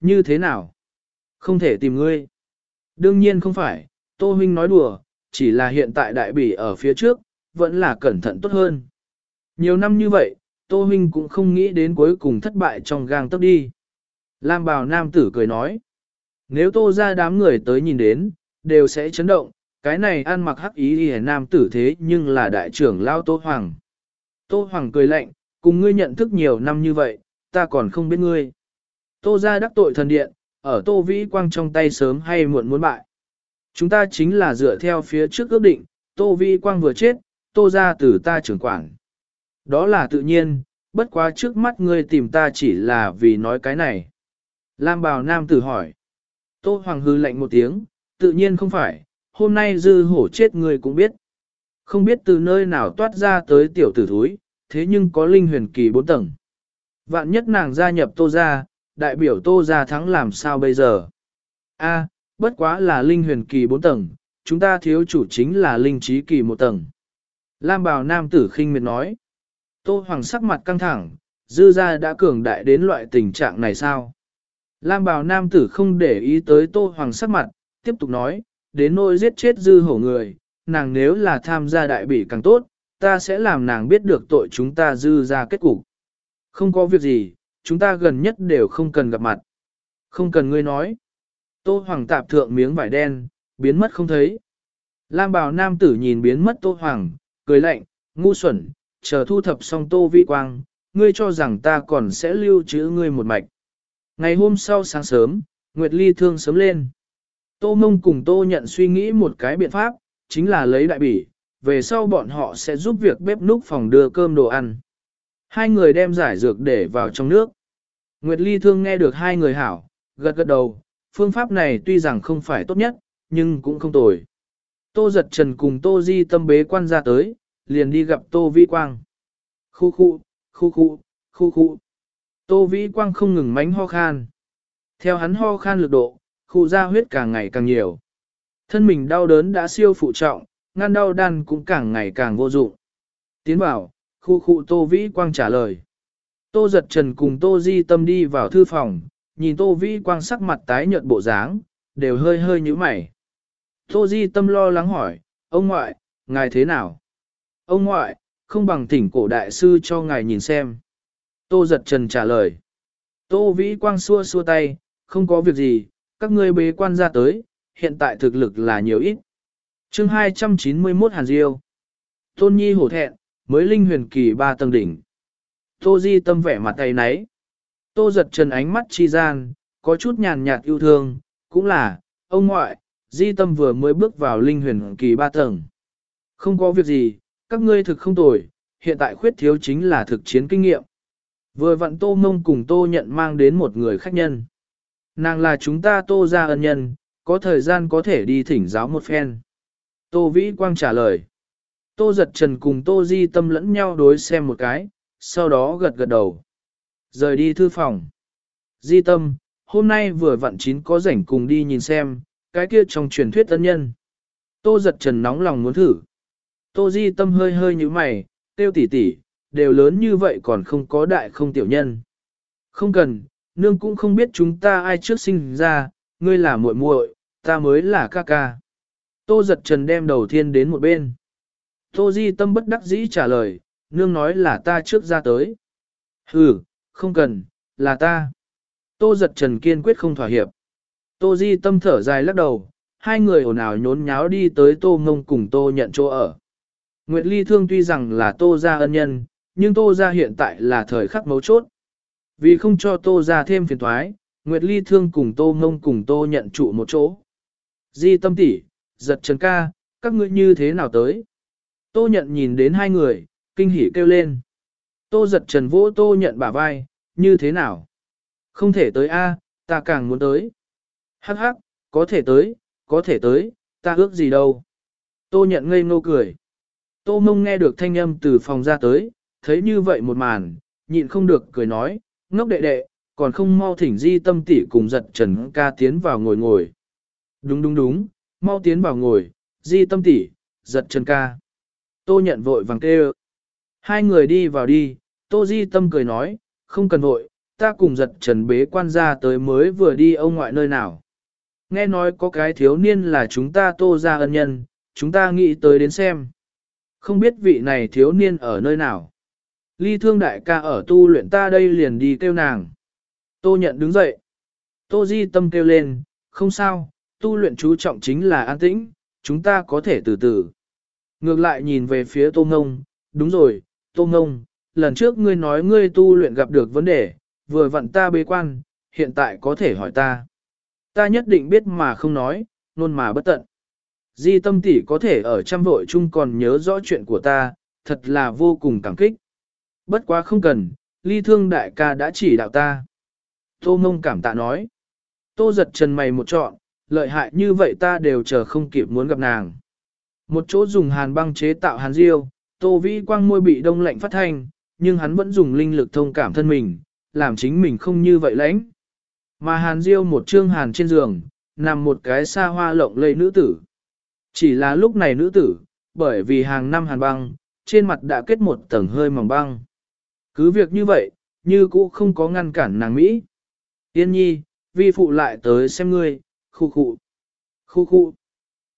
Như thế nào? Không thể tìm ngươi. Đương nhiên không phải, Tô Huynh nói đùa, chỉ là hiện tại đại bỉ ở phía trước, vẫn là cẩn thận tốt hơn. Nhiều năm như vậy, Tô Huynh cũng không nghĩ đến cuối cùng thất bại trong gang tấc đi. Lam bào nam tử cười nói, nếu Tô ra đám người tới nhìn đến, đều sẽ chấn động, cái này ăn mặc hắc ý đi nam tử thế nhưng là đại trưởng Lao Tô Hoàng. Tô Hoàng cười lạnh, cùng ngươi nhận thức nhiều năm như vậy, ta còn không biết ngươi. Tô ra đắc tội thần điện, ở Tô Vĩ Quang trong tay sớm hay muộn muốn bại. Chúng ta chính là dựa theo phía trước ước định, Tô Vĩ Quang vừa chết, Tô ra từ ta trưởng quản. Đó là tự nhiên, bất quá trước mắt ngươi tìm ta chỉ là vì nói cái này. Lam bào nam tử hỏi. Tô Hoàng hư lạnh một tiếng, tự nhiên không phải, hôm nay dư hổ chết ngươi cũng biết. Không biết từ nơi nào toát ra tới tiểu tử thúi, thế nhưng có linh huyền kỳ bốn tầng. Vạn nhất nàng gia nhập tô ra, đại biểu tô ra thắng làm sao bây giờ? A, bất quá là linh huyền kỳ bốn tầng, chúng ta thiếu chủ chính là linh trí kỳ một tầng. Lam bào nam tử khinh miệt nói. Tô Hoàng sắc mặt căng thẳng, dư ra đã cường đại đến loại tình trạng này sao? Lam bào nam tử không để ý tới Tô Hoàng sắc mặt, tiếp tục nói, đến nỗi giết chết dư hổ người, nàng nếu là tham gia đại bỉ càng tốt, ta sẽ làm nàng biết được tội chúng ta dư ra kết cục. Không có việc gì, chúng ta gần nhất đều không cần gặp mặt. Không cần ngươi nói. Tô Hoàng tạp thượng miếng vải đen, biến mất không thấy. Lam bào nam tử nhìn biến mất Tô Hoàng, cười lạnh, ngu xuẩn, chờ thu thập xong Tô Vi Quang, ngươi cho rằng ta còn sẽ lưu trữ ngươi một mạch. Ngày hôm sau sáng sớm, Nguyệt Ly thương sớm lên. Tô Mông cùng Tô nhận suy nghĩ một cái biện pháp, chính là lấy đại bỉ, về sau bọn họ sẽ giúp việc bếp núc phòng đưa cơm đồ ăn. Hai người đem giải dược để vào trong nước. Nguyệt Ly thương nghe được hai người hảo, gật gật đầu, phương pháp này tuy rằng không phải tốt nhất, nhưng cũng không tồi. Tô giật trần cùng Tô Di tâm bế quan ra tới, liền đi gặp Tô Vi Quang. Khu khu, khu khu, khu khu. Tô Vĩ Quang không ngừng mánh ho khan. Theo hắn ho khan lực độ, khu ra huyết càng ngày càng nhiều. Thân mình đau đớn đã siêu phụ trọng, ngăn đau đan cũng càng ngày càng vô dụng. Tiến bảo, khu khu Tô Vĩ Quang trả lời. Tô giật trần cùng Tô Di tâm đi vào thư phòng, nhìn Tô Vĩ Quang sắc mặt tái nhợt bộ dáng, đều hơi hơi nhíu mày. Tô Di tâm lo lắng hỏi, ông ngoại, ngài thế nào? Ông ngoại, không bằng thỉnh cổ đại sư cho ngài nhìn xem. Tô giật trần trả lời. Tô Vĩ Quang xua xua tay, không có việc gì, các ngươi bế quan ra tới, hiện tại thực lực là nhiều ít. chương 291 Hàn Diêu. Tôn Nhi hổ thẹn, mới linh huyền kỳ ba tầng đỉnh. Tô Di tâm vẻ mặt tay nấy. Tô giật trần ánh mắt chi gian, có chút nhàn nhạt yêu thương, cũng là, ông ngoại, Di tâm vừa mới bước vào linh huyền kỳ ba tầng. Không có việc gì, các ngươi thực không tồi, hiện tại khuyết thiếu chính là thực chiến kinh nghiệm. Vừa vặn tô mông cùng tô nhận mang đến một người khách nhân. Nàng là chúng ta tô ra ân nhân, có thời gian có thể đi thỉnh giáo một phen. Tô Vĩ Quang trả lời. Tô giật trần cùng Tô Di tâm lẫn nhau đối xem một cái, sau đó gật gật đầu. Rời đi thư phòng. Di tâm, hôm nay vừa vặn chín có rảnh cùng đi nhìn xem, cái kia trong truyền thuyết tân nhân. Tô giật trần nóng lòng muốn thử. Tô Di tâm hơi hơi như mày, tiêu tỉ tỉ, đều lớn như vậy còn không có đại không tiểu nhân. Không cần, nương cũng không biết chúng ta ai trước sinh ra, ngươi là muội muội, ta mới là ca ca. Tô giật trần đem đầu thiên đến một bên. Tô Di tâm bất đắc dĩ trả lời, nương nói là ta trước ra tới. Ừ, không cần, là ta. Tô giật trần kiên quyết không thỏa hiệp. Tô Di tâm thở dài lắc đầu, hai người ồn ào nhốn nháo đi tới Tô Ngông cùng Tô nhận chỗ ở. Nguyệt Ly Thương tuy rằng là Tô gia ân nhân, nhưng Tô gia hiện tại là thời khắc mấu chốt. Vì không cho Tô gia thêm phiền toái, Nguyệt Ly Thương cùng Tô Ngông cùng Tô nhận trụ một chỗ. Di tâm tỷ, giật trần ca, các ngươi như thế nào tới? Tô nhận nhìn đến hai người, kinh hỉ kêu lên. Tô giật trần vỗ Tô nhận bả vai, như thế nào? Không thể tới a, ta càng muốn tới. Hắc hắc, có thể tới, có thể tới, ta ước gì đâu. Tô nhận ngây ngô cười. Tô mông nghe được thanh âm từ phòng ra tới, thấy như vậy một màn, nhịn không được cười nói, ngốc đệ đệ, còn không mau thỉnh di tâm tỷ cùng giật trần ca tiến vào ngồi ngồi. Đúng đúng đúng, mau tiến vào ngồi, di tâm tỷ, giật trần ca. Tô nhận vội vàng kêu. Hai người đi vào đi, tô di tâm cười nói, không cần vội, ta cùng giật trần bế quan ra tới mới vừa đi ông ngoại nơi nào. Nghe nói có cái thiếu niên là chúng ta tô ra ân nhân, chúng ta nghĩ tới đến xem. Không biết vị này thiếu niên ở nơi nào. Ly thương đại ca ở tu luyện ta đây liền đi kêu nàng. Tô nhận đứng dậy. Tô di tâm kêu lên, không sao, tu luyện chú trọng chính là an tĩnh, chúng ta có thể từ từ. Ngược lại nhìn về phía tô ngông, đúng rồi, tô ngông, lần trước ngươi nói ngươi tu luyện gặp được vấn đề, vừa vặn ta bế quan, hiện tại có thể hỏi ta. Ta nhất định biết mà không nói, luôn mà bất tận. Di tâm tỷ có thể ở trăm vội chung còn nhớ rõ chuyện của ta, thật là vô cùng cảm kích. Bất quá không cần, ly thương đại ca đã chỉ đạo ta. Tô mông cảm tạ nói. Tô giật trần mày một trọn, lợi hại như vậy ta đều chờ không kịp muốn gặp nàng. Một chỗ dùng hàn băng chế tạo hàn diêu, tô vĩ quang môi bị đông lạnh phát thanh, nhưng hắn vẫn dùng linh lực thông cảm thân mình, làm chính mình không như vậy lãnh. Mà hàn diêu một trương hàn trên giường, nằm một cái xa hoa lộng lây nữ tử. Chỉ là lúc này nữ tử, bởi vì hàng năm hàn băng, trên mặt đã kết một tầng hơi mỏng băng. Cứ việc như vậy, như cũ không có ngăn cản nàng Mỹ. tiên nhi, vi phụ lại tới xem ngươi, khu khu. Khu khu.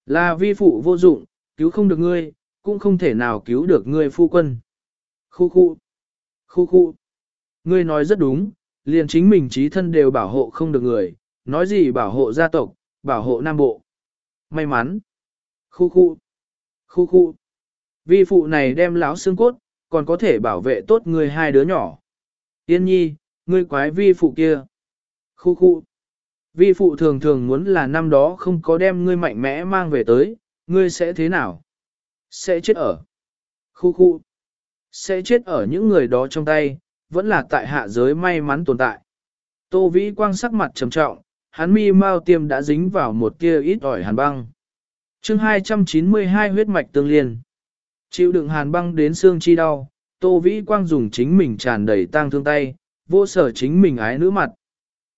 Là vi phụ vô dụng, cứu không được ngươi, cũng không thể nào cứu được ngươi phu quân. Khu khu. Khu khu. Ngươi nói rất đúng, liền chính mình trí thân đều bảo hộ không được người, nói gì bảo hộ gia tộc, bảo hộ nam bộ. May mắn. Khu khu. Khu khu. Vi phụ này đem láo xương cốt, còn có thể bảo vệ tốt người hai đứa nhỏ. Yên nhi, ngươi quái vi phụ kia. Khu khu. Vi phụ thường thường muốn là năm đó không có đem ngươi mạnh mẽ mang về tới, ngươi sẽ thế nào? Sẽ chết ở. Khu khu. Sẽ chết ở những người đó trong tay, vẫn là tại hạ giới may mắn tồn tại. Tô Vĩ Quang sắc mặt trầm trọng, hắn mi mau tiêm đã dính vào một kia ít ỏi hàn băng. chương 292 huyết mạch tương liên. Chịu đựng hàn băng đến xương chi đau, Tô Vĩ Quang dùng chính mình tràn đầy tang thương tay, vô sở chính mình ái nữ mặt.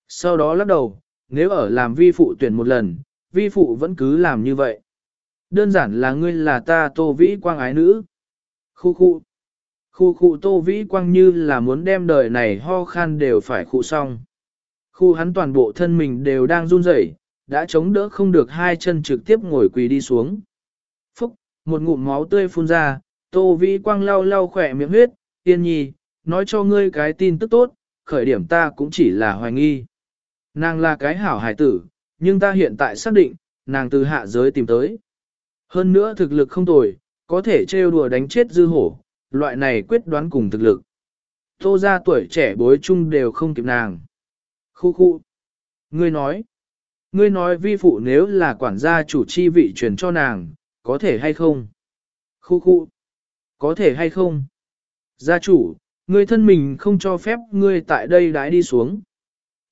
Sau đó lắc đầu, nếu ở làm vi phụ tuyển một lần, vi phụ vẫn cứ làm như vậy. Đơn giản là ngươi là ta Tô Vĩ Quang ái nữ. Khu khu. Khu khu Tô Vĩ Quang như là muốn đem đời này ho khan đều phải khu xong. Khu hắn toàn bộ thân mình đều đang run rẩy, đã chống đỡ không được hai chân trực tiếp ngồi quỳ đi xuống. Phúc, một ngụm máu tươi phun ra, Tô Vĩ Quang lau lau khỏe miệng huyết, tiên nhi, nói cho ngươi cái tin tức tốt, khởi điểm ta cũng chỉ là hoài nghi. Nàng là cái hảo hải tử, nhưng ta hiện tại xác định, nàng từ hạ giới tìm tới. Hơn nữa thực lực không tồi, có thể trêu đùa đánh chết dư hổ, loại này quyết đoán cùng thực lực. Tô ra tuổi trẻ bối chung đều không kịp nàng. Khu khu. Ngươi nói. Ngươi nói vi phụ nếu là quản gia chủ chi vị truyền cho nàng, có thể hay không? Khu khu. Có thể hay không? Gia chủ, ngươi thân mình không cho phép ngươi tại đây đãi đi xuống.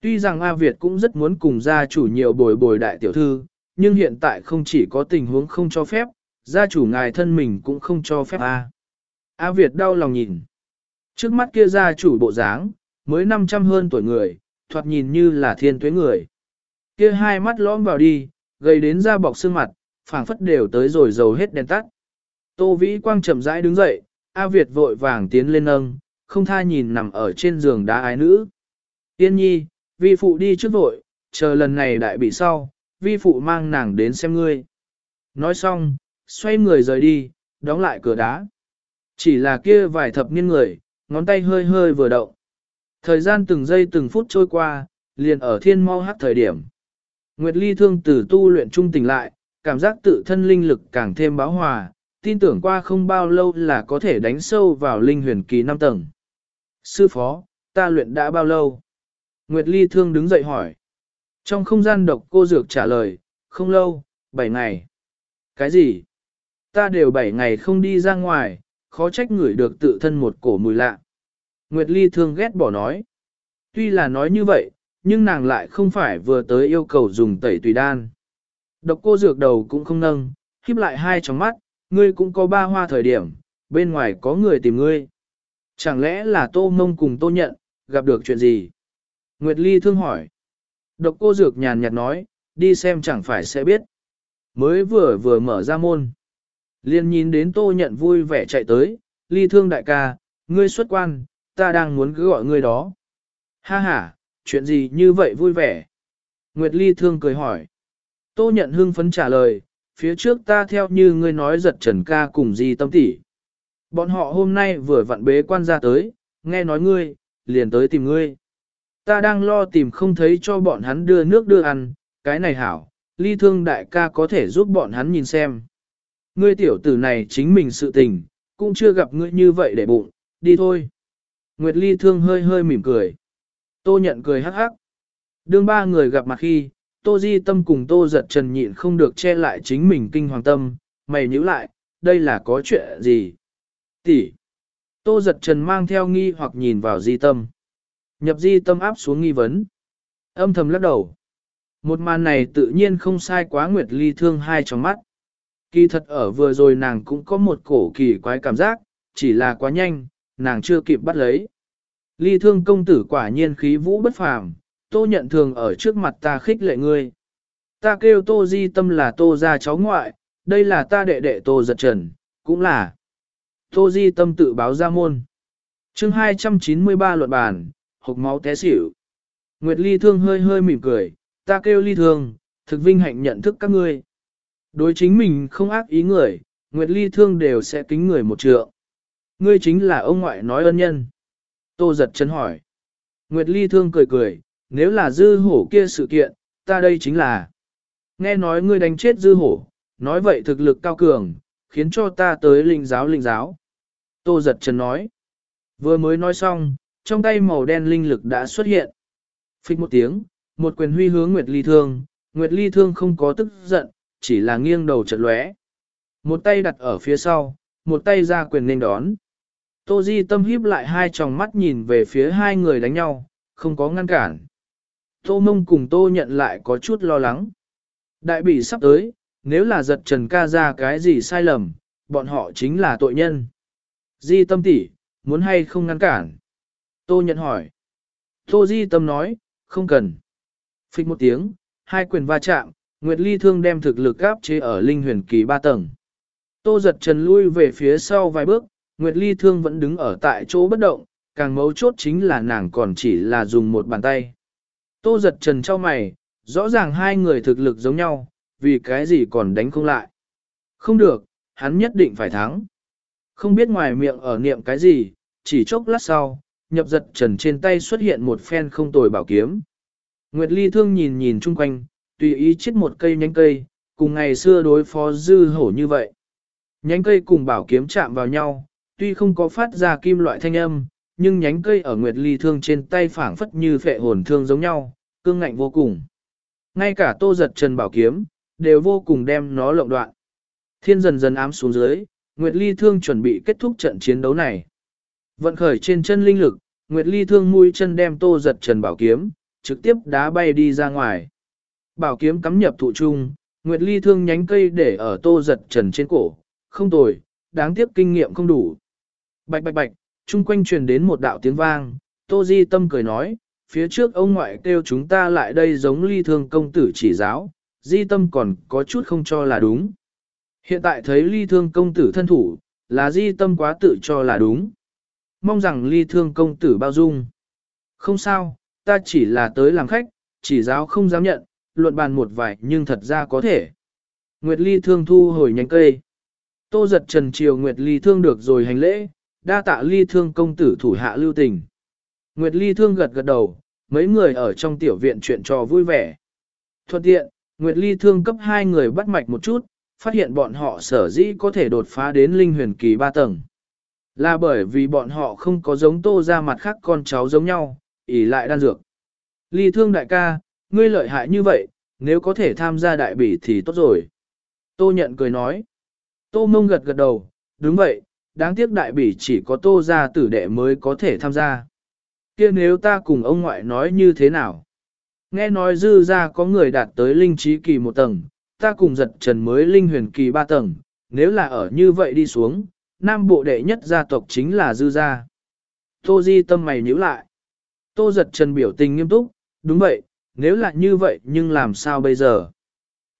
Tuy rằng A Việt cũng rất muốn cùng gia chủ nhiều bồi bồi đại tiểu thư, nhưng hiện tại không chỉ có tình huống không cho phép, gia chủ ngài thân mình cũng không cho phép A. A Việt đau lòng nhìn. Trước mắt kia gia chủ bộ dáng, mới 500 hơn tuổi người, thoạt nhìn như là thiên tuế người. Kia hai mắt lõm vào đi, gầy đến da bọc xương mặt, phảng phất đều tới rồi dầu hết đèn tắt. Tô Vĩ Quang chậm rãi đứng dậy, A Việt vội vàng tiến lên nâng, không tha nhìn nằm ở trên giường đá ái nữ. Yên nhi, vi phụ đi trước vội, chờ lần này đại bị sau, vi phụ mang nàng đến xem ngươi. Nói xong, xoay người rời đi, đóng lại cửa đá. Chỉ là kia vài thập niên người, ngón tay hơi hơi vừa động. Thời gian từng giây từng phút trôi qua, liền ở thiên mau hát thời điểm. Nguyệt Ly thương từ tu luyện trung tỉnh lại, cảm giác tự thân linh lực càng thêm báo hòa, tin tưởng qua không bao lâu là có thể đánh sâu vào linh huyền kỳ 5 tầng. Sư phó, ta luyện đã bao lâu? Nguyệt Ly thương đứng dậy hỏi. Trong không gian độc cô dược trả lời, không lâu, 7 ngày. Cái gì? Ta đều 7 ngày không đi ra ngoài, khó trách ngửi được tự thân một cổ mùi lạ. Nguyệt Ly thương ghét bỏ nói. Tuy là nói như vậy, nhưng nàng lại không phải vừa tới yêu cầu dùng tẩy tùy đan. Độc cô dược đầu cũng không nâng, khiếp lại hai tròng mắt, ngươi cũng có ba hoa thời điểm, bên ngoài có người tìm ngươi. Chẳng lẽ là tô mông cùng tô nhận, gặp được chuyện gì? Nguyệt Ly thương hỏi. Độc cô dược nhàn nhạt nói, đi xem chẳng phải sẽ biết. Mới vừa vừa mở ra môn. Liên nhìn đến tô nhận vui vẻ chạy tới, ly thương đại ca, ngươi xuất quan, ta đang muốn cứ gọi ngươi đó. Ha ha, chuyện gì như vậy vui vẻ? Nguyệt Ly thương cười hỏi. Tô nhận hưng phấn trả lời, phía trước ta theo như ngươi nói giật trần ca cùng gì tâm tỷ. Bọn họ hôm nay vừa vặn bế quan ra tới, nghe nói ngươi, liền tới tìm ngươi. Ta đang lo tìm không thấy cho bọn hắn đưa nước đưa ăn, cái này hảo, ly thương đại ca có thể giúp bọn hắn nhìn xem. Ngươi tiểu tử này chính mình sự tình, cũng chưa gặp ngươi như vậy để bụng, đi thôi. Nguyệt ly thương hơi hơi mỉm cười. Tô nhận cười hắc hắc. Đương ba người gặp mặt khi, Tô Di Tâm cùng Tô Giật Trần nhịn không được che lại chính mình kinh hoàng tâm, mày nhíu lại, đây là có chuyện gì? Tỷ. Tô Giật Trần mang theo nghi hoặc nhìn vào Di Tâm. Nhập Di Tâm áp xuống nghi vấn. Âm thầm lắc đầu. Một màn này tự nhiên không sai quá Nguyệt Ly thương hai trong mắt. Kỳ thật ở vừa rồi nàng cũng có một cổ kỳ quái cảm giác, chỉ là quá nhanh, nàng chưa kịp bắt lấy. Ly thương công tử quả nhiên khí vũ bất phàm, tô nhận thường ở trước mặt ta khích lệ ngươi. Ta kêu tô di tâm là tô gia cháu ngoại, đây là ta đệ đệ tô giật trần, cũng là. Tô di tâm tự báo ra môn. chương 293 luận bàn, hộp máu té xỉu. Nguyệt ly thương hơi hơi mỉm cười, ta kêu ly thương, thực vinh hạnh nhận thức các ngươi. Đối chính mình không ác ý người, Nguyệt ly thương đều sẽ kính người một trượng. Ngươi chính là ông ngoại nói ân nhân. Tô giật chân hỏi. Nguyệt ly thương cười cười, nếu là dư hổ kia sự kiện, ta đây chính là. Nghe nói ngươi đánh chết dư hổ, nói vậy thực lực cao cường, khiến cho ta tới linh giáo linh giáo. Tô giật chân nói. Vừa mới nói xong, trong tay màu đen linh lực đã xuất hiện. Phích một tiếng, một quyền huy hướng Nguyệt Ly Thương, Nguyệt Ly Thương không có tức giận, chỉ là nghiêng đầu chợt lóe. Một tay đặt ở phía sau, một tay ra quyền nên đón. Tô Di tâm híp lại hai tròng mắt nhìn về phía hai người đánh nhau, không có ngăn cản. Tô Mông cùng Tô nhận lại có chút lo lắng. Đại bị sắp tới, nếu là giật trần ca ra cái gì sai lầm, bọn họ chính là tội nhân. Di tâm tỷ, muốn hay không ngăn cản? Tô nhận hỏi. Tô Di tâm nói, không cần. Phích một tiếng, hai quyền va chạm, Nguyệt Ly thương đem thực lực áp chế ở linh huyền kỳ ba tầng. Tô giật trần lui về phía sau vài bước, Nguyệt Ly thương vẫn đứng ở tại chỗ bất động, càng mấu chốt chính là nàng còn chỉ là dùng một bàn tay. Tô giật trần cho mày, rõ ràng hai người thực lực giống nhau, vì cái gì còn đánh không lại. Không được, hắn nhất định phải thắng. Không biết ngoài miệng ở niệm cái gì, chỉ chốc lát sau, nhập giật trần trên tay xuất hiện một phen không tồi bảo kiếm. Nguyệt Ly thương nhìn nhìn chung quanh, tùy ý chết một cây nhánh cây, cùng ngày xưa đối phó dư hổ như vậy. Nhánh cây cùng bảo kiếm chạm vào nhau, tuy không có phát ra kim loại thanh âm, nhưng nhánh cây ở Nguyệt Ly thương trên tay phảng phất như phệ hồn thương giống nhau, cương ngạnh vô cùng. Ngay cả tô giật trần bảo kiếm, đều vô cùng đem nó lộng đoạn. Thiên dần dần ám xuống dưới, Nguyệt Ly thương chuẩn bị kết thúc trận chiến đấu này. Vận khởi trên chân linh lực, Nguyệt Ly thương mũi chân đem tô giật trần bảo kiếm, trực tiếp đá bay đi ra ngoài. Bảo kiếm cắm nhập thụ trung, Nguyệt Ly thương nhánh cây để ở tô giật trần trên cổ, không tồi, đáng tiếc kinh nghiệm không đủ. Bạch bạch bạch, chung quanh truyền đến một đạo tiếng vang, Tô Di Tâm cười nói, phía trước ông ngoại kêu chúng ta lại đây giống ly thương công tử chỉ giáo, Di Tâm còn có chút không cho là đúng. Hiện tại thấy ly thương công tử thân thủ, là Di Tâm quá tự cho là đúng. Mong rằng ly thương công tử bao dung. Không sao, ta chỉ là tới làm khách, chỉ giáo không dám nhận, luận bàn một vài nhưng thật ra có thể. Nguyệt ly thương thu hồi nhánh cây. Tô giật trần triều Nguyệt ly thương được rồi hành lễ, đa tạ ly thương công tử thủ hạ lưu tình. Nguyệt ly thương gật gật đầu, mấy người ở trong tiểu viện chuyện trò vui vẻ. Thuận tiện, Nguyệt ly thương cấp hai người bắt mạch một chút, phát hiện bọn họ sở dĩ có thể đột phá đến linh huyền kỳ ba tầng. Là bởi vì bọn họ không có giống tô ra mặt khác con cháu giống nhau, ỉ lại đan dược. Ly thương đại ca, ngươi lợi hại như vậy, nếu có thể tham gia đại bỉ thì tốt rồi. Tô nhận cười nói. Tô mông gật gật đầu, đúng vậy, đáng tiếc đại bỉ chỉ có tô gia tử đệ mới có thể tham gia. kia nếu ta cùng ông ngoại nói như thế nào? Nghe nói dư ra có người đạt tới linh trí kỳ một tầng, ta cùng giật trần mới linh huyền kỳ ba tầng, nếu là ở như vậy đi xuống, nam bộ đệ nhất gia tộc chính là dư gia. Tô Di tâm mày nhíu lại. Tô giật trần biểu tình nghiêm túc, đúng vậy, nếu là như vậy nhưng làm sao bây giờ?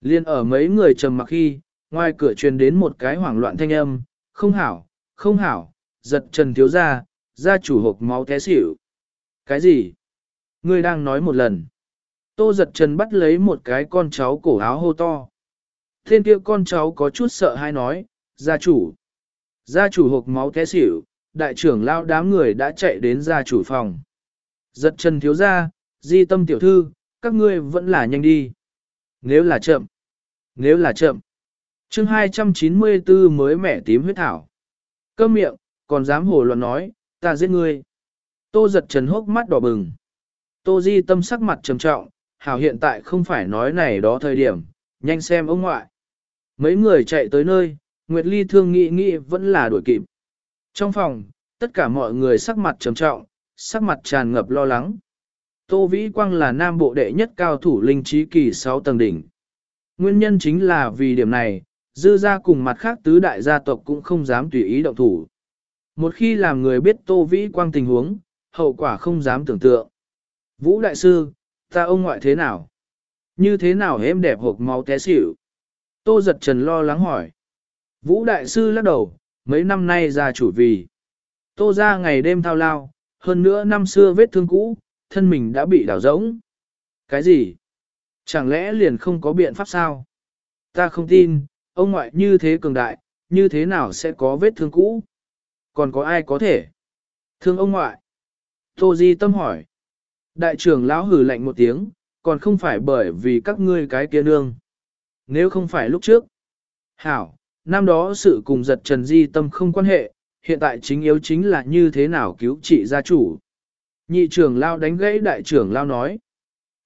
Liên ở mấy người trầm mặc khi, ngoài cửa truyền đến một cái hoảng loạn thanh âm, không hảo, không hảo, giật trần thiếu gia, gia chủ hộp máu té xỉu. Cái gì? Ngươi đang nói một lần. Tô giật trần bắt lấy một cái con cháu cổ áo hô to. Thiên kia con cháu có chút sợ hay nói, gia chủ. Gia chủ hộp máu té xỉu, đại trưởng lao đám người đã chạy đến gia chủ phòng. Giật chân thiếu ra, di tâm tiểu thư, các ngươi vẫn là nhanh đi. Nếu là chậm, nếu là chậm. chương 294 mới mẻ tím huyết thảo. Cơ miệng, còn dám hồ luận nói, ta giết ngươi. Tô giật trần hốc mắt đỏ bừng. Tô di tâm sắc mặt trầm trọng, hảo hiện tại không phải nói này đó thời điểm, nhanh xem ông ngoại. Mấy người chạy tới nơi, Nguyệt Ly thương nghĩ nghĩ vẫn là đuổi kịp. Trong phòng, tất cả mọi người sắc mặt trầm trọng, sắc mặt tràn ngập lo lắng. Tô Vĩ Quang là nam bộ đệ nhất cao thủ linh trí kỳ 6 tầng đỉnh. Nguyên nhân chính là vì điểm này, dư ra cùng mặt khác tứ đại gia tộc cũng không dám tùy ý động thủ. Một khi làm người biết Tô Vĩ Quang tình huống, hậu quả không dám tưởng tượng. Vũ Đại Sư, ta ông ngoại thế nào? Như thế nào em đẹp hộp máu té xỉu? Tô giật trần lo lắng hỏi. Vũ Đại Sư lắc đầu, mấy năm nay ra chủ vì. Tô ra ngày đêm thao lao, hơn nữa năm xưa vết thương cũ, thân mình đã bị đảo rỗng. Cái gì? Chẳng lẽ liền không có biện pháp sao? Ta không tin, ông ngoại như thế cường đại, như thế nào sẽ có vết thương cũ? Còn có ai có thể? Thương ông ngoại. Tô Di tâm hỏi. Đại trưởng lão hử lạnh một tiếng, còn không phải bởi vì các ngươi cái kia nương. Nếu không phải lúc trước. Hảo, năm đó sự cùng giật Trần Di tâm không quan hệ, hiện tại chính yếu chính là như thế nào cứu trị gia chủ. Nhị trưởng lao đánh gãy đại trưởng lao nói.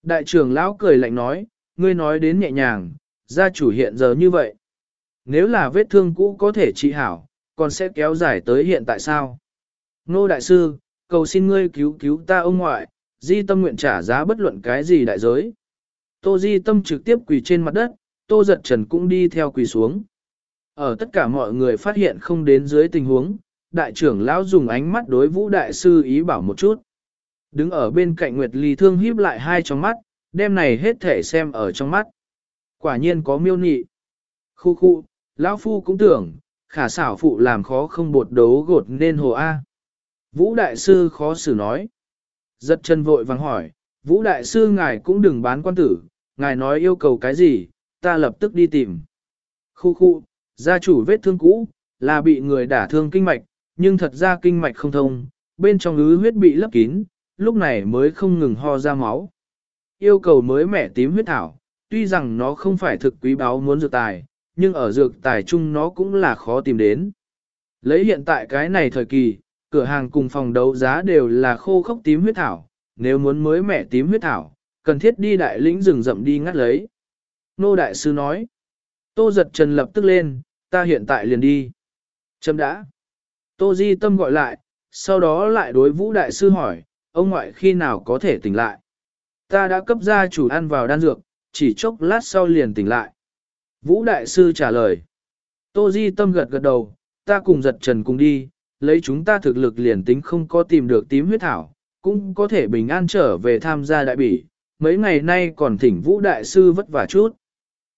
Đại trưởng lão cười lạnh nói, ngươi nói đến nhẹ nhàng, gia chủ hiện giờ như vậy. Nếu là vết thương cũ có thể trị hảo, còn sẽ kéo dài tới hiện tại sao? Nô đại sư, cầu xin ngươi cứu cứu ta ông ngoại, di tâm nguyện trả giá bất luận cái gì đại giới. Tô di tâm trực tiếp quỳ trên mặt đất, tô giật trần cũng đi theo quỳ xuống. Ở tất cả mọi người phát hiện không đến dưới tình huống, đại trưởng lão dùng ánh mắt đối vũ đại sư ý bảo một chút. Đứng ở bên cạnh Nguyệt Ly thương híp lại hai trong mắt, đêm này hết thể xem ở trong mắt. Quả nhiên có miêu nị. Khu khu, lão phu cũng tưởng, khả xảo phụ làm khó không bột đấu gột nên hồ A. Vũ đại sư khó xử nói. Giật chân vội vàng hỏi, Vũ đại sư ngài cũng đừng bán quan tử, ngài nói yêu cầu cái gì, ta lập tức đi tìm. Khu khu, gia chủ vết thương cũ, là bị người đả thương kinh mạch, nhưng thật ra kinh mạch không thông, bên trong ứ huyết bị lấp kín, lúc này mới không ngừng ho ra máu. Yêu cầu mới mẻ tím huyết thảo, tuy rằng nó không phải thực quý báu muốn dược tài, nhưng ở dược tài chung nó cũng là khó tìm đến. Lấy hiện tại cái này thời kỳ, cửa hàng cùng phòng đấu giá đều là khô khốc tím huyết thảo, nếu muốn mới mẻ tím huyết thảo, cần thiết đi đại lĩnh rừng rậm đi ngắt lấy. Nô Đại Sư nói, Tô giật trần lập tức lên, ta hiện tại liền đi. Chấm đã. Tô Di Tâm gọi lại, sau đó lại đối Vũ Đại Sư hỏi, ông ngoại khi nào có thể tỉnh lại. Ta đã cấp gia chủ ăn vào đan dược, chỉ chốc lát sau liền tỉnh lại. Vũ Đại Sư trả lời. Tô Di Tâm gật gật đầu, ta cùng giật trần cùng đi, lấy chúng ta thực lực liền tính không có tìm được tím huyết thảo, cũng có thể bình an trở về tham gia đại bỉ. Mấy ngày nay còn thỉnh Vũ Đại Sư vất vả chút.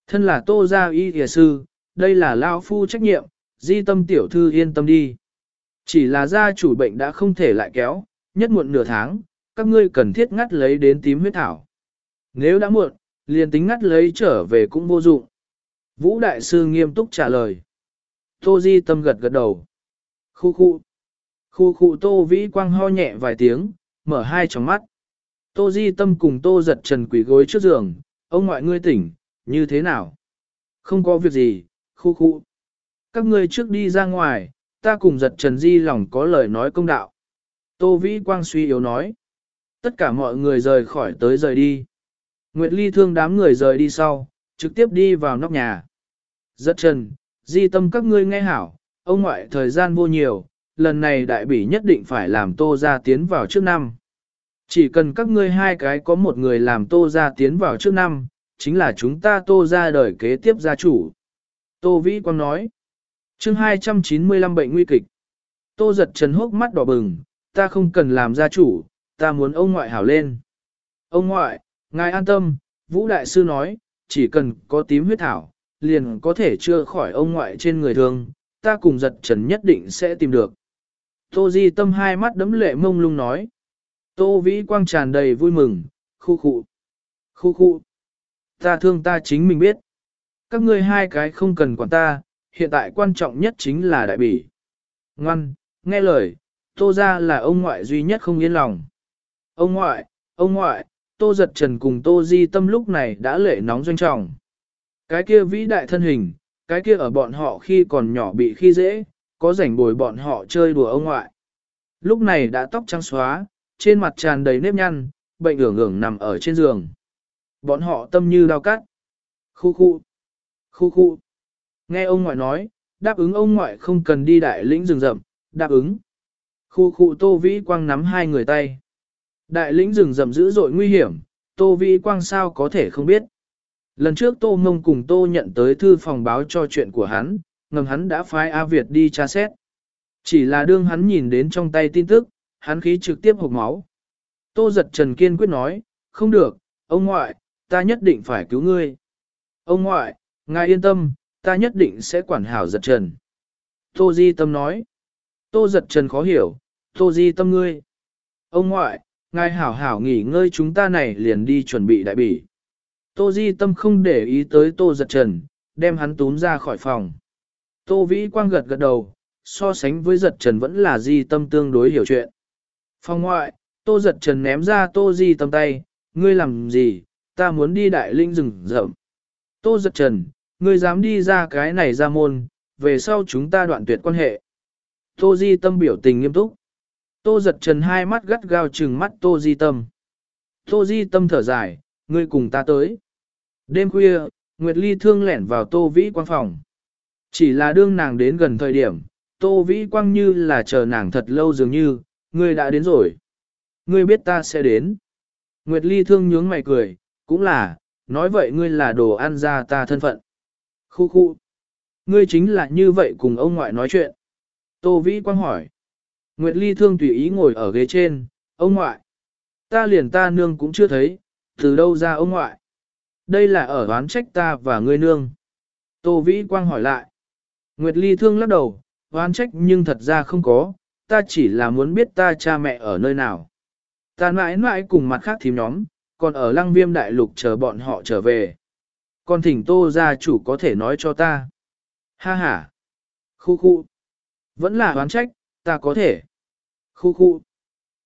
Thân là Tô Gia Y Thìa Sư, đây là Lao Phu trách nhiệm, Di Tâm Tiểu Thư yên tâm đi. Chỉ là gia chủ bệnh đã không thể lại kéo, nhất muộn nửa tháng, các ngươi cần thiết ngắt lấy đến tím huyết thảo. Nếu đã muộn, liền tính ngắt lấy trở về cũng vô dụng. Vũ Đại Sư nghiêm túc trả lời. Tô Di tâm gật gật đầu. Khu khu. Khu khu Tô Vĩ Quang ho nhẹ vài tiếng, mở hai tròng mắt. Tô Di tâm cùng Tô giật trần quỷ gối trước giường, ông ngoại ngươi tỉnh, như thế nào? Không có việc gì, khu khu. Các ngươi trước đi ra ngoài, ta cùng giật trần di lòng có lời nói công đạo. Tô Vĩ Quang suy yếu nói. Tất cả mọi người rời khỏi tới rời đi. Nguyệt Ly thương đám người rời đi sau, trực tiếp đi vào nóc nhà. Giật trần, di tâm các ngươi nghe hảo, ông ngoại thời gian vô nhiều, lần này đại bỉ nhất định phải làm tô ra tiến vào trước năm. Chỉ cần các ngươi hai cái có một người làm tô ra tiến vào trước năm, chính là chúng ta tô ra đời kế tiếp gia chủ. Tô Vĩ Quang nói, chương 295 bệnh nguy kịch. Tô giật trần hốc mắt đỏ bừng, ta không cần làm gia chủ, ta muốn ông ngoại hảo lên. Ông ngoại, ngài an tâm, Vũ Đại Sư nói, chỉ cần có tím huyết thảo, liền có thể chữa khỏi ông ngoại trên người thương, ta cùng giật trần nhất định sẽ tìm được. Tô Di tâm hai mắt đấm lệ mông lung nói. Tô Vĩ Quang tràn đầy vui mừng, khu khu, khu khu. Ta thương ta chính mình biết. Các ngươi hai cái không cần quản ta, hiện tại quan trọng nhất chính là đại bỉ. Ngoan, nghe lời, tô ra là ông ngoại duy nhất không yên lòng. Ông ngoại, ông ngoại, tô giật trần cùng tô di tâm lúc này đã lệ nóng doanh trọng. Cái kia vĩ đại thân hình, cái kia ở bọn họ khi còn nhỏ bị khi dễ, có rảnh bồi bọn họ chơi đùa ông ngoại. Lúc này đã tóc trắng xóa, trên mặt tràn đầy nếp nhăn, bệnh ưởng ưởng nằm ở trên giường. Bọn họ tâm như đau cắt. Khu khu. Khu khu. Nghe ông ngoại nói, đáp ứng ông ngoại không cần đi đại lĩnh rừng rậm, đáp ứng. Khu khu Tô Vĩ Quang nắm hai người tay. Đại lĩnh rừng rậm dữ dội nguy hiểm, Tô Vĩ Quang sao có thể không biết. Lần trước Tô Mông cùng Tô nhận tới thư phòng báo cho chuyện của hắn, ngầm hắn đã phái A Việt đi tra xét. Chỉ là đương hắn nhìn đến trong tay tin tức, hắn khí trực tiếp hộc máu. Tô giật trần kiên quyết nói, không được, ông ngoại, ta nhất định phải cứu ngươi. Ông ngoại, ngài yên tâm, ta nhất định sẽ quản hảo giật trần. Tô Di Tâm nói, Tô giật trần khó hiểu, Tô Di Tâm ngươi. Ông ngoại, ngài hảo hảo nghỉ ngơi chúng ta này liền đi chuẩn bị đại bỉ. Tô Di Tâm không để ý tới Tô giật trần, đem hắn túm ra khỏi phòng. Tô Vĩ Quang gật gật đầu, so sánh với giật trần vẫn là Di Tâm tương đối hiểu chuyện. Phòng ngoại, Tô giật trần ném ra Tô Di Tâm tay, ngươi làm gì, ta muốn đi đại linh rừng rậm. Tô giật trần, ngươi dám đi ra cái này ra môn, về sau chúng ta đoạn tuyệt quan hệ. Tô Di Tâm biểu tình nghiêm túc. Tô giật trần hai mắt gắt gao trừng mắt Tô Di Tâm. Tô Di Tâm thở dài, ngươi cùng ta tới. Đêm khuya, Nguyệt Ly thương lẻn vào Tô Vĩ Quang phòng. Chỉ là đương nàng đến gần thời điểm, Tô Vĩ Quang như là chờ nàng thật lâu dường như, ngươi đã đến rồi. Ngươi biết ta sẽ đến. Nguyệt Ly thương nhướng mày cười, cũng là, nói vậy ngươi là đồ ăn ra ta thân phận. Khu khu. Ngươi chính là như vậy cùng ông ngoại nói chuyện. Tô Vĩ Quang hỏi. Nguyệt Ly thương tùy ý ngồi ở ghế trên, ông ngoại. Ta liền ta nương cũng chưa thấy, từ đâu ra ông ngoại. Đây là ở oán trách ta và ngươi nương. Tô Vĩ Quang hỏi lại. Nguyệt Ly thương lắc đầu, oán trách nhưng thật ra không có, ta chỉ là muốn biết ta cha mẹ ở nơi nào. Ta mãi mãi cùng mặt khác thím nhóm, còn ở lăng viêm đại lục chờ bọn họ trở về. Còn thỉnh tô gia chủ có thể nói cho ta. Ha ha. Khu khu. Vẫn là oán trách, ta có thể. Khu khu.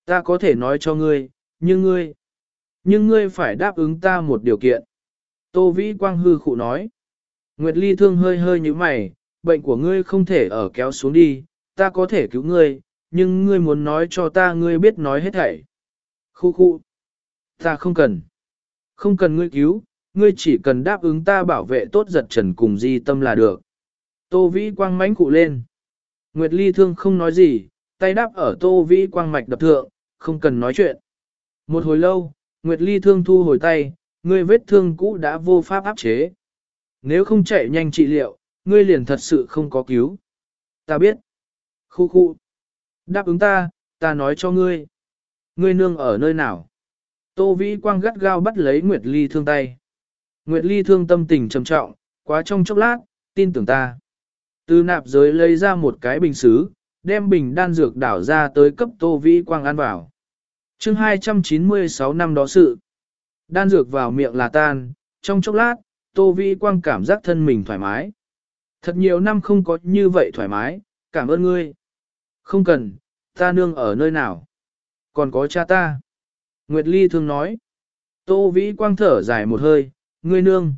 Ta có thể nói cho ngươi, nhưng ngươi. Nhưng ngươi phải đáp ứng ta một điều kiện. Tô Vĩ Quang hư khụ nói. Nguyệt Ly thương hơi hơi như mày, bệnh của ngươi không thể ở kéo xuống đi, ta có thể cứu ngươi, nhưng ngươi muốn nói cho ta ngươi biết nói hết thảy. Khu khu. Ta không cần. Không cần ngươi cứu, ngươi chỉ cần đáp ứng ta bảo vệ tốt giật trần cùng di tâm là được. Tô Vĩ Quang mánh cụ lên. Nguyệt Ly thương không nói gì, tay đáp ở Tô Vĩ Quang mạch đập thượng, không cần nói chuyện. Một hồi lâu, Nguyệt Ly thương thu hồi tay, ngươi vết thương cũ đã vô pháp áp chế. Nếu không chạy nhanh trị liệu, ngươi liền thật sự không có cứu. Ta biết. Khu khu. Đáp ứng ta, ta nói cho ngươi. Ngươi nương ở nơi nào? Tô Vĩ Quang gắt gao bắt lấy Nguyệt Ly thương tay. Nguyệt Ly thương tâm tình trầm trọng, quá trong chốc lát, tin tưởng ta. Từ nạp giới lấy ra một cái bình xứ, đem bình đan dược đảo ra tới cấp Tô Vĩ Quang ăn vào. chương 296 năm đó sự. Đan dược vào miệng là tan, trong chốc lát, Tô Vĩ Quang cảm giác thân mình thoải mái. Thật nhiều năm không có như vậy thoải mái, cảm ơn ngươi. Không cần, ta nương ở nơi nào. Còn có cha ta. Nguyệt Ly thương nói. Tô Vĩ Quang thở dài một hơi, ngươi nương.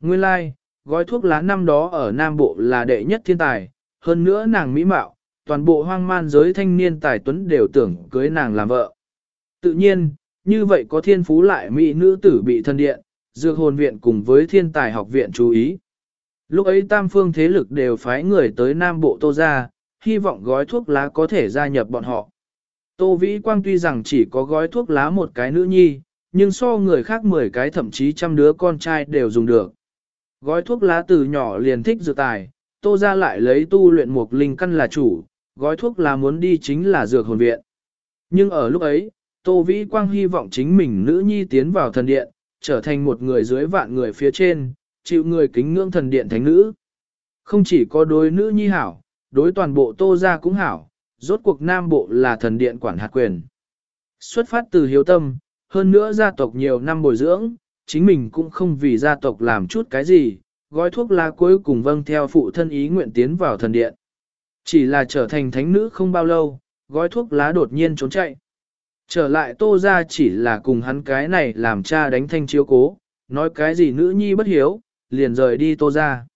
Nguyên lai, like, gói thuốc lá năm đó ở Nam Bộ là đệ nhất thiên tài, hơn nữa nàng mỹ mạo, toàn bộ hoang man giới thanh niên tài tuấn đều tưởng cưới nàng làm vợ. Tự nhiên, như vậy có thiên phú lại mỹ nữ tử bị thân điện, dược hồn viện cùng với thiên tài học viện chú ý. Lúc ấy tam phương thế lực đều phái người tới Nam Bộ Tô ra, hy vọng gói thuốc lá có thể gia nhập bọn họ. Tô Vĩ Quang tuy rằng chỉ có gói thuốc lá một cái nữ nhi, nhưng so người khác 10 cái thậm chí trăm đứa con trai đều dùng được. Gói thuốc lá từ nhỏ liền thích dược tài, Tô ra lại lấy tu luyện một linh căn là chủ, gói thuốc lá muốn đi chính là dược hồn viện. Nhưng ở lúc ấy, Tô Vĩ Quang hy vọng chính mình nữ nhi tiến vào thần điện, trở thành một người dưới vạn người phía trên, chịu người kính ngưỡng thần điện thánh nữ. Không chỉ có đối nữ nhi hảo, đối toàn bộ Tô ra cũng hảo, rốt cuộc Nam Bộ là thần điện quản hạt quyền. Xuất phát từ hiếu tâm, hơn nữa gia tộc nhiều năm bồi dưỡng, chính mình cũng không vì gia tộc làm chút cái gì, gói thuốc lá cuối cùng vâng theo phụ thân ý nguyện tiến vào thần điện. Chỉ là trở thành thánh nữ không bao lâu, gói thuốc lá đột nhiên trốn chạy. Trở lại tô ra chỉ là cùng hắn cái này làm cha đánh thanh chiếu cố, nói cái gì nữ nhi bất hiếu, liền rời đi tô ra.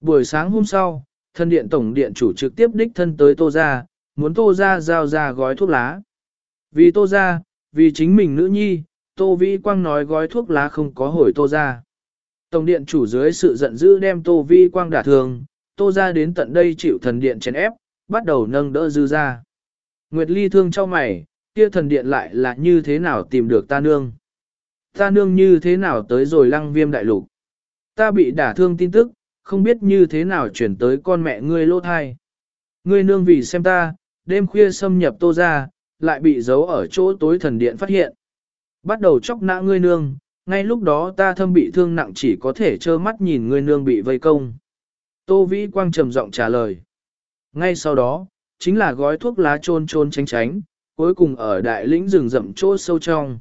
Buổi sáng hôm sau, thân điện tổng điện chủ trực tiếp đích thân tới tô ra, muốn tô ra giao ra gói thuốc lá. Vì tô ra, vì chính mình nữ nhi, tô vĩ quang nói gói thuốc lá không có hồi tô ra. Tổng điện chủ dưới sự giận dữ đem tô vĩ quang đả thường, tô ra đến tận đây chịu thần điện chèn ép, bắt đầu nâng đỡ dư ra. Nguyệt Ly thương cho mày, kia thần điện lại là như thế nào tìm được ta nương? Ta nương như thế nào tới rồi lăng viêm đại lục? Ta bị đả thương tin tức, không biết như thế nào chuyển tới con mẹ ngươi lô thai. Ngươi nương vì xem ta, đêm khuya xâm nhập tô ra, lại bị giấu ở chỗ tối thần điện phát hiện. Bắt đầu chóc nã ngươi nương, ngay lúc đó ta thâm bị thương nặng chỉ có thể trơ mắt nhìn ngươi nương bị vây công. Tô Vĩ Quang trầm giọng trả lời. Ngay sau đó, chính là gói thuốc lá trôn trôn tránh tránh, cuối cùng ở đại lĩnh rừng rậm chỗ sâu trong.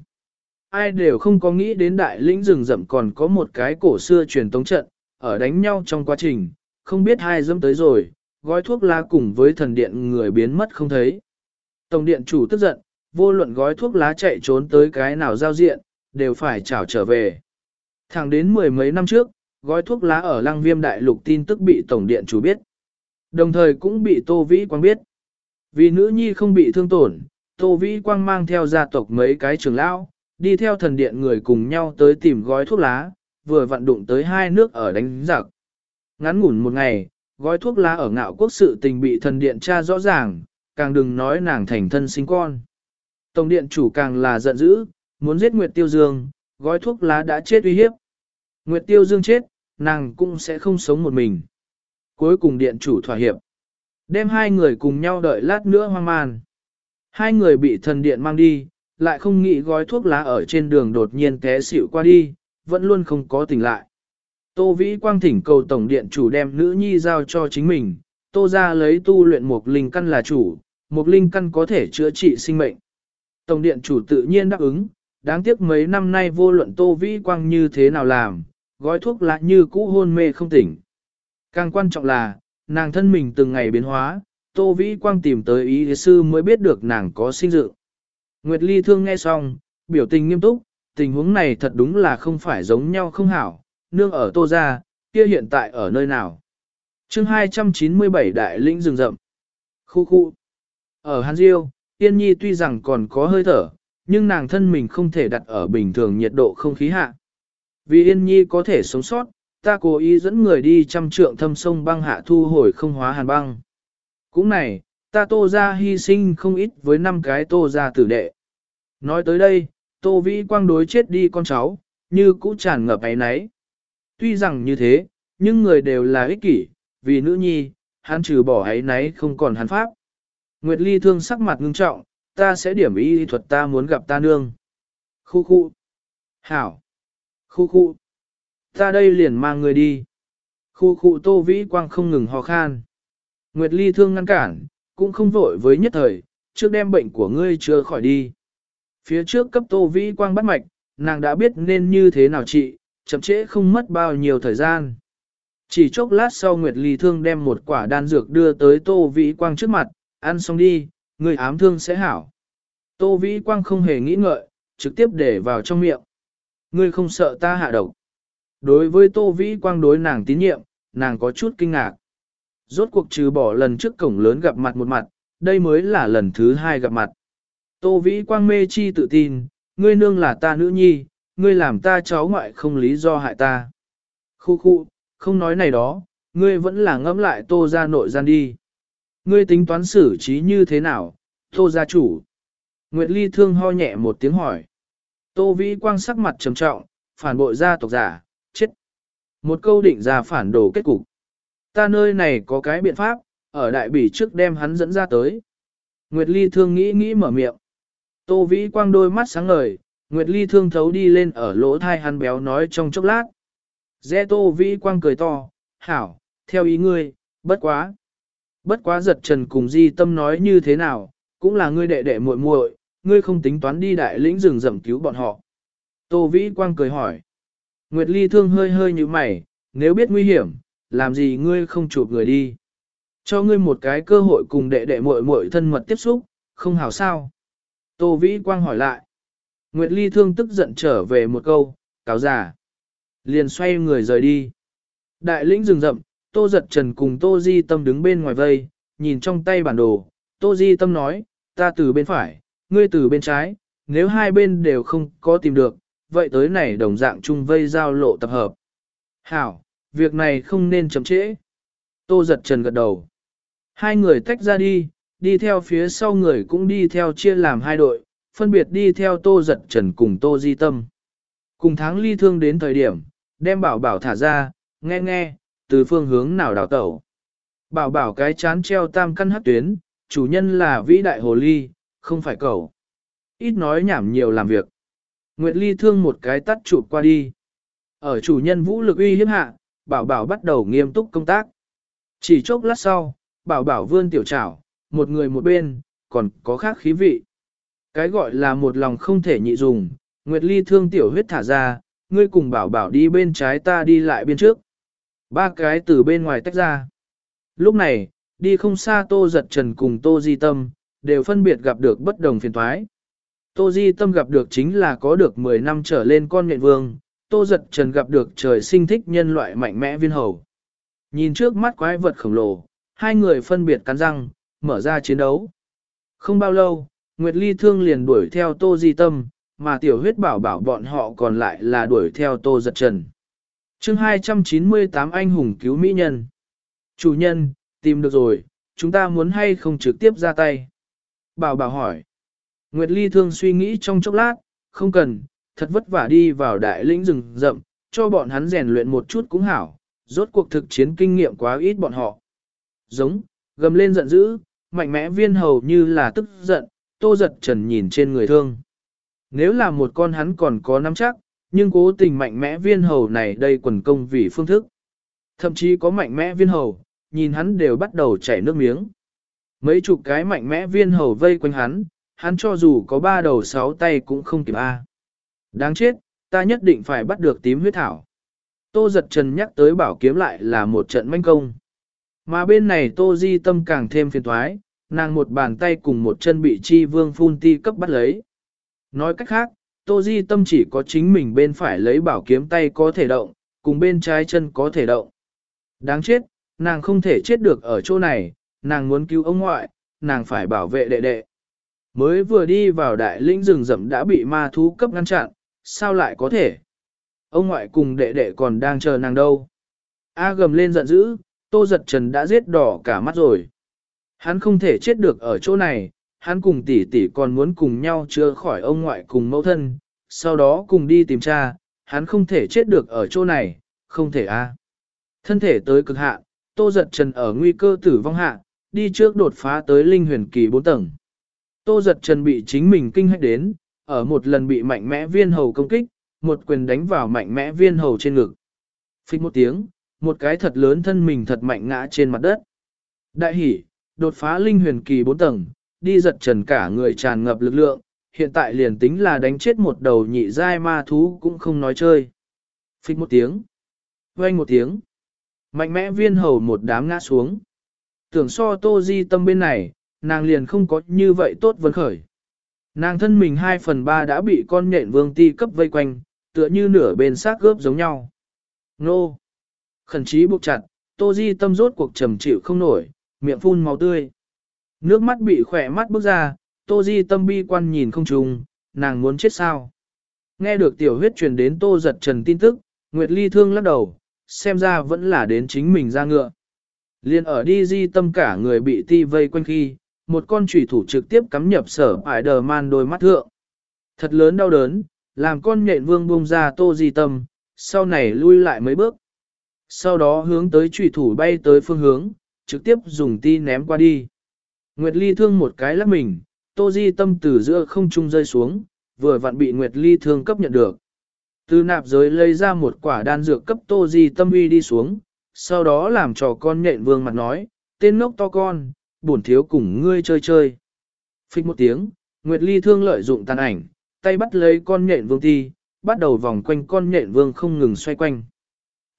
Ai đều không có nghĩ đến đại lĩnh rừng rậm còn có một cái cổ xưa truyền tống trận, ở đánh nhau trong quá trình, không biết hai dâm tới rồi, gói thuốc lá cùng với thần điện người biến mất không thấy. Tổng điện chủ tức giận, vô luận gói thuốc lá chạy trốn tới cái nào giao diện, đều phải trảo trở về. Thẳng đến mười mấy năm trước, gói thuốc lá ở lăng viêm đại lục tin tức bị tổng điện chủ biết. Đồng thời cũng bị Tô Vĩ Quang biết. Vì nữ nhi không bị thương tổn, Tô Vĩ Quang mang theo gia tộc mấy cái trưởng lão, đi theo thần điện người cùng nhau tới tìm gói thuốc lá, vừa vận đụng tới hai nước ở đánh giặc. Ngắn ngủn một ngày, gói thuốc lá ở ngạo quốc sự tình bị thần điện tra rõ ràng, càng đừng nói nàng thành thân sinh con. Tổng điện chủ càng là giận dữ, muốn giết Nguyệt Tiêu Dương, gói thuốc lá đã chết uy hiếp. Nguyệt Tiêu Dương chết, nàng cũng sẽ không sống một mình. Cuối cùng điện chủ thỏa hiệp. Đem hai người cùng nhau đợi lát nữa hoang man. Hai người bị thần điện mang đi, lại không nghĩ gói thuốc lá ở trên đường đột nhiên té xỉu qua đi, vẫn luôn không có tỉnh lại. Tô Vĩ Quang thỉnh cầu Tổng Điện chủ đem nữ nhi giao cho chính mình, Tô ra lấy tu luyện một linh căn là chủ, một linh căn có thể chữa trị sinh mệnh. Tổng Điện chủ tự nhiên đáp ứng, đáng tiếc mấy năm nay vô luận Tô Vĩ Quang như thế nào làm, gói thuốc lại như cũ hôn mê không tỉnh. Càng quan trọng là, nàng thân mình từng ngày biến hóa, Tô Vĩ Quang tìm tới ý sư mới biết được nàng có sinh dự. Nguyệt Ly thương nghe xong, biểu tình nghiêm túc, tình huống này thật đúng là không phải giống nhau không hảo, nương ở Tô Gia, kia hiện tại ở nơi nào. chương 297 đại lĩnh rừng rậm. Khu khu. Ở Hàn Diêu, Yên Nhi tuy rằng còn có hơi thở, nhưng nàng thân mình không thể đặt ở bình thường nhiệt độ không khí hạ. Vì Yên Nhi có thể sống sót, ta cố ý dẫn người đi trăm trượng thâm sông băng hạ thu hồi không hóa hàn băng. Cũng này, ta tô ra hy sinh không ít với năm cái tô ra tử đệ. Nói tới đây, tô vĩ quang đối chết đi con cháu, như cũ tràn ngập ấy nấy. Tuy rằng như thế, nhưng người đều là ích kỷ, vì nữ nhi, hắn trừ bỏ ấy nấy không còn hắn pháp. Nguyệt Ly thương sắc mặt ngưng trọng, ta sẽ điểm ý thuật ta muốn gặp ta nương. Khu khu. Hảo. Khu khu. Ta đây liền mang người đi. Khu khu tô vĩ quang không ngừng ho khan. Nguyệt Ly thương ngăn cản, cũng không vội với nhất thời, trước đem bệnh của ngươi chưa khỏi đi. Phía trước cấp tô vĩ quang bắt mạch, nàng đã biết nên như thế nào trị, chậm trễ không mất bao nhiêu thời gian. Chỉ chốc lát sau Nguyệt Ly thương đem một quả đan dược đưa tới tô vĩ quang trước mặt, ăn xong đi, người ám thương sẽ hảo. Tô vĩ quang không hề nghĩ ngợi, trực tiếp để vào trong miệng. Ngươi không sợ ta hạ độc. Đối với tô vĩ quang đối nàng tín nhiệm, nàng có chút kinh ngạc. Rốt cuộc trừ bỏ lần trước cổng lớn gặp mặt một mặt, đây mới là lần thứ hai gặp mặt. Tô Vĩ Quang mê chi tự tin, ngươi nương là ta nữ nhi, ngươi làm ta cháu ngoại không lý do hại ta. Khu khu, không nói này đó, ngươi vẫn là ngẫm lại tô ra nội gian đi. Ngươi tính toán xử trí như thế nào, tô gia chủ. Nguyệt Ly thương ho nhẹ một tiếng hỏi. Tô Vĩ Quang sắc mặt trầm trọng, phản bội gia tộc giả, chết. Một câu định ra phản đồ kết cục. Ta nơi này có cái biện pháp, ở đại bỉ trước đem hắn dẫn ra tới. Nguyệt Ly thương nghĩ nghĩ mở miệng. Tô Vĩ Quang đôi mắt sáng ngời, Nguyệt Ly thương thấu đi lên ở lỗ thai hắn béo nói trong chốc lát. Dê Tô Vĩ Quang cười to, hảo, theo ý ngươi, bất quá. Bất quá giật trần cùng di tâm nói như thế nào, cũng là ngươi đệ đệ muội muội, ngươi không tính toán đi đại lĩnh rừng rậm cứu bọn họ. Tô Vĩ Quang cười hỏi. Nguyệt Ly thương hơi hơi như mày, nếu biết nguy hiểm, làm gì ngươi không chụp người đi. Cho ngươi một cái cơ hội cùng đệ đệ muội muội thân mật tiếp xúc, không hảo sao. Tô Vĩ Quang hỏi lại. Nguyệt Ly thương tức giận trở về một câu, cáo giả. Liền xoay người rời đi. Đại lĩnh rừng rậm, Tô Giật Trần cùng Tô Di Tâm đứng bên ngoài vây, nhìn trong tay bản đồ. Tô Di Tâm nói, ta từ bên phải, ngươi từ bên trái, nếu hai bên đều không có tìm được, vậy tới này đồng dạng chung vây giao lộ tập hợp. Hảo, việc này không nên chậm trễ. Tô Giật Trần gật đầu. Hai người tách ra đi, đi theo phía sau người cũng đi theo chia làm hai đội, phân biệt đi theo Tô Giật Trần cùng Tô Di Tâm. Cùng tháng ly thương đến thời điểm, đem bảo bảo thả ra, nghe nghe, từ phương hướng nào đào tẩu. Bảo bảo cái chán treo tam căn hắc tuyến, chủ nhân là vĩ đại hồ ly, không phải cậu. Ít nói nhảm nhiều làm việc. Nguyệt ly thương một cái tắt chụp qua đi. Ở chủ nhân vũ lực uy hiếp hạ, bảo bảo bắt đầu nghiêm túc công tác. Chỉ chốc lát sau, bảo bảo vươn tiểu trảo, một người một bên, còn có khác khí vị. Cái gọi là một lòng không thể nhị dùng, Nguyệt Ly thương tiểu huyết thả ra, ngươi cùng bảo bảo đi bên trái ta đi lại bên trước. Ba cái từ bên ngoài tách ra. Lúc này, đi không xa Tô Giật Trần cùng Tô Di Tâm, đều phân biệt gặp được bất đồng phiền thoái. Tô Di Tâm gặp được chính là có được 10 năm trở lên con nhện vương, Tô Giật Trần gặp được trời sinh thích nhân loại mạnh mẽ viên hầu. Nhìn trước mắt quái vật khổng lồ, hai người phân biệt cắn răng, mở ra chiến đấu. Không bao lâu, Nguyệt Ly Thương liền đuổi theo Tô Di Tâm, mà tiểu huyết bảo bảo bọn họ còn lại là đuổi theo Tô Giật Trần chương 298 anh hùng cứu mỹ nhân. Chủ nhân, tìm được rồi, chúng ta muốn hay không trực tiếp ra tay? Bảo bảo hỏi. Nguyệt Ly Thương suy nghĩ trong chốc lát, không cần, thật vất vả đi vào đại lĩnh rừng rậm, cho bọn hắn rèn luyện một chút cũng hảo, rốt cuộc thực chiến kinh nghiệm quá ít bọn họ. Giống, gầm lên giận dữ, mạnh mẽ viên hầu như là tức giận, tô giật trần nhìn trên người thương. Nếu là một con hắn còn có nắm chắc, nhưng cố tình mạnh mẽ viên hầu này đây quần công vì phương thức. Thậm chí có mạnh mẽ viên hầu, nhìn hắn đều bắt đầu chảy nước miếng. Mấy chục cái mạnh mẽ viên hầu vây quanh hắn, hắn cho dù có ba đầu sáu tay cũng không kịp A. Đáng chết, ta nhất định phải bắt được tím huyết thảo. Tô giật trần nhắc tới bảo kiếm lại là một trận manh công. Mà bên này tô di tâm càng thêm phiền thoái, nàng một bàn tay cùng một chân bị chi vương phun ti cấp bắt lấy. Nói cách khác, tô di tâm chỉ có chính mình bên phải lấy bảo kiếm tay có thể động, cùng bên trái chân có thể động. Đáng chết, nàng không thể chết được ở chỗ này, nàng muốn cứu ông ngoại, nàng phải bảo vệ đệ đệ. Mới vừa đi vào đại lĩnh rừng rậm đã bị ma thú cấp ngăn chặn, sao lại có thể? Ông ngoại cùng đệ đệ còn đang chờ nàng đâu. A gầm lên giận dữ, tô giật trần đã giết đỏ cả mắt rồi. Hắn không thể chết được ở chỗ này, hắn cùng tỷ tỷ còn muốn cùng nhau chữa khỏi ông ngoại cùng mẫu thân, sau đó cùng đi tìm cha, hắn không thể chết được ở chỗ này, không thể a. Thân thể tới cực hạn, tô giật trần ở nguy cơ tử vong hạ, đi trước đột phá tới linh huyền kỳ 4 tầng. Tô giật trần bị chính mình kinh hách đến, ở một lần bị mạnh mẽ viên hầu công kích, một quyền đánh vào mạnh mẽ viên hầu trên ngực. Phích một tiếng, một cái thật lớn thân mình thật mạnh ngã trên mặt đất. Đại hỉ, đột phá linh huyền kỳ 4 tầng, đi giật trần cả người tràn ngập lực lượng, hiện tại liền tính là đánh chết một đầu nhị giai ma thú cũng không nói chơi. Phích một tiếng, vang một tiếng, mạnh mẽ viên hầu một đám ngã xuống. Tưởng so tô di tâm bên này, nàng liền không có như vậy tốt vấn khởi. Nàng thân mình 2 phần 3 đã bị con nhện vương ti cấp vây quanh, tựa như nửa bên xác gớp giống nhau. Nô! Khẩn trí buộc chặt, tô di tâm rốt cuộc trầm chịu không nổi, miệng phun máu tươi. Nước mắt bị khỏe mắt bước ra, tô di tâm bi quan nhìn không trùng, nàng muốn chết sao. Nghe được tiểu huyết truyền đến tô giật trần tin tức, Nguyệt Ly thương lắc đầu, xem ra vẫn là đến chính mình ra ngựa. Liên ở đi di tâm cả người bị ti vây quanh khi, một con trùy thủ trực tiếp cắm nhập sở ải đờ man đôi mắt thượng. Thật lớn đau đớn, làm con nhện vương buông ra tô di tâm, sau này lui lại mấy bước. Sau đó hướng tới trùy thủ bay tới phương hướng, trực tiếp dùng ti ném qua đi. Nguyệt Ly thương một cái lắc mình, tô di tâm từ giữa không trung rơi xuống, vừa vặn bị Nguyệt Ly thương cấp nhận được. Từ nạp giới lấy ra một quả đan dược cấp tô di tâm uy đi xuống, sau đó làm cho con nhện vương mặt nói, tên ngốc to con, bổn thiếu cùng ngươi chơi chơi. Phích một tiếng, Nguyệt Ly thương lợi dụng tàn ảnh, tay bắt lấy con nhện vương ti, bắt đầu vòng quanh con nhện vương không ngừng xoay quanh.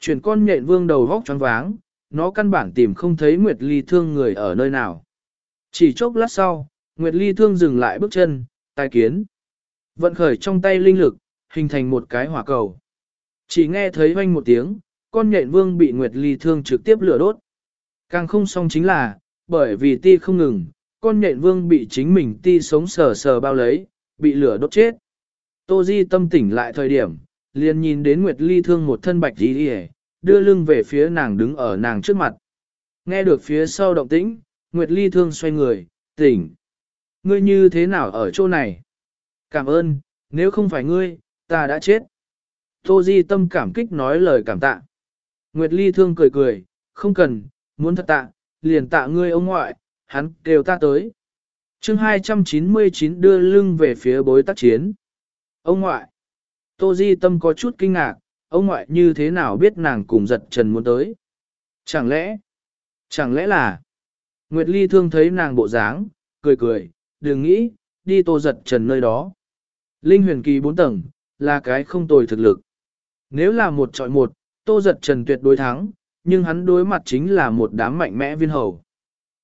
Chuyển con nhện vương đầu góc choáng váng, nó căn bản tìm không thấy Nguyệt Ly thương người ở nơi nào. Chỉ chốc lát sau, Nguyệt Ly thương dừng lại bước chân, tai kiến. Vận khởi trong tay linh lực, hình thành một cái hỏa cầu. Chỉ nghe thấy hoanh một tiếng, con nhện vương bị Nguyệt Ly thương trực tiếp lửa đốt. Càng không xong chính là, bởi vì ti không ngừng, con nhện vương bị chính mình ti sống sờ sờ bao lấy, bị lửa đốt chết. Tô Di tâm tỉnh lại thời điểm, liền nhìn đến Nguyệt Ly thương một thân bạch đi đi đưa lưng về phía nàng đứng ở nàng trước mặt. Nghe được phía sau động tĩnh, Nguyệt Ly thương xoay người, tỉnh. Ngươi như thế nào ở chỗ này? Cảm ơn, nếu không phải ngươi, ta đã chết. Tô Di tâm cảm kích nói lời cảm tạ. Nguyệt Ly thương cười cười, không cần, muốn thật tạ, liền tạ ngươi ông ngoại, hắn kêu ta tới. chương 299 đưa lưng về phía bối tác chiến. Ông ngoại, Tô Di Tâm có chút kinh ngạc, ông ngoại như thế nào biết nàng cùng giật trần muốn tới. Chẳng lẽ, chẳng lẽ là, Nguyệt Ly thương thấy nàng bộ dáng, cười cười, đừng nghĩ, đi tô giật trần nơi đó. Linh huyền kỳ 4 tầng, là cái không tồi thực lực. Nếu là một trọi một, tô giật trần tuyệt đối thắng, nhưng hắn đối mặt chính là một đám mạnh mẽ viên hầu.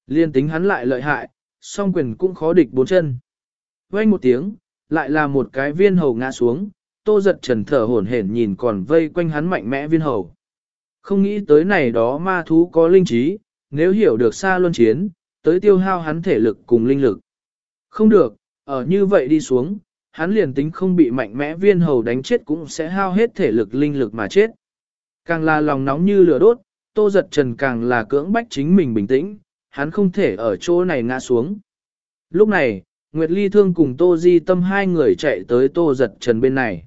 Liên tính hắn lại lợi hại, song quyền cũng khó địch bốn chân. Quay một tiếng, lại là một cái viên hầu ngã xuống, tô giật trần thở hổn hển nhìn còn vây quanh hắn mạnh mẽ viên hầu. Không nghĩ tới này đó ma thú có linh trí, nếu hiểu được xa luân chiến, tới tiêu hao hắn thể lực cùng linh lực. Không được, ở như vậy đi xuống, hắn liền tính không bị mạnh mẽ viên hầu đánh chết cũng sẽ hao hết thể lực linh lực mà chết. Càng là lòng nóng như lửa đốt, tô giật trần càng là cưỡng bách chính mình bình tĩnh, hắn không thể ở chỗ này ngã xuống. Lúc này, Nguyệt Ly Thương cùng Tô Di Tâm hai người chạy tới Tô Giật Trần bên này.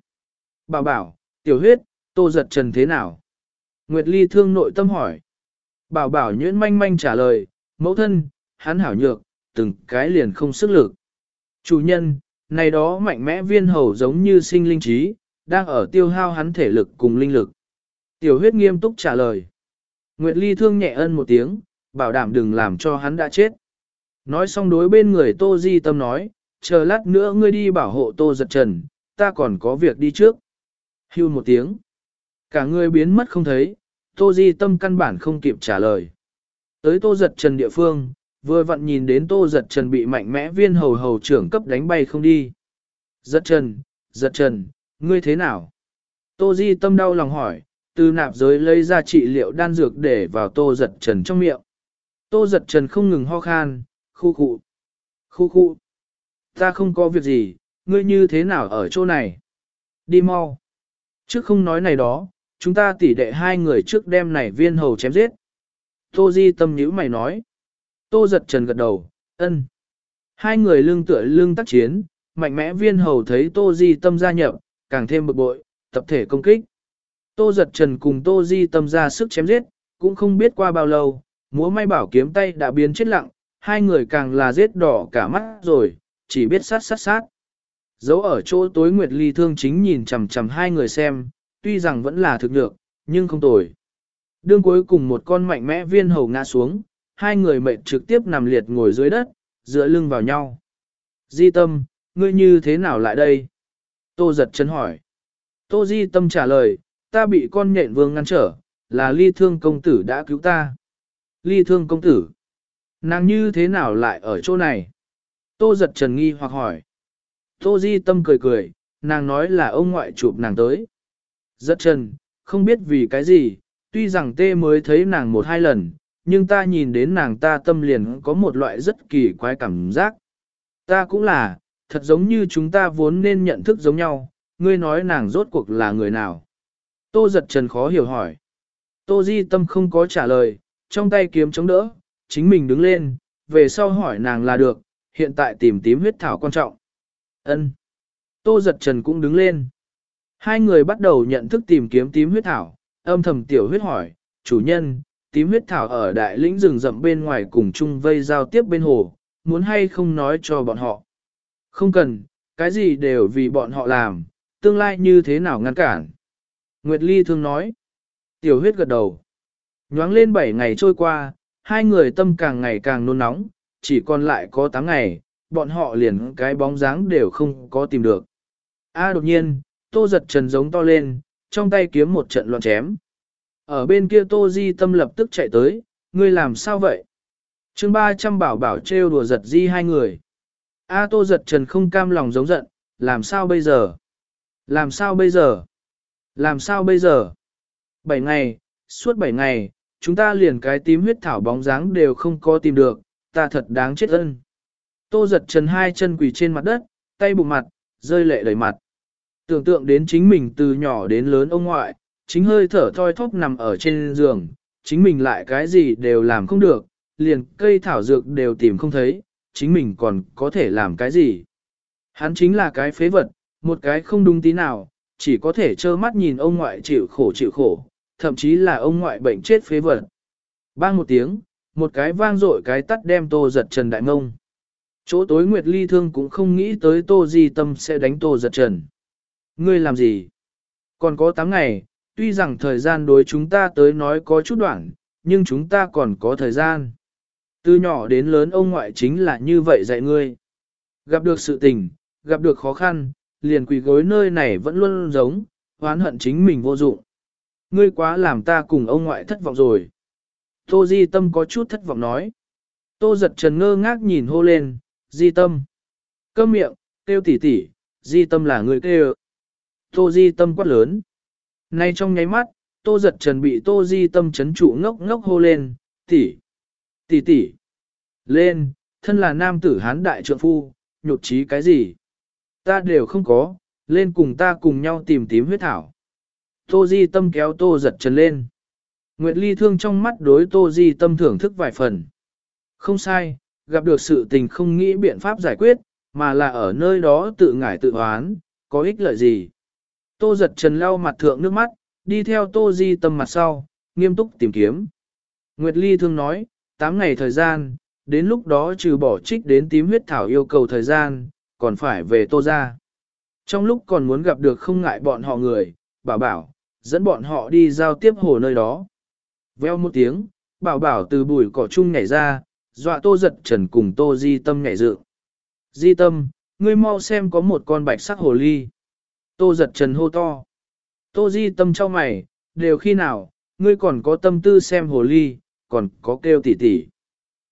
Bảo bảo, tiểu huyết, Tô Giật Trần thế nào? Nguyệt Ly Thương nội tâm hỏi. Bảo bảo nhuyễn manh manh trả lời, mẫu thân, hắn hảo nhược, từng cái liền không sức lực. Chủ nhân, này đó mạnh mẽ viên hầu giống như sinh linh trí, đang ở tiêu hao hắn thể lực cùng linh lực. Tiểu huyết nghiêm túc trả lời. Nguyệt Ly thương nhẹ ân một tiếng, bảo đảm đừng làm cho hắn đã chết. Nói xong đối bên người Tô Di Tâm nói, chờ lát nữa ngươi đi bảo hộ Tô Giật Trần, ta còn có việc đi trước. Hưu một tiếng. Cả người biến mất không thấy, Tô Di Tâm căn bản không kịp trả lời. Tới Tô Giật Trần địa phương, vừa vặn nhìn đến Tô Giật Trần bị mạnh mẽ viên hầu hầu trưởng cấp đánh bay không đi. Giật Trần, Giật Trần, ngươi thế nào? Tô Di Tâm đau lòng hỏi, từ nạp giới lấy ra trị liệu đan dược để vào Tô Giật Trần trong miệng. Tô giật trần không ngừng ho khan, khu khu, khu khu. Ta không có việc gì, ngươi như thế nào ở chỗ này? Đi mau. Trước không nói này đó, chúng ta tỉ đệ hai người trước đem này viên hầu chém giết. Tô Di tâm nhữ mày nói. Tô giật trần gật đầu, ân. Hai người lưng tựa lưng tác chiến, mạnh mẽ viên hầu thấy Tô Di tâm gia nhập, càng thêm bực bội, tập thể công kích. Tô giật trần cùng Tô Di tâm ra sức chém giết, cũng không biết qua bao lâu, múa may bảo kiếm tay đã biến chết lặng, hai người càng là giết đỏ cả mắt rồi, chỉ biết sát sát sát. Dấu ở chỗ tối Nguyệt Ly thương chính nhìn chằm chằm hai người xem, tuy rằng vẫn là thực được, nhưng không tồi. Đương cuối cùng một con mạnh mẽ viên hầu ngã xuống, hai người mệt trực tiếp nằm liệt ngồi dưới đất, dựa lưng vào nhau. Di tâm, ngươi như thế nào lại đây? Tô giật chân hỏi. Tô di tâm trả lời, ta bị con nhện vương ngăn trở, là ly thương công tử đã cứu ta. Ly thương công tử. Nàng như thế nào lại ở chỗ này? Tô giật trần nghi hoặc hỏi. Tô di tâm cười cười, nàng nói là ông ngoại chụp nàng tới rất chân, không biết vì cái gì, tuy rằng tê mới thấy nàng một hai lần, nhưng ta nhìn đến nàng ta tâm liền có một loại rất kỳ quái cảm giác. Ta cũng là, thật giống như chúng ta vốn nên nhận thức giống nhau, ngươi nói nàng rốt cuộc là người nào. Tô giật trần khó hiểu hỏi. Tô di tâm không có trả lời, trong tay kiếm chống đỡ, chính mình đứng lên, về sau hỏi nàng là được, hiện tại tìm tím huyết thảo quan trọng. Ân. Tô giật trần cũng đứng lên. Hai người bắt đầu nhận thức tìm kiếm tím huyết thảo, âm thầm tiểu huyết hỏi, chủ nhân, tím huyết thảo ở đại lĩnh rừng rậm bên ngoài cùng chung vây giao tiếp bên hồ, muốn hay không nói cho bọn họ. Không cần, cái gì đều vì bọn họ làm, tương lai như thế nào ngăn cản. Nguyệt Ly thương nói. Tiểu huyết gật đầu. Nhoáng lên 7 ngày trôi qua, hai người tâm càng ngày càng nôn nóng, chỉ còn lại có 8 ngày, bọn họ liền cái bóng dáng đều không có tìm được. A đột nhiên, tô giật trần giống to lên, trong tay kiếm một trận loạn chém. Ở bên kia tô di tâm lập tức chạy tới, ngươi làm sao vậy? chương 300 bảo bảo trêu đùa giật di hai người. A tô giật trần không cam lòng giống giận, làm sao bây giờ? Làm sao bây giờ? Làm sao bây giờ? Bảy ngày, suốt bảy ngày, chúng ta liền cái tím huyết thảo bóng dáng đều không có tìm được, ta thật đáng chết ân. Tô giật trần hai chân quỳ trên mặt đất, tay bụng mặt, rơi lệ đầy mặt. Tưởng tượng đến chính mình từ nhỏ đến lớn ông ngoại, chính hơi thở thoi thóp nằm ở trên giường, chính mình lại cái gì đều làm không được, liền cây thảo dược đều tìm không thấy, chính mình còn có thể làm cái gì. Hắn chính là cái phế vật, một cái không đúng tí nào, chỉ có thể trơ mắt nhìn ông ngoại chịu khổ chịu khổ, thậm chí là ông ngoại bệnh chết phế vật. Bang một tiếng, một cái vang dội cái tắt đem tô giật trần đại ngông. Chỗ tối Nguyệt Ly Thương cũng không nghĩ tới tô di tâm sẽ đánh tô giật trần. Ngươi làm gì? Còn có 8 ngày, tuy rằng thời gian đối chúng ta tới nói có chút đoạn, nhưng chúng ta còn có thời gian. Từ nhỏ đến lớn ông ngoại chính là như vậy dạy ngươi. Gặp được sự tình, gặp được khó khăn, liền quỳ gối nơi này vẫn luôn giống, oán hận chính mình vô dụng. Ngươi quá làm ta cùng ông ngoại thất vọng rồi. Tô Di Tâm có chút thất vọng nói. Tô giật trần ngơ ngác nhìn hô lên, Di Tâm. Cơm miệng, kêu tỉ tỉ, Di Tâm là người kêu. Tô Di Tâm quát lớn. Nay trong nháy mắt, Tô giật trần bị Tô Di Tâm chấn trụ ngốc ngốc hô lên, tỷ, tỷ tỷ, Lên, thân là nam tử hán đại trượng phu, nhột chí cái gì? Ta đều không có, lên cùng ta cùng nhau tìm tím huyết thảo. Tô Di Tâm kéo Tô giật trần lên. Nguyệt Ly thương trong mắt đối Tô Di Tâm thưởng thức vài phần. Không sai, gặp được sự tình không nghĩ biện pháp giải quyết, mà là ở nơi đó tự ngải tự oán, có ích lợi gì. Tô giật trần lau mặt thượng nước mắt, đi theo Tô Di Tâm mặt sau, nghiêm túc tìm kiếm. Nguyệt Ly thương nói, 8 ngày thời gian, đến lúc đó trừ bỏ trích đến tím huyết thảo yêu cầu thời gian, còn phải về Tô ra. Trong lúc còn muốn gặp được không ngại bọn họ người, bảo bảo, dẫn bọn họ đi giao tiếp hồ nơi đó. Veo một tiếng, bảo bảo từ bụi cỏ chung nhảy ra, dọa tô giật trần cùng tô di tâm nhảy dự. Di tâm, ngươi mau xem có một con bạch sắc hồ ly. Tô giật trần hô to. Tô di tâm cho mày, đều khi nào, ngươi còn có tâm tư xem hồ ly, còn có kêu tỉ tỉ.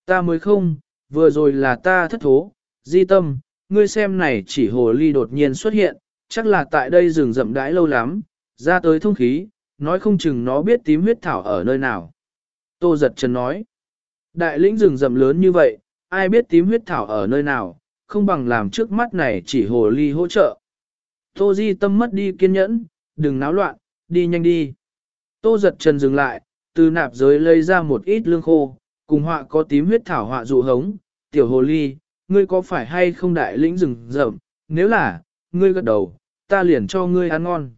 Ta mới không, vừa rồi là ta thất thố, di tâm, ngươi xem này chỉ hồ ly đột nhiên xuất hiện, chắc là tại đây rừng rậm đãi lâu lắm, ra tới thông khí, nói không chừng nó biết tím huyết thảo ở nơi nào. Tô giật chân nói, đại lĩnh rừng rậm lớn như vậy, ai biết tím huyết thảo ở nơi nào, không bằng làm trước mắt này chỉ hồ ly hỗ trợ. Tô di tâm mất đi kiên nhẫn, đừng náo loạn, đi nhanh đi. Tô giật chân dừng lại, từ nạp giới lấy ra một ít lương khô, cùng họa có tím huyết thảo họa dụ hống, tiểu hồ ly, ngươi có phải hay không đại lĩnh rừng rậm, nếu là, ngươi gật đầu, ta liền cho ngươi ăn ngon.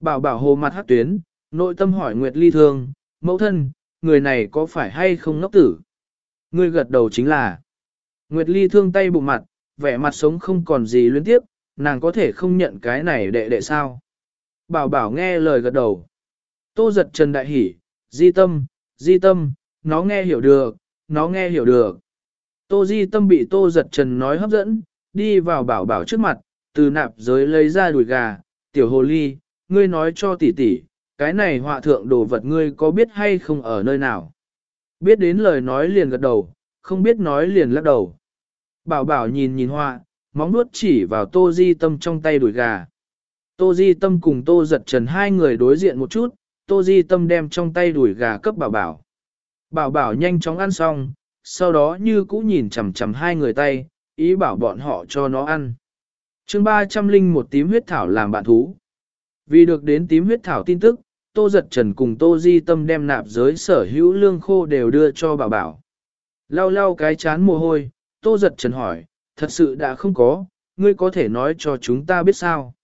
Bảo bảo hồ mặt hát tuyến, nội tâm hỏi Nguyệt Ly thương, mẫu thân, người này có phải hay không ngốc tử? Ngươi gật đầu chính là. Nguyệt Ly thương tay bụng mặt, vẻ mặt sống không còn gì luyến tiếp, nàng có thể không nhận cái này đệ đệ sao? Bảo bảo nghe lời gật đầu. Tô giật trần đại hỉ, di tâm, di tâm, nó nghe hiểu được, nó nghe hiểu được. Tô di tâm bị tô giật trần nói hấp dẫn, đi vào bảo bảo trước mặt, từ nạp giới lấy ra đùi gà, tiểu hồ ly, ngươi nói cho tỷ tỷ, cái này họa thượng đồ vật ngươi có biết hay không ở nơi nào? Biết đến lời nói liền gật đầu, không biết nói liền lắc đầu. Bảo bảo nhìn nhìn họa, móng nuốt chỉ vào tô di tâm trong tay đùi gà. Tô di tâm cùng tô giật trần hai người đối diện một chút, tô di tâm đem trong tay đùi gà cấp bảo bảo. Bảo bảo nhanh chóng ăn xong, sau đó như cũ nhìn chằm chằm hai người tay, ý bảo bọn họ cho nó ăn. chương 300 linh một tím huyết thảo làm bạn thú. Vì được đến tím huyết thảo tin tức, Tô Giật Trần cùng Tô Di Tâm đem nạp giới sở hữu lương khô đều đưa cho bảo bảo. Lau lau cái chán mồ hôi, Tô Giật Trần hỏi, thật sự đã không có, ngươi có thể nói cho chúng ta biết sao?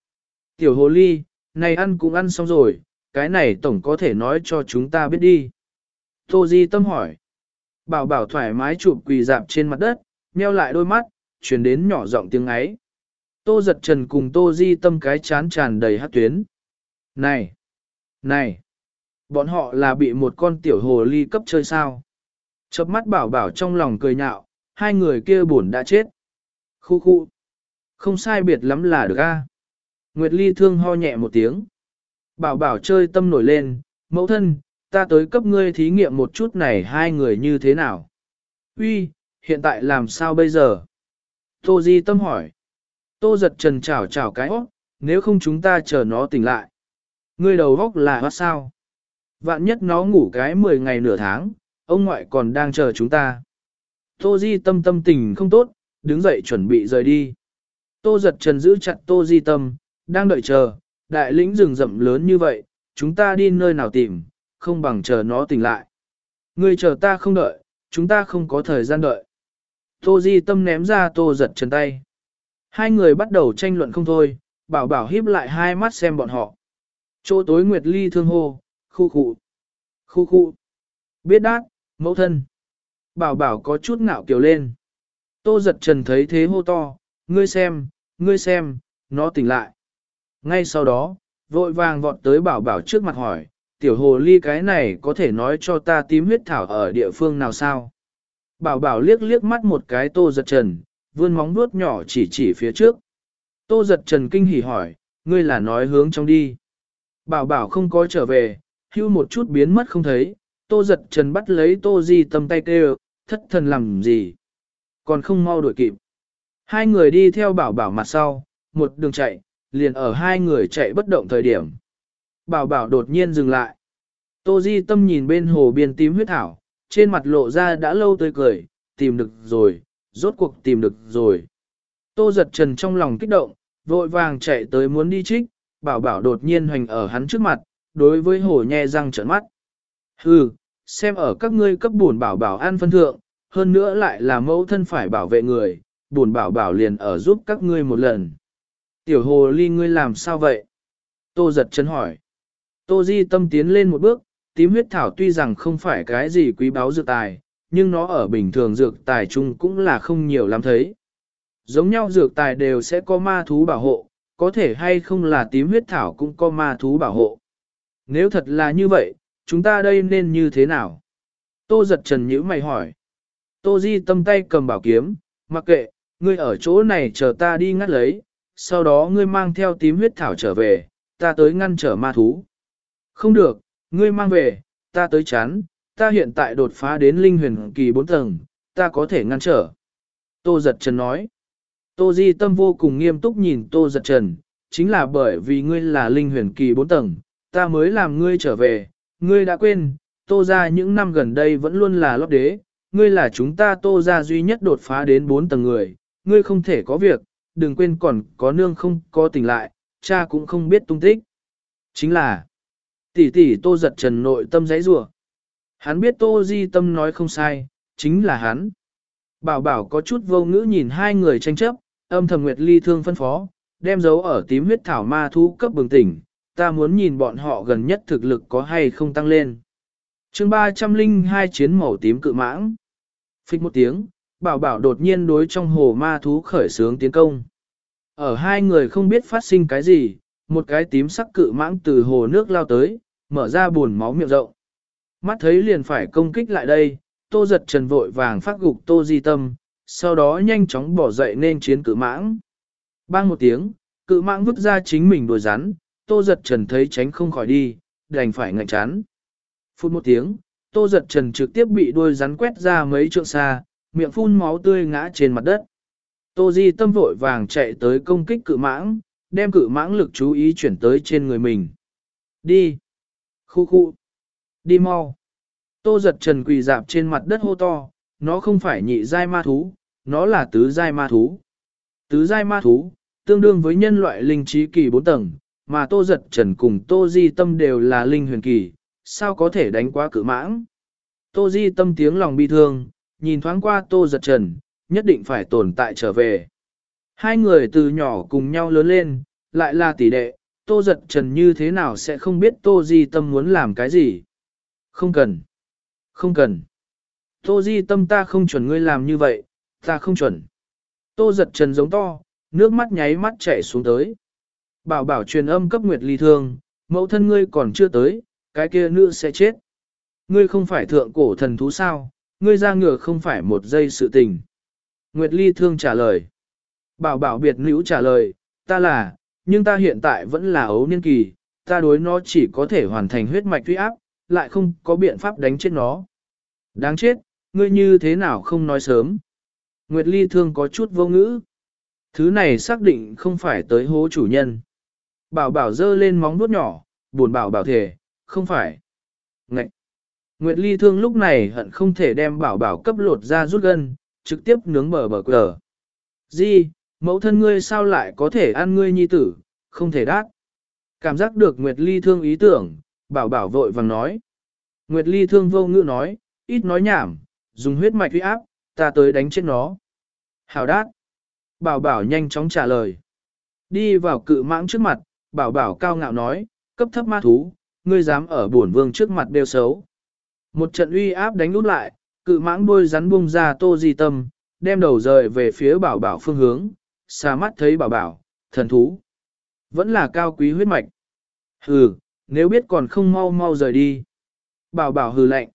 Tiểu hồ ly, này ăn cũng ăn xong rồi, cái này tổng có thể nói cho chúng ta biết đi. Tô Di Tâm hỏi. Bảo bảo thoải mái chụp quỳ dạp trên mặt đất, nheo lại đôi mắt, truyền đến nhỏ giọng tiếng ấy. Tô giật trần cùng tô di tâm cái chán tràn đầy hát tuyến. Này! Này! Bọn họ là bị một con tiểu hồ ly cấp chơi sao? Chớp mắt bảo bảo trong lòng cười nhạo, hai người kia buồn đã chết. Khu khu. Không sai biệt lắm là được a. Nguyệt Ly thương ho nhẹ một tiếng. Bảo bảo chơi tâm nổi lên, mẫu thân, ta tới cấp ngươi thí nghiệm một chút này hai người như thế nào. Uy, hiện tại làm sao bây giờ? Tô Di tâm hỏi. Tô giật trần chảo chảo cái óc, nếu không chúng ta chờ nó tỉnh lại. Ngươi đầu óc là hoa sao? Vạn nhất nó ngủ cái 10 ngày nửa tháng, ông ngoại còn đang chờ chúng ta. Tô Di tâm tâm tình không tốt, đứng dậy chuẩn bị rời đi. Tô giật trần giữ chặt Tô Di tâm, đang đợi chờ, đại lĩnh rừng rậm lớn như vậy, chúng ta đi nơi nào tìm, không bằng chờ nó tỉnh lại. Ngươi chờ ta không đợi, chúng ta không có thời gian đợi. Tô Di tâm ném ra Tô giật trần tay. Hai người bắt đầu tranh luận không thôi, bảo bảo híp lại hai mắt xem bọn họ. Chỗ tối Nguyệt Ly thương hô, khu khu, khu khu. Biết đát, mẫu thân. Bảo bảo có chút ngạo kiều lên. Tô giật trần thấy thế hô to, ngươi xem, ngươi xem, nó tỉnh lại. Ngay sau đó, vội vàng vọt tới bảo bảo trước mặt hỏi, tiểu hồ ly cái này có thể nói cho ta tím huyết thảo ở địa phương nào sao? Bảo bảo liếc liếc mắt một cái tô giật trần, vươn móng vuốt nhỏ chỉ chỉ phía trước. Tô giật trần kinh hỉ hỏi, ngươi là nói hướng trong đi. Bảo bảo không có trở về, hưu một chút biến mất không thấy, tô giật trần bắt lấy tô di tâm tay kêu, thất thần làm gì. Còn không mau đuổi kịp. Hai người đi theo bảo bảo mặt sau, một đường chạy, liền ở hai người chạy bất động thời điểm. Bảo bảo đột nhiên dừng lại. Tô di tâm nhìn bên hồ biên tím huyết thảo, trên mặt lộ ra đã lâu tươi cười, tìm được rồi, rốt cuộc tìm được rồi. Tô giật trần trong lòng kích động, vội vàng chạy tới muốn đi trích, bảo bảo đột nhiên hoành ở hắn trước mặt, đối với hồ nhe răng trợn mắt. Hừ, xem ở các ngươi cấp buồn bảo bảo an phân thượng, hơn nữa lại là mẫu thân phải bảo vệ người, buồn bảo bảo liền ở giúp các ngươi một lần. Tiểu hồ ly ngươi làm sao vậy? Tô giật chân hỏi. Tô di tâm tiến lên một bước, tím huyết thảo tuy rằng không phải cái gì quý báu dược tài, nhưng nó ở bình thường dược tài chung cũng là không nhiều lắm thấy. Giống nhau dược tài đều sẽ có ma thú bảo hộ, có thể hay không là tím huyết thảo cũng có ma thú bảo hộ. Nếu thật là như vậy, chúng ta đây nên như thế nào? Tô giật trần nhữ mày hỏi. Tô di tâm tay cầm bảo kiếm, mặc kệ, ngươi ở chỗ này chờ ta đi ngắt lấy, sau đó ngươi mang theo tím huyết thảo trở về, ta tới ngăn trở ma thú. Không được, ngươi mang về, ta tới chán, ta hiện tại đột phá đến linh huyền kỳ 4 tầng, ta có thể ngăn trở. Tô giật trần nói. Tô Di Tâm vô cùng nghiêm túc nhìn Tô Giật Trần, chính là bởi vì ngươi là linh huyền kỳ 4 tầng, ta mới làm ngươi trở về, ngươi đã quên, Tô ra những năm gần đây vẫn luôn là lót đế, ngươi là chúng ta Tô ra duy nhất đột phá đến 4 tầng người, ngươi không thể có việc, đừng quên còn có nương không có tỉnh lại, cha cũng không biết tung tích. Chính là, tỷ tỷ Tô Giật Trần nội tâm giấy rủa Hắn biết Tô Di Tâm nói không sai, chính là hắn. Bảo bảo có chút vô ngữ nhìn hai người tranh chấp, âm thầm Nguyệt Ly thương phân phó, đem dấu ở tím huyết thảo ma thú cấp bừng tỉnh, ta muốn nhìn bọn họ gần nhất thực lực có hay không tăng lên chương 302 chiến màu tím cự mãng. Phích một tiếng, bảo bảo đột nhiên đối trong hồ ma thú khởi sướng tiến công. Ở hai người không biết phát sinh cái gì, một cái tím sắc cự mãng từ hồ nước lao tới, mở ra buồn máu miệng rộng. Mắt thấy liền phải công kích lại đây, tô giật trần vội vàng phát gục tô di tâm, sau đó nhanh chóng bỏ dậy nên chiến cự mãng. Bang một tiếng, cự mãng vứt ra chính mình đuổi rắn, tô giật trần thấy tránh không khỏi đi, đành phải ngạnh chán. Phút một tiếng, tô giật trần trực tiếp bị đuôi rắn quét ra mấy trượng xa, miệng phun máu tươi ngã trên mặt đất. Tô di tâm vội vàng chạy tới công kích cự mãng, đem cự mãng lực chú ý chuyển tới trên người mình. Đi! Khu khu! Đi mau! Tô giật trần quỳ dạp trên mặt đất hô to, nó không phải nhị giai ma thú, nó là tứ giai ma thú. Tứ giai ma thú, tương đương với nhân loại linh trí kỳ 4 tầng, mà Tô Giật Trần cùng Tô Di Tâm đều là linh huyền kỳ, sao có thể đánh quá cự mãng. Tô Di Tâm tiếng lòng bi thương, nhìn thoáng qua Tô Giật Trần, nhất định phải tồn tại trở về. Hai người từ nhỏ cùng nhau lớn lên, lại là tỷ đệ, Tô Giật Trần như thế nào sẽ không biết Tô Di Tâm muốn làm cái gì. Không cần. Không cần. Tô Di Tâm ta không chuẩn ngươi làm như vậy, ta không chuẩn. Tô giật trần giống to, nước mắt nháy mắt chảy xuống tới. Bảo bảo truyền âm cấp nguyệt ly thương, mẫu thân ngươi còn chưa tới, cái kia nữ sẽ chết. Ngươi không phải thượng cổ thần thú sao, ngươi ra ngựa không phải một giây sự tình. Nguyệt ly thương trả lời. Bảo bảo biệt nữ trả lời, ta là, nhưng ta hiện tại vẫn là ấu niên kỳ, ta đối nó chỉ có thể hoàn thành huyết mạch tuy áp, lại không có biện pháp đánh chết nó. Đáng chết, ngươi như thế nào không nói sớm. Nguyệt Ly thương có chút vô ngữ. Thứ này xác định không phải tới hố chủ nhân. Bảo bảo dơ lên móng vuốt nhỏ, buồn bảo bảo thể, không phải. Ngậy! Nguyệt Ly thương lúc này hận không thể đem bảo bảo cấp lột ra rút gân, trực tiếp nướng bờ bờ cờ. Di, mẫu thân ngươi sao lại có thể ăn ngươi nhi tử, không thể đát. Cảm giác được Nguyệt Ly thương ý tưởng, bảo bảo vội vàng nói. Nguyệt Ly thương vô ngữ nói, ít nói nhảm, dùng huyết mạch huy áp, ta tới đánh chết nó. Hảo đát. Bảo bảo nhanh chóng trả lời. Đi vào cự mãng trước mặt, bảo bảo cao ngạo nói, cấp thấp ma thú, ngươi dám ở bổn vương trước mặt đều xấu. Một trận uy áp đánh út lại, cự mãng đuôi rắn bung ra tô di tâm, đem đầu rời về phía bảo bảo phương hướng, xa mắt thấy bảo bảo, thần thú. Vẫn là cao quý huyết mạch. Hừ, nếu biết còn không mau mau rời đi. Bảo bảo hừ lạnh.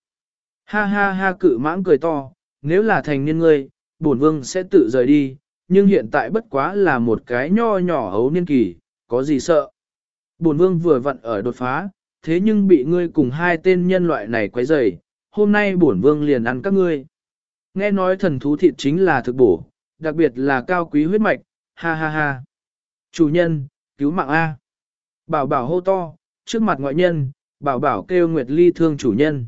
Ha ha ha cự mãng cười to, nếu là thành niên ngươi, bổn vương sẽ tự rời đi, nhưng hiện tại bất quá là một cái nho nhỏ hấu niên kỳ, có gì sợ. Bổn vương vừa vặn ở đột phá, thế nhưng bị ngươi cùng hai tên nhân loại này quấy rầy, hôm nay bổn vương liền ăn các ngươi. Nghe nói thần thú thịt chính là thực bổ, đặc biệt là cao quý huyết mạch, ha ha ha. Chủ nhân, cứu mạng A. Bảo bảo hô to, trước mặt ngoại nhân, bảo bảo kêu Nguyệt Ly thương chủ nhân.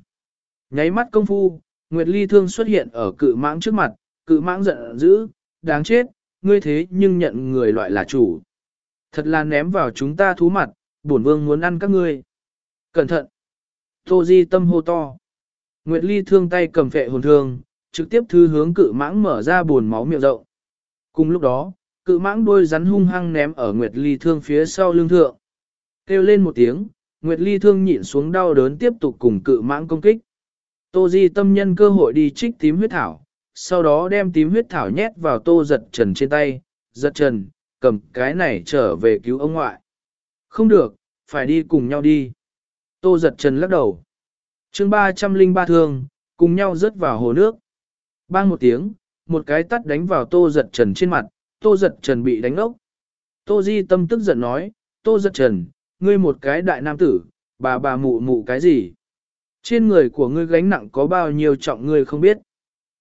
Nháy mắt công phu, Nguyệt Ly thương xuất hiện ở cự mãng trước mặt, cự mãng giận dữ, đáng chết, ngươi thế nhưng nhận người loại là chủ. Thật là ném vào chúng ta thú mặt, bổn vương muốn ăn các ngươi. Cẩn thận! Tô Di tâm hô to. Nguyệt Ly thương tay cầm phệ hồn thương, trực tiếp thư hướng cự mãng mở ra buồn máu miệng rộng. Cùng lúc đó, cự mãng đôi rắn hung hăng ném ở Nguyệt Ly thương phía sau lưng thượng. Kêu lên một tiếng, Nguyệt Ly thương nhịn xuống đau đớn tiếp tục cùng cự mãng công kích. Tô Di tâm nhân cơ hội đi trích tím huyết thảo, sau đó đem tím huyết thảo nhét vào tô giật trần trên tay, giật trần, cầm cái này trở về cứu ông ngoại. Không được, phải đi cùng nhau đi. Tô giật trần lắc đầu. chương 303 thương, cùng nhau rớt vào hồ nước. Bang một tiếng, một cái tắt đánh vào tô giật trần trên mặt, tô giật trần bị đánh ốc. Tô di tâm tức giận nói, tô giật trần, ngươi một cái đại nam tử, bà bà mụ mụ cái gì? Trên người của ngươi gánh nặng có bao nhiêu trọng ngươi không biết.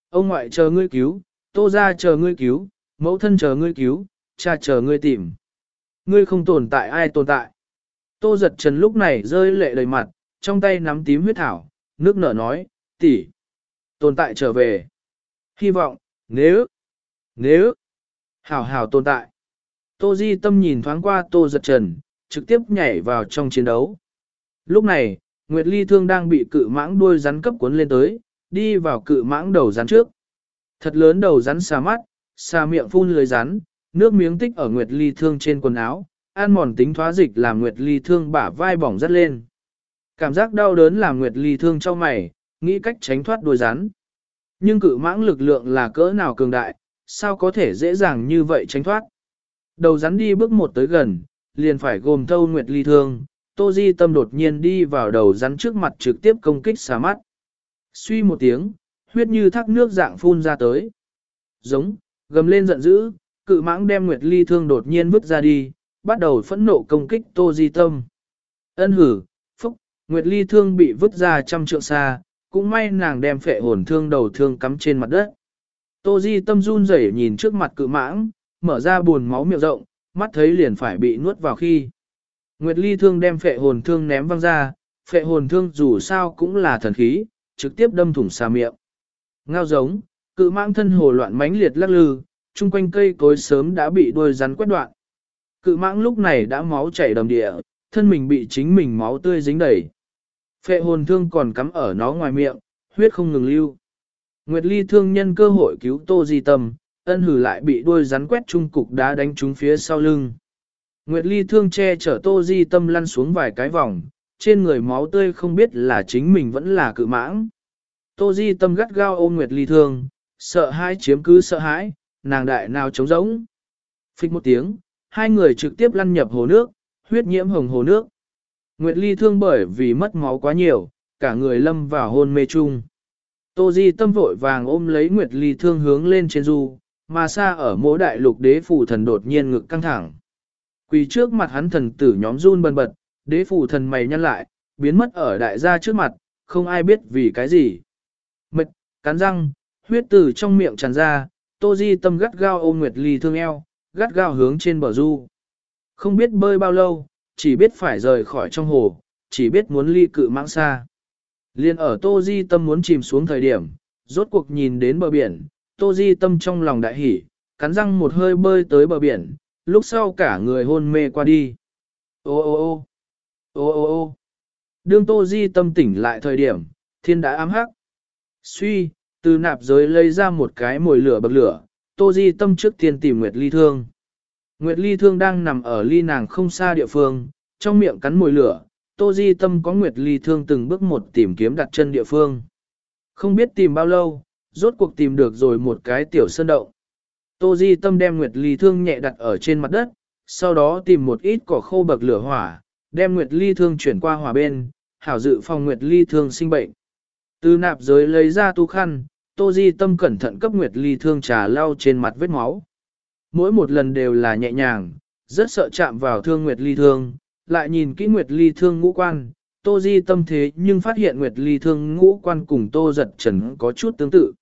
Ông ngoại chờ ngươi cứu, tô ra chờ ngươi cứu, mẫu thân chờ ngươi cứu, cha chờ ngươi tìm. Ngươi không tồn tại ai tồn tại. Tô giật trần lúc này rơi lệ đầy mặt, trong tay nắm tím huyết thảo, nước nở nói, tỷ, tồn tại trở về. Hy vọng, nếu, nếu, hảo hảo tồn tại. Tô Di Tâm nhìn thoáng qua Tô Giật Trần, trực tiếp nhảy vào trong chiến đấu. Lúc này, Nguyệt Ly Thương đang bị cự mãng đuôi rắn cấp cuốn lên tới, đi vào cự mãng đầu rắn trước. Thật lớn đầu rắn xà mắt, xà miệng phun lưới rắn, nước miếng tích ở Nguyệt Ly Thương trên quần áo, an mòn tính thoá dịch làm Nguyệt Ly Thương bả vai bỏng rất lên. Cảm giác đau đớn làm Nguyệt Ly Thương cho mày, nghĩ cách tránh thoát đuôi rắn. Nhưng cự mãng lực lượng là cỡ nào cường đại, sao có thể dễ dàng như vậy tránh thoát. Đầu rắn đi bước một tới gần, liền phải gồm thâu Nguyệt Ly Thương, Tô Di Tâm đột nhiên đi vào đầu rắn trước mặt trực tiếp công kích xà mắt. Suy một tiếng, huyết như thác nước dạng phun ra tới. Giống, gầm lên giận dữ, cự mãng đem Nguyệt Ly Thương đột nhiên vứt ra đi, bắt đầu phẫn nộ công kích Tô Di Tâm. Ân hử, phúc, Nguyệt Ly Thương bị vứt ra trăm trượng xa, cũng may nàng đem phệ hồn thương đầu thương cắm trên mặt đất. Tô Di Tâm run rẩy nhìn trước mặt cự mãng, mở ra buồn máu miệng rộng, mắt thấy liền phải bị nuốt vào khi. Nguyệt Ly thương đem phệ hồn thương ném văng ra, phệ hồn thương dù sao cũng là thần khí, trực tiếp đâm thủng xa miệng. Ngao giống, cự mãng thân hồ loạn mãnh liệt lắc lư, chung quanh cây cối sớm đã bị đuôi rắn quét đoạn. Cự mãng lúc này đã máu chảy đầm địa, thân mình bị chính mình máu tươi dính đầy. Phệ hồn thương còn cắm ở nó ngoài miệng, huyết không ngừng lưu. Nguyệt Ly thương nhân cơ hội cứu Tô Di Tâm, ân hử lại bị đuôi rắn quét trung cục đá đánh trúng phía sau lưng. Nguyệt Ly thương che chở Tô Di Tâm lăn xuống vài cái vòng, trên người máu tươi không biết là chính mình vẫn là cự mãng. Tô Di Tâm gắt gao ôm Nguyệt Ly thương, sợ hãi chiếm cứ sợ hãi, nàng đại nào trống rỗng. Phích một tiếng, hai người trực tiếp lăn nhập hồ nước, huyết nhiễm hồng hồ nước. Nguyệt Ly thương bởi vì mất máu quá nhiều, cả người lâm vào hôn mê chung. Tô Di tâm vội vàng ôm lấy Nguyệt Ly thương hướng lên trên du, mà xa ở mỗi đại lục đế phủ thần đột nhiên ngực căng thẳng. Quỳ trước mặt hắn thần tử nhóm run bần bật, đế phủ thần mày nhăn lại, biến mất ở đại gia trước mặt, không ai biết vì cái gì. Mệt, cắn răng, huyết tử trong miệng tràn ra, tô di tâm gắt gao ôm Nguyệt Ly thương eo, gắt gao hướng trên bờ du. Không biết bơi bao lâu, chỉ biết phải rời khỏi trong hồ, chỉ biết muốn ly cự mãng xa. Liên ở tô di tâm muốn chìm xuống thời điểm, rốt cuộc nhìn đến bờ biển, tô di tâm trong lòng đại hỉ, cắn răng một hơi bơi tới bờ biển, lúc sau cả người hôn mê qua đi. Ô ô ô ô ô ô đương tô di tâm tỉnh lại thời điểm, thiên đã ám hắc. Suy, từ nạp giới lấy ra một cái mồi lửa bậc lửa, tô di tâm trước tiên tìm Nguyệt Ly Thương. Nguyệt Ly Thương đang nằm ở ly nàng không xa địa phương, trong miệng cắn mồi lửa, tô di tâm có Nguyệt Ly Thương từng bước một tìm kiếm đặt chân địa phương. Không biết tìm bao lâu, rốt cuộc tìm được rồi một cái tiểu sơn động. Tô Di Tâm đem Nguyệt Ly Thương nhẹ đặt ở trên mặt đất, sau đó tìm một ít cỏ khô bậc lửa hỏa, đem Nguyệt Ly Thương chuyển qua hỏa bên, hảo dự phòng Nguyệt Ly Thương sinh bệnh. Từ nạp giới lấy ra tu khăn, Tô Di Tâm cẩn thận cấp Nguyệt Ly Thương trà lau trên mặt vết máu. Mỗi một lần đều là nhẹ nhàng, rất sợ chạm vào thương Nguyệt Ly Thương, lại nhìn kỹ Nguyệt Ly Thương ngũ quan, Tô Di Tâm thế nhưng phát hiện Nguyệt Ly Thương ngũ quan cùng Tô Giật Trần có chút tương tự.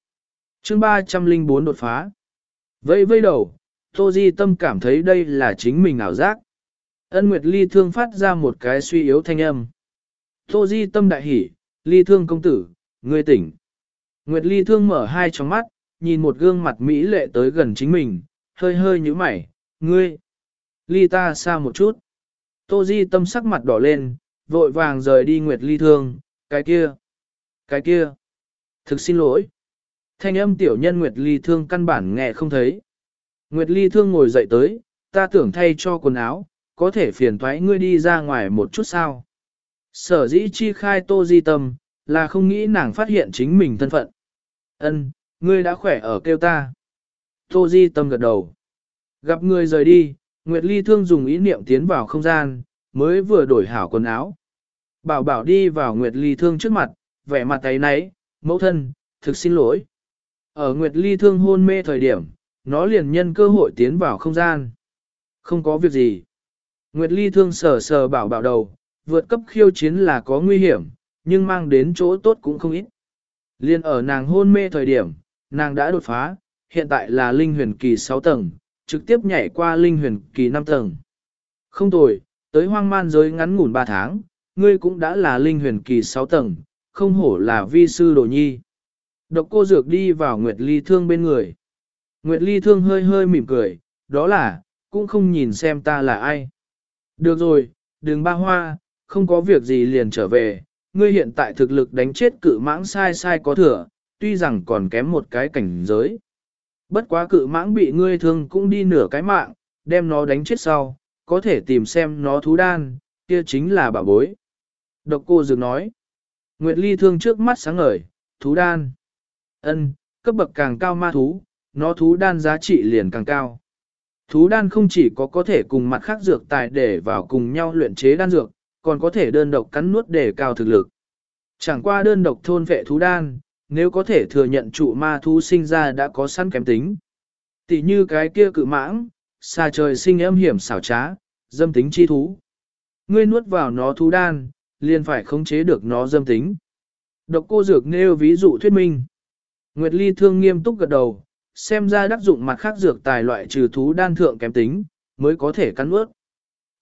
chương 304 đột phá. Vây vây đầu, Tô Di Tâm cảm thấy đây là chính mình ảo giác. Ân Nguyệt Ly Thương phát ra một cái suy yếu thanh âm. Tô Di Tâm đại hỉ, Ly Thương công tử, ngươi tỉnh. Nguyệt Ly Thương mở hai tròng mắt, nhìn một gương mặt mỹ lệ tới gần chính mình, hơi hơi như mày, ngươi. Ly ta xa một chút. Tô Di Tâm sắc mặt đỏ lên, vội vàng rời đi Nguyệt Ly Thương, cái kia, cái kia. Thực xin lỗi. Thanh âm tiểu nhân Nguyệt Ly Thương căn bản nghe không thấy. Nguyệt Ly Thương ngồi dậy tới, ta tưởng thay cho quần áo, có thể phiền thoái ngươi đi ra ngoài một chút sao. Sở dĩ chi khai tô di tâm, là không nghĩ nàng phát hiện chính mình thân phận. Ân, ngươi đã khỏe ở kêu ta. Tô di tâm gật đầu. Gặp ngươi rời đi, Nguyệt Ly Thương dùng ý niệm tiến vào không gian, mới vừa đổi hảo quần áo. Bảo bảo đi vào Nguyệt Ly Thương trước mặt, vẻ mặt tay nấy, mẫu thân, thực xin lỗi. Ở Nguyệt Ly Thương hôn mê thời điểm, nó liền nhân cơ hội tiến vào không gian. Không có việc gì. Nguyệt Ly Thương sờ sờ bảo bảo đầu, vượt cấp khiêu chiến là có nguy hiểm, nhưng mang đến chỗ tốt cũng không ít. Liên ở nàng hôn mê thời điểm, nàng đã đột phá, hiện tại là linh huyền kỳ 6 tầng, trực tiếp nhảy qua linh huyền kỳ 5 tầng. Không tồi, tới hoang man giới ngắn ngủn 3 tháng, ngươi cũng đã là linh huyền kỳ 6 tầng, không hổ là vi sư đồ nhi. Độc cô dược đi vào Nguyệt Ly Thương bên người. Nguyệt Ly Thương hơi hơi mỉm cười, đó là, cũng không nhìn xem ta là ai. Được rồi, đừng ba hoa, không có việc gì liền trở về, ngươi hiện tại thực lực đánh chết cự mãng sai sai có thừa, tuy rằng còn kém một cái cảnh giới. Bất quá cự mãng bị ngươi thương cũng đi nửa cái mạng, đem nó đánh chết sau, có thể tìm xem nó thú đan, kia chính là bảo bối. Độc cô dược nói. Nguyệt Ly thương trước mắt sáng ngời, thú đan. Ân, cấp bậc càng cao ma thú, nó thú đan giá trị liền càng cao. Thú đan không chỉ có có thể cùng mặt khác dược tài để vào cùng nhau luyện chế đan dược, còn có thể đơn độc cắn nuốt để cao thực lực. Chẳng qua đơn độc thôn vệ thú đan, nếu có thể thừa nhận trụ ma thú sinh ra đã có sẵn kém tính. Tỷ như cái kia cự mãng, xa trời sinh âm hiểm xảo trá, dâm tính chi thú. Ngươi nuốt vào nó thú đan, liền phải khống chế được nó dâm tính. Độc cô dược nêu ví dụ thuyết minh. Nguyệt Ly thương nghiêm túc gật đầu, xem ra đắc dụng mặt khác dược tài loại trừ thú đan thượng kém tính, mới có thể cắn ướt.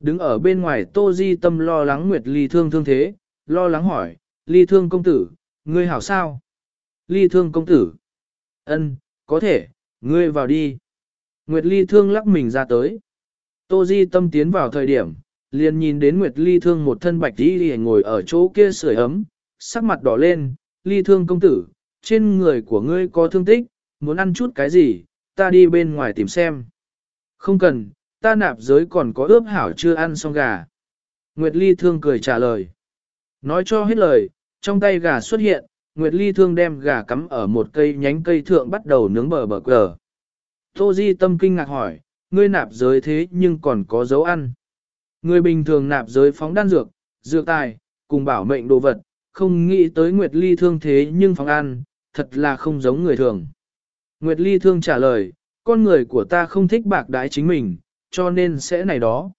Đứng ở bên ngoài Tô Di Tâm lo lắng Nguyệt Ly thương thương thế, lo lắng hỏi, Ly thương công tử, ngươi hảo sao? Ly thương công tử, ân, có thể, ngươi vào đi. Nguyệt Ly thương lắc mình ra tới. Tô Di Tâm tiến vào thời điểm, liền nhìn đến Nguyệt Ly thương một thân bạch đi ngồi ở chỗ kia sưởi ấm, sắc mặt đỏ lên, Ly thương công tử, trên người của ngươi có thương tích, muốn ăn chút cái gì, ta đi bên ngoài tìm xem. Không cần, ta nạp giới còn có ướp hảo chưa ăn xong gà. Nguyệt Ly thương cười trả lời. Nói cho hết lời, trong tay gà xuất hiện, Nguyệt Ly thương đem gà cắm ở một cây nhánh cây thượng bắt đầu nướng bờ bờ cờ. Tô Di tâm kinh ngạc hỏi, ngươi nạp giới thế nhưng còn có dấu ăn. Người bình thường nạp giới phóng đan dược, dược tài, cùng bảo mệnh đồ vật, không nghĩ tới Nguyệt Ly thương thế nhưng phóng ăn, thật là không giống người thường. Nguyệt Ly Thương trả lời, con người của ta không thích bạc đái chính mình, cho nên sẽ này đó.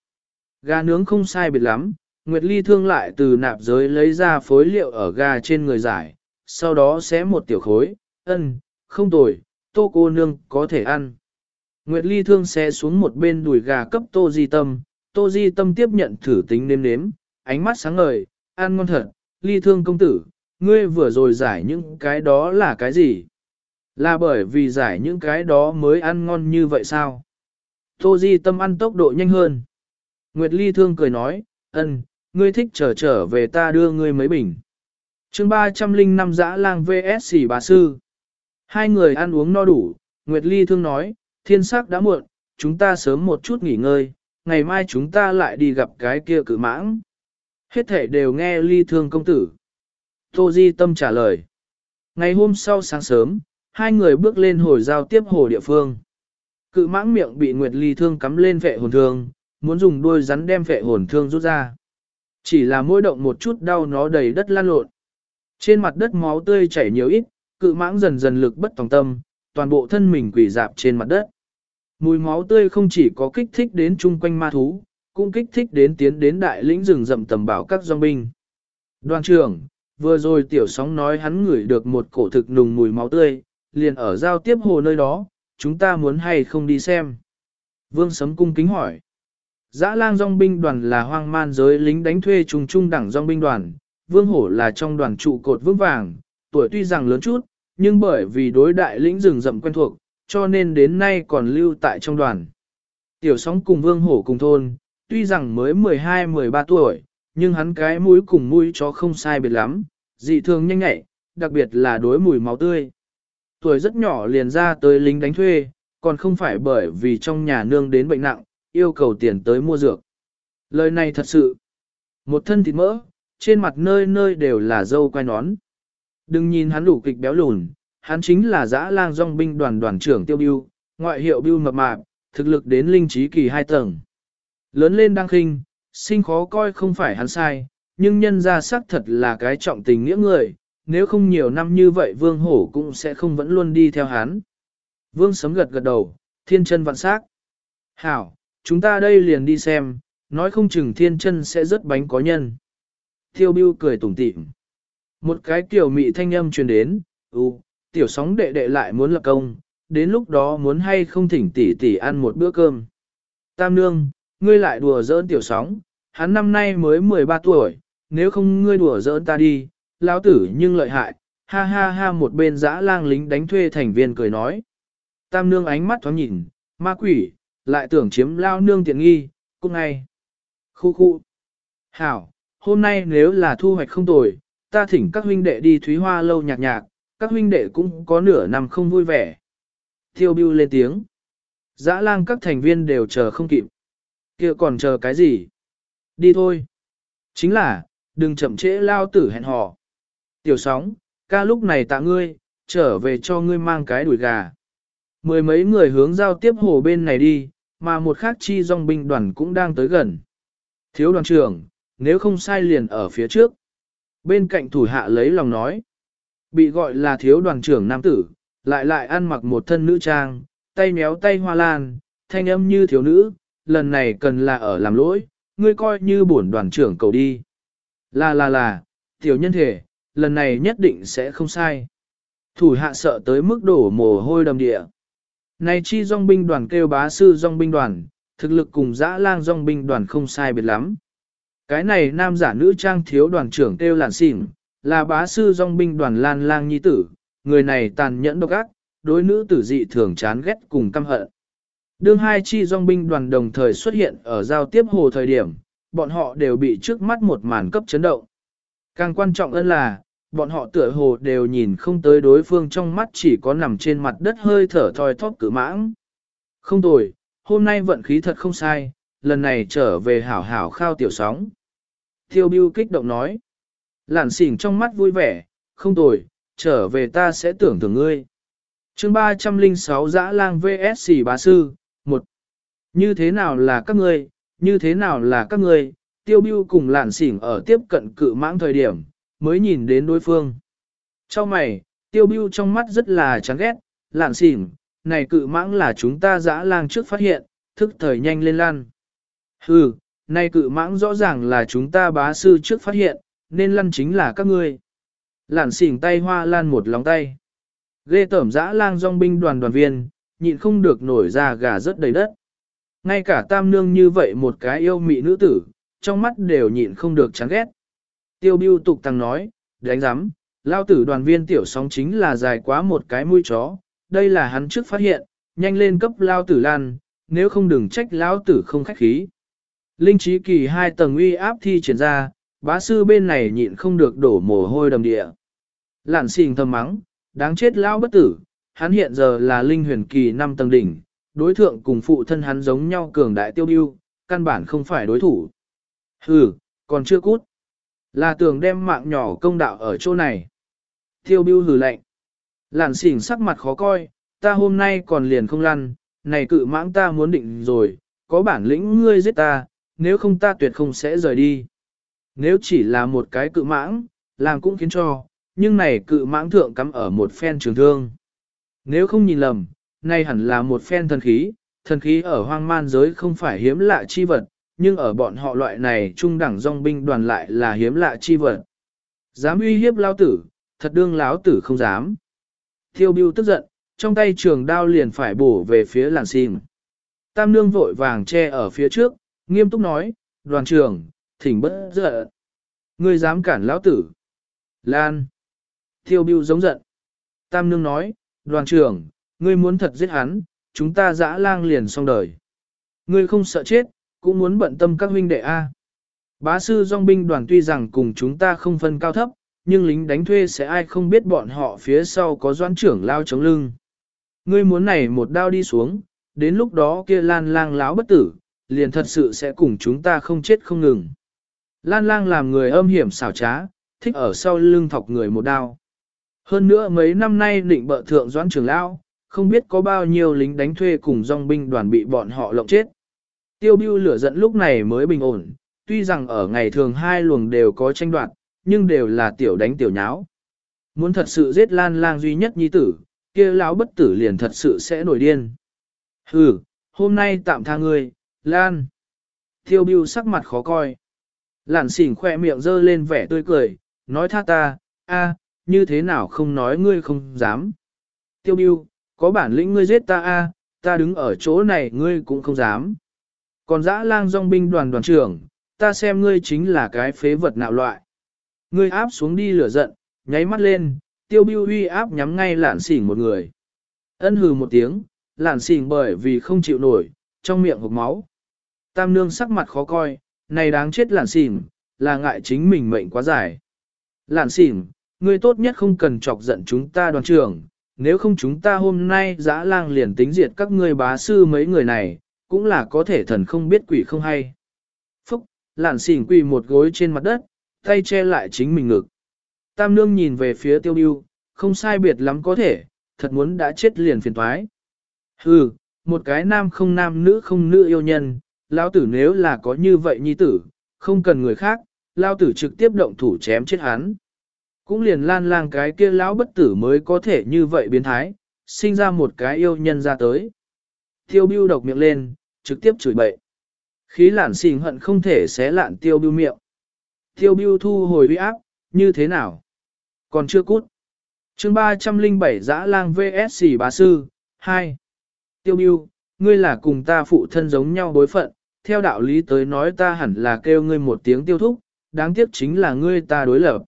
Gà nướng không sai biệt lắm, Nguyệt Ly thương lại từ nạp giới lấy ra phối liệu ở gà trên người giải, sau đó xé một tiểu khối, ân, không tồi, tô cô nương có thể ăn. Nguyệt Ly thương xé xuống một bên đùi gà cấp tô di tâm, tô di tâm tiếp nhận thử tính nếm nếm, ánh mắt sáng ngời, ăn ngon thật, Ly thương công tử, ngươi vừa rồi giải những cái đó là cái gì? Là bởi vì giải những cái đó mới ăn ngon như vậy sao? Tô Di tâm ăn tốc độ nhanh hơn. Nguyệt Ly thương cười nói, ân, ngươi thích trở trở về ta đưa ngươi mấy bình. chương 305 dã lang VS bà sư. Hai người ăn uống no đủ, Nguyệt Ly thương nói, thiên sắc đã muộn, chúng ta sớm một chút nghỉ ngơi, ngày mai chúng ta lại đi gặp cái kia cử mãng. Hết thể đều nghe Ly thương công tử. Tô Di tâm trả lời. Ngày hôm sau sáng sớm, hai người bước lên hồi giao tiếp hồ địa phương. Cự mãng miệng bị Nguyệt Ly thương cắm lên vệ hồn thương, muốn dùng đuôi rắn đem vệ hồn thương rút ra. Chỉ là mỗi động một chút đau nó đầy đất lan lộn. Trên mặt đất máu tươi chảy nhiều ít, cự mãng dần dần lực bất tòng tâm, toàn bộ thân mình quỷ dạp trên mặt đất. Mùi máu tươi không chỉ có kích thích đến chung quanh ma thú, cũng kích thích đến tiến đến đại lĩnh rừng rậm tầm bảo các dòng binh. Đoàn trưởng, vừa rồi tiểu sóng nói hắn ngửi được một cổ thực nùng mùi máu tươi, liền ở giao tiếp hồ nơi đó, chúng ta muốn hay không đi xem. Vương Sấm cung kính hỏi. Dã lang dòng binh đoàn là hoang man giới lính đánh thuê trùng trung đẳng dòng binh đoàn, Vương Hổ là trong đoàn trụ cột vững vàng, tuổi tuy rằng lớn chút, nhưng bởi vì đối đại lĩnh rừng rậm quen thuộc, cho nên đến nay còn lưu tại trong đoàn. Tiểu sóng cùng Vương Hổ cùng thôn, tuy rằng mới 12-13 tuổi, nhưng hắn cái mũi cùng mũi chó không sai biệt lắm, dị thường nhanh nhạy, đặc biệt là đối mùi máu tươi tuổi rất nhỏ liền ra tới lính đánh thuê, còn không phải bởi vì trong nhà nương đến bệnh nặng, yêu cầu tiền tới mua dược. Lời này thật sự, một thân thịt mỡ, trên mặt nơi nơi đều là dâu quai nón. Đừng nhìn hắn đủ kịch béo lùn, hắn chính là dã lang dòng binh đoàn đoàn trưởng tiêu biêu, ngoại hiệu biêu mập mạp, thực lực đến linh trí kỳ hai tầng. Lớn lên đang khinh, sinh khó coi không phải hắn sai, nhưng nhân ra xác thật là cái trọng tình nghĩa người, nếu không nhiều năm như vậy vương hổ cũng sẽ không vẫn luôn đi theo hắn. Vương sấm gật gật đầu, thiên chân vạn sắc. Hảo, chúng ta đây liền đi xem, nói không chừng thiên chân sẽ rất bánh có nhân. Thiêu bưu cười tủm tỉm. Một cái tiểu mị thanh âm truyền đến, ừ, tiểu sóng đệ đệ lại muốn lập công, đến lúc đó muốn hay không thỉnh tỷ tỷ ăn một bữa cơm. Tam nương, ngươi lại đùa giỡn tiểu sóng, hắn năm nay mới 13 tuổi, nếu không ngươi đùa giỡn ta đi, lão tử nhưng lợi hại, ha ha ha một bên dã lang lính đánh thuê thành viên cười nói. Tam nương ánh mắt thoáng nhìn, ma quỷ, lại tưởng chiếm lao nương tiện nghi, cũng ngay. Khu khu. Hảo, hôm nay nếu là thu hoạch không tồi, ta thỉnh các huynh đệ đi thúy hoa lâu nhạc nhạc, các huynh đệ cũng có nửa năm không vui vẻ. tiêu bưu lên tiếng. Dã lang các thành viên đều chờ không kịp. kia còn chờ cái gì? Đi thôi. Chính là, đừng chậm trễ lao tử hẹn hò. Tiểu sóng, ca lúc này tạ ngươi, trở về cho ngươi mang cái đùi gà. Mười mấy người hướng giao tiếp hồ bên này đi, mà một khác chi dòng binh đoàn cũng đang tới gần. Thiếu đoàn trưởng, nếu không sai liền ở phía trước. Bên cạnh thủ hạ lấy lòng nói. Bị gọi là thiếu đoàn trưởng nam tử, lại lại ăn mặc một thân nữ trang, tay méo tay hoa lan, thanh âm như thiếu nữ, lần này cần là ở làm lỗi, ngươi coi như bổn đoàn trưởng cầu đi. Là là là, tiểu nhân thể, lần này nhất định sẽ không sai. Thủ hạ sợ tới mức đổ mồ hôi đầm địa. Này chi dòng binh đoàn kêu bá sư dòng binh đoàn, thực lực cùng dã lang dòng binh đoàn không sai biệt lắm. Cái này nam giả nữ trang thiếu đoàn trưởng kêu làn xỉn, là bá sư dòng binh đoàn lan lang nhi tử, người này tàn nhẫn độc ác, đối nữ tử dị thường chán ghét cùng căm hận. Đương hai chi dòng binh đoàn đồng thời xuất hiện ở giao tiếp hồ thời điểm, bọn họ đều bị trước mắt một màn cấp chấn động. Càng quan trọng hơn là, bọn họ tựa hồ đều nhìn không tới đối phương trong mắt chỉ có nằm trên mặt đất hơi thở thoi thóp cử mãng. Không tồi, hôm nay vận khí thật không sai, lần này trở về hảo hảo khao tiểu sóng. tiêu biêu kích động nói. Lản xỉn trong mắt vui vẻ, không tồi, trở về ta sẽ tưởng tưởng ngươi. chương 306 Dã lang VS bá sư, một Như thế nào là các ngươi, như thế nào là các ngươi, tiêu bưu cùng lạn xỉn ở tiếp cận cự mãng thời điểm, mới nhìn đến đối phương. Trong mày, tiêu bưu trong mắt rất là chán ghét, lạn xỉn, này cự mãng là chúng ta dã lang trước phát hiện, thức thời nhanh lên lan. Hừ, này cự mãng rõ ràng là chúng ta bá sư trước phát hiện, nên lăn chính là các ngươi. Lạn xỉn tay hoa lan một lòng tay. Ghê tởm dã lang dòng binh đoàn đoàn viên, nhịn không được nổi ra gà rất đầy đất. Ngay cả tam nương như vậy một cái yêu mị nữ tử, trong mắt đều nhịn không được chán ghét. Tiêu biêu tục tăng nói, đánh giám, lao tử đoàn viên tiểu sóng chính là dài quá một cái mũi chó, đây là hắn trước phát hiện, nhanh lên cấp lao tử lan, nếu không đừng trách lao tử không khách khí. Linh trí kỳ hai tầng uy áp thi triển ra, bá sư bên này nhịn không được đổ mồ hôi đầm địa. Lạn xình thầm mắng, đáng chết lao bất tử, hắn hiện giờ là linh huyền kỳ năm tầng đỉnh, đối thượng cùng phụ thân hắn giống nhau cường đại tiêu biêu, căn bản không phải đối thủ. Hừ, còn chưa cút. Là tưởng đem mạng nhỏ công đạo ở chỗ này. Tiêu bưu hừ lạnh. Lản xỉn sắc mặt khó coi, ta hôm nay còn liền không lăn, này cự mãng ta muốn định rồi, có bản lĩnh ngươi giết ta, nếu không ta tuyệt không sẽ rời đi. Nếu chỉ là một cái cự mãng, làm cũng khiến cho, nhưng này cự mãng thượng cắm ở một phen trường thương. Nếu không nhìn lầm, nay hẳn là một phen thần khí, thần khí ở hoang man giới không phải hiếm lạ chi vật, nhưng ở bọn họ loại này trung đẳng dòng binh đoàn lại là hiếm lạ chi vật. Dám uy hiếp lao tử, thật đương lão tử không dám. Thiêu bưu tức giận, trong tay trường đao liền phải bổ về phía làn xìm. Tam nương vội vàng che ở phía trước, nghiêm túc nói, đoàn trưởng, thỉnh bất giận. Ngươi dám cản lão tử. Lan. Thiêu bưu giống giận. Tam nương nói, đoàn trưởng, ngươi muốn thật giết hắn, chúng ta dã lang liền xong đời. Ngươi không sợ chết, cũng muốn bận tâm các huynh đệ A. Bá sư dòng binh đoàn tuy rằng cùng chúng ta không phân cao thấp, nhưng lính đánh thuê sẽ ai không biết bọn họ phía sau có doãn trưởng lao chống lưng. Ngươi muốn này một đao đi xuống, đến lúc đó kia lan lang láo bất tử, liền thật sự sẽ cùng chúng ta không chết không ngừng. Lan lang làm người âm hiểm xảo trá, thích ở sau lưng thọc người một đao. Hơn nữa mấy năm nay định bợ thượng doãn trưởng lao, không biết có bao nhiêu lính đánh thuê cùng dòng binh đoàn bị bọn họ lộng chết. Tiêu bưu lửa giận lúc này mới bình ổn, tuy rằng ở ngày thường hai luồng đều có tranh đoạt, nhưng đều là tiểu đánh tiểu nháo. Muốn thật sự giết lan lang duy nhất nhi tử, kia lão bất tử liền thật sự sẽ nổi điên. Hừ, hôm nay tạm tha ngươi, lan. Tiêu bưu sắc mặt khó coi. Lản xỉn khoe miệng dơ lên vẻ tươi cười, nói tha ta, a, như thế nào không nói ngươi không dám. Tiêu bưu, có bản lĩnh ngươi giết ta a, ta đứng ở chỗ này ngươi cũng không dám. Còn dã lang dòng binh đoàn đoàn trưởng, ta xem ngươi chính là cái phế vật nạo loại. Ngươi áp xuống đi lửa giận, nháy mắt lên, tiêu bưu uy áp nhắm ngay lạn xỉn một người. Ân hừ một tiếng, lạn xỉn bởi vì không chịu nổi, trong miệng hộp máu. Tam nương sắc mặt khó coi, này đáng chết lạn xỉn, là ngại chính mình mệnh quá dài. Lạn xỉn, ngươi tốt nhất không cần chọc giận chúng ta đoàn trưởng, nếu không chúng ta hôm nay dã lang liền tính diệt các ngươi bá sư mấy người này, cũng là có thể thần không biết quỷ không hay. Phúc, lạn xỉn quỳ một gối trên mặt đất, tay che lại chính mình ngực. Tam nương nhìn về phía tiêu biêu, không sai biệt lắm có thể, thật muốn đã chết liền phiền thoái. Hừ, một cái nam không nam nữ không nữ yêu nhân, lao tử nếu là có như vậy nhi tử, không cần người khác, lao tử trực tiếp động thủ chém chết hắn. Cũng liền lan lang cái kia lão bất tử mới có thể như vậy biến thái, sinh ra một cái yêu nhân ra tới. Tiêu biêu độc miệng lên, trực tiếp chửi bậy. Khí lản xình hận không thể xé lạn tiêu biêu miệng. Tiêu biêu thu hồi uy áp, như thế nào? Còn chưa cút. chương 307 giã lang VS bá sư, 2. Tiêu biêu, ngươi là cùng ta phụ thân giống nhau bối phận, theo đạo lý tới nói ta hẳn là kêu ngươi một tiếng tiêu thúc, đáng tiếc chính là ngươi ta đối lập.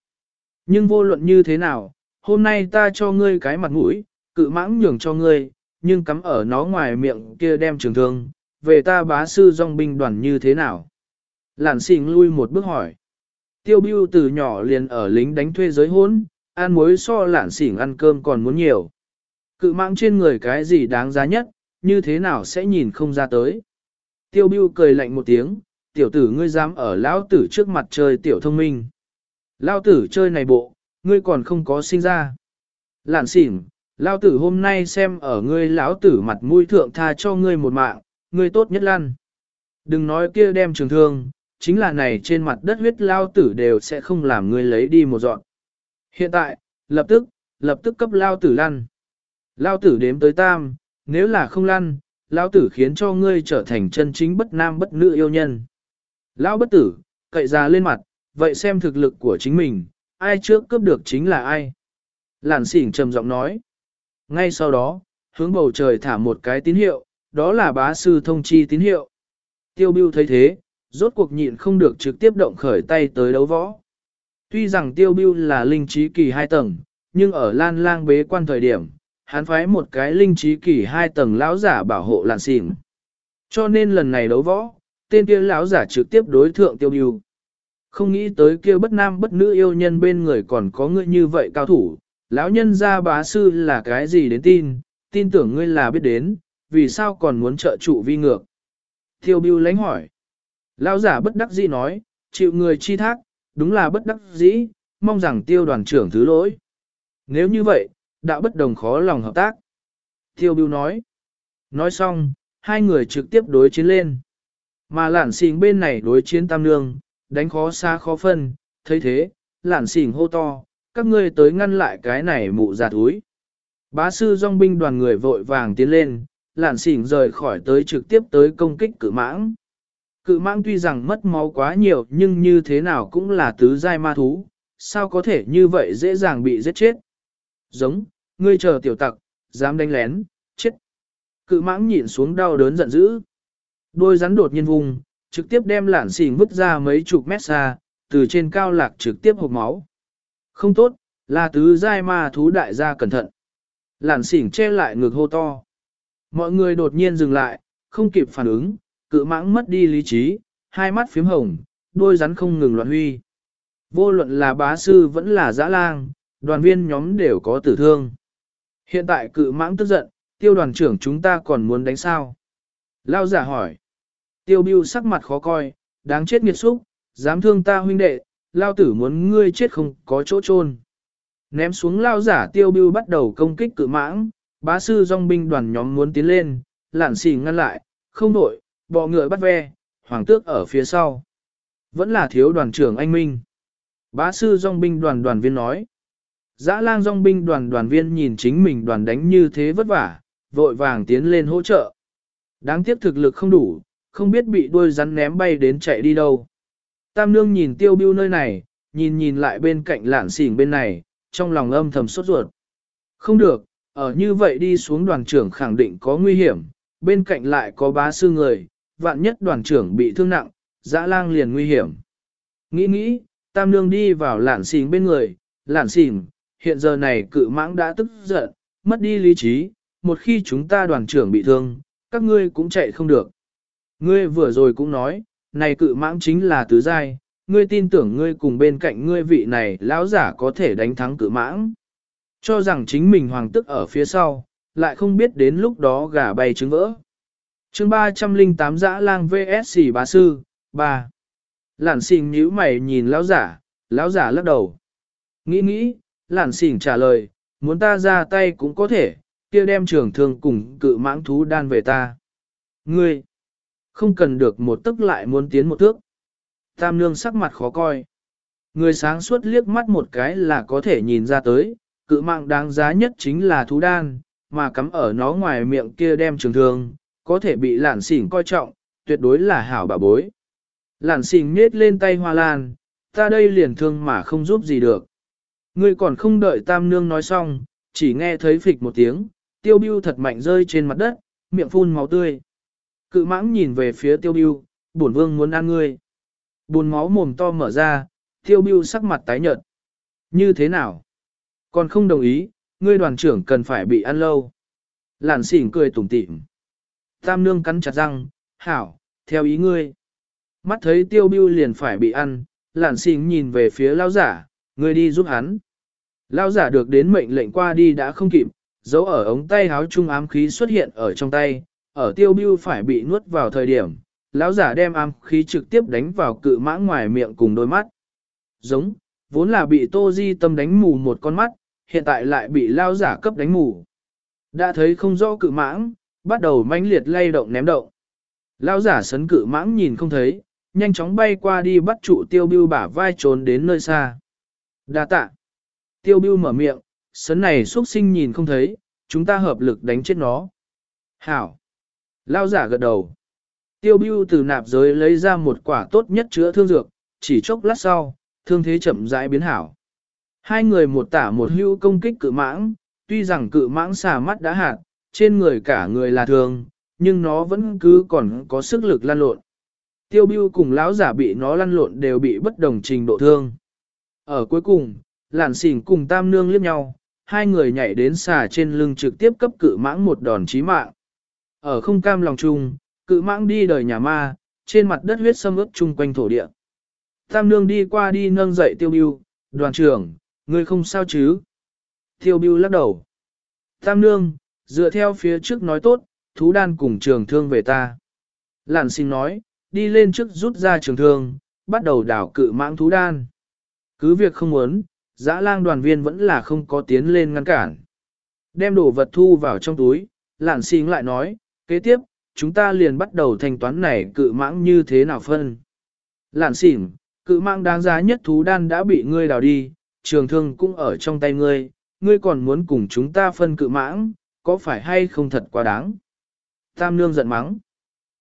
Nhưng vô luận như thế nào, hôm nay ta cho ngươi cái mặt mũi, cự mãng nhường cho ngươi, nhưng cắm ở nó ngoài miệng kia đem trường thương, về ta bá sư dòng binh đoàn như thế nào? Lản xỉn lui một bước hỏi. Tiêu bưu từ nhỏ liền ở lính đánh thuê giới hôn, ăn muối so lản xỉn ăn cơm còn muốn nhiều. Cự mạng trên người cái gì đáng giá nhất, như thế nào sẽ nhìn không ra tới. Tiêu bưu cười lạnh một tiếng, tiểu tử ngươi dám ở lão tử trước mặt chơi tiểu thông minh. Lão tử chơi này bộ, ngươi còn không có sinh ra. Lản xỉn, lão tử hôm nay xem ở ngươi lão tử mặt mũi thượng tha cho ngươi một mạng, ngươi tốt nhất lăn. Đừng nói kia đem trường thương, chính là này trên mặt đất huyết lao tử đều sẽ không làm ngươi lấy đi một dọn. Hiện tại, lập tức, lập tức cấp lao tử lăn. Lao tử đếm tới tam, nếu là không lăn, lao tử khiến cho ngươi trở thành chân chính bất nam bất nữ yêu nhân. Lão bất tử, cậy ra lên mặt, vậy xem thực lực của chính mình, ai trước cướp được chính là ai. Lản xỉn trầm giọng nói. Ngay sau đó, hướng bầu trời thả một cái tín hiệu, đó là bá sư thông chi tín hiệu. Tiêu bưu thấy thế, rốt cuộc nhịn không được trực tiếp động khởi tay tới đấu võ. Tuy rằng tiêu bưu là linh trí kỳ hai tầng, nhưng ở lan lang bế quan thời điểm, hắn phái một cái linh trí kỳ hai tầng lão giả bảo hộ lạn xỉn. Cho nên lần này đấu võ, tên kia lão giả trực tiếp đối thượng tiêu bưu. Không nghĩ tới kia bất nam bất nữ yêu nhân bên người còn có người như vậy cao thủ, lão nhân gia bá sư là cái gì đến tin, tin tưởng ngươi là biết đến, vì sao còn muốn trợ trụ vi ngược. Tiêu bưu lánh hỏi. Lão giả bất đắc dĩ nói, chịu người chi thác, đúng là bất đắc dĩ, mong rằng tiêu đoàn trưởng thứ lỗi. Nếu như vậy, đã bất đồng khó lòng hợp tác. Tiêu bưu nói. Nói xong, hai người trực tiếp đối chiến lên. Mà lản xình bên này đối chiến tam nương, đánh khó xa khó phân, thấy thế, lản xình hô to, các ngươi tới ngăn lại cái này mụ già túi. Bá sư dòng binh đoàn người vội vàng tiến lên, lản xỉn rời khỏi tới trực tiếp tới công kích cự mãng. Cự mãng tuy rằng mất máu quá nhiều nhưng như thế nào cũng là tứ giai ma thú, sao có thể như vậy dễ dàng bị giết chết. Giống, ngươi chờ tiểu tặc, dám đánh lén, chết. Cự mãng nhịn xuống đau đớn giận dữ. Đôi rắn đột nhiên vùng, trực tiếp đem lản xỉn vứt ra mấy chục mét xa, từ trên cao lạc trực tiếp hộp máu. Không tốt, là tứ giai ma thú đại gia cẩn thận. Lản xỉn che lại ngực hô to. Mọi người đột nhiên dừng lại, không kịp phản ứng, cự mãng mất đi lý trí, hai mắt phím hồng, đôi rắn không ngừng loạn huy. Vô luận là bá sư vẫn là dã lang, đoàn viên nhóm đều có tử thương. Hiện tại cự mãng tức giận, tiêu đoàn trưởng chúng ta còn muốn đánh sao? Lao giả hỏi. Tiêu bưu sắc mặt khó coi, đáng chết nghiệt xúc, dám thương ta huynh đệ, lao tử muốn ngươi chết không có chỗ chôn. Ném xuống lao giả tiêu bưu bắt đầu công kích cự mãng, bá sư dòng binh đoàn nhóm muốn tiến lên, lạn xì ngăn lại, không nổi, bọ ngựa bắt ve, hoàng tước ở phía sau. Vẫn là thiếu đoàn trưởng anh Minh. Bá sư dòng binh đoàn đoàn viên nói. Dã lang dòng binh đoàn đoàn viên nhìn chính mình đoàn đánh như thế vất vả, vội vàng tiến lên hỗ trợ. Đáng tiếc thực lực không đủ, không biết bị đuôi rắn ném bay đến chạy đi đâu. Tam nương nhìn tiêu biêu nơi này, nhìn nhìn lại bên cạnh lạn xỉn bên này, trong lòng âm thầm sốt ruột. Không được, ở như vậy đi xuống đoàn trưởng khẳng định có nguy hiểm, bên cạnh lại có bá sư người, vạn nhất đoàn trưởng bị thương nặng, dã lang liền nguy hiểm. Nghĩ nghĩ, tam nương đi vào lản xỉn bên người, lản xỉn, hiện giờ này cự mãng đã tức giận, mất đi lý trí, một khi chúng ta đoàn trưởng bị thương, các ngươi cũng chạy không được. Ngươi vừa rồi cũng nói, này cự mãng chính là tứ giai, ngươi tin tưởng ngươi cùng bên cạnh ngươi vị này lão giả có thể đánh thắng cự mãng. Cho rằng chính mình hoàng tức ở phía sau, lại không biết đến lúc đó gà bay trứng vỡ. chương 308 dã lang VS bá sư, 3. Lản xình nhíu mày nhìn lão giả, lão giả lắc đầu. Nghĩ nghĩ, lản xình trả lời, muốn ta ra tay cũng có thể, kia đem trường thương cùng cự mãng thú đan về ta. Ngươi, không cần được một tức lại muốn tiến một thước. Tam nương sắc mặt khó coi. Người sáng suốt liếc mắt một cái là có thể nhìn ra tới, cự mạng đáng giá nhất chính là thú đan, mà cắm ở nó ngoài miệng kia đem trường thương, có thể bị lản xỉn coi trọng, tuyệt đối là hảo bà bối. Lản xỉn nết lên tay hoa lan, ta đây liền thương mà không giúp gì được. Ngươi còn không đợi tam nương nói xong, chỉ nghe thấy phịch một tiếng, tiêu bưu thật mạnh rơi trên mặt đất, miệng phun máu tươi. Cự mãng nhìn về phía tiêu bưu, bổn vương muốn ăn ngươi. Bùn máu mồm to mở ra, tiêu bưu sắc mặt tái nhợt. Như thế nào? Còn không đồng ý, ngươi đoàn trưởng cần phải bị ăn lâu. Lản xỉn cười tủm tỉm. Tam nương cắn chặt răng, hảo, theo ý ngươi. Mắt thấy tiêu bưu liền phải bị ăn, lản xỉn nhìn về phía lao giả, ngươi đi giúp hắn. Lao giả được đến mệnh lệnh qua đi đã không kịp, dấu ở ống tay háo trung ám khí xuất hiện ở trong tay, ở tiêu bưu phải bị nuốt vào thời điểm, lão giả đem ám khí trực tiếp đánh vào cự mãng ngoài miệng cùng đôi mắt. Giống, vốn là bị tô di tâm đánh mù một con mắt, hiện tại lại bị lao giả cấp đánh mù. Đã thấy không rõ cự mãng, bắt đầu mãnh liệt lay động ném động. Lao giả sấn cự mãng nhìn không thấy, nhanh chóng bay qua đi bắt trụ tiêu bưu bả vai trốn đến nơi xa. Đa tạ. Tiêu bưu mở miệng, sấn này xuất sinh nhìn không thấy, chúng ta hợp lực đánh chết nó. Hảo. Lao giả gật đầu. Tiêu bưu từ nạp giới lấy ra một quả tốt nhất chữa thương dược, chỉ chốc lát sau, thương thế chậm rãi biến hảo. Hai người một tả một hưu công kích cự mãng, tuy rằng cự mãng xà mắt đã hạt, trên người cả người là thường, nhưng nó vẫn cứ còn có sức lực lăn lộn. Tiêu bưu cùng lão giả bị nó lăn lộn đều bị bất đồng trình độ thương. Ở cuối cùng, lản xỉn cùng tam nương liếc nhau, hai người nhảy đến xà trên lưng trực tiếp cấp cự mãng một đòn chí mạng. Ở không cam lòng chung, cự mãng đi đời nhà ma, trên mặt đất huyết xâm ướt chung quanh thổ địa. Tam nương đi qua đi nâng dậy tiêu bưu, đoàn trưởng, ngươi không sao chứ? Tiêu bưu lắc đầu. Tam nương, dựa theo phía trước nói tốt, thú đan cùng trường thương về ta. Lạn xin nói, đi lên trước rút ra trường thương, bắt đầu đảo cự mãng thú đan. Cứ việc không muốn, dã lang đoàn viên vẫn là không có tiến lên ngăn cản. Đem đồ vật thu vào trong túi, lạn xin lại nói, kế tiếp, chúng ta liền bắt đầu thanh toán này cự mãng như thế nào phân. Lạn xỉn, cự mãng đáng giá nhất thú đan đã bị ngươi đào đi, trường thương cũng ở trong tay ngươi, ngươi còn muốn cùng chúng ta phân cự mãng, có phải hay không thật quá đáng. Tam nương giận mắng.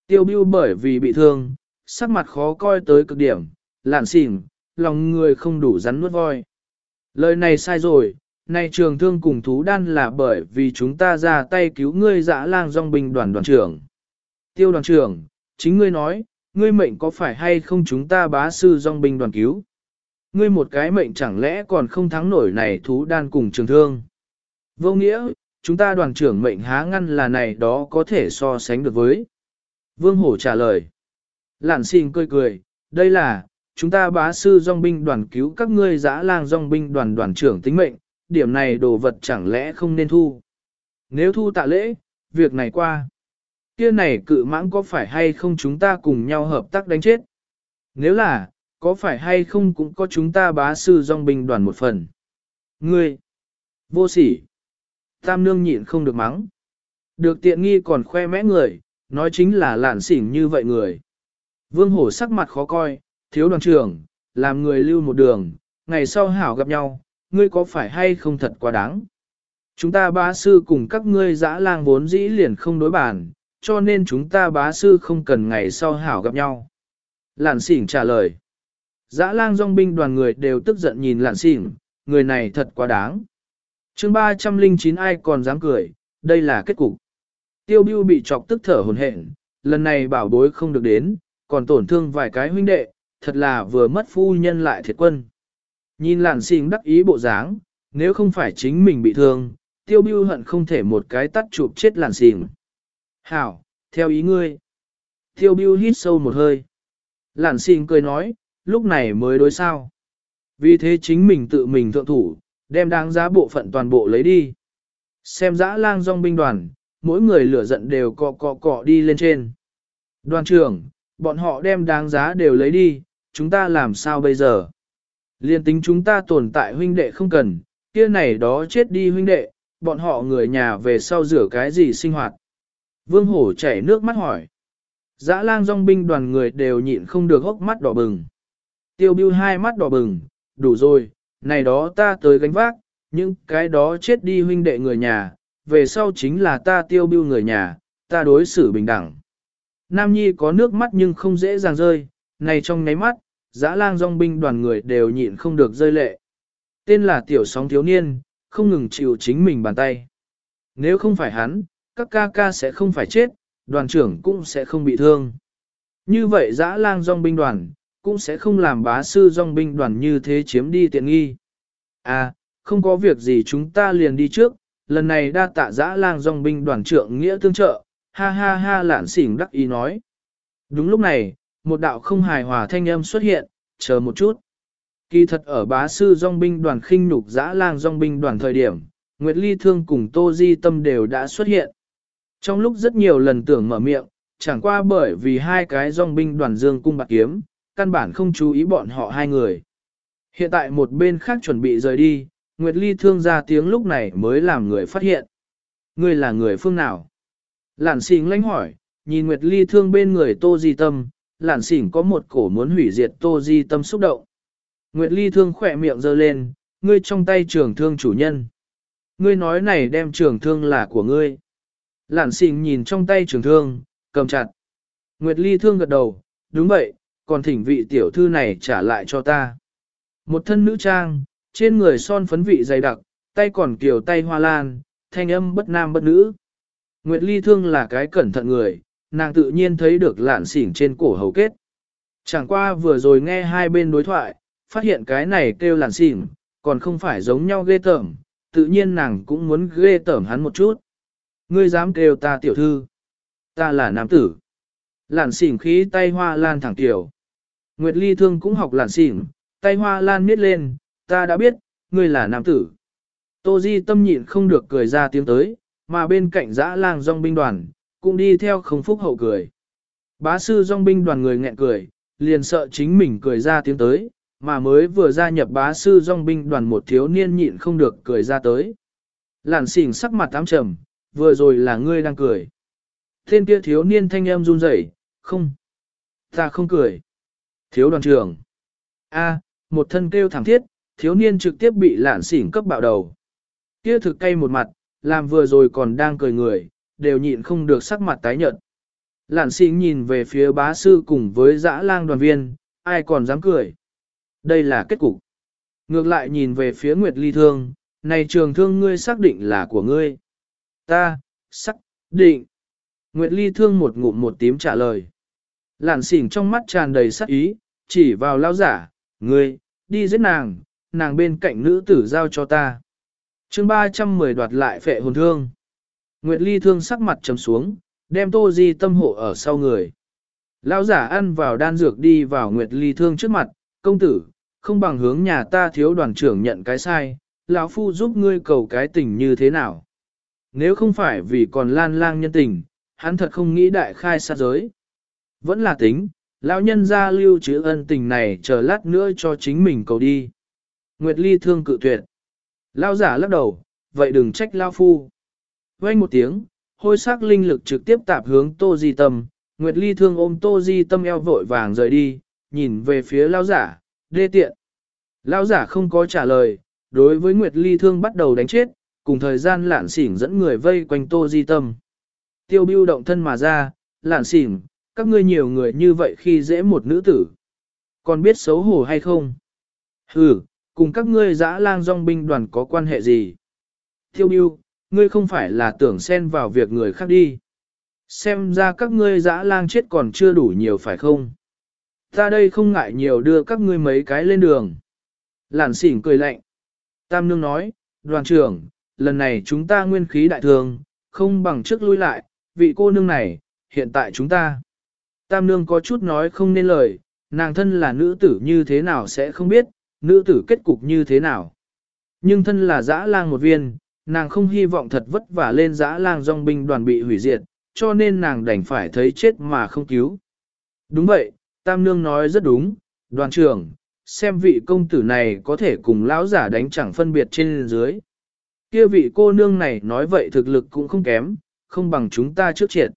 Tiêu bưu bởi vì bị thương, sắc mặt khó coi tới cực điểm, lạn xỉn, lòng người không đủ rắn nuốt voi. Lời này sai rồi, này trường thương cùng thú đan là bởi vì chúng ta ra tay cứu ngươi dã lang dòng binh đoàn đoàn trưởng. Tiêu đoàn trưởng, chính ngươi nói, ngươi mệnh có phải hay không chúng ta bá sư dòng binh đoàn cứu? Ngươi một cái mệnh chẳng lẽ còn không thắng nổi này thú đan cùng trường thương? Vô nghĩa, chúng ta đoàn trưởng mệnh há ngăn là này đó có thể so sánh được với. Vương Hổ trả lời. Lạn xin cười cười, đây là, chúng ta bá sư dòng binh đoàn cứu các ngươi giã lang dòng binh đoàn đoàn trưởng tính mệnh, điểm này đồ vật chẳng lẽ không nên thu. Nếu thu tạ lễ, việc này qua. Kia này cự mãng có phải hay không chúng ta cùng nhau hợp tác đánh chết? Nếu là, có phải hay không cũng có chúng ta bá sư dòng binh đoàn một phần? Ngươi! Vô sỉ! Tam nương nhịn không được mắng. Được tiện nghi còn khoe mẽ người, nói chính là lạn xỉn như vậy người. Vương hổ sắc mặt khó coi, thiếu đoàn trưởng, làm người lưu một đường, ngày sau hảo gặp nhau, ngươi có phải hay không thật quá đáng. Chúng ta bá sư cùng các ngươi dã lang vốn dĩ liền không đối bản, cho nên chúng ta bá sư không cần ngày sau hảo gặp nhau. Lạn xỉn trả lời. Dã lang dòng binh đoàn người đều tức giận nhìn lạn xỉn, người này thật quá đáng. chương 309 ai còn dám cười, đây là kết cục. Tiêu bưu bị chọc tức thở hồn hển, lần này bảo bối không được đến, còn tổn thương vài cái huynh đệ, thật là vừa mất phu nhân lại thiệt quân. Nhìn lạn xỉn đắc ý bộ dáng, nếu không phải chính mình bị thương, tiêu bưu hận không thể một cái tắt chụp chết lạn xỉn. Hảo, theo ý ngươi. Tiêu bưu hít sâu một hơi. Lạn xỉn cười nói, lúc này mới đối sao. Vì thế chính mình tự mình thượng thủ, đem đáng giá bộ phận toàn bộ lấy đi. Xem dã lang dòng binh đoàn, mỗi người lửa giận đều cọ cọ cọ đi lên trên. Đoàn trưởng, bọn họ đem đáng giá đều lấy đi, chúng ta làm sao bây giờ? Liên tính chúng ta tồn tại huynh đệ không cần, kia này đó chết đi huynh đệ, bọn họ người nhà về sau rửa cái gì sinh hoạt. Vương Hổ chảy nước mắt hỏi. Dã lang dòng binh đoàn người đều nhịn không được hốc mắt đỏ bừng. Tiêu bưu hai mắt đỏ bừng, đủ rồi, này đó ta tới gánh vác, những cái đó chết đi huynh đệ người nhà, về sau chính là ta tiêu bưu người nhà, ta đối xử bình đẳng. Nam Nhi có nước mắt nhưng không dễ dàng rơi, này trong ngáy mắt, dã lang dòng binh đoàn người đều nhịn không được rơi lệ. Tên là tiểu sóng thiếu niên, không ngừng chịu chính mình bàn tay. Nếu không phải hắn, các ca ca sẽ không phải chết, đoàn trưởng cũng sẽ không bị thương. Như vậy dã lang dòng binh đoàn, cũng sẽ không làm bá sư dòng binh đoàn như thế chiếm đi tiện nghi. À, không có việc gì chúng ta liền đi trước, lần này đa tạ giã lang dòng binh đoàn trưởng nghĩa tương trợ, ha ha ha lạn xỉn đắc ý nói. Đúng lúc này, một đạo không hài hòa thanh âm xuất hiện, chờ một chút. Kỳ thật ở bá sư dòng binh đoàn khinh nhục giã lang dòng binh đoàn thời điểm, Nguyệt Ly Thương cùng Tô Di Tâm đều đã xuất hiện. Trong lúc rất nhiều lần tưởng mở miệng, chẳng qua bởi vì hai cái dòng binh đoàn dương cung bạc kiếm, căn bản không chú ý bọn họ hai người. Hiện tại một bên khác chuẩn bị rời đi, Nguyệt Ly Thương ra tiếng lúc này mới làm người phát hiện. ngươi là người phương nào? Lản xỉn lánh hỏi, nhìn Nguyệt Ly Thương bên người Tô Di Tâm, lản xỉn có một cổ muốn hủy diệt Tô Di Tâm xúc động. Nguyệt Ly thương khỏe miệng giơ lên, ngươi trong tay trường thương chủ nhân. Ngươi nói này đem trường thương là của ngươi. Lạn xỉn nhìn trong tay trường thương, cầm chặt. Nguyệt Ly thương gật đầu, đúng vậy, còn thỉnh vị tiểu thư này trả lại cho ta. Một thân nữ trang, trên người son phấn vị dày đặc, tay còn kiều tay hoa lan, thanh âm bất nam bất nữ. Nguyệt Ly thương là cái cẩn thận người, nàng tự nhiên thấy được lạn xỉn trên cổ hầu kết. Chẳng qua vừa rồi nghe hai bên đối thoại, phát hiện cái này kêu lạn xỉn, còn không phải giống nhau ghê tởm, tự nhiên nàng cũng muốn ghê tởm hắn một chút. Ngươi dám kêu ta tiểu thư. Ta là nam tử. Lạn xỉn khí tay hoa lan thẳng tiểu. Nguyệt Ly thương cũng học lản xỉn, tay hoa lan miết lên, ta đã biết, ngươi là nam tử. Tô Di tâm nhịn không được cười ra tiếng tới, mà bên cạnh dã lang dòng binh đoàn, cũng đi theo không phúc hậu cười. Bá sư dòng binh đoàn người nghẹn cười, liền sợ chính mình cười ra tiếng tới, mà mới vừa gia nhập bá sư dòng binh đoàn một thiếu niên nhịn không được cười ra tới. Lản xỉn sắc mặt tám trầm, vừa rồi là ngươi đang cười. Tên kia thiếu niên thanh em run rẩy, không, ta không cười. Thiếu đoàn trưởng. A, một thân kêu thẳng thiết, thiếu niên trực tiếp bị lạn xỉn cấp bạo đầu. Kia thực cay một mặt, làm vừa rồi còn đang cười người, đều nhịn không được sắc mặt tái nhợt. Lạn xỉn nhìn về phía bá sư cùng với dã lang đoàn viên, ai còn dám cười. Đây là kết cục. Ngược lại nhìn về phía Nguyệt Ly Thương, này trường thương ngươi xác định là của ngươi. Ta, xác định. Nguyệt Ly Thương một ngụm một tím trả lời. Lạn xỉn trong mắt tràn đầy sắc ý, chỉ vào lao giả, ngươi, đi giết nàng, nàng bên cạnh nữ tử giao cho ta. chương 310 đoạt lại phệ hồn thương. Nguyệt Ly thương sắc mặt trầm xuống, đem tô di tâm hộ ở sau người. Lão giả ăn vào đan dược đi vào Nguyệt Ly thương trước mặt, công tử, không bằng hướng nhà ta thiếu đoàn trưởng nhận cái sai, lão phu giúp ngươi cầu cái tình như thế nào. Nếu không phải vì còn lan lang nhân tình, hắn thật không nghĩ đại khai sát giới. Vẫn là tính, lão nhân gia lưu chữ ân tình này chờ lát nữa cho chính mình cầu đi. Nguyệt Ly thương cự tuyệt. lão giả lắc đầu, vậy đừng trách lão Phu. vang một tiếng, hôi sắc linh lực trực tiếp tạp hướng Tô Di Tâm, Nguyệt Ly thương ôm Tô Di Tâm eo vội vàng rời đi, nhìn về phía lão giả, đê tiện. lão giả không có trả lời, đối với Nguyệt Ly thương bắt đầu đánh chết, cùng thời gian lạn xỉn dẫn người vây quanh Tô Di Tâm. Tiêu bưu động thân mà ra, lạn xỉn, các ngươi nhiều người như vậy khi dễ một nữ tử. Còn biết xấu hổ hay không? Hừ, cùng các ngươi dã lang dòng binh đoàn có quan hệ gì? Thiêu biêu, ngươi không phải là tưởng xen vào việc người khác đi. Xem ra các ngươi dã lang chết còn chưa đủ nhiều phải không? Ta đây không ngại nhiều đưa các ngươi mấy cái lên đường. Lản xỉn cười lạnh. Tam nương nói, đoàn trưởng, lần này chúng ta nguyên khí đại thường, không bằng trước lui lại, vị cô nương này, hiện tại chúng ta. Tam nương có chút nói không nên lời, nàng thân là nữ tử như thế nào sẽ không biết, nữ tử kết cục như thế nào. Nhưng thân là dã lang một viên, nàng không hy vọng thật vất vả lên dã lang dòng binh đoàn bị hủy diệt, cho nên nàng đành phải thấy chết mà không cứu. Đúng vậy, Tam Nương nói rất đúng, đoàn trưởng, xem vị công tử này có thể cùng lão giả đánh chẳng phân biệt trên dưới. Kia vị cô nương này nói vậy thực lực cũng không kém, không bằng chúng ta trước triệt.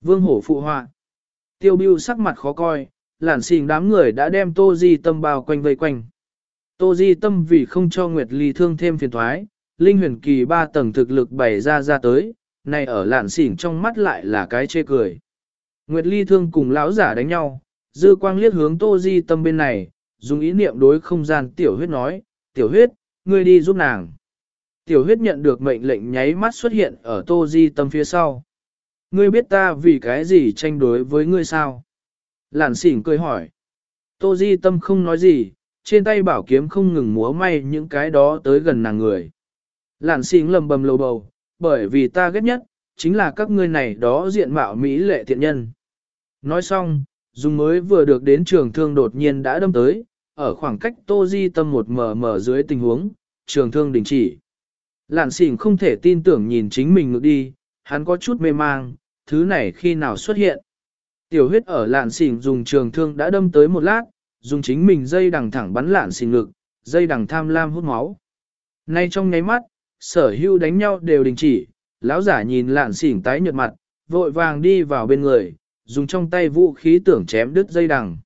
Vương hổ phụ họa. Tiêu bưu sắc mặt khó coi, lản xình đám người đã đem tô di tâm bao quanh vây quanh. Tô di tâm vì không cho Nguyệt Ly thương thêm phiền thoái, linh huyền kỳ ba tầng thực lực bày ra ra tới, này ở lản xỉn trong mắt lại là cái chê cười. Nguyệt Ly thương cùng lão giả đánh nhau, dư quang liếc hướng tô di tâm bên này, dùng ý niệm đối không gian tiểu huyết nói, tiểu huyết, ngươi đi giúp nàng. Tiểu huyết nhận được mệnh lệnh nháy mắt xuất hiện ở tô di tâm phía sau. Ngươi biết ta vì cái gì tranh đối với ngươi sao? Lản xỉn cười hỏi. Tô Di Tâm không nói gì, trên tay bảo kiếm không ngừng múa may những cái đó tới gần nàng người. Lản xỉn lầm bầm lầu bầu, bởi vì ta ghét nhất, chính là các ngươi này đó diện mạo mỹ lệ thiện nhân. Nói xong, dùng mới vừa được đến trường thương đột nhiên đã đâm tới, ở khoảng cách Tô Di Tâm một mờ mờ dưới tình huống, trường thương đình chỉ. Lạn xỉn không thể tin tưởng nhìn chính mình ngược đi, hắn có chút mê mang, thứ này khi nào xuất hiện. Tiểu huyết ở lạn xỉn dùng trường thương đã đâm tới một lát, dùng chính mình dây đằng thẳng bắn lạn xỉn ngực, dây đằng tham lam hút máu. Nay trong nháy mắt, sở hưu đánh nhau đều đình chỉ, lão giả nhìn lạn xỉn tái nhợt mặt, vội vàng đi vào bên người, dùng trong tay vũ khí tưởng chém đứt dây đằng.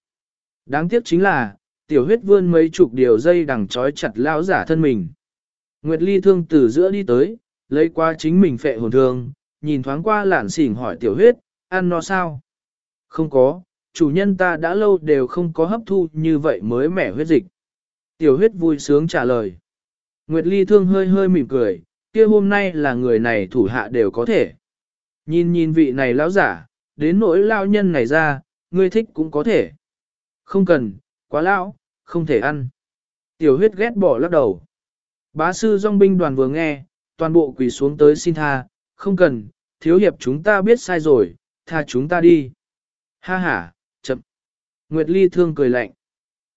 Đáng tiếc chính là, tiểu huyết vươn mấy chục điều dây đằng trói chặt lão giả thân mình. Nguyệt Ly thương từ giữa đi tới, lấy qua chính mình phệ hồn thương, nhìn thoáng qua lản xỉn hỏi tiểu huyết, ăn no sao? Không có, chủ nhân ta đã lâu đều không có hấp thu như vậy mới mẻ huyết dịch. Tiểu huyết vui sướng trả lời. Nguyệt Ly thương hơi hơi mỉm cười, kia hôm nay là người này thủ hạ đều có thể. Nhìn nhìn vị này lão giả, đến nỗi lão nhân này ra, ngươi thích cũng có thể. Không cần, quá lão, không thể ăn. Tiểu huyết ghét bỏ lắc đầu. Bá sư dòng binh đoàn vừa nghe, toàn bộ quỳ xuống tới xin tha, không cần, thiếu hiệp chúng ta biết sai rồi, tha chúng ta đi. Ha ha, chậm. Nguyệt Ly thương cười lạnh.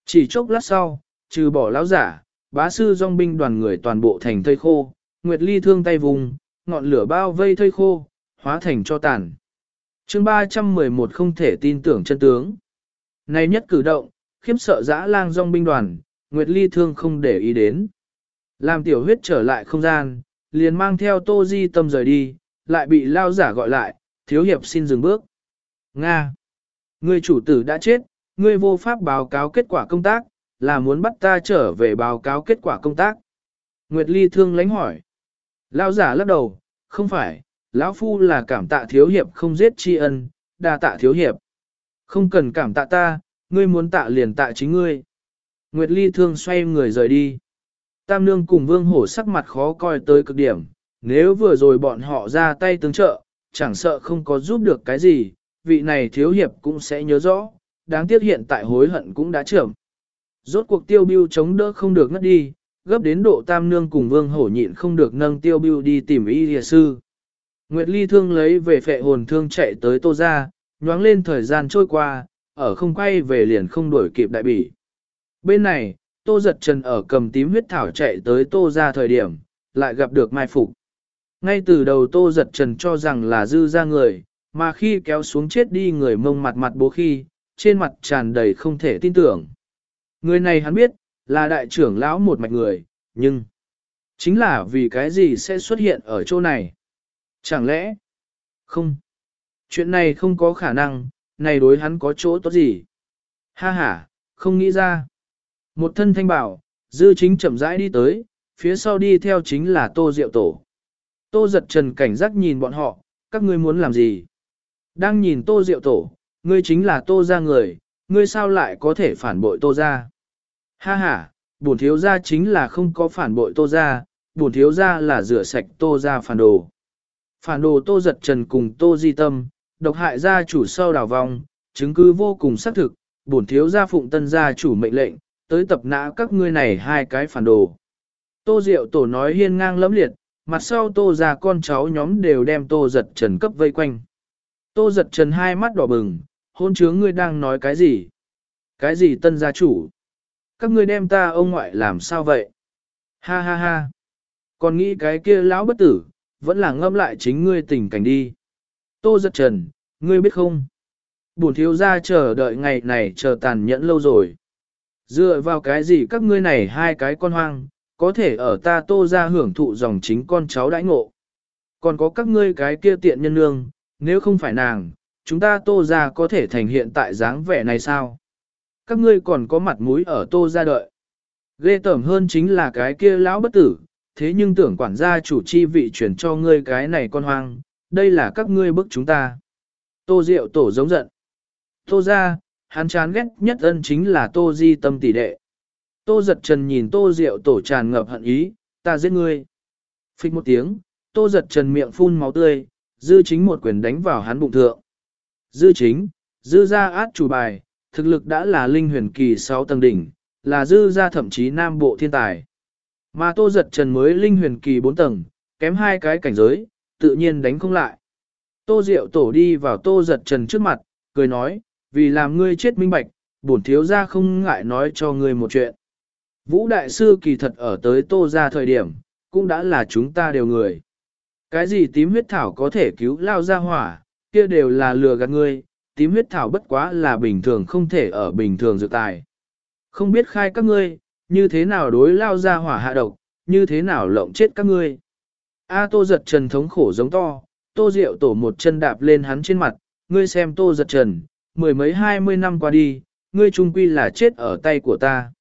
Chỉ chốc lát sau, trừ bỏ lão giả, bá sư dòng binh đoàn người toàn bộ thành thây khô, Nguyệt Ly thương tay vùng, ngọn lửa bao vây thây khô, hóa thành cho tàn. chương 311 không thể tin tưởng chân tướng. Này nhất cử động, khiếp sợ dã lang dòng binh đoàn, Nguyệt Ly thương không để ý đến. Làm tiểu huyết trở lại không gian, liền mang theo tô di tâm rời đi, lại bị lao giả gọi lại, thiếu hiệp xin dừng bước. Nga! Người chủ tử đã chết, ngươi vô pháp báo cáo kết quả công tác, là muốn bắt ta trở về báo cáo kết quả công tác. Nguyệt Ly thương lánh hỏi. Lao giả lắc đầu, không phải, lão phu là cảm tạ thiếu hiệp không giết tri ân, đa tạ thiếu hiệp. Không cần cảm tạ ta, ngươi muốn tạ liền tạ chính ngươi. Nguyệt Ly thương xoay người rời đi. Tam Nương cùng Vương Hổ sắc mặt khó coi tới cực điểm, nếu vừa rồi bọn họ ra tay tương trợ, chẳng sợ không có giúp được cái gì, vị này thiếu hiệp cũng sẽ nhớ rõ, đáng tiếc hiện tại hối hận cũng đã trưởng. Rốt cuộc tiêu bưu chống đỡ không được ngất đi, gấp đến độ Tam Nương cùng Vương Hổ nhịn không được nâng tiêu bưu đi tìm y lìa sư. Nguyệt Ly thương lấy về phệ hồn thương chạy tới tô ra, nhoáng lên thời gian trôi qua, ở không quay về liền không đuổi kịp đại bỉ. Bên này, tô giật trần ở cầm tím huyết thảo chạy tới tô ra thời điểm, lại gặp được mai phục. Ngay từ đầu tô giật trần cho rằng là dư ra người, mà khi kéo xuống chết đi người mông mặt mặt bố khi, trên mặt tràn đầy không thể tin tưởng. Người này hắn biết, là đại trưởng lão một mạch người, nhưng chính là vì cái gì sẽ xuất hiện ở chỗ này? Chẳng lẽ? Không. Chuyện này không có khả năng, này đối hắn có chỗ tốt gì? Ha ha, không nghĩ ra. Một thân thanh bảo, dư chính chậm rãi đi tới, phía sau đi theo chính là tô diệu tổ. Tô giật trần cảnh giác nhìn bọn họ, các ngươi muốn làm gì? Đang nhìn tô diệu tổ, ngươi chính là tô ra người, ngươi sao lại có thể phản bội tô ra? Ha ha, bổn thiếu gia chính là không có phản bội tô ra, bổn thiếu gia là rửa sạch tô ra phản đồ. Phản đồ tô giật trần cùng tô di tâm, độc hại gia chủ sau đào vong, chứng cứ vô cùng xác thực, bổn thiếu gia phụng tân gia chủ mệnh lệnh, tới tập nã các ngươi này hai cái phản đồ. Tô Diệu Tổ nói hiên ngang lẫm liệt, mặt sau tô ra con cháu nhóm đều đem tô giật trần cấp vây quanh. Tô giật trần hai mắt đỏ bừng, hôn chướng ngươi đang nói cái gì? Cái gì tân gia chủ? Các ngươi đem ta ông ngoại làm sao vậy? Ha ha ha! Còn nghĩ cái kia lão bất tử, vẫn là ngâm lại chính ngươi tình cảnh đi. Tô giật trần, ngươi biết không? Bổn thiếu gia chờ đợi ngày này chờ tàn nhẫn lâu rồi. Dựa vào cái gì các ngươi này hai cái con hoang, có thể ở ta tô ra hưởng thụ dòng chính con cháu đãi ngộ. Còn có các ngươi cái kia tiện nhân nương, nếu không phải nàng, chúng ta tô ra có thể thành hiện tại dáng vẻ này sao? Các ngươi còn có mặt mũi ở tô ra đợi. Ghê tởm hơn chính là cái kia lão bất tử, thế nhưng tưởng quản gia chủ chi vị chuyển cho ngươi cái này con hoang, đây là các ngươi bức chúng ta. Tô Diệu tổ giống giận. Tô ra, hắn chán ghét nhất ân chính là Tô Di tâm tỷ đệ. Tô giật trần nhìn Tô Diệu tổ tràn ngập hận ý, ta giết ngươi. Phích một tiếng, Tô giật trần miệng phun máu tươi, dư chính một quyền đánh vào hắn bụng thượng. Dư chính, dư ra át chủ bài, thực lực đã là linh huyền kỳ 6 tầng đỉnh, là dư ra thậm chí nam bộ thiên tài. Mà Tô giật trần mới linh huyền kỳ 4 tầng, kém hai cái cảnh giới, tự nhiên đánh không lại. Tô Diệu tổ đi vào Tô giật trần trước mặt, cười nói, vì làm ngươi chết minh bạch, bổn thiếu gia không ngại nói cho ngươi một chuyện. Vũ Đại Sư kỳ thật ở tới tô ra thời điểm, cũng đã là chúng ta đều người. Cái gì tím huyết thảo có thể cứu lao ra hỏa, kia đều là lừa gạt ngươi, tím huyết thảo bất quá là bình thường không thể ở bình thường dự tài. Không biết khai các ngươi, như thế nào đối lao ra hỏa hạ độc, như thế nào lộng chết các ngươi. A tô giật trần thống khổ giống to, tô rượu tổ một chân đạp lên hắn trên mặt, ngươi xem tô giật trần, mười mấy hai mươi năm qua đi, ngươi trung quy là chết ở tay của ta.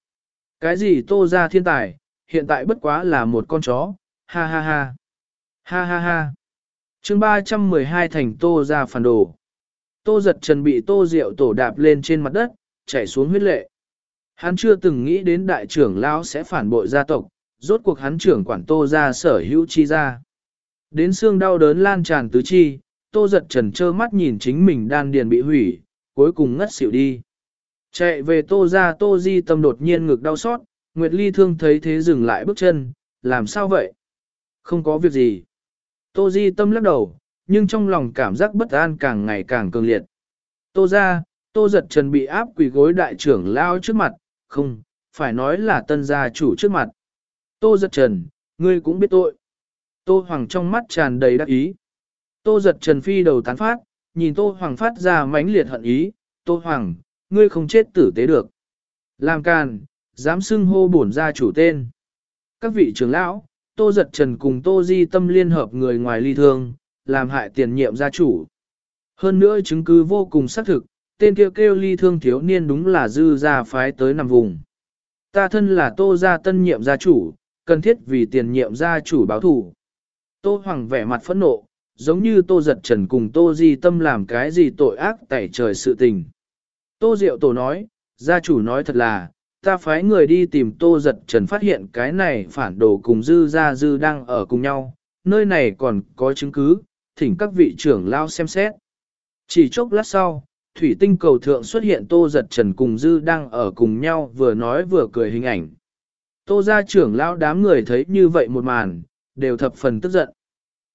Cái gì tô ra thiên tài, hiện tại bất quá là một con chó, ha ha ha. Ha ha ha. chương 312 thành tô ra phản đồ. Tô giật trần bị tô rượu tổ đạp lên trên mặt đất, chảy xuống huyết lệ. Hắn chưa từng nghĩ đến đại trưởng lão sẽ phản bội gia tộc, rốt cuộc hắn trưởng quản tô ra sở hữu chi ra. Đến xương đau đớn lan tràn tứ chi, tô giật trần trơ mắt nhìn chính mình đan điền bị hủy, cuối cùng ngất xỉu đi. Chạy về tô ra tô di tâm đột nhiên ngực đau xót, Nguyệt Ly thương thấy thế dừng lại bước chân, làm sao vậy? Không có việc gì. Tô di tâm lắc đầu, nhưng trong lòng cảm giác bất an càng ngày càng cường liệt. Tô ra, tô giật trần bị áp quỳ gối đại trưởng lao trước mặt, không, phải nói là tân gia chủ trước mặt. Tô giật trần, ngươi cũng biết tội. Tô Hoàng trong mắt tràn đầy đắc ý. Tô giật trần phi đầu tán phát, nhìn Tô Hoàng phát ra mãnh liệt hận ý. Tô Hoàng, ngươi không chết tử tế được. Làm càn, dám xưng hô bổn gia chủ tên. Các vị trưởng lão, Tô giật trần cùng Tô di tâm liên hợp người ngoài ly thương, làm hại tiền nhiệm gia chủ. Hơn nữa chứng cứ vô cùng xác thực, tên kêu kêu ly thương thiếu niên đúng là dư gia phái tới nằm vùng. Ta thân là tô gia tân nhiệm gia chủ, cần thiết vì tiền nhiệm gia chủ báo thủ. Tô Hoàng vẻ mặt phẫn nộ, giống như tô giật trần cùng tô di tâm làm cái gì tội ác tẩy trời sự tình. Tô Diệu Tổ nói, gia chủ nói thật là, ta phái người đi tìm tô giật trần phát hiện cái này phản đồ cùng dư gia dư đang ở cùng nhau, nơi này còn có chứng cứ, thỉnh các vị trưởng lao xem xét. Chỉ chốc lát sau, thủy tinh cầu thượng xuất hiện tô giật trần cùng dư đang ở cùng nhau vừa nói vừa cười hình ảnh. Tô gia trưởng lao đám người thấy như vậy một màn, đều thập phần tức giận.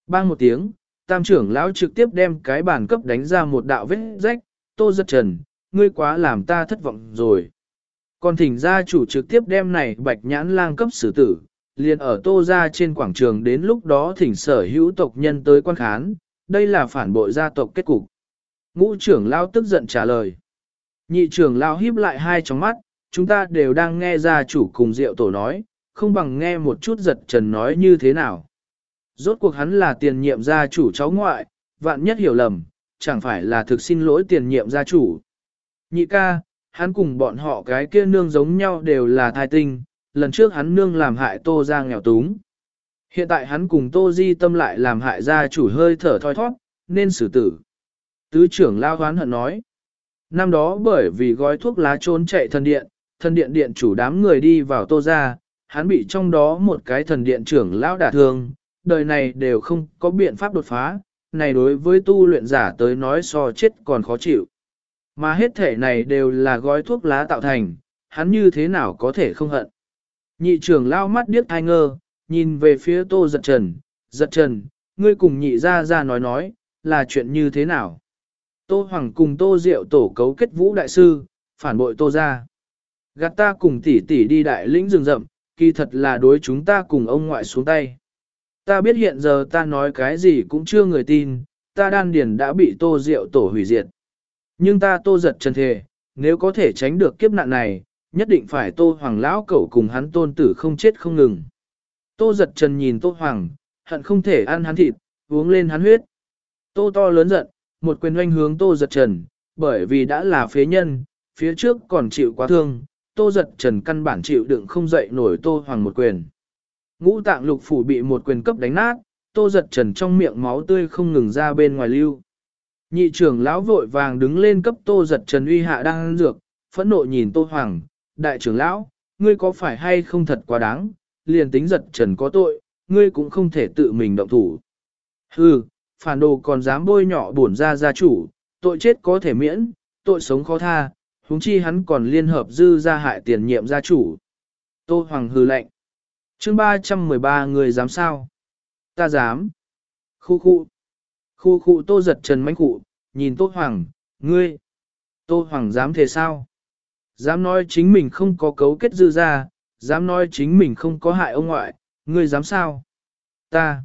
Bang một tiếng, tam trưởng lão trực tiếp đem cái bàn cấp đánh ra một đạo vết rách, tô giật trần, ngươi quá làm ta thất vọng rồi. Còn thỉnh gia chủ trực tiếp đem này bạch nhãn lang cấp xử tử, liền ở tô ra trên quảng trường đến lúc đó thỉnh sở hữu tộc nhân tới quan khán, đây là phản bội gia tộc kết cục. Ngũ trưởng lao tức giận trả lời. Nhị trưởng lao híp lại hai tròng mắt, chúng ta đều đang nghe gia chủ cùng diệu tổ nói, không bằng nghe một chút giật trần nói như thế nào. Rốt cuộc hắn là tiền nhiệm gia chủ cháu ngoại, vạn nhất hiểu lầm, chẳng phải là thực xin lỗi tiền nhiệm gia chủ. Nhị ca, hắn cùng bọn họ cái kia nương giống nhau đều là thai tinh, lần trước hắn nương làm hại tô ra nghèo túng. Hiện tại hắn cùng tô di tâm lại làm hại gia chủ hơi thở thoi thoát, nên xử tử. Tứ trưởng lao hoán hận nói. Năm đó bởi vì gói thuốc lá trốn chạy thần điện, thần điện điện chủ đám người đi vào tô ra, hắn bị trong đó một cái thần điện trưởng lao đả thương, đời này đều không có biện pháp đột phá, này đối với tu luyện giả tới nói so chết còn khó chịu. Mà hết thể này đều là gói thuốc lá tạo thành, hắn như thế nào có thể không hận. Nhị trưởng lao mắt điếc thai ngơ, nhìn về phía tô giật trần, giật trần, ngươi cùng nhị ra ra nói nói, là chuyện như thế nào. Tô Hoàng cùng Tô Diệu tổ cấu kết vũ đại sư, phản bội Tô ra. Gạt ta cùng tỷ tỷ đi đại lĩnh rừng rậm, kỳ thật là đối chúng ta cùng ông ngoại xuống tay. Ta biết hiện giờ ta nói cái gì cũng chưa người tin, ta đan điền đã bị Tô Diệu tổ hủy diệt. Nhưng ta Tô giật chân thề, nếu có thể tránh được kiếp nạn này, nhất định phải Tô Hoàng lão cẩu cùng hắn tôn tử không chết không ngừng. Tô giật trần nhìn Tô Hoàng, hận không thể ăn hắn thịt, uống lên hắn huyết. Tô to lớn giận, một quyền oanh hướng tô giật trần, bởi vì đã là phế nhân, phía trước còn chịu quá thương, tô giật trần căn bản chịu đựng không dậy nổi tô hoàng một quyền. Ngũ tạng lục phủ bị một quyền cấp đánh nát, tô giật trần trong miệng máu tươi không ngừng ra bên ngoài lưu. Nhị trưởng lão vội vàng đứng lên cấp tô giật trần uy hạ đang ăn dược, phẫn nộ nhìn tô hoàng, đại trưởng lão, ngươi có phải hay không thật quá đáng, liền tính giật trần có tội, ngươi cũng không thể tự mình động thủ. Hừ, phản đồ còn dám bôi nhọ bổn ra gia chủ, tội chết có thể miễn, tội sống khó tha, huống chi hắn còn liên hợp dư gia hại tiền nhiệm gia chủ. Tô Hoàng hừ lệnh. chương 313 người dám sao? Ta dám. Khu khu. Khu khu tô giật trần mánh cụ, nhìn Tô Hoàng, ngươi. Tô Hoàng dám thế sao? Dám nói chính mình không có cấu kết dư ra, dám nói chính mình không có hại ông ngoại, ngươi dám sao? Ta.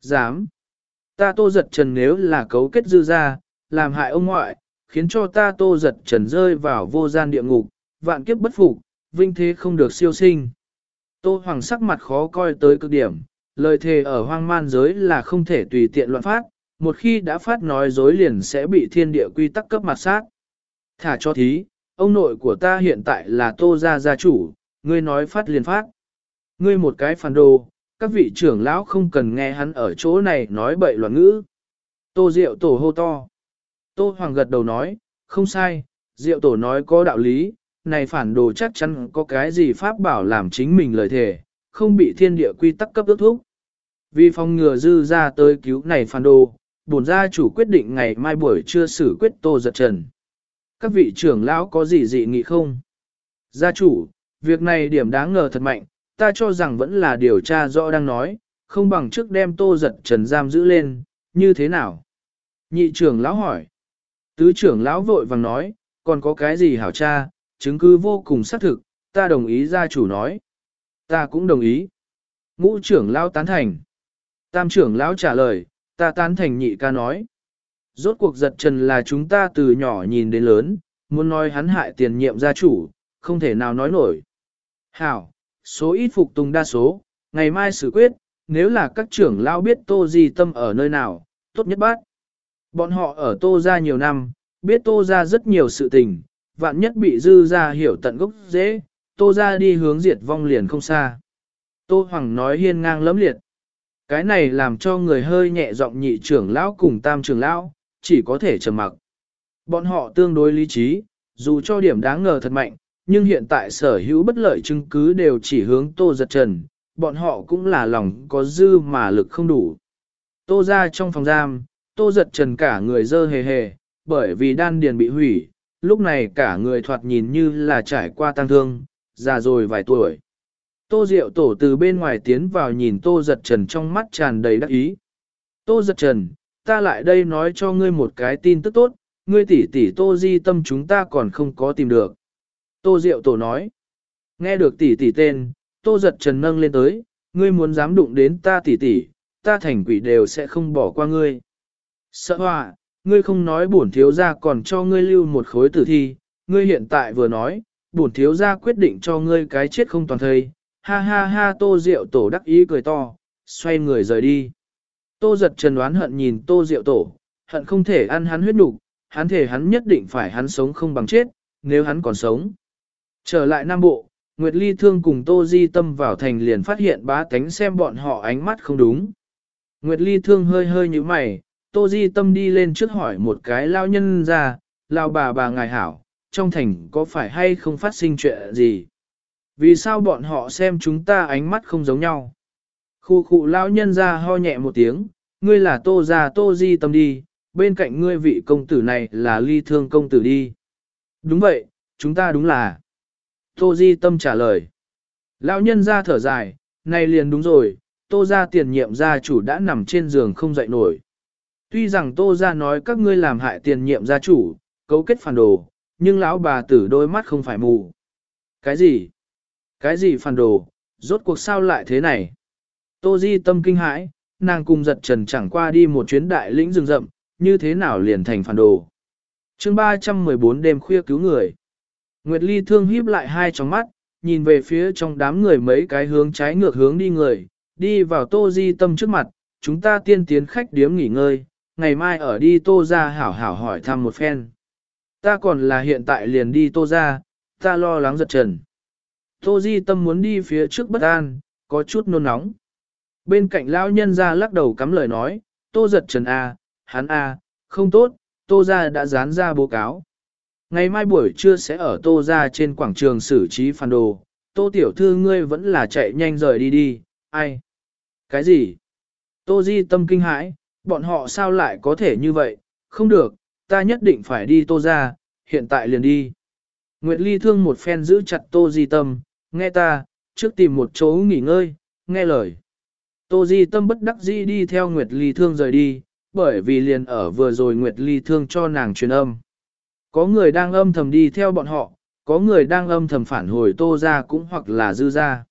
Dám. Ta tô giật trần nếu là cấu kết dư ra, làm hại ông ngoại, khiến cho ta tô giật trần rơi vào vô gian địa ngục, vạn kiếp bất phục, vinh thế không được siêu sinh. Tô Hoàng sắc mặt khó coi tới cực điểm, lời thề ở hoang man giới là không thể tùy tiện loạn phát, một khi đã phát nói dối liền sẽ bị thiên địa quy tắc cấp mặt sát. Thả cho thí, ông nội của ta hiện tại là tô gia gia chủ, ngươi nói phát liền phát. Ngươi một cái phản đồ, các vị trưởng lão không cần nghe hắn ở chỗ này nói bậy loạn ngữ. Tô Diệu Tổ hô to. Tô Hoàng gật đầu nói, không sai, Diệu Tổ nói có đạo lý, này phản đồ chắc chắn có cái gì pháp bảo làm chính mình lời thề, không bị thiên địa quy tắc cấp ước thúc. Vì phòng ngừa dư ra tới cứu này phản đồ, bổn gia chủ quyết định ngày mai buổi trưa xử quyết Tô Giật Trần. Các vị trưởng lão có gì dị nghị không? Gia chủ, việc này điểm đáng ngờ thật mạnh, ta cho rằng vẫn là điều tra rõ đang nói, không bằng trước đem Tô Giật Trần giam giữ lên, như thế nào? Nhị trưởng lão hỏi. Tứ trưởng lão vội vàng nói, còn có cái gì hảo cha, chứng cứ vô cùng xác thực, ta đồng ý gia chủ nói. Ta cũng đồng ý. Ngũ trưởng lão tán thành. Tam trưởng lão trả lời, ta tán thành nhị ca nói. Rốt cuộc giật trần là chúng ta từ nhỏ nhìn đến lớn, muốn nói hắn hại tiền nhiệm gia chủ, không thể nào nói nổi. Hảo, số ít phục tùng đa số, ngày mai xử quyết, nếu là các trưởng lao biết tô gì tâm ở nơi nào, tốt nhất bác. Bọn họ ở tô ra nhiều năm, biết tô ra rất nhiều sự tình, vạn nhất bị dư ra hiểu tận gốc dễ, tô ra đi hướng diệt vong liền không xa. Tô Hoàng nói hiên ngang lẫm liệt. Cái này làm cho người hơi nhẹ giọng nhị trưởng lão cùng tam trưởng lão, chỉ có thể trầm mặc. Bọn họ tương đối lý trí, dù cho điểm đáng ngờ thật mạnh, nhưng hiện tại sở hữu bất lợi chứng cứ đều chỉ hướng tô giật trần, bọn họ cũng là lòng có dư mà lực không đủ. Tô ra trong phòng giam, tô giật trần cả người dơ hề hề, bởi vì đan điền bị hủy, lúc này cả người thoạt nhìn như là trải qua tăng thương, già rồi vài tuổi. Tô Diệu Tổ từ bên ngoài tiến vào nhìn Tô Giật Trần trong mắt tràn đầy đắc ý. Tô Giật Trần, ta lại đây nói cho ngươi một cái tin tức tốt, ngươi tỷ tỷ Tô Di tâm chúng ta còn không có tìm được. Tô Diệu Tổ nói, nghe được tỷ tỷ tên, Tô Giật Trần nâng lên tới, ngươi muốn dám đụng đến ta tỷ tỷ, ta thành quỷ đều sẽ không bỏ qua ngươi. Sợ hòa, ngươi không nói bổn thiếu gia còn cho ngươi lưu một khối tử thi, ngươi hiện tại vừa nói, bổn thiếu gia quyết định cho ngươi cái chết không toàn thây, ha ha ha tô rượu tổ đắc ý cười to, xoay người rời đi. Tô giật trần đoán hận nhìn tô rượu tổ, hận không thể ăn hắn huyết nục, hắn thể hắn nhất định phải hắn sống không bằng chết, nếu hắn còn sống. Trở lại Nam Bộ, Nguyệt Ly Thương cùng Tô Di Tâm vào thành liền phát hiện bá tánh xem bọn họ ánh mắt không đúng. Nguyệt Ly Thương hơi hơi như mày, Tô Di Tâm đi lên trước hỏi một cái lao nhân ra, lao bà bà ngài hảo, trong thành có phải hay không phát sinh chuyện gì? Vì sao bọn họ xem chúng ta ánh mắt không giống nhau? Khu khu lão nhân ra ho nhẹ một tiếng, ngươi là tô già tô di tâm đi, bên cạnh ngươi vị công tử này là ly thương công tử đi. Đúng vậy, chúng ta đúng là. Tô di tâm trả lời. Lão nhân ra thở dài, này liền đúng rồi, tô ra tiền nhiệm gia chủ đã nằm trên giường không dậy nổi. Tuy rằng tô ra nói các ngươi làm hại tiền nhiệm gia chủ, cấu kết phản đồ, nhưng lão bà tử đôi mắt không phải mù. Cái gì? Cái gì phản đồ, rốt cuộc sao lại thế này? Tô Di tâm kinh hãi, nàng cùng giật trần chẳng qua đi một chuyến đại lĩnh rừng rậm, như thế nào liền thành phản đồ. chương 314 đêm khuya cứu người. Nguyệt Ly thương híp lại hai tròng mắt, nhìn về phía trong đám người mấy cái hướng trái ngược hướng đi người, đi vào Tô Di tâm trước mặt, chúng ta tiên tiến khách điếm nghỉ ngơi, ngày mai ở đi Tô ra hảo hảo hỏi thăm một phen. Ta còn là hiện tại liền đi Tô ra, ta lo lắng giật trần. Tô Di Tâm muốn đi phía trước bất an, có chút nôn nóng. Bên cạnh lão nhân ra lắc đầu cắm lời nói, Tô giật trần A, à, hắn A, à, không tốt, Tô Gia đã dán ra báo cáo. Ngày mai buổi trưa sẽ ở Tô Gia trên quảng trường xử trí phản đồ, Tô tiểu thư ngươi vẫn là chạy nhanh rời đi đi, ai? Cái gì? Tô Di Tâm kinh hãi, bọn họ sao lại có thể như vậy, không được, ta nhất định phải đi Tô Gia. hiện tại liền đi. Nguyệt Ly thương một phen giữ chặt Tô Di Tâm, nghe ta, trước tìm một chỗ nghỉ ngơi, nghe lời. Tô Di tâm bất đắc dĩ đi theo Nguyệt Ly Thương rời đi, bởi vì liền ở vừa rồi Nguyệt Ly Thương cho nàng truyền âm. Có người đang âm thầm đi theo bọn họ, có người đang âm thầm phản hồi Tô ra cũng hoặc là dư ra.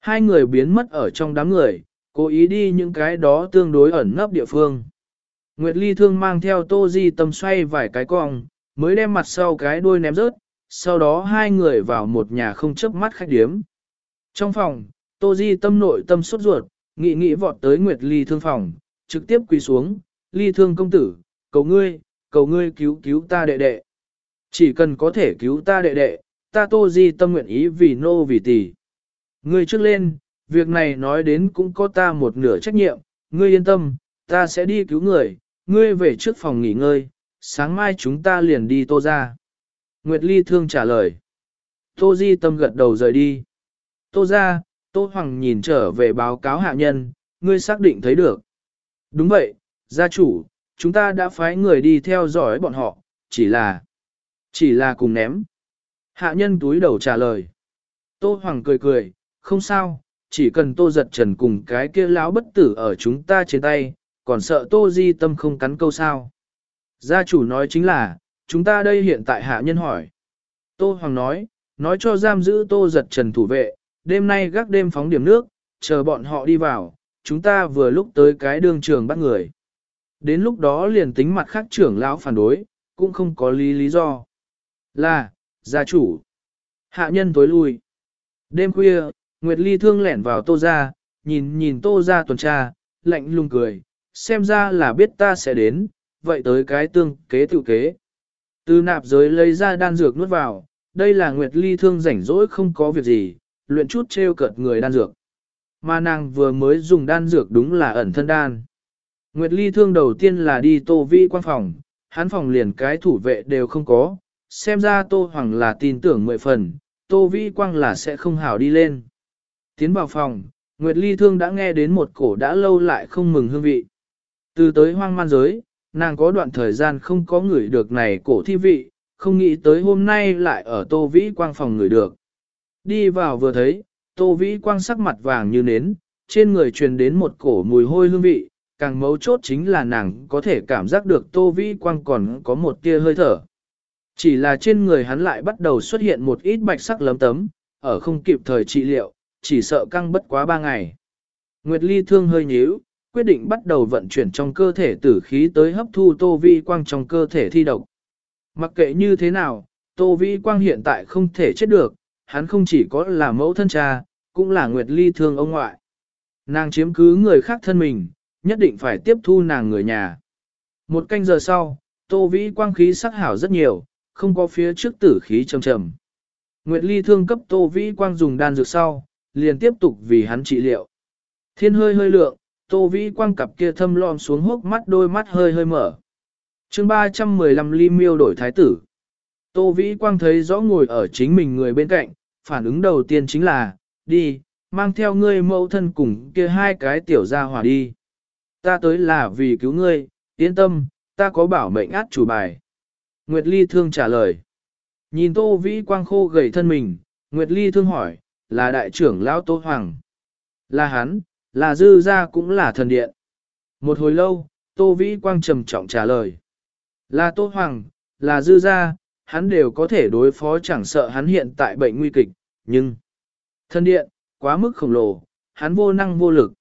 Hai người biến mất ở trong đám người, cố ý đi những cái đó tương đối ẩn nấp địa phương. Nguyệt Ly Thương mang theo Tô Di tâm xoay vài cái cong, mới đem mặt sau cái đuôi ném rớt, sau đó hai người vào một nhà không chớp mắt khách điếm. Trong phòng, Tô Di tâm nội tâm sốt ruột, nghị nghị vọt tới Nguyệt Ly thương phòng, trực tiếp quỳ xuống, Ly thương công tử, cầu ngươi, cầu ngươi cứu cứu ta đệ đệ. Chỉ cần có thể cứu ta đệ đệ, ta Tô Di tâm nguyện ý vì nô vì tỷ. Ngươi trước lên, việc này nói đến cũng có ta một nửa trách nhiệm, ngươi yên tâm, ta sẽ đi cứu người, ngươi về trước phòng nghỉ ngơi, sáng mai chúng ta liền đi tô ra. Nguyệt Ly thương trả lời. Tô Di tâm gật đầu rời đi. Tô ra, Tô Hoàng nhìn trở về báo cáo hạ nhân, ngươi xác định thấy được. Đúng vậy, gia chủ, chúng ta đã phái người đi theo dõi bọn họ, chỉ là, chỉ là cùng ném. Hạ nhân túi đầu trả lời. Tô Hoàng cười cười, không sao, chỉ cần Tô giật trần cùng cái kia lão bất tử ở chúng ta trên tay, còn sợ Tô Di tâm không cắn câu sao. Gia chủ nói chính là, chúng ta đây hiện tại hạ nhân hỏi. Tô Hoàng nói, nói cho giam giữ Tô giật trần thủ vệ, đêm nay gác đêm phóng điểm nước, chờ bọn họ đi vào, chúng ta vừa lúc tới cái đường trường bắt người. Đến lúc đó liền tính mặt khác trưởng lão phản đối, cũng không có lý lý do. Là, gia chủ. Hạ nhân tối lui. Đêm khuya, Nguyệt Ly thương lẻn vào tô ra, nhìn nhìn tô ra tuần tra, lạnh lùng cười, xem ra là biết ta sẽ đến, vậy tới cái tương kế tự kế. Từ nạp giới lấy ra đan dược nuốt vào, đây là Nguyệt Ly thương rảnh rỗi không có việc gì, luyện chút treo cợt người đan dược. Mà nàng vừa mới dùng đan dược đúng là ẩn thân đan. Nguyệt Ly thương đầu tiên là đi tô vi quan phòng, hắn phòng liền cái thủ vệ đều không có, xem ra tô hoàng là tin tưởng mười phần, tô vi quang là sẽ không hảo đi lên. Tiến vào phòng, Nguyệt Ly thương đã nghe đến một cổ đã lâu lại không mừng hương vị. Từ tới hoang man giới, nàng có đoạn thời gian không có người được này cổ thi vị, không nghĩ tới hôm nay lại ở tô vĩ quang phòng người được. Đi vào vừa thấy, tô vĩ quang sắc mặt vàng như nến, trên người truyền đến một cổ mùi hôi hương vị, càng mấu chốt chính là nàng có thể cảm giác được tô vĩ quang còn có một tia hơi thở. Chỉ là trên người hắn lại bắt đầu xuất hiện một ít bạch sắc lấm tấm, ở không kịp thời trị liệu, chỉ sợ căng bất quá ba ngày. Nguyệt Ly thương hơi nhíu, quyết định bắt đầu vận chuyển trong cơ thể tử khí tới hấp thu tô vi quang trong cơ thể thi độc. Mặc kệ như thế nào, tô vi quang hiện tại không thể chết được, hắn không chỉ có là mẫu thân cha, cũng là Nguyệt Ly thương ông ngoại. Nàng chiếm cứ người khác thân mình, nhất định phải tiếp thu nàng người nhà. Một canh giờ sau, tô vĩ quang khí sắc hảo rất nhiều, không có phía trước tử khí trầm trầm. Nguyệt Ly thương cấp tô vĩ quang dùng đan dược sau, liền tiếp tục vì hắn trị liệu. Thiên hơi hơi lượng, tô vĩ quang cặp kia thâm lom xuống hốc mắt đôi mắt hơi hơi mở. chương 315 ly miêu đổi thái tử. Tô vĩ quang thấy rõ ngồi ở chính mình người bên cạnh, phản ứng đầu tiên chính là, đi, mang theo ngươi mẫu thân cùng kia hai cái tiểu gia hỏa đi. Ta tới là vì cứu ngươi, yên tâm, ta có bảo mệnh át chủ bài. Nguyệt Ly thương trả lời. Nhìn Tô Vĩ Quang khô gầy thân mình, Nguyệt Ly thương hỏi, là đại trưởng lão Tô Hoàng. Là hắn, là dư gia cũng là thần điện. Một hồi lâu, Tô Vĩ Quang trầm trọng trả lời. Là Tô Hoàng, là dư gia, hắn đều có thể đối phó chẳng sợ hắn hiện tại bệnh nguy kịch, nhưng... Thần điện, quá mức khổng lồ, hắn vô năng vô lực.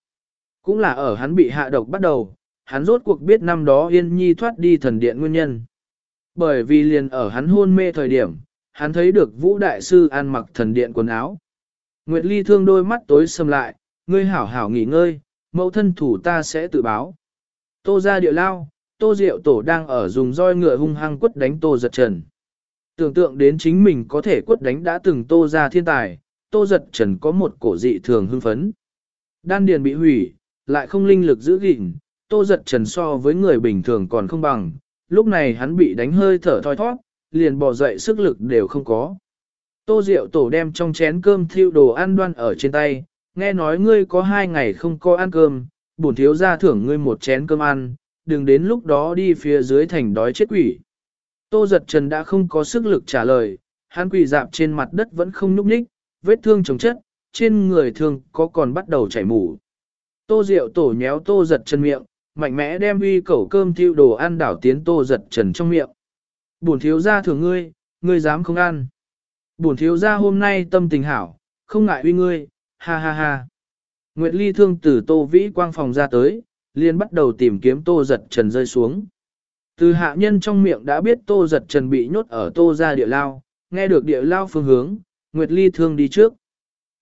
Cũng là ở hắn bị hạ độc bắt đầu, hắn rốt cuộc biết năm đó Yên Nhi thoát đi thần điện nguyên nhân. Bởi vì liền ở hắn hôn mê thời điểm, hắn thấy được Vũ Đại Sư ăn mặc thần điện quần áo. Nguyệt Ly thương đôi mắt tối sầm lại, ngươi hảo hảo nghỉ ngơi, mẫu thân thủ ta sẽ tự báo. Tô ra địa lao, tô diệu tổ đang ở dùng roi ngựa hung hăng quất đánh tô giật trần. Tưởng tượng đến chính mình có thể quất đánh đã từng tô ra thiên tài, tô giật trần có một cổ dị thường hưng phấn. Đan điền bị hủy, lại không linh lực giữ gìn, tô giật trần so với người bình thường còn không bằng, lúc này hắn bị đánh hơi thở thoi thoát, liền bỏ dậy sức lực đều không có. Tô Diệu Tổ đem trong chén cơm thiêu đồ ăn đoan ở trên tay, nghe nói ngươi có hai ngày không có ăn cơm, bổn thiếu ra thưởng ngươi một chén cơm ăn, đừng đến lúc đó đi phía dưới thành đói chết quỷ. Tô giật trần đã không có sức lực trả lời, hắn quỳ dạp trên mặt đất vẫn không nhúc nhích, vết thương chồng chất, trên người thương có còn bắt đầu chảy mủ. Tô Diệu Tổ nhéo tô giật Trần miệng, mạnh mẽ đem uy cẩu cơm thiêu đồ ăn đảo tiến tô giật trần trong miệng. Bổn thiếu gia thưởng ngươi, ngươi dám không ăn. Bổn thiếu gia hôm nay tâm tình hảo, không ngại uy ngươi, ha ha ha. Nguyệt Ly thương từ tô vĩ quang phòng ra tới, liền bắt đầu tìm kiếm tô giật trần rơi xuống. Từ hạ nhân trong miệng đã biết tô giật trần bị nhốt ở tô ra địa lao, nghe được địa lao phương hướng, Nguyệt Ly thương đi trước.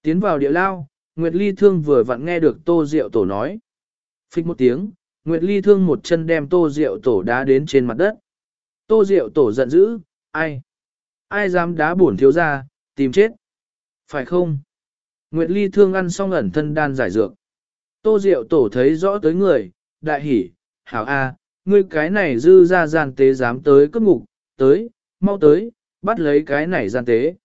Tiến vào địa lao, Nguyệt Ly thương vừa vặn nghe được tô diệu tổ nói. Phích một tiếng, Nguyệt Ly thương một chân đem tô diệu tổ đá đến trên mặt đất. Tô diệu tổ giận dữ, ai? Ai dám đá bổn thiếu ra, tìm chết? Phải không? Nguyệt Ly thương ăn xong ẩn thân đan giải dược. Tô Diệu tổ thấy rõ tới người, đại hỉ, hảo a, ngươi cái này dư ra gian tế dám tới cất ngục, tới, mau tới, bắt lấy cái này gian tế.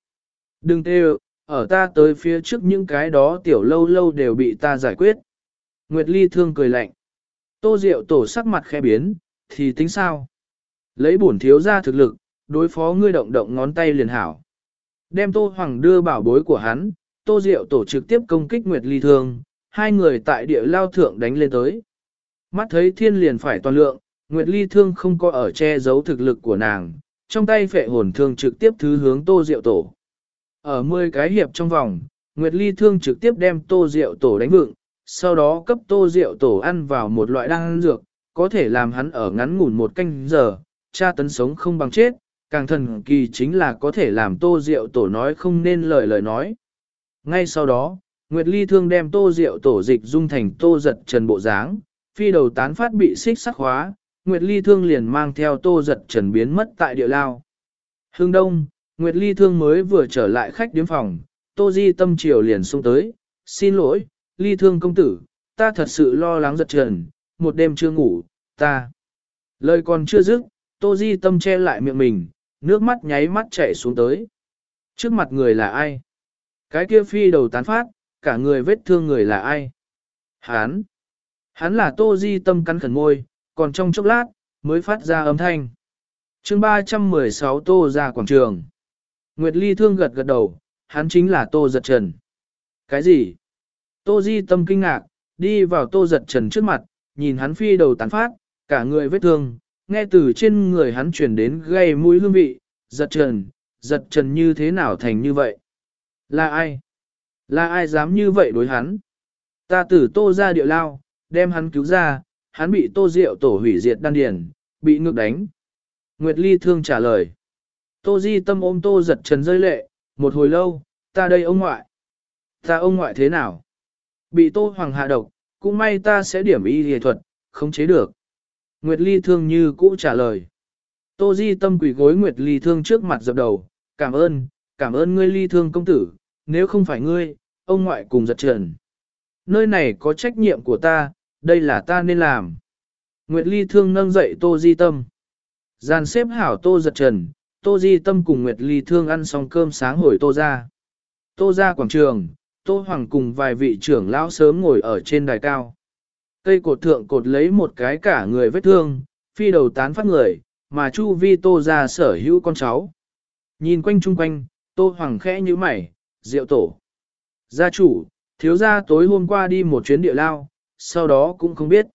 Đừng tê ở ta tới phía trước những cái đó tiểu lâu lâu đều bị ta giải quyết. Nguyệt Ly thương cười lạnh. Tô Diệu tổ sắc mặt khẽ biến, thì tính sao? Lấy bổn thiếu ra thực lực, đối phó ngươi động động ngón tay liền hảo. Đem Tô Hoàng đưa bảo bối của hắn, Tô Diệu tổ trực tiếp công kích Nguyệt Ly thương, hai người tại địa lao thượng đánh lên tới. Mắt thấy thiên liền phải toàn lượng, Nguyệt Ly thương không có ở che giấu thực lực của nàng, trong tay phệ hồn thương trực tiếp thứ hướng Tô Diệu tổ. Ở 10 cái hiệp trong vòng, Nguyệt Ly thương trực tiếp đem Tô Diệu tổ đánh vựng, sau đó cấp Tô Diệu tổ ăn vào một loại đan dược, có thể làm hắn ở ngắn ngủn một canh giờ, cha tấn sống không bằng chết, càng thần kỳ chính là có thể làm Tô Diệu tổ nói không nên lời lời nói. Ngay sau đó, Nguyệt Ly thương đem Tô rượu tổ dịch dung thành Tô giật trần bộ dáng, phi đầu tán phát bị xích sắc hóa, Nguyệt Ly thương liền mang theo Tô giật trần biến mất tại địa lao. Hương Đông, Nguyệt Ly thương mới vừa trở lại khách điếm phòng, Tô Di tâm triều liền xuống tới, xin lỗi, Ly thương công tử, ta thật sự lo lắng giật trần, một đêm chưa ngủ, ta. Lời còn chưa dứt, Tô Di tâm che lại miệng mình, nước mắt nháy mắt chảy xuống tới. Trước mặt người là ai? Cái kia phi đầu tán phát, cả người vết thương người là ai? Hán! Hắn là Tô Di tâm cắn khẩn môi, còn trong chốc lát, mới phát ra âm thanh. chương 316 Tô ra quảng trường. Nguyệt Ly thương gật gật đầu, hắn chính là Tô Giật Trần. Cái gì? Tô Di tâm kinh ngạc, đi vào Tô Giật Trần trước mặt, nhìn hắn phi đầu tán phát, cả người vết thương, nghe từ trên người hắn truyền đến gây mũi hương vị, giật trần, giật trần như thế nào thành như vậy? Là ai? Là ai dám như vậy đối hắn? Ta tử tô ra địa lao, đem hắn cứu ra, hắn bị tô rượu tổ hủy diệt đan điền, bị ngược đánh. Nguyệt Ly thương trả lời. Tô di tâm ôm tô giật trần rơi lệ, một hồi lâu, ta đây ông ngoại. Ta ông ngoại thế nào? Bị tô hoàng hạ độc, cũng may ta sẽ điểm y hề thuật, không chế được. Nguyệt Ly thương như cũ trả lời. Tô Di tâm quỷ gối Nguyệt Ly thương trước mặt dập đầu, cảm ơn, cảm ơn ngươi Ly thương công tử, nếu không phải ngươi, ông ngoại cùng giật trần. Nơi này có trách nhiệm của ta, đây là ta nên làm. Nguyệt Ly thương nâng dậy Tô Di tâm. Giàn xếp hảo Tô giật trần, Tô Di tâm cùng Nguyệt Ly thương ăn xong cơm sáng hồi Tô ra. Tô ra quảng trường, Tô Hoàng cùng vài vị trưởng lão sớm ngồi ở trên đài cao. Cây cột thượng cột lấy một cái cả người vết thương, phi đầu tán phát người, mà Chu Vi Tô ra sở hữu con cháu. Nhìn quanh chung quanh, Tô Hoàng khẽ như mày, rượu tổ. Gia chủ, thiếu gia tối hôm qua đi một chuyến địa lao, sau đó cũng không biết.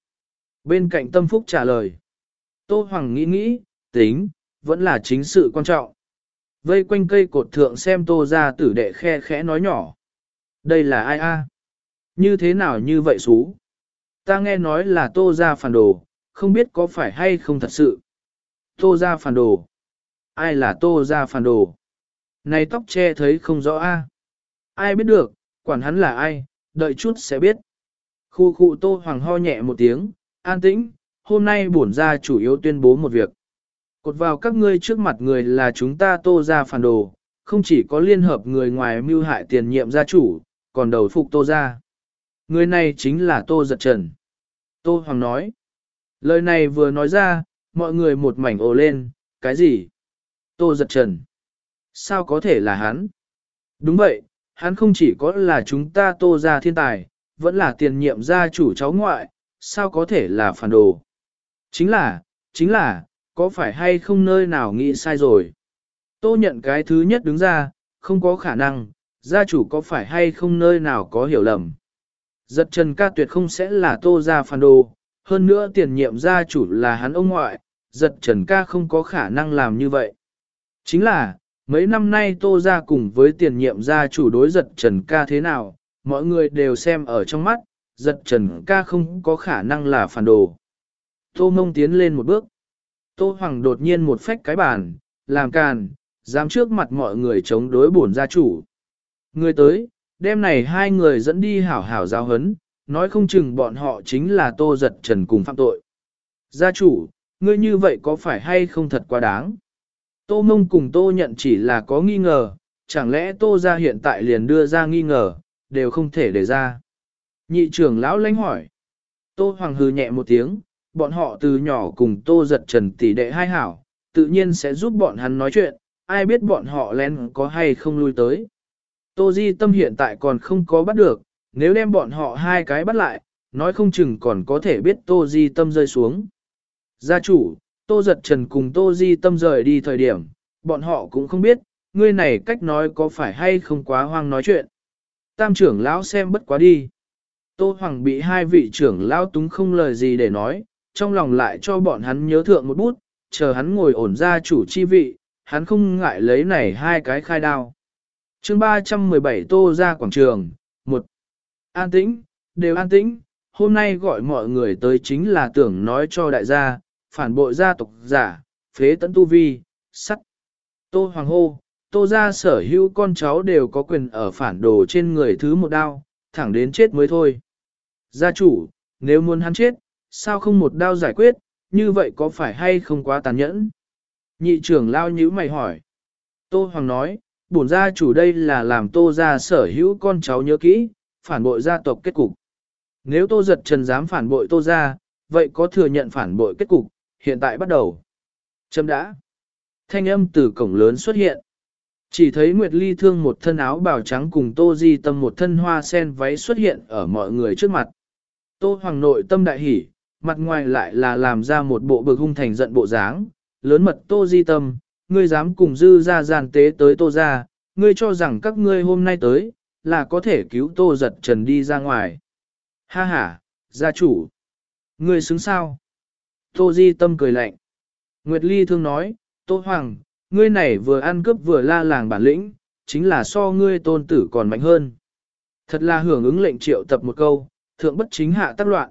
Bên cạnh tâm phúc trả lời. Tô Hoàng nghĩ nghĩ, tính, vẫn là chính sự quan trọng. Vây quanh cây cột thượng xem tô ra tử đệ khe khẽ nói nhỏ. Đây là ai a? Như thế nào như vậy xú? Ta nghe nói là tô ra phản đồ, không biết có phải hay không thật sự. Tô ra phản đồ. Ai là tô ra phản đồ? Này tóc che thấy không rõ a. Ai biết được, quản hắn là ai, đợi chút sẽ biết. Khu khu tô hoàng ho nhẹ một tiếng, an tĩnh, hôm nay bổn ra chủ yếu tuyên bố một việc. Cột vào các ngươi trước mặt người là chúng ta tô ra phản đồ, không chỉ có liên hợp người ngoài mưu hại tiền nhiệm gia chủ, còn đầu phục tô ra. Người này chính là Tô Giật Trần. Tô Hoàng nói. Lời này vừa nói ra, mọi người một mảnh ồ lên, cái gì? Tô Giật Trần. Sao có thể là hắn? Đúng vậy, hắn không chỉ có là chúng ta tô ra thiên tài, vẫn là tiền nhiệm gia chủ cháu ngoại, sao có thể là phản đồ? Chính là, chính là, có phải hay không nơi nào nghĩ sai rồi? Tô nhận cái thứ nhất đứng ra, không có khả năng, gia chủ có phải hay không nơi nào có hiểu lầm? Giật trần ca tuyệt không sẽ là tô gia phản đồ, hơn nữa tiền nhiệm gia chủ là hắn ông ngoại, giật trần ca không có khả năng làm như vậy. Chính là, mấy năm nay tô ra cùng với tiền nhiệm gia chủ đối giật trần ca thế nào, mọi người đều xem ở trong mắt, giật trần ca không có khả năng là phản đồ. Tô mông tiến lên một bước. Tô Hoàng đột nhiên một phách cái bàn, làm càn, dám trước mặt mọi người chống đối bổn gia chủ. Người tới, đêm này hai người dẫn đi hảo hảo giáo hấn, nói không chừng bọn họ chính là tô giật trần cùng phạm tội. Gia chủ, ngươi như vậy có phải hay không thật quá đáng? Tô mông cùng tô nhận chỉ là có nghi ngờ, chẳng lẽ tô ra hiện tại liền đưa ra nghi ngờ, đều không thể để ra. Nhị trưởng lão lánh hỏi. Tô Hoàng hừ nhẹ một tiếng, bọn họ từ nhỏ cùng Tô giật trần tỷ đệ hai hảo, tự nhiên sẽ giúp bọn hắn nói chuyện, ai biết bọn họ lén có hay không lui tới. Tô Di Tâm hiện tại còn không có bắt được, nếu đem bọn họ hai cái bắt lại, nói không chừng còn có thể biết Tô Di Tâm rơi xuống. Gia chủ, Tô Giật Trần cùng Tô Di Tâm rời đi thời điểm, bọn họ cũng không biết, ngươi này cách nói có phải hay không quá hoang nói chuyện. Tam trưởng lão xem bất quá đi. Tô Hoàng bị hai vị trưởng lão túng không lời gì để nói, trong lòng lại cho bọn hắn nhớ thượng một bút, chờ hắn ngồi ổn ra chủ chi vị, hắn không ngại lấy này hai cái khai đao. chương 317 Tô ra quảng trường, một An tĩnh, đều an tĩnh, hôm nay gọi mọi người tới chính là tưởng nói cho đại gia, phản bội gia tộc giả, phế tấn tu vi, sắt. Tô Hoàng hô, Tô ra sở hữu con cháu đều có quyền ở phản đồ trên người thứ một đao, thẳng đến chết mới thôi. Gia chủ, nếu muốn hắn chết, sao không một đao giải quyết, như vậy có phải hay không quá tàn nhẫn? Nhị trưởng lao nhíu mày hỏi. Tô Hoàng nói, bổn gia chủ đây là làm tô ra sở hữu con cháu nhớ kỹ, phản bội gia tộc kết cục. Nếu tô giật trần dám phản bội tô ra, vậy có thừa nhận phản bội kết cục, hiện tại bắt đầu. Châm đã. Thanh âm từ cổng lớn xuất hiện. Chỉ thấy Nguyệt Ly thương một thân áo bào trắng cùng Tô Di Tâm một thân hoa sen váy xuất hiện ở mọi người trước mặt. Tô Hoàng nội tâm đại hỉ, mặt ngoài lại là làm ra một bộ bực hung thành giận bộ dáng, lớn mật Tô Di Tâm, ngươi dám cùng dư ra giàn tế tới Tô ra, ngươi cho rằng các ngươi hôm nay tới, là có thể cứu Tô giật trần đi ra ngoài. Ha ha, gia chủ. Ngươi xứng sao? Tô Di Tâm cười lạnh. Nguyệt Ly thương nói, Tô Hoàng, ngươi này vừa ăn cướp vừa la làng bản lĩnh, chính là so ngươi tôn tử còn mạnh hơn. Thật là hưởng ứng lệnh triệu tập một câu, thượng bất chính hạ tác loạn.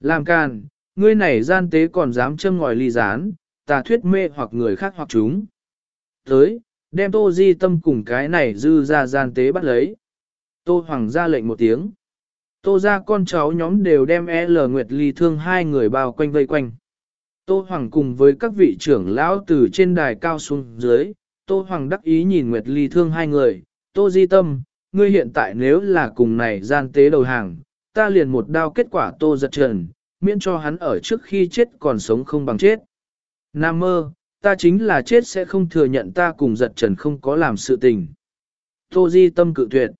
Làm càn, ngươi này gian tế còn dám châm ngòi ly gián, tà thuyết mê hoặc người khác hoặc chúng. Tới, đem tô di tâm cùng cái này dư ra gian tế bắt lấy. Tô Hoàng ra lệnh một tiếng. Tô ra con cháu nhóm đều đem L Nguyệt Ly thương hai người bao quanh vây quanh. Tô Hoàng cùng với các vị trưởng lão từ trên đài cao xuống dưới, Tô Hoàng đắc ý nhìn Nguyệt Ly thương hai người, Tô Di Tâm, ngươi hiện tại nếu là cùng này gian tế đầu hàng, ta liền một đao kết quả Tô giật trần, miễn cho hắn ở trước khi chết còn sống không bằng chết. Nam mơ, ta chính là chết sẽ không thừa nhận ta cùng giật trần không có làm sự tình. Tô Di Tâm cự tuyệt.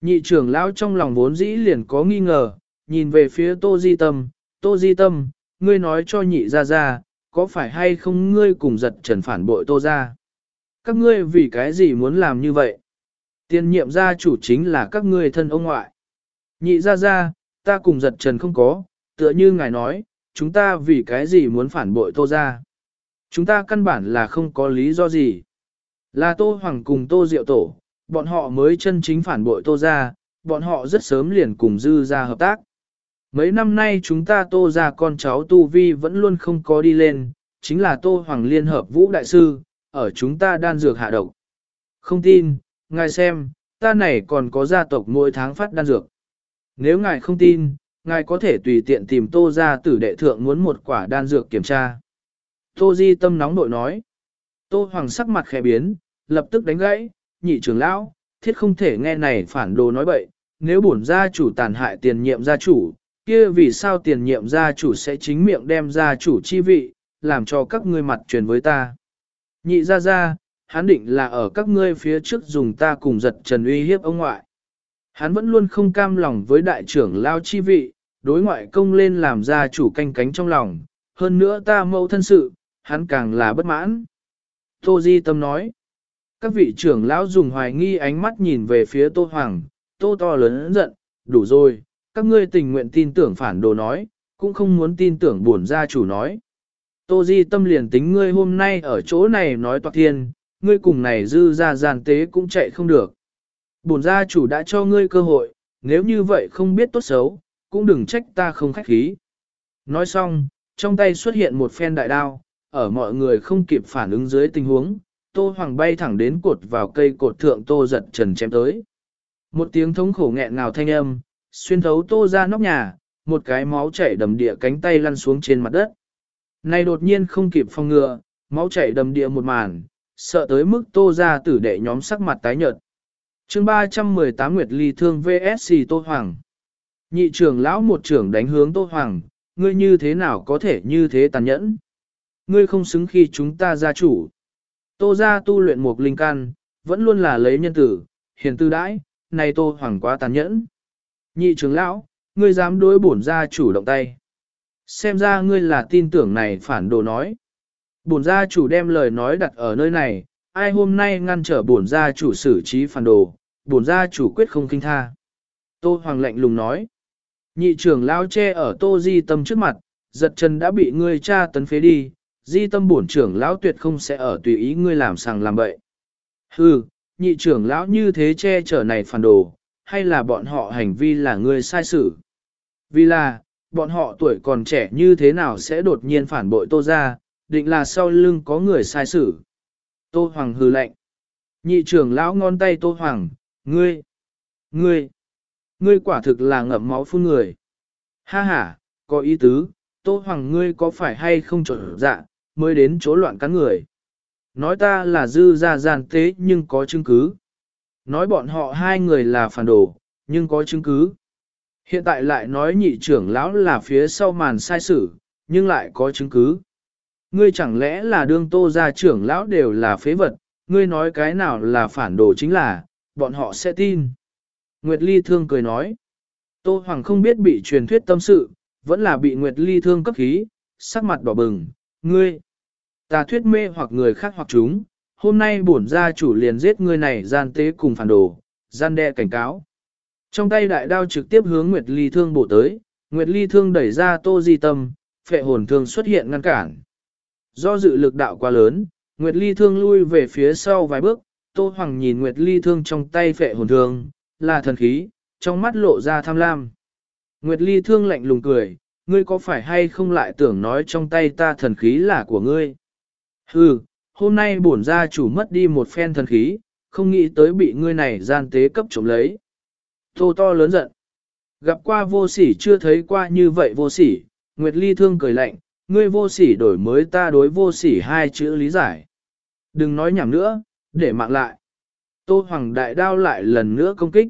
Nhị trưởng lão trong lòng vốn dĩ liền có nghi ngờ, nhìn về phía Tô Di Tâm, Tô Di Tâm, ngươi nói cho nhị ra ra, có phải hay không ngươi cùng giật trần phản bội tô ra? Các ngươi vì cái gì muốn làm như vậy? Tiên nhiệm gia chủ chính là các ngươi thân ông ngoại. Nhị ra ra, ta cùng giật trần không có, tựa như ngài nói, chúng ta vì cái gì muốn phản bội tô ra? Chúng ta căn bản là không có lý do gì. Là tô hoàng cùng tô diệu tổ, bọn họ mới chân chính phản bội tô ra, bọn họ rất sớm liền cùng dư ra hợp tác. Mấy năm nay chúng ta tô ra con cháu Tu Vi vẫn luôn không có đi lên, chính là Tô Hoàng Liên Hợp Vũ Đại Sư, ở chúng ta đan dược hạ độc. Không tin, ngài xem, ta này còn có gia tộc mỗi tháng phát đan dược. Nếu ngài không tin, ngài có thể tùy tiện tìm Tô ra tử đệ thượng muốn một quả đan dược kiểm tra. Tô Di tâm nóng nội nói. Tô Hoàng sắc mặt khẽ biến, lập tức đánh gãy, nhị trưởng lão, thiết không thể nghe này phản đồ nói bậy, nếu bổn gia chủ tàn hại tiền nhiệm gia chủ, kia vì sao tiền nhiệm gia chủ sẽ chính miệng đem gia chủ chi vị, làm cho các ngươi mặt truyền với ta. Nhị ra ra, hắn định là ở các ngươi phía trước dùng ta cùng giật trần uy hiếp ông ngoại. Hắn vẫn luôn không cam lòng với đại trưởng lao chi vị, đối ngoại công lên làm gia chủ canh cánh trong lòng, hơn nữa ta mẫu thân sự, hắn càng là bất mãn. Tô Di Tâm nói, các vị trưởng lão dùng hoài nghi ánh mắt nhìn về phía Tô Hoàng, Tô to lớn giận, đủ rồi, các ngươi tình nguyện tin tưởng phản đồ nói, cũng không muốn tin tưởng buồn gia chủ nói. Tô Di tâm liền tính ngươi hôm nay ở chỗ này nói toạc thiên, ngươi cùng này dư ra giàn tế cũng chạy không được. Bổn gia chủ đã cho ngươi cơ hội, nếu như vậy không biết tốt xấu, cũng đừng trách ta không khách khí. Nói xong, trong tay xuất hiện một phen đại đao, ở mọi người không kịp phản ứng dưới tình huống, Tô Hoàng bay thẳng đến cột vào cây cột thượng Tô giật trần chém tới. Một tiếng thống khổ nghẹn ngào thanh âm, xuyên thấu tô ra nóc nhà, một cái máu chảy đầm địa cánh tay lăn xuống trên mặt đất. Này đột nhiên không kịp phòng ngừa, máu chảy đầm địa một màn, sợ tới mức tô ra tử đệ nhóm sắc mặt tái nhợt. chương 318 Nguyệt Ly Thương VSC Tô Hoàng. Nhị trưởng lão một trưởng đánh hướng Tô Hoàng, ngươi như thế nào có thể như thế tàn nhẫn? Ngươi không xứng khi chúng ta gia chủ. Tô gia tu luyện một linh căn, vẫn luôn là lấy nhân tử, hiền tư đãi, này Tô Hoàng quá tàn nhẫn. Nhị trưởng lão, ngươi dám đối bổn gia chủ động tay. Xem ra ngươi là tin tưởng này phản đồ nói. Bổn gia chủ đem lời nói đặt ở nơi này, ai hôm nay ngăn trở bổn gia chủ xử trí phản đồ, bổn gia chủ quyết không kinh tha. Tô Hoàng lạnh lùng nói. Nhị trưởng lão che ở tô di tâm trước mặt, giật chân đã bị ngươi cha tấn phế đi, di tâm bổn trưởng lão tuyệt không sẽ ở tùy ý ngươi làm sàng làm bậy. Hừ, nhị trưởng lão như thế che chở này phản đồ, hay là bọn họ hành vi là người sai xử. Vì là, bọn họ tuổi còn trẻ như thế nào sẽ đột nhiên phản bội tô ra, định là sau lưng có người sai xử. Tô Hoàng hừ lạnh. Nhị trưởng lão ngón tay Tô Hoàng, ngươi, ngươi, ngươi quả thực là ngậm máu phun người. Ha ha, có ý tứ, Tô Hoàng ngươi có phải hay không trở dạ, mới đến chỗ loạn cắn người. Nói ta là dư ra gian tế nhưng có chứng cứ. Nói bọn họ hai người là phản đồ, nhưng có chứng cứ. Hiện tại lại nói nhị trưởng lão là phía sau màn sai sử, nhưng lại có chứng cứ. Ngươi chẳng lẽ là đương tô gia trưởng lão đều là phế vật, ngươi nói cái nào là phản đồ chính là, bọn họ sẽ tin. Nguyệt Ly thương cười nói. Tô Hoàng không biết bị truyền thuyết tâm sự, vẫn là bị Nguyệt Ly thương cấp khí, sắc mặt đỏ bừng, ngươi. Ta thuyết mê hoặc người khác hoặc chúng, hôm nay bổn gia chủ liền giết ngươi này gian tế cùng phản đồ, gian đe cảnh cáo. Trong tay đại đao trực tiếp hướng Nguyệt Ly thương bổ tới, Nguyệt Ly thương đẩy ra tô di tâm, phệ hồn thương xuất hiện ngăn cản. Do dự lực đạo quá lớn, Nguyệt Ly thương lui về phía sau vài bước, Tô Hoàng nhìn Nguyệt Ly thương trong tay phệ hồn thương, là thần khí, trong mắt lộ ra tham lam. Nguyệt Ly thương lạnh lùng cười, ngươi có phải hay không lại tưởng nói trong tay ta thần khí là của ngươi? Hừ, hôm nay bổn gia chủ mất đi một phen thần khí, không nghĩ tới bị ngươi này gian tế cấp trộm lấy. Tô to lớn giận. Gặp qua vô sỉ chưa thấy qua như vậy vô sỉ, Nguyệt Ly thương cười lạnh, ngươi vô sỉ đổi mới ta đối vô sỉ hai chữ lý giải. Đừng nói nhảm nữa, để mạng lại. Tô Hoàng đại đao lại lần nữa công kích.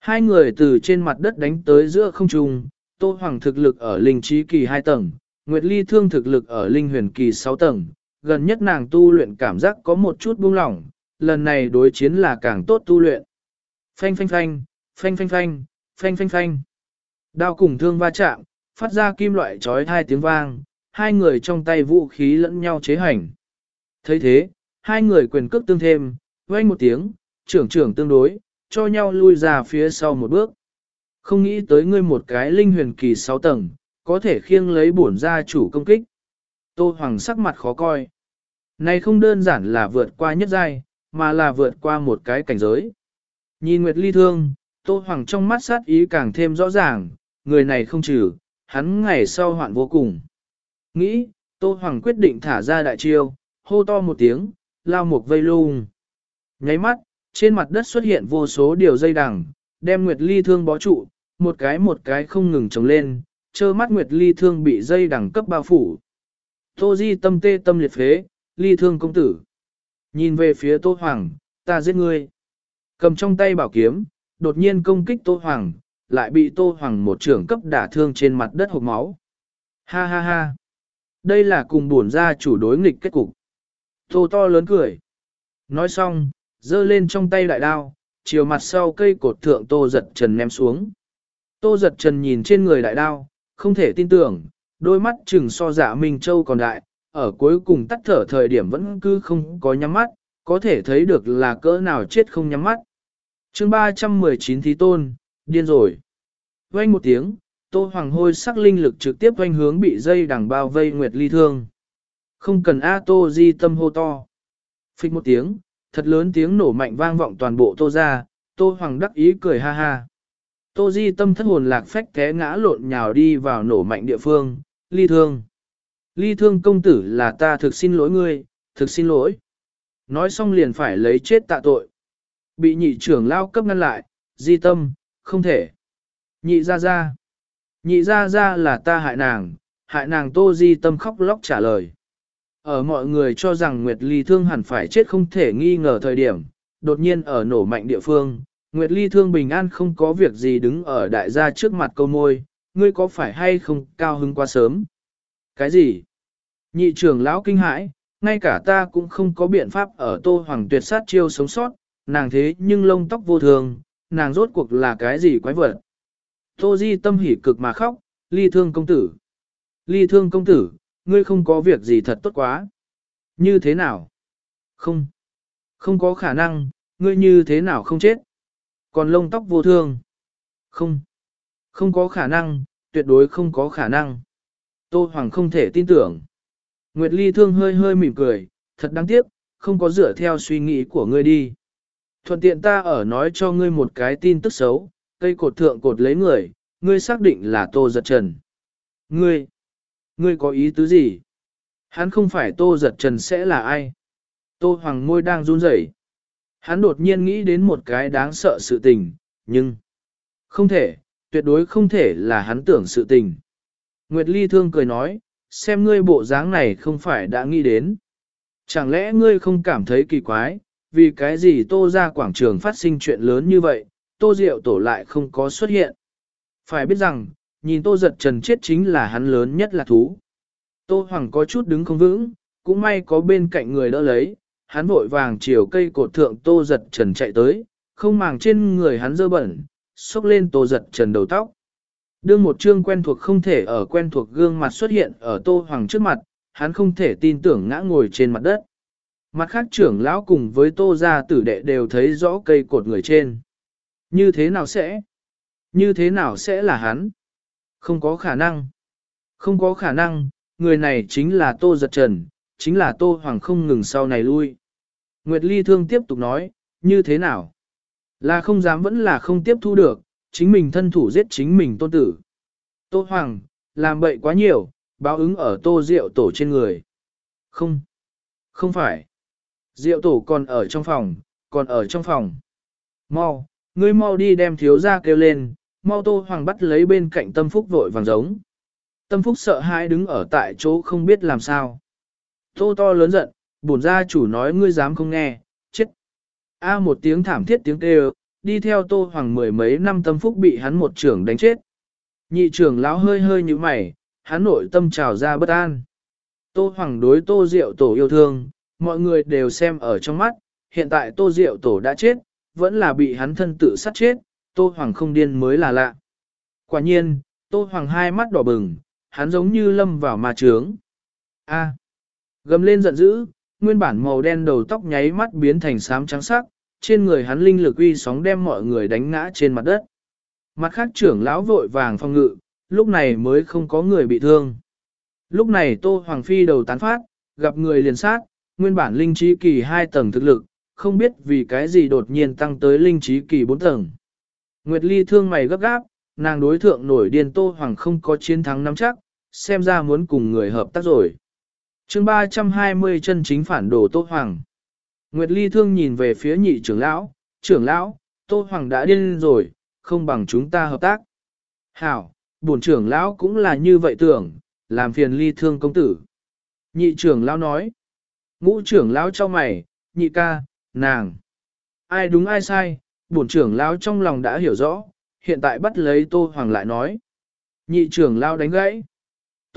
Hai người từ trên mặt đất đánh tới giữa không trung, Tô Hoàng thực lực ở linh trí kỳ 2 tầng, Nguyệt Ly thương thực lực ở linh huyền kỳ 6 tầng, gần nhất nàng tu luyện cảm giác có một chút buông lỏng, lần này đối chiến là càng tốt tu luyện. Phanh phanh phanh, phanh phanh phanh, phanh phanh phanh. Đao cùng thương va chạm, phát ra kim loại chói hai tiếng vang, hai người trong tay vũ khí lẫn nhau chế hành. thấy thế, hai người quyền cước tương thêm, vang một tiếng, trưởng trưởng tương đối, cho nhau lui ra phía sau một bước. Không nghĩ tới ngươi một cái linh huyền kỳ 6 tầng, có thể khiêng lấy bổn gia chủ công kích. Tô Hoàng sắc mặt khó coi. Này không đơn giản là vượt qua nhất giai, mà là vượt qua một cái cảnh giới. Nhìn Nguyệt Ly thương, Tô Hoàng trong mắt sát ý càng thêm rõ ràng, người này không trừ, hắn ngày sau hoạn vô cùng. Nghĩ, Tô Hoàng quyết định thả ra đại chiêu, hô to một tiếng, lao một vây lung. Nháy mắt, trên mặt đất xuất hiện vô số điều dây đằng, đem Nguyệt Ly thương bó trụ, một cái một cái không ngừng trồng lên, trơ mắt Nguyệt Ly thương bị dây đằng cấp bao phủ. Tô Di tâm tê tâm liệt phế, Ly thương công tử. Nhìn về phía Tô Hoàng, ta giết ngươi. Cầm trong tay bảo kiếm, đột nhiên công kích Tô Hoàng, lại bị Tô Hoàng một trưởng cấp đả thương trên mặt đất hộp máu. Ha ha ha. Đây là cùng buồn ra chủ đối nghịch kết cục. Tô to lớn cười. Nói xong, giơ lên trong tay đại đao, chiều mặt sau cây cột thượng tô giật trần ném xuống. Tô giật trần nhìn trên người đại đao, không thể tin tưởng, đôi mắt chừng so dạ Minh Châu còn đại, ở cuối cùng tắt thở thời điểm vẫn cứ không có nhắm mắt, có thể thấy được là cỡ nào chết không nhắm mắt. chương 319 thí tôn, điên rồi. Vang một tiếng, Tô Hoàng hôi sắc linh lực trực tiếp quanh hướng bị dây đằng bao vây Nguyệt Ly thương. Không cần A Tô Di tâm hô to. Phích một tiếng, thật lớn tiếng nổ mạnh vang vọng toàn bộ Tô ra, Tô Hoàng đắc ý cười ha ha. Tô Di tâm thất hồn lạc phách té ngã lộn nhào đi vào nổ mạnh địa phương, ly thương. Ly thương công tử là ta thực xin lỗi ngươi, thực xin lỗi. Nói xong liền phải lấy chết tạ tội. Bị nhị trưởng lao cấp ngăn lại, di tâm, không thể. Nhị ra ra. Nhị ra ra là ta hại nàng, hại nàng tô di tâm khóc lóc trả lời. Ở mọi người cho rằng Nguyệt Ly Thương hẳn phải chết không thể nghi ngờ thời điểm, đột nhiên ở nổ mạnh địa phương, Nguyệt Ly thương bình an không có việc gì đứng ở đại gia trước mặt câu môi, ngươi có phải hay không cao hứng quá sớm? Cái gì? Nhị trưởng lão kinh hãi, ngay cả ta cũng không có biện pháp ở tô hoàng tuyệt sát chiêu sống sót, nàng thế nhưng lông tóc vô thường, nàng rốt cuộc là cái gì quái vật? Tô Di tâm hỉ cực mà khóc, ly thương công tử. Ly thương công tử, ngươi không có việc gì thật tốt quá. Như thế nào? Không. Không có khả năng, ngươi như thế nào không chết? Còn lông tóc vô thương? Không. Không có khả năng, tuyệt đối không có khả năng. Tô Hoàng không thể tin tưởng. Nguyệt Ly thương hơi hơi mỉm cười, thật đáng tiếc, không có dựa theo suy nghĩ của ngươi đi. Thuận tiện ta ở nói cho ngươi một cái tin tức xấu, cây cột thượng cột lấy người, ngươi xác định là Tô Giật Trần. Ngươi, ngươi có ý tứ gì? Hắn không phải Tô Giật Trần sẽ là ai? Tô Hoàng môi đang run rẩy. Hắn đột nhiên nghĩ đến một cái đáng sợ sự tình, nhưng không thể, tuyệt đối không thể là hắn tưởng sự tình. Nguyệt Ly thương cười nói, xem ngươi bộ dáng này không phải đã nghĩ đến. Chẳng lẽ ngươi không cảm thấy kỳ quái, vì cái gì tô ra quảng trường phát sinh chuyện lớn như vậy, tô diệu tổ lại không có xuất hiện. Phải biết rằng, nhìn tô giật trần chết chính là hắn lớn nhất là thú. Tô Hoàng có chút đứng không vững, cũng may có bên cạnh người đỡ lấy, hắn vội vàng chiều cây cột thượng tô giật trần chạy tới, không màng trên người hắn dơ bẩn, xốc lên tô giật trần đầu tóc. Đương một chương quen thuộc không thể ở quen thuộc gương mặt xuất hiện ở tô hoàng trước mặt, hắn không thể tin tưởng ngã ngồi trên mặt đất. Mặt khác trưởng lão cùng với tô gia tử đệ đều thấy rõ cây cột người trên. Như thế nào sẽ? Như thế nào sẽ là hắn? Không có khả năng. Không có khả năng, người này chính là tô giật trần, chính là tô hoàng không ngừng sau này lui. Nguyệt Ly Thương tiếp tục nói, như thế nào? Là không dám vẫn là không tiếp thu được, chính mình thân thủ giết chính mình tôn tử. Tô Hoàng, làm bậy quá nhiều, báo ứng ở tô rượu tổ trên người. Không, không phải. Rượu tổ còn ở trong phòng, còn ở trong phòng. Mau, ngươi mau đi đem thiếu ra kêu lên, mau tô hoàng bắt lấy bên cạnh tâm phúc vội vàng giống. Tâm phúc sợ hãi đứng ở tại chỗ không biết làm sao. Tô to lớn giận, bổn gia chủ nói ngươi dám không nghe, A một tiếng thảm thiết tiếng kêu, đi theo tô hoàng mười mấy năm tâm phúc bị hắn một trưởng đánh chết. Nhị trưởng lão hơi hơi như mày, hắn nội tâm trào ra bất an. Tô hoàng đối tô diệu tổ yêu thương, mọi người đều xem ở trong mắt, hiện tại tô diệu tổ đã chết, vẫn là bị hắn thân tự sát chết, tô hoàng không điên mới là lạ. Quả nhiên, tô hoàng hai mắt đỏ bừng, hắn giống như lâm vào ma trướng. A. Gầm lên giận dữ, nguyên bản màu đen đầu tóc nháy mắt biến thành xám trắng sắc, trên người hắn linh lực uy sóng đem mọi người đánh ngã trên mặt đất. Mặt khác trưởng lão vội vàng phong ngự, lúc này mới không có người bị thương. Lúc này Tô Hoàng Phi đầu tán phát, gặp người liền sát, nguyên bản linh trí kỳ 2 tầng thực lực, không biết vì cái gì đột nhiên tăng tới linh trí kỳ 4 tầng. Nguyệt Ly thương mày gấp gáp, nàng đối thượng nổi điên Tô Hoàng không có chiến thắng nắm chắc, xem ra muốn cùng người hợp tác rồi chương 320 chân chính phản đồ Tô Hoàng. Nguyệt Ly thương nhìn về phía nhị trưởng lão, trưởng lão, Tô Hoàng đã điên rồi, không bằng chúng ta hợp tác. Hảo, bổn trưởng lão cũng là như vậy tưởng, làm phiền Ly thương công tử. Nhị trưởng lão nói, ngũ trưởng lão cho mày, nhị ca, nàng. Ai đúng ai sai, bổn trưởng lão trong lòng đã hiểu rõ, hiện tại bắt lấy Tô Hoàng lại nói. Nhị trưởng lão đánh gãy.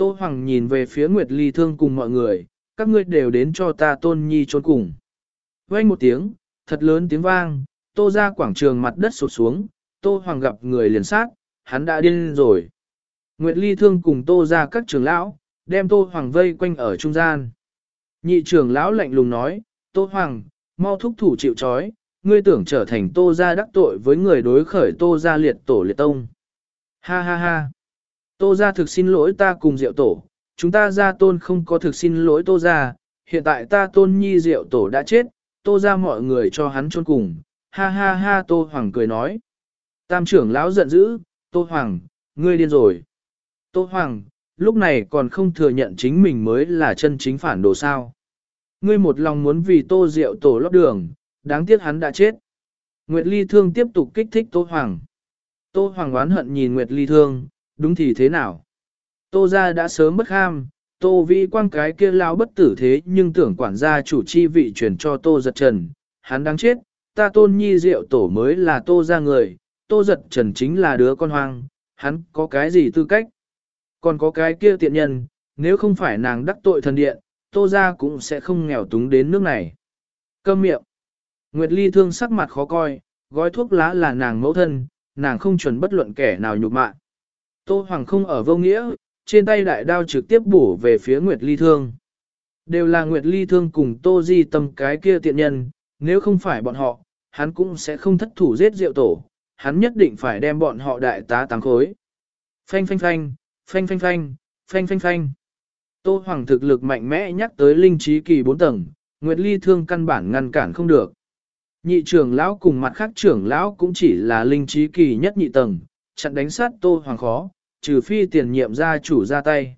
Tô Hoàng nhìn về phía Nguyệt Ly thương cùng mọi người, các ngươi đều đến cho ta tôn nhi trốn cùng. Vang một tiếng, thật lớn tiếng vang, tô ra quảng trường mặt đất sụt xuống, tô hoàng gặp người liền sát, hắn đã điên rồi. Nguyệt Ly thương cùng tô ra các trưởng lão, đem tô hoàng vây quanh ở trung gian. Nhị trưởng lão lạnh lùng nói, tô hoàng, mau thúc thủ chịu trói, ngươi tưởng trở thành tô ra đắc tội với người đối khởi tô ra liệt tổ liệt tông. Ha ha ha, tô ra thực xin lỗi ta cùng diệu tổ, chúng ta ra tôn không có thực xin lỗi tô ra, hiện tại ta tôn nhi diệu tổ đã chết, tô ra mọi người cho hắn chôn cùng, ha ha ha tô hoàng cười nói. Tam trưởng lão giận dữ, tô hoàng, ngươi điên rồi. Tô hoàng, lúc này còn không thừa nhận chính mình mới là chân chính phản đồ sao. Ngươi một lòng muốn vì tô Diệu tổ lót đường, đáng tiếc hắn đã chết. Nguyệt Ly Thương tiếp tục kích thích Tô Hoàng. Tô Hoàng oán hận nhìn Nguyệt Ly Thương, đúng thì thế nào? Tô ra đã sớm bất ham, Tô Vĩ Quang cái kia lao bất tử thế nhưng tưởng quản gia chủ chi vị truyền cho Tô Giật Trần, hắn đáng chết, ta tôn nhi rượu tổ mới là tô ra người, tô giật trần chính là đứa con hoang, hắn có cái gì tư cách? Còn có cái kia tiện nhân, nếu không phải nàng đắc tội thần điện, tô ra cũng sẽ không nghèo túng đến nước này. Câm miệng. Nguyệt Ly thương sắc mặt khó coi, gói thuốc lá là nàng mẫu thân, nàng không chuẩn bất luận kẻ nào nhục mạ. Tô Hoàng không ở vô nghĩa, trên tay đại đao trực tiếp bổ về phía Nguyệt Ly thương. Đều là Nguyệt Ly thương cùng Tô Di tâm cái kia tiện nhân, nếu không phải bọn họ, hắn cũng sẽ không thất thủ giết rượu tổ, hắn nhất định phải đem bọn họ đại tá tăng khối. Phanh phanh phanh, phanh phanh phanh, phanh phanh phanh. Tô Hoàng thực lực mạnh mẽ nhắc tới linh trí kỳ 4 tầng, Nguyệt Ly thương căn bản ngăn cản không được. Nhị trưởng lão cùng mặt khác trưởng lão cũng chỉ là linh trí kỳ nhất nhị tầng, chặn đánh sát Tô Hoàng khó, trừ phi tiền nhiệm gia chủ ra tay.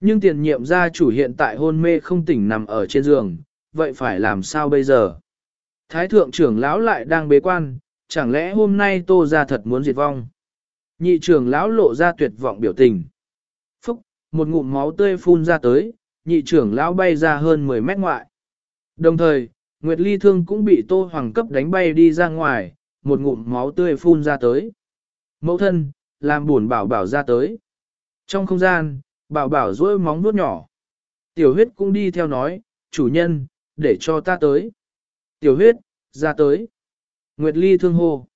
Nhưng tiền nhiệm gia chủ hiện tại hôn mê không tỉnh nằm ở trên giường, vậy phải làm sao bây giờ? Thái thượng trưởng lão lại đang bế quan, chẳng lẽ hôm nay Tô gia thật muốn diệt vong? Nhị trưởng lão lộ ra tuyệt vọng biểu tình. Phúc, một ngụm máu tươi phun ra tới, nhị trưởng lão bay ra hơn 10 mét ngoại. Đồng thời, Nguyệt Ly Thương cũng bị Tô Hoàng cấp đánh bay đi ra ngoài, một ngụm máu tươi phun ra tới. Mẫu thân, làm buồn bảo bảo ra tới. Trong không gian, bảo bảo duỗi móng vuốt nhỏ. Tiểu huyết cũng đi theo nói, chủ nhân, để cho ta tới. Tiểu huyết, ra tới. Nguyệt Ly thương hô.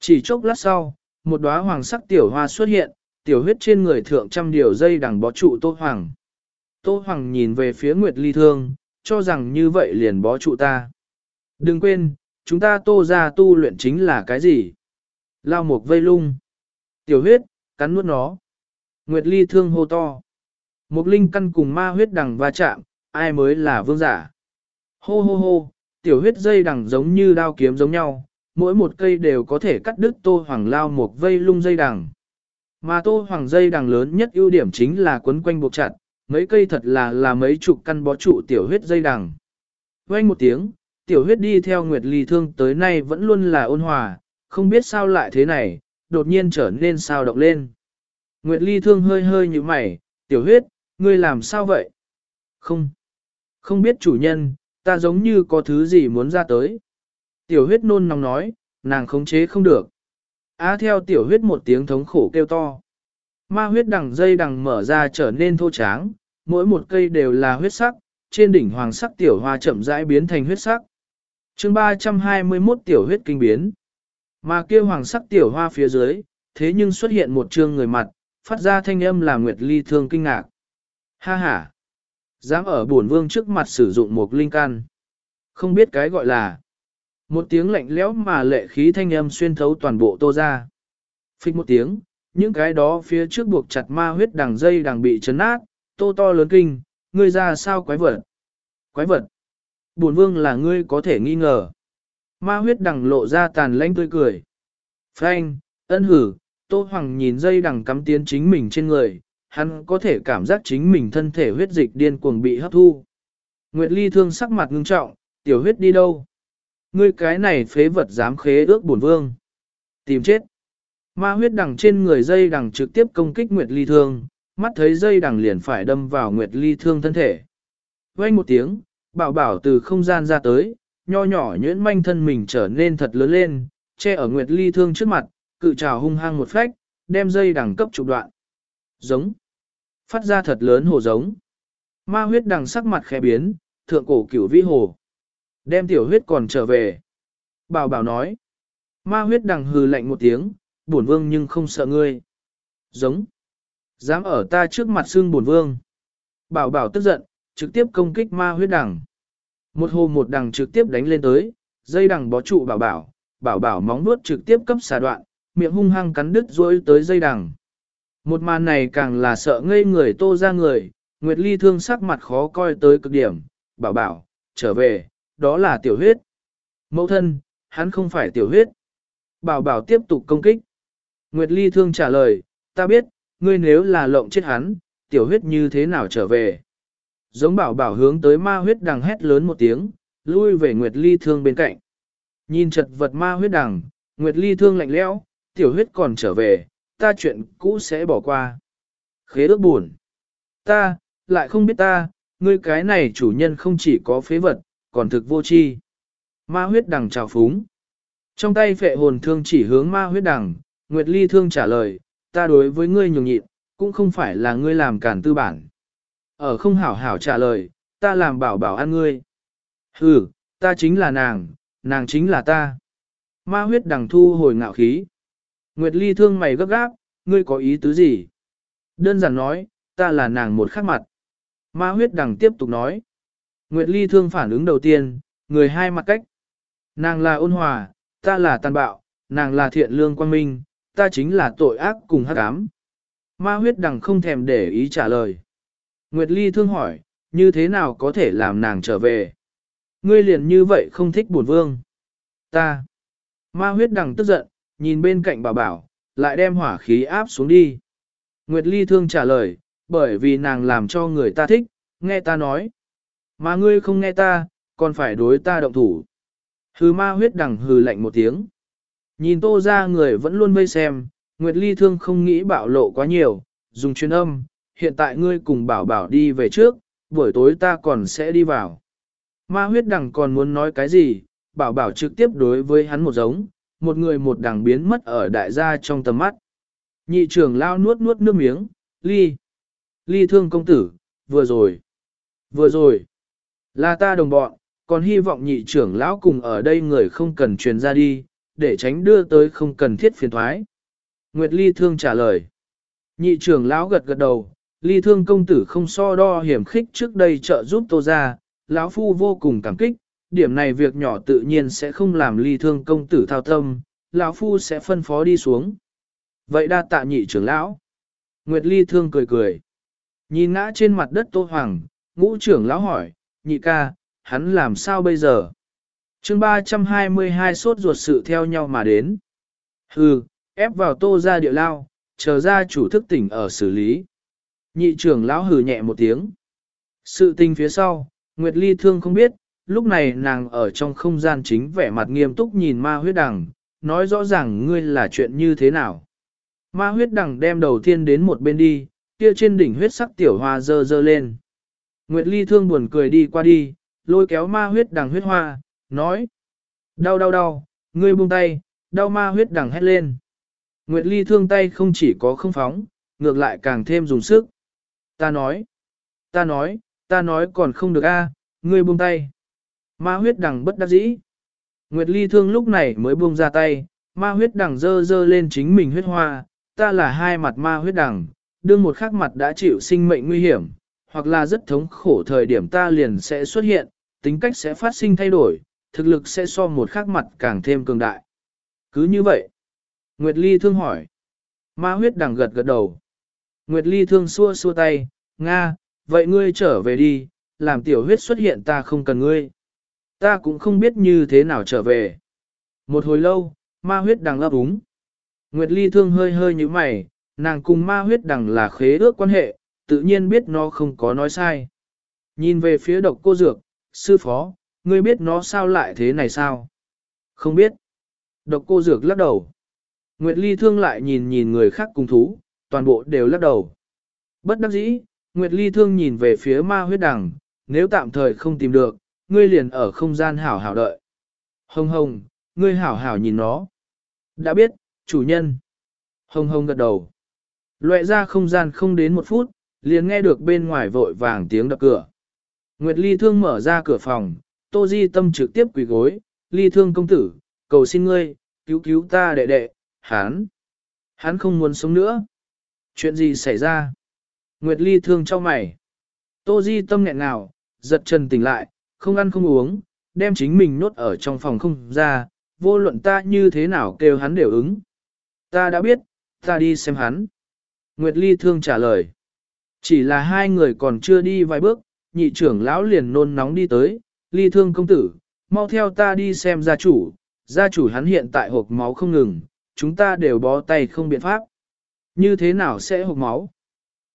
Chỉ chốc lát sau, một đóa hoàng sắc tiểu hoa xuất hiện, tiểu huyết trên người thượng trăm điều dây đằng bó trụ Tô Hoàng. Tô Hoàng nhìn về phía Nguyệt Ly thương, cho rằng như vậy liền bó trụ ta. Đừng quên, chúng ta tô ra tu luyện chính là cái gì? Lao một vây lung. Tiểu huyết, cắn nuốt nó. Nguyệt Ly thương hô to. Mục linh căn cùng ma huyết đằng va chạm, ai mới là vương giả. Hô hô hô, tiểu huyết dây đằng giống như đao kiếm giống nhau, mỗi một cây đều có thể cắt đứt tô hoàng lao một vây lung dây đằng. Mà tô hoàng dây đằng lớn nhất ưu điểm chính là quấn quanh buộc chặt, mấy cây thật là là mấy chục căn bó trụ tiểu huyết dây đằng. Quanh một tiếng, tiểu huyết đi theo Nguyệt Ly Thương tới nay vẫn luôn là ôn hòa, không biết sao lại thế này, đột nhiên trở nên sao động lên. Nguyệt Ly Thương hơi hơi như mày, tiểu huyết, ngươi làm sao vậy? Không, không biết chủ nhân, ta giống như có thứ gì muốn ra tới. Tiểu huyết nôn nóng nói, nàng khống chế không được. Á theo tiểu huyết một tiếng thống khổ kêu to. Ma huyết đằng dây đằng mở ra trở nên thô tráng, mỗi một cây đều là huyết sắc, trên đỉnh hoàng sắc tiểu hoa chậm rãi biến thành huyết sắc. chương 321 tiểu huyết kinh biến. Mà kia hoàng sắc tiểu hoa phía dưới, thế nhưng xuất hiện một trương người mặt, phát ra thanh âm là Nguyệt Ly thương kinh ngạc. Ha ha! Dám ở bổn vương trước mặt sử dụng một linh can. Không biết cái gọi là. Một tiếng lạnh lẽo mà lệ khí thanh âm xuyên thấu toàn bộ tô ra. Phích một tiếng, những cái đó phía trước buộc chặt ma huyết đằng dây đằng bị chấn nát, tô to lớn kinh, ngươi ra sao quái vật? Quái vật? Bổn vương là ngươi có thể nghi ngờ. Ma huyết đằng lộ ra tàn lanh tươi cười. Frank, ân hử, tô hoàng nhìn dây đằng cắm tiến chính mình trên người, hắn có thể cảm giác chính mình thân thể huyết dịch điên cuồng bị hấp thu. Nguyệt Ly thương sắc mặt ngưng trọng, tiểu huyết đi đâu? Ngươi cái này phế vật dám khế ước bổn vương. Tìm chết. Ma huyết đằng trên người dây đằng trực tiếp công kích Nguyệt Ly thương, mắt thấy dây đằng liền phải đâm vào Nguyệt Ly thương thân thể. Quay một tiếng, bảo bảo từ không gian ra tới, nho nhỏ nhuyễn manh thân mình trở nên thật lớn lên, che ở Nguyệt Ly thương trước mặt, cự trào hung hăng một phách, đem dây đẳng cấp trục đoạn. Giống. Phát ra thật lớn hồ giống. Ma huyết đằng sắc mặt khẽ biến, thượng cổ cửu vĩ hồ. Đem tiểu huyết còn trở về. Bảo bảo nói. Ma huyết đằng hừ lạnh một tiếng, bổn vương nhưng không sợ ngươi. Giống. Dám ở ta trước mặt xương bổn vương. Bảo bảo tức giận, trực tiếp công kích ma huyết đằng. Một hồ một đằng trực tiếp đánh lên tới, dây đằng bó trụ bảo bảo, bảo bảo móng nuốt trực tiếp cấp xà đoạn, miệng hung hăng cắn đứt rối tới dây đằng. Một màn này càng là sợ ngây người tô ra người, Nguyệt Ly thương sắc mặt khó coi tới cực điểm, bảo bảo, trở về, đó là tiểu huyết. Mẫu thân, hắn không phải tiểu huyết. Bảo bảo tiếp tục công kích. Nguyệt Ly thương trả lời, ta biết, ngươi nếu là lộng chết hắn, tiểu huyết như thế nào trở về. Giống bảo bảo hướng tới ma huyết đằng hét lớn một tiếng, lui về Nguyệt Ly thương bên cạnh. Nhìn chật vật ma huyết đằng, Nguyệt Ly thương lạnh lẽo, tiểu huyết còn trở về, ta chuyện cũ sẽ bỏ qua. Khế ước buồn. Ta, lại không biết ta, ngươi cái này chủ nhân không chỉ có phế vật, còn thực vô tri. Ma huyết đằng chào phúng. Trong tay phệ hồn thương chỉ hướng ma huyết đằng, Nguyệt Ly thương trả lời, ta đối với ngươi nhường nhịn, cũng không phải là ngươi làm cản tư bản. Ở không hảo hảo trả lời, ta làm bảo bảo ăn ngươi. Ừ, ta chính là nàng, nàng chính là ta. Ma huyết đằng thu hồi ngạo khí. Nguyệt Ly thương mày gấp gáp, ngươi có ý tứ gì? Đơn giản nói, ta là nàng một khắc mặt. Ma huyết đằng tiếp tục nói. Nguyệt Ly thương phản ứng đầu tiên, người hai mặt cách. Nàng là ôn hòa, ta là tàn bạo, nàng là thiện lương quan minh, ta chính là tội ác cùng hắc ám. Ma huyết đằng không thèm để ý trả lời. Nguyệt Ly thương hỏi, như thế nào có thể làm nàng trở về? Ngươi liền như vậy không thích buồn vương. Ta. Ma huyết đằng tức giận, nhìn bên cạnh bà bảo, lại đem hỏa khí áp xuống đi. Nguyệt Ly thương trả lời, bởi vì nàng làm cho người ta thích, nghe ta nói. Mà ngươi không nghe ta, còn phải đối ta động thủ. Hừ ma huyết đằng hừ lạnh một tiếng. Nhìn tô ra người vẫn luôn vây xem, Nguyệt Ly thương không nghĩ bạo lộ quá nhiều, dùng chuyên âm, hiện tại ngươi cùng bảo bảo đi về trước, buổi tối ta còn sẽ đi vào. Ma huyết đằng còn muốn nói cái gì, bảo bảo trực tiếp đối với hắn một giống, một người một đằng biến mất ở đại gia trong tầm mắt. Nhị trưởng lao nuốt nuốt nước miếng, ly. Ly thương công tử, vừa rồi. Vừa rồi. Là ta đồng bọn, còn hy vọng nhị trưởng lão cùng ở đây người không cần truyền ra đi, để tránh đưa tới không cần thiết phiền thoái. Nguyệt Ly thương trả lời. Nhị trưởng lão gật gật đầu, Ly thương công tử không so đo hiểm khích trước đây trợ giúp tô ra, lão phu vô cùng cảm kích, điểm này việc nhỏ tự nhiên sẽ không làm ly thương công tử thao tâm, lão phu sẽ phân phó đi xuống. Vậy đa tạ nhị trưởng lão. Nguyệt ly thương cười cười. Nhìn ngã trên mặt đất tô hoàng, ngũ trưởng lão hỏi, nhị ca, hắn làm sao bây giờ? chương 322 sốt ruột sự theo nhau mà đến. Hừ, ép vào tô ra địa lao, chờ ra chủ thức tỉnh ở xử lý. Nhị trưởng lão hừ nhẹ một tiếng. Sự tình phía sau, Nguyệt Ly thương không biết, lúc này nàng ở trong không gian chính vẻ mặt nghiêm túc nhìn ma huyết đằng, nói rõ ràng ngươi là chuyện như thế nào. Ma huyết đằng đem đầu tiên đến một bên đi, kia trên đỉnh huyết sắc tiểu hoa dơ dơ lên. Nguyệt Ly thương buồn cười đi qua đi, lôi kéo ma huyết đằng huyết hoa, nói. Đau đau đau, ngươi buông tay, đau ma huyết đằng hét lên. Nguyệt Ly thương tay không chỉ có không phóng, ngược lại càng thêm dùng sức. Ta nói, ta nói, ta nói còn không được a, ngươi buông tay. Ma huyết đằng bất đắc dĩ. Nguyệt Ly thương lúc này mới buông ra tay, ma huyết đằng dơ dơ lên chính mình huyết hoa, ta là hai mặt ma huyết đằng, đương một khắc mặt đã chịu sinh mệnh nguy hiểm, hoặc là rất thống khổ thời điểm ta liền sẽ xuất hiện, tính cách sẽ phát sinh thay đổi, thực lực sẽ so một khắc mặt càng thêm cường đại. Cứ như vậy. Nguyệt Ly thương hỏi. Ma huyết đằng gật gật đầu. Nguyệt Ly thương xua xua tay, Nga, vậy ngươi trở về đi, làm tiểu huyết xuất hiện ta không cần ngươi. Ta cũng không biết như thế nào trở về. Một hồi lâu, ma huyết đằng ấp úng. Nguyệt Ly thương hơi hơi như mày, nàng cùng ma huyết đằng là khế ước quan hệ, tự nhiên biết nó không có nói sai. Nhìn về phía độc cô dược, sư phó, ngươi biết nó sao lại thế này sao? Không biết. Độc cô dược lắc đầu. Nguyệt Ly thương lại nhìn nhìn người khác cùng thú, toàn bộ đều lắc đầu. Bất đắc dĩ, Nguyệt Ly thương nhìn về phía ma huyết đằng, nếu tạm thời không tìm được, ngươi liền ở không gian hảo hảo đợi. Hồng hồng, ngươi hảo hảo nhìn nó. Đã biết, chủ nhân. Hồng hồng gật đầu. Loại ra không gian không đến một phút, liền nghe được bên ngoài vội vàng tiếng đập cửa. Nguyệt Ly Thương mở ra cửa phòng, Tô Di Tâm trực tiếp quỳ gối, Ly Thương công tử, cầu xin ngươi, cứu cứu ta đệ đệ, hắn. Hắn không muốn sống nữa. Chuyện gì xảy ra? Nguyệt Ly Thương cho mày. Tô Di Tâm nghẹn nào, giật chân tỉnh lại, không ăn không uống, đem chính mình nốt ở trong phòng không ra, vô luận ta như thế nào kêu hắn đều ứng. Ta đã biết, ta đi xem hắn. Nguyệt Ly Thương trả lời. Chỉ là hai người còn chưa đi vài bước, nhị trưởng lão liền nôn nóng đi tới, Ly Thương công tử, mau theo ta đi xem gia chủ, gia chủ hắn hiện tại hộp máu không ngừng, chúng ta đều bó tay không biện pháp. Như thế nào sẽ hộp máu?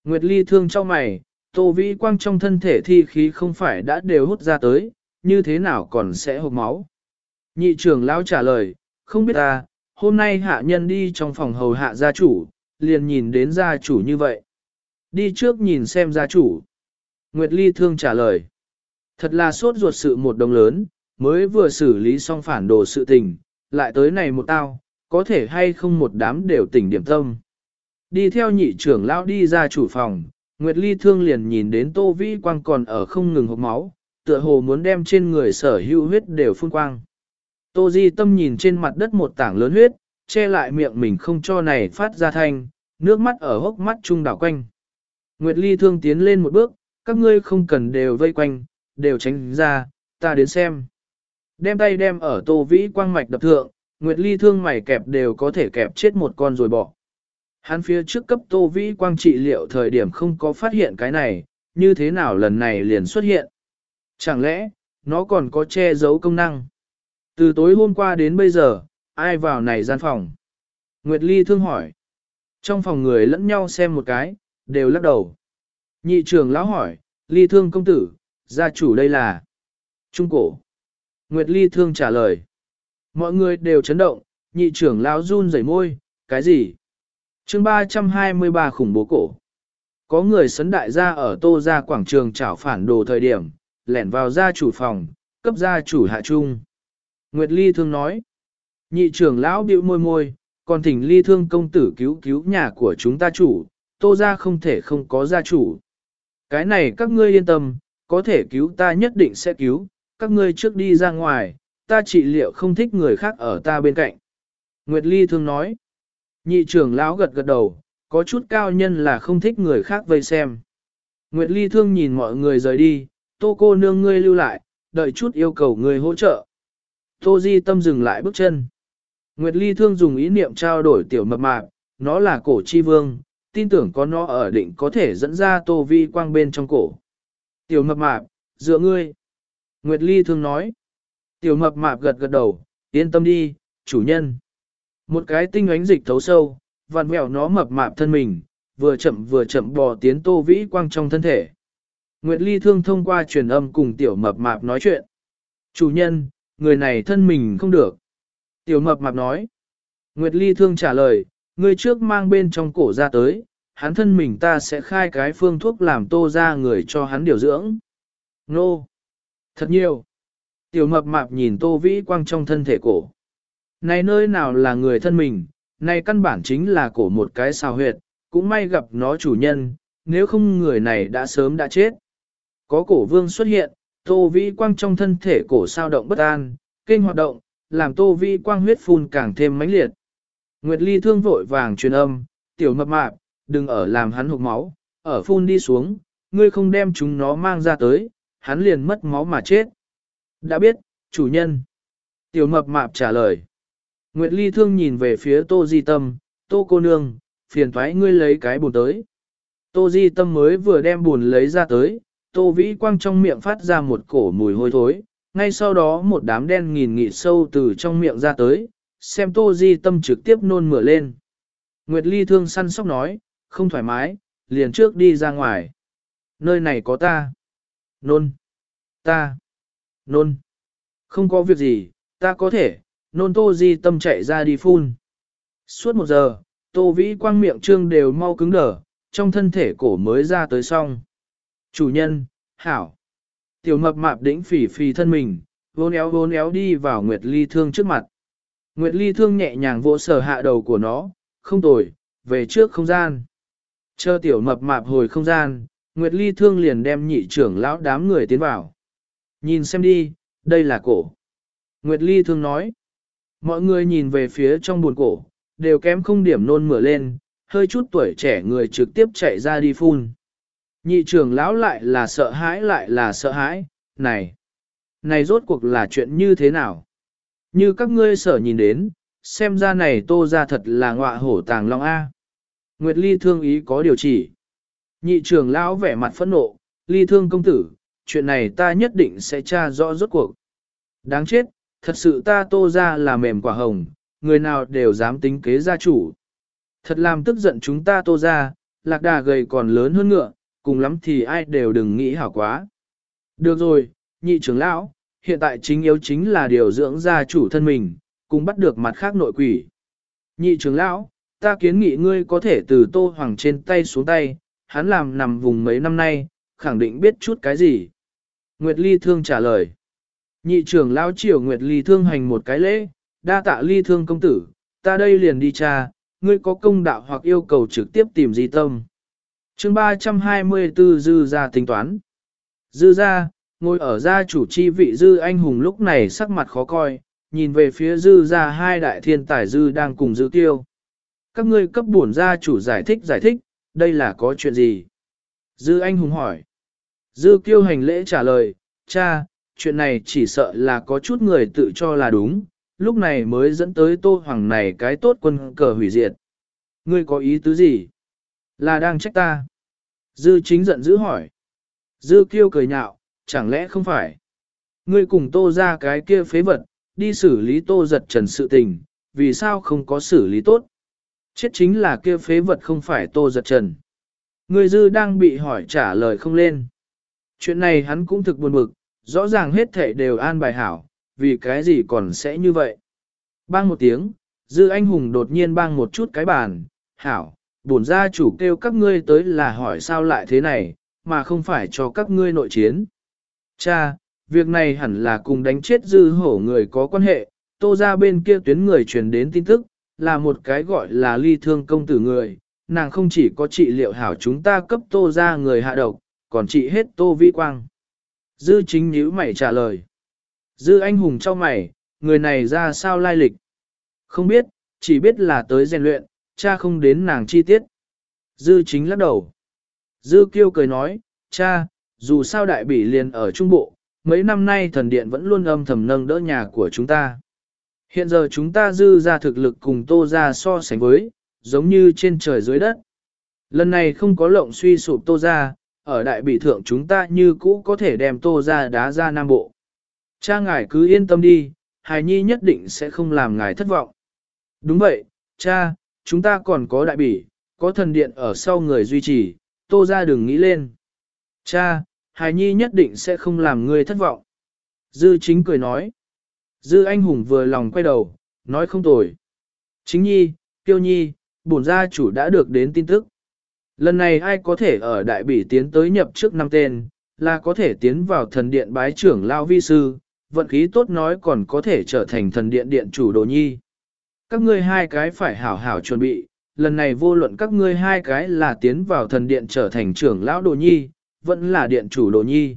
Nguyệt Ly Thương cho mày, Tô Vĩ Quang trong thân thể thi khí không phải đã đều hút ra tới, như thế nào còn sẽ hộp máu? Nhị trưởng lão trả lời, không biết ta, hôm nay hạ nhân đi trong phòng hầu hạ gia chủ, liền nhìn đến gia chủ như vậy. Đi trước nhìn xem gia chủ. Nguyệt Ly Thương trả lời. Thật là sốt ruột sự một đồng lớn, mới vừa xử lý xong phản đồ sự tình, lại tới này một tao, có thể hay không một đám đều tỉnh điểm tâm. Đi theo nhị trưởng lão đi ra chủ phòng, Nguyệt Ly thương liền nhìn đến Tô Vĩ Quang còn ở không ngừng hộp máu, tựa hồ muốn đem trên người sở hữu huyết đều phun quang. Tô Di Tâm nhìn trên mặt đất một tảng lớn huyết, che lại miệng mình không cho này phát ra thanh, nước mắt ở hốc mắt trung đảo quanh. Nguyệt Ly thương tiến lên một bước, các ngươi không cần đều vây quanh, đều tránh ra, ta đến xem. Đem tay đem ở Tô Vĩ Quang mạch đập thượng, Nguyệt Ly thương mày kẹp đều có thể kẹp chết một con rồi bỏ. Hắn phía trước cấp Tô Vĩ Quang trị liệu thời điểm không có phát hiện cái này, như thế nào lần này liền xuất hiện. Chẳng lẽ, nó còn có che giấu công năng? Từ tối hôm qua đến bây giờ, ai vào này gian phòng? Nguyệt Ly thương hỏi. Trong phòng người lẫn nhau xem một cái, đều lắc đầu. Nhị trưởng lão hỏi, Ly thương công tử, gia chủ đây là Trung cổ. Nguyệt Ly thương trả lời. Mọi người đều chấn động, nhị trưởng lão run rẩy môi, cái gì? Chương 323 khủng bố cổ. Có người sấn đại gia ở tô ra quảng trường chảo phản đồ thời điểm, lẻn vào gia chủ phòng, cấp gia chủ hạ trung. Nguyệt Ly thương nói, nhị trưởng lão bĩu môi môi, còn thỉnh Ly thương công tử cứu cứu nhà của chúng ta chủ, tô ra không thể không có gia chủ. Cái này các ngươi yên tâm, có thể cứu ta nhất định sẽ cứu, các ngươi trước đi ra ngoài, ta trị liệu không thích người khác ở ta bên cạnh. Nguyệt Ly thương nói, nhị trưởng lão gật gật đầu, có chút cao nhân là không thích người khác vây xem. Nguyệt Ly thương nhìn mọi người rời đi, tô cô nương ngươi lưu lại, đợi chút yêu cầu người hỗ trợ. Tô Di tâm dừng lại bước chân. Nguyệt Ly thương dùng ý niệm trao đổi tiểu mập mạp, nó là cổ chi vương, tin tưởng có nó ở định có thể dẫn ra tô vi quang bên trong cổ. Tiểu mập mạp, dựa ngươi. Nguyệt Ly thương nói. Tiểu mập mạp gật gật đầu, yên tâm đi, chủ nhân. Một cái tinh ánh dịch thấu sâu, vằn mèo nó mập mạp thân mình, vừa chậm vừa chậm bò tiến tô vĩ quang trong thân thể. Nguyệt Ly thương thông qua truyền âm cùng tiểu mập mạp nói chuyện. Chủ nhân, người này thân mình không được. Tiểu mập mạp nói. Nguyệt Ly thương trả lời, người trước mang bên trong cổ ra tới, hắn thân mình ta sẽ khai cái phương thuốc làm tô ra người cho hắn điều dưỡng. Nô! Thật nhiều! Tiểu mập mạp nhìn tô vĩ quang trong thân thể cổ. Này nơi nào là người thân mình, này căn bản chính là cổ một cái sao huyệt, cũng may gặp nó chủ nhân, nếu không người này đã sớm đã chết. Có cổ vương xuất hiện, tô vĩ quang trong thân thể cổ sao động bất an, kinh hoạt động, làm tô vĩ quang huyết phun càng thêm mãnh liệt. Nguyệt Ly thương vội vàng truyền âm, tiểu mập mạp, đừng ở làm hắn hụt máu, ở phun đi xuống, ngươi không đem chúng nó mang ra tới, hắn liền mất máu mà chết. Đã biết, chủ nhân. Tiểu mập mạp trả lời. Nguyệt Ly thương nhìn về phía Tô Di Tâm, Tô cô nương, phiền thoái ngươi lấy cái bùn tới. Tô Di Tâm mới vừa đem bùn lấy ra tới, Tô Vĩ Quang trong miệng phát ra một cổ mùi hôi thối, ngay sau đó một đám đen nghìn nghị sâu từ trong miệng ra tới, xem Tô Di Tâm trực tiếp nôn mửa lên. Nguyệt Ly thương săn sóc nói, không thoải mái, liền trước đi ra ngoài. Nơi này có ta. Nôn. Ta. Nôn. Không có việc gì, ta có thể, nôn Tô Di Tâm chạy ra đi phun. Suốt một giờ, Tô Vĩ Quang miệng trương đều mau cứng đờ, trong thân thể cổ mới ra tới xong. Chủ nhân, hảo. Tiểu mập mạp đĩnh phỉ phì thân mình, vốn éo vốn éo đi vào Nguyệt Ly Thương trước mặt. Nguyệt Ly Thương nhẹ nhàng vỗ sờ hạ đầu của nó, không tồi, về trước không gian. Chờ tiểu mập mạp hồi không gian, Nguyệt Ly Thương liền đem nhị trưởng lão đám người tiến vào. Nhìn xem đi, đây là cổ. Nguyệt Ly Thương nói. Mọi người nhìn về phía trong buồn cổ, đều kém không điểm nôn mửa lên, hơi chút tuổi trẻ người trực tiếp chạy ra đi phun. Nhị trưởng lão lại là sợ hãi lại là sợ hãi, này, này rốt cuộc là chuyện như thế nào? Như các ngươi sở nhìn đến, xem ra này tô ra thật là ngọa hổ tàng long A. Nguyệt Ly thương ý có điều chỉ. Nhị trưởng lão vẻ mặt phẫn nộ, Ly thương công tử, chuyện này ta nhất định sẽ tra rõ rốt cuộc. Đáng chết, thật sự ta tô ra là mềm quả hồng, người nào đều dám tính kế gia chủ. Thật làm tức giận chúng ta tô ra, lạc đà gầy còn lớn hơn ngựa, cùng lắm thì ai đều đừng nghĩ hảo quá. Được rồi, nhị trưởng lão, hiện tại chính yếu chính là điều dưỡng gia chủ thân mình, cùng bắt được mặt khác nội quỷ. Nhị trưởng lão, ta kiến nghị ngươi có thể từ tô hoàng trên tay xuống tay, hắn làm nằm vùng mấy năm nay, khẳng định biết chút cái gì. Nguyệt Ly Thương trả lời. Nhị trưởng lão triều nguyệt ly thương hành một cái lễ, đa tạ ly thương công tử, ta đây liền đi cha, ngươi có công đạo hoặc yêu cầu trực tiếp tìm di tâm. chương 324 dư ra tính toán. Dư ra, ngồi ở gia chủ chi vị dư anh hùng lúc này sắc mặt khó coi, nhìn về phía dư ra hai đại thiên tài dư đang cùng dư tiêu. Các ngươi cấp bổn gia chủ giải thích giải thích, đây là có chuyện gì? Dư anh hùng hỏi. Dư kiêu hành lễ trả lời, cha, chuyện này chỉ sợ là có chút người tự cho là đúng, lúc này mới dẫn tới tô hoàng này cái tốt quân cờ hủy diệt. Ngươi có ý tứ gì? Là đang trách ta. Dư chính giận dữ hỏi. Dư kiêu cười nhạo, chẳng lẽ không phải? Ngươi cùng tô ra cái kia phế vật, đi xử lý tô giật trần sự tình, vì sao không có xử lý tốt? Chết chính là kia phế vật không phải tô giật trần. Ngươi dư đang bị hỏi trả lời không lên. Chuyện này hắn cũng thực buồn bực, rõ ràng hết thể đều an bài hảo, vì cái gì còn sẽ như vậy. Bang một tiếng, dư anh hùng đột nhiên bang một chút cái bàn, hảo, bổn gia chủ kêu các ngươi tới là hỏi sao lại thế này, mà không phải cho các ngươi nội chiến. Cha, việc này hẳn là cùng đánh chết dư hổ người có quan hệ, tô ra bên kia tuyến người truyền đến tin tức, là một cái gọi là ly thương công tử người, nàng không chỉ có trị liệu hảo chúng ta cấp tô ra người hạ độc, còn trị hết tô vi quang. Dư chính nhíu mày trả lời. Dư anh hùng cho mày, người này ra sao lai lịch? Không biết, chỉ biết là tới rèn luyện, cha không đến nàng chi tiết. Dư chính lắc đầu. Dư kiêu cười nói, cha, dù sao đại bỉ liền ở trung bộ, mấy năm nay thần điện vẫn luôn âm thầm nâng đỡ nhà của chúng ta. Hiện giờ chúng ta dư ra thực lực cùng tô ra so sánh với, giống như trên trời dưới đất. Lần này không có lộng suy sụp tô ra, ở đại bỉ thượng chúng ta như cũ có thể đem tô ra đá ra nam bộ. Cha ngài cứ yên tâm đi, hài nhi nhất định sẽ không làm ngài thất vọng. Đúng vậy, cha, chúng ta còn có đại bỉ, có thần điện ở sau người duy trì, tô ra đừng nghĩ lên. Cha, hài nhi nhất định sẽ không làm ngươi thất vọng. Dư chính cười nói. Dư anh hùng vừa lòng quay đầu, nói không tồi. Chính nhi, kiêu nhi, bổn gia chủ đã được đến tin tức. Lần này ai có thể ở đại bỉ tiến tới nhập trước năm tên, là có thể tiến vào thần điện bái trưởng lao vi sư, vận khí tốt nói còn có thể trở thành thần điện điện chủ đồ nhi. Các ngươi hai cái phải hảo hảo chuẩn bị, lần này vô luận các ngươi hai cái là tiến vào thần điện trở thành trưởng lão đồ nhi, vẫn là điện chủ đồ nhi.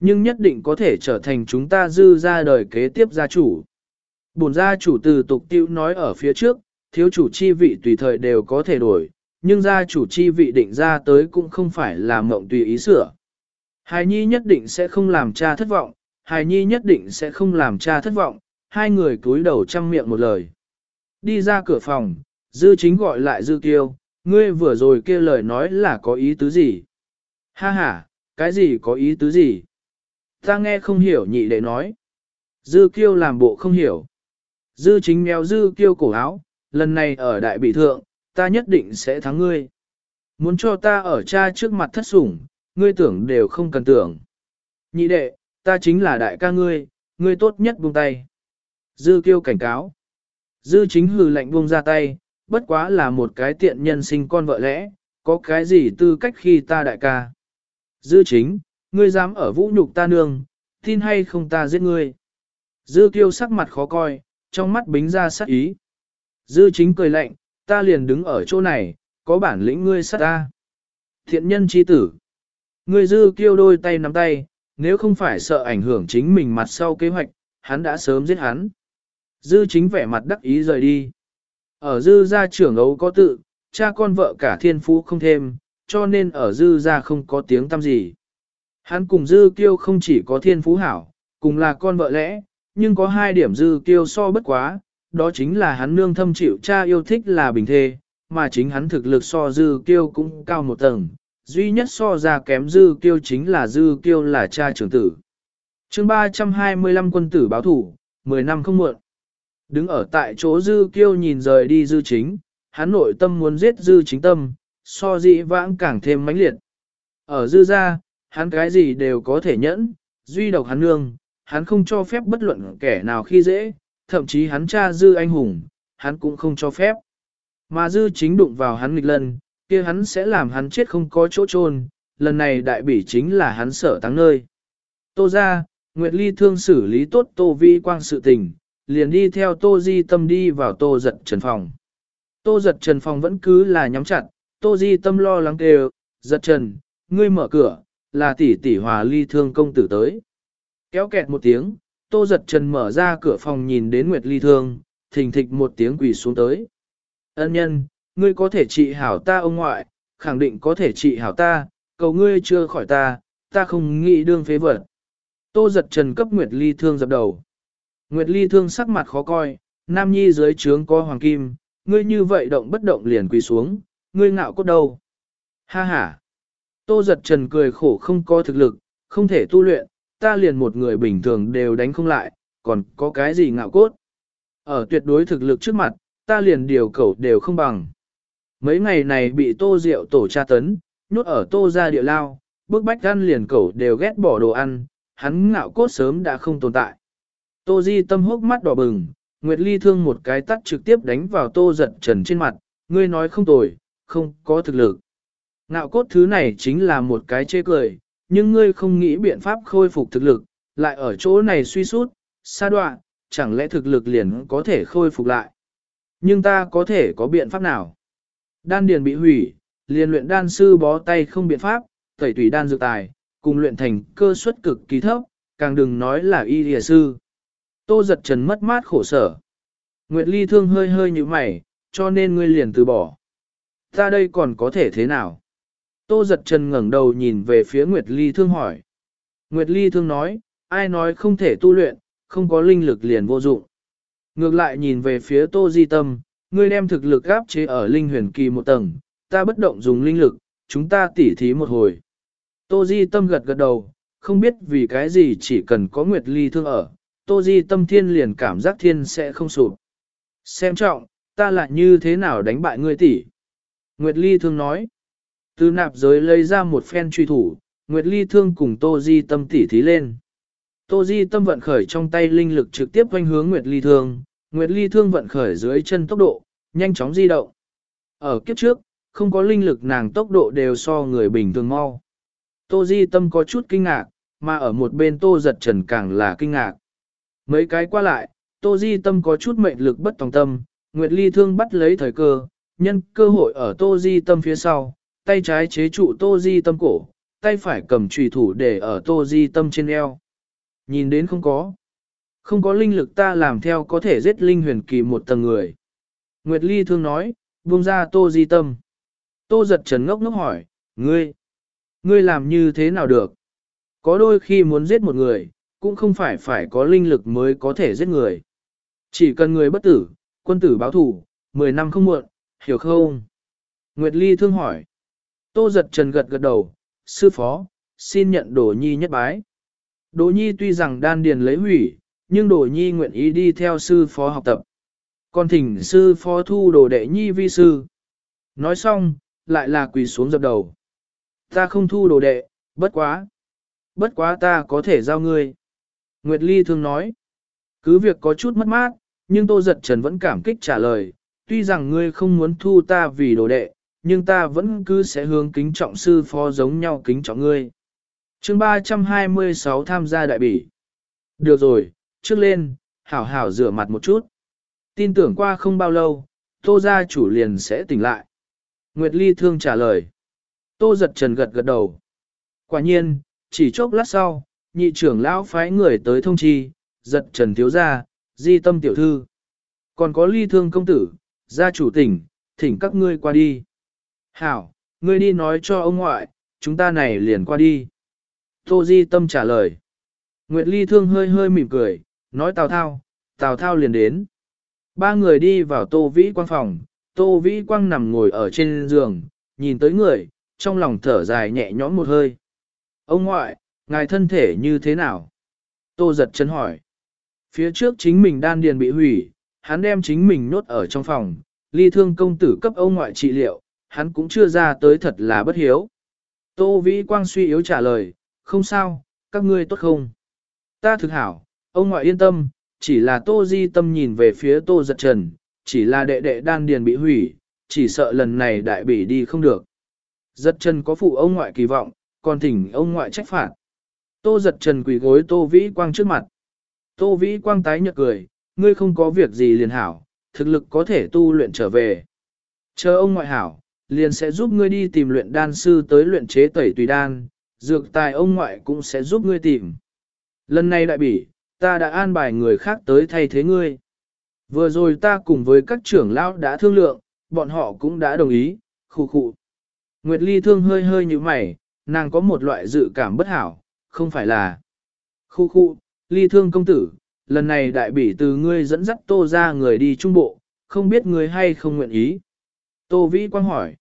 Nhưng nhất định có thể trở thành chúng ta dư ra đời kế tiếp gia chủ. Bổn gia chủ từ tục tiêu nói ở phía trước, thiếu chủ chi vị tùy thời đều có thể đổi, nhưng gia chủ chi vị định ra tới cũng không phải là mộng tùy ý sửa. Hài Nhi nhất định sẽ không làm cha thất vọng, Hài Nhi nhất định sẽ không làm cha thất vọng, hai người cúi đầu chăm miệng một lời. Đi ra cửa phòng, Dư chính gọi lại Dư Kiêu, ngươi vừa rồi kia lời nói là có ý tứ gì? Ha ha, cái gì có ý tứ gì? Ta nghe không hiểu nhị đệ nói. Dư Kiêu làm bộ không hiểu. Dư chính mèo Dư Kiêu cổ áo, lần này ở đại bị thượng, ta nhất định sẽ thắng ngươi. Muốn cho ta ở cha trước mặt thất sủng, ngươi tưởng đều không cần tưởng. Nhị đệ, ta chính là đại ca ngươi, ngươi tốt nhất buông tay. Dư kiêu cảnh cáo. Dư chính hừ lạnh buông ra tay, bất quá là một cái tiện nhân sinh con vợ lẽ, có cái gì tư cách khi ta đại ca. Dư chính, ngươi dám ở vũ nhục ta nương, tin hay không ta giết ngươi. Dư kiêu sắc mặt khó coi, trong mắt bính ra sắc ý. Dư chính cười lạnh, ta liền đứng ở chỗ này, có bản lĩnh ngươi sát ta. Thiện nhân chi tử. Ngươi dư kêu đôi tay nắm tay, nếu không phải sợ ảnh hưởng chính mình mặt sau kế hoạch, hắn đã sớm giết hắn. Dư chính vẻ mặt đắc ý rời đi. Ở dư gia trưởng ấu có tự, cha con vợ cả thiên phú không thêm, cho nên ở dư gia không có tiếng tăm gì. Hắn cùng dư kiêu không chỉ có thiên phú hảo, cùng là con vợ lẽ, nhưng có hai điểm dư kiêu so bất quá, đó chính là hắn nương thâm chịu cha yêu thích là bình thê, mà chính hắn thực lực so dư kiêu cũng cao một tầng, duy nhất so ra kém dư kiêu chính là dư kiêu là cha trưởng tử. chương 325 quân tử báo thủ, 10 năm không muộn. Đứng ở tại chỗ dư kiêu nhìn rời đi dư chính, hắn nội tâm muốn giết dư chính tâm, so dị vãng càng thêm mãnh liệt. Ở dư ra, hắn cái gì đều có thể nhẫn, duy độc hắn nương, hắn không cho phép bất luận kẻ nào khi dễ, thậm chí hắn cha dư anh hùng, hắn cũng không cho phép. Mà dư chính đụng vào hắn nghịch lần, kia hắn sẽ làm hắn chết không có chỗ chôn lần này đại bỉ chính là hắn sở táng nơi. Tô ra, Nguyệt Ly thương xử lý tốt Tô Vi Quang sự tình, liền đi theo Tô Di Tâm đi vào Tô giật trần phòng. Tô giật trần phòng vẫn cứ là nhắm chặt, Tô Di Tâm lo lắng kêu, giật trần, ngươi mở cửa, là tỷ tỷ hòa ly thương công tử tới. Kéo kẹt một tiếng, Tô giật trần mở ra cửa phòng nhìn đến Nguyệt Ly thương, thình thịch một tiếng quỳ xuống tới. Ân nhân, ngươi có thể trị hảo ta ông ngoại, khẳng định có thể trị hảo ta, cầu ngươi chưa khỏi ta, ta không nghĩ đương phế vật. Tô giật trần cấp Nguyệt Ly thương dập đầu. Nguyệt Ly thương sắc mặt khó coi, Nam Nhi dưới trướng có hoàng kim, ngươi như vậy động bất động liền quỳ xuống, ngươi ngạo cốt đâu. Ha ha. Tô giật trần cười khổ không có thực lực, không thể tu luyện, ta liền một người bình thường đều đánh không lại, còn có cái gì ngạo cốt. Ở tuyệt đối thực lực trước mặt, ta liền điều cầu đều không bằng. Mấy ngày này bị tô rượu tổ tra tấn, nhốt ở tô ra địa lao, bước bách ăn liền cẩu đều ghét bỏ đồ ăn, hắn ngạo cốt sớm đã không tồn tại. Tô di tâm hốc mắt đỏ bừng, Nguyệt Ly thương một cái tắt trực tiếp đánh vào tô giật trần trên mặt, ngươi nói không tồi, không có thực lực. Ngạo cốt thứ này chính là một cái chê cười, nhưng ngươi không nghĩ biện pháp khôi phục thực lực, lại ở chỗ này suy sút, xa đoạn, chẳng lẽ thực lực liền có thể khôi phục lại. Nhưng ta có thể có biện pháp nào? Đan điền bị hủy, liền luyện đan sư bó tay không biện pháp, tẩy tùy đan dược tài, cùng luyện thành cơ suất cực kỳ thấp, càng đừng nói là y lìa sư. Tô giật trần mất mát khổ sở. Nguyệt Ly thương hơi hơi như mày, cho nên ngươi liền từ bỏ. Ta đây còn có thể thế nào? Tô giật trần ngẩng đầu nhìn về phía Nguyệt Ly thương hỏi. Nguyệt Ly thương nói, ai nói không thể tu luyện, không có linh lực liền vô dụng. Ngược lại nhìn về phía Tô Di Tâm, ngươi đem thực lực áp chế ở linh huyền kỳ một tầng, ta bất động dùng linh lực, chúng ta tỉ thí một hồi. Tô Di Tâm gật gật đầu, không biết vì cái gì chỉ cần có Nguyệt Ly thương ở, Tô Di Tâm thiên liền cảm giác thiên sẽ không sụp. Xem trọng, ta lại như thế nào đánh bại ngươi tỷ? Nguyệt Ly thương nói. Từ nạp giới lấy ra một phen truy thủ, Nguyệt Ly thương cùng Tô Di Tâm tỉ thí lên. Tô Di Tâm vận khởi trong tay linh lực trực tiếp quanh hướng Nguyệt Ly thương, Nguyệt Ly thương vận khởi dưới chân tốc độ, nhanh chóng di động. Ở kiếp trước, không có linh lực nàng tốc độ đều so người bình thường mau. Tô Di Tâm có chút kinh ngạc, mà ở một bên Tô Giật Trần càng là kinh ngạc. Mấy cái qua lại, Tô Di Tâm có chút mệnh lực bất tòng tâm, Nguyệt Ly thương bắt lấy thời cơ, nhân cơ hội ở Tô Di Tâm phía sau, tay trái chế trụ Tô Di Tâm cổ, tay phải cầm trùy thủ để ở Tô Di Tâm trên eo. Nhìn đến không có. Không có linh lực ta làm theo có thể giết linh huyền kỳ một tầng người. Nguyệt Ly thương nói, buông ra Tô Di Tâm. Tô giật trần ngốc ngốc hỏi, ngươi, ngươi làm như thế nào được? Có đôi khi muốn giết một người, cũng không phải phải có linh lực mới có thể giết người. Chỉ cần người bất tử, quân tử báo thủ, 10 năm không muộn, hiểu không? Nguyệt Ly thương hỏi. Tô giật trần gật gật đầu, sư phó, xin nhận đồ nhi nhất bái. Đồ nhi tuy rằng đan điền lấy hủy, nhưng đồ nhi nguyện ý đi theo sư phó học tập. Còn thỉnh sư phó thu đồ đệ nhi vi sư. Nói xong, lại là quỳ xuống dập đầu. Ta không thu đồ đệ, bất quá. Bất quá ta có thể giao ngươi. Nguyệt Ly thường nói. Cứ việc có chút mất mát, nhưng Tô Giật Trần vẫn cảm kích trả lời. Tuy rằng ngươi không muốn thu ta vì đồ đệ, nhưng ta vẫn cứ sẽ hướng kính trọng sư phó giống nhau kính trọng ngươi. chương 326 tham gia đại bỉ. Được rồi, trước lên, hảo hảo rửa mặt một chút. Tin tưởng qua không bao lâu, Tô gia chủ liền sẽ tỉnh lại. Nguyệt Ly thương trả lời. Tô giật trần gật gật đầu. Quả nhiên, chỉ chốc lát sau, nhị trưởng lão phái người tới thông chi, giật trần thiếu gia, di tâm tiểu thư. Còn có ly thương công tử, gia chủ tỉnh, thỉnh các ngươi qua đi. Hảo, ngươi đi nói cho ông ngoại, chúng ta này liền qua đi. Tô di tâm trả lời. Nguyệt ly thương hơi hơi mỉm cười, nói Tào Thao, Tào Thao liền đến. Ba người đi vào Tô Vĩ Quang phòng, Tô Vĩ Quang nằm ngồi ở trên giường, nhìn tới người, trong lòng thở dài nhẹ nhõm một hơi. Ông ngoại, ngài thân thể như thế nào? Tô giật chân hỏi. Phía trước chính mình đan điền bị hủy, hắn đem chính mình nốt ở trong phòng, ly thương công tử cấp ông ngoại trị liệu, hắn cũng chưa ra tới thật là bất hiếu. Tô Vĩ Quang suy yếu trả lời, không sao, các ngươi tốt không? Ta thực hảo, ông ngoại yên tâm, chỉ là Tô Di Tâm nhìn về phía Tô Giật Trần, chỉ là đệ đệ đan điền bị hủy, chỉ sợ lần này đại bỉ đi không được. Giật Trần có phụ ông ngoại kỳ vọng, còn thỉnh ông ngoại trách phạt. Tô giật trần quỳ gối Tô Vĩ Quang trước mặt. Tô Vĩ Quang tái nhợt cười, ngươi không có việc gì liền hảo, thực lực có thể tu luyện trở về. Chờ ông ngoại hảo, liền sẽ giúp ngươi đi tìm luyện đan sư tới luyện chế tẩy tùy đan, dược tài ông ngoại cũng sẽ giúp ngươi tìm. Lần này đại bỉ, ta đã an bài người khác tới thay thế ngươi. Vừa rồi ta cùng với các trưởng lão đã thương lượng, bọn họ cũng đã đồng ý, khu khu. Nguyệt Ly thương hơi hơi như mày, nàng có một loại dự cảm bất hảo, không phải là. Khu khu, Ly thương công tử, lần này đại bỉ từ ngươi dẫn dắt tô ra người đi trung bộ, không biết ngươi hay không nguyện ý. Tô Vĩ Quang hỏi.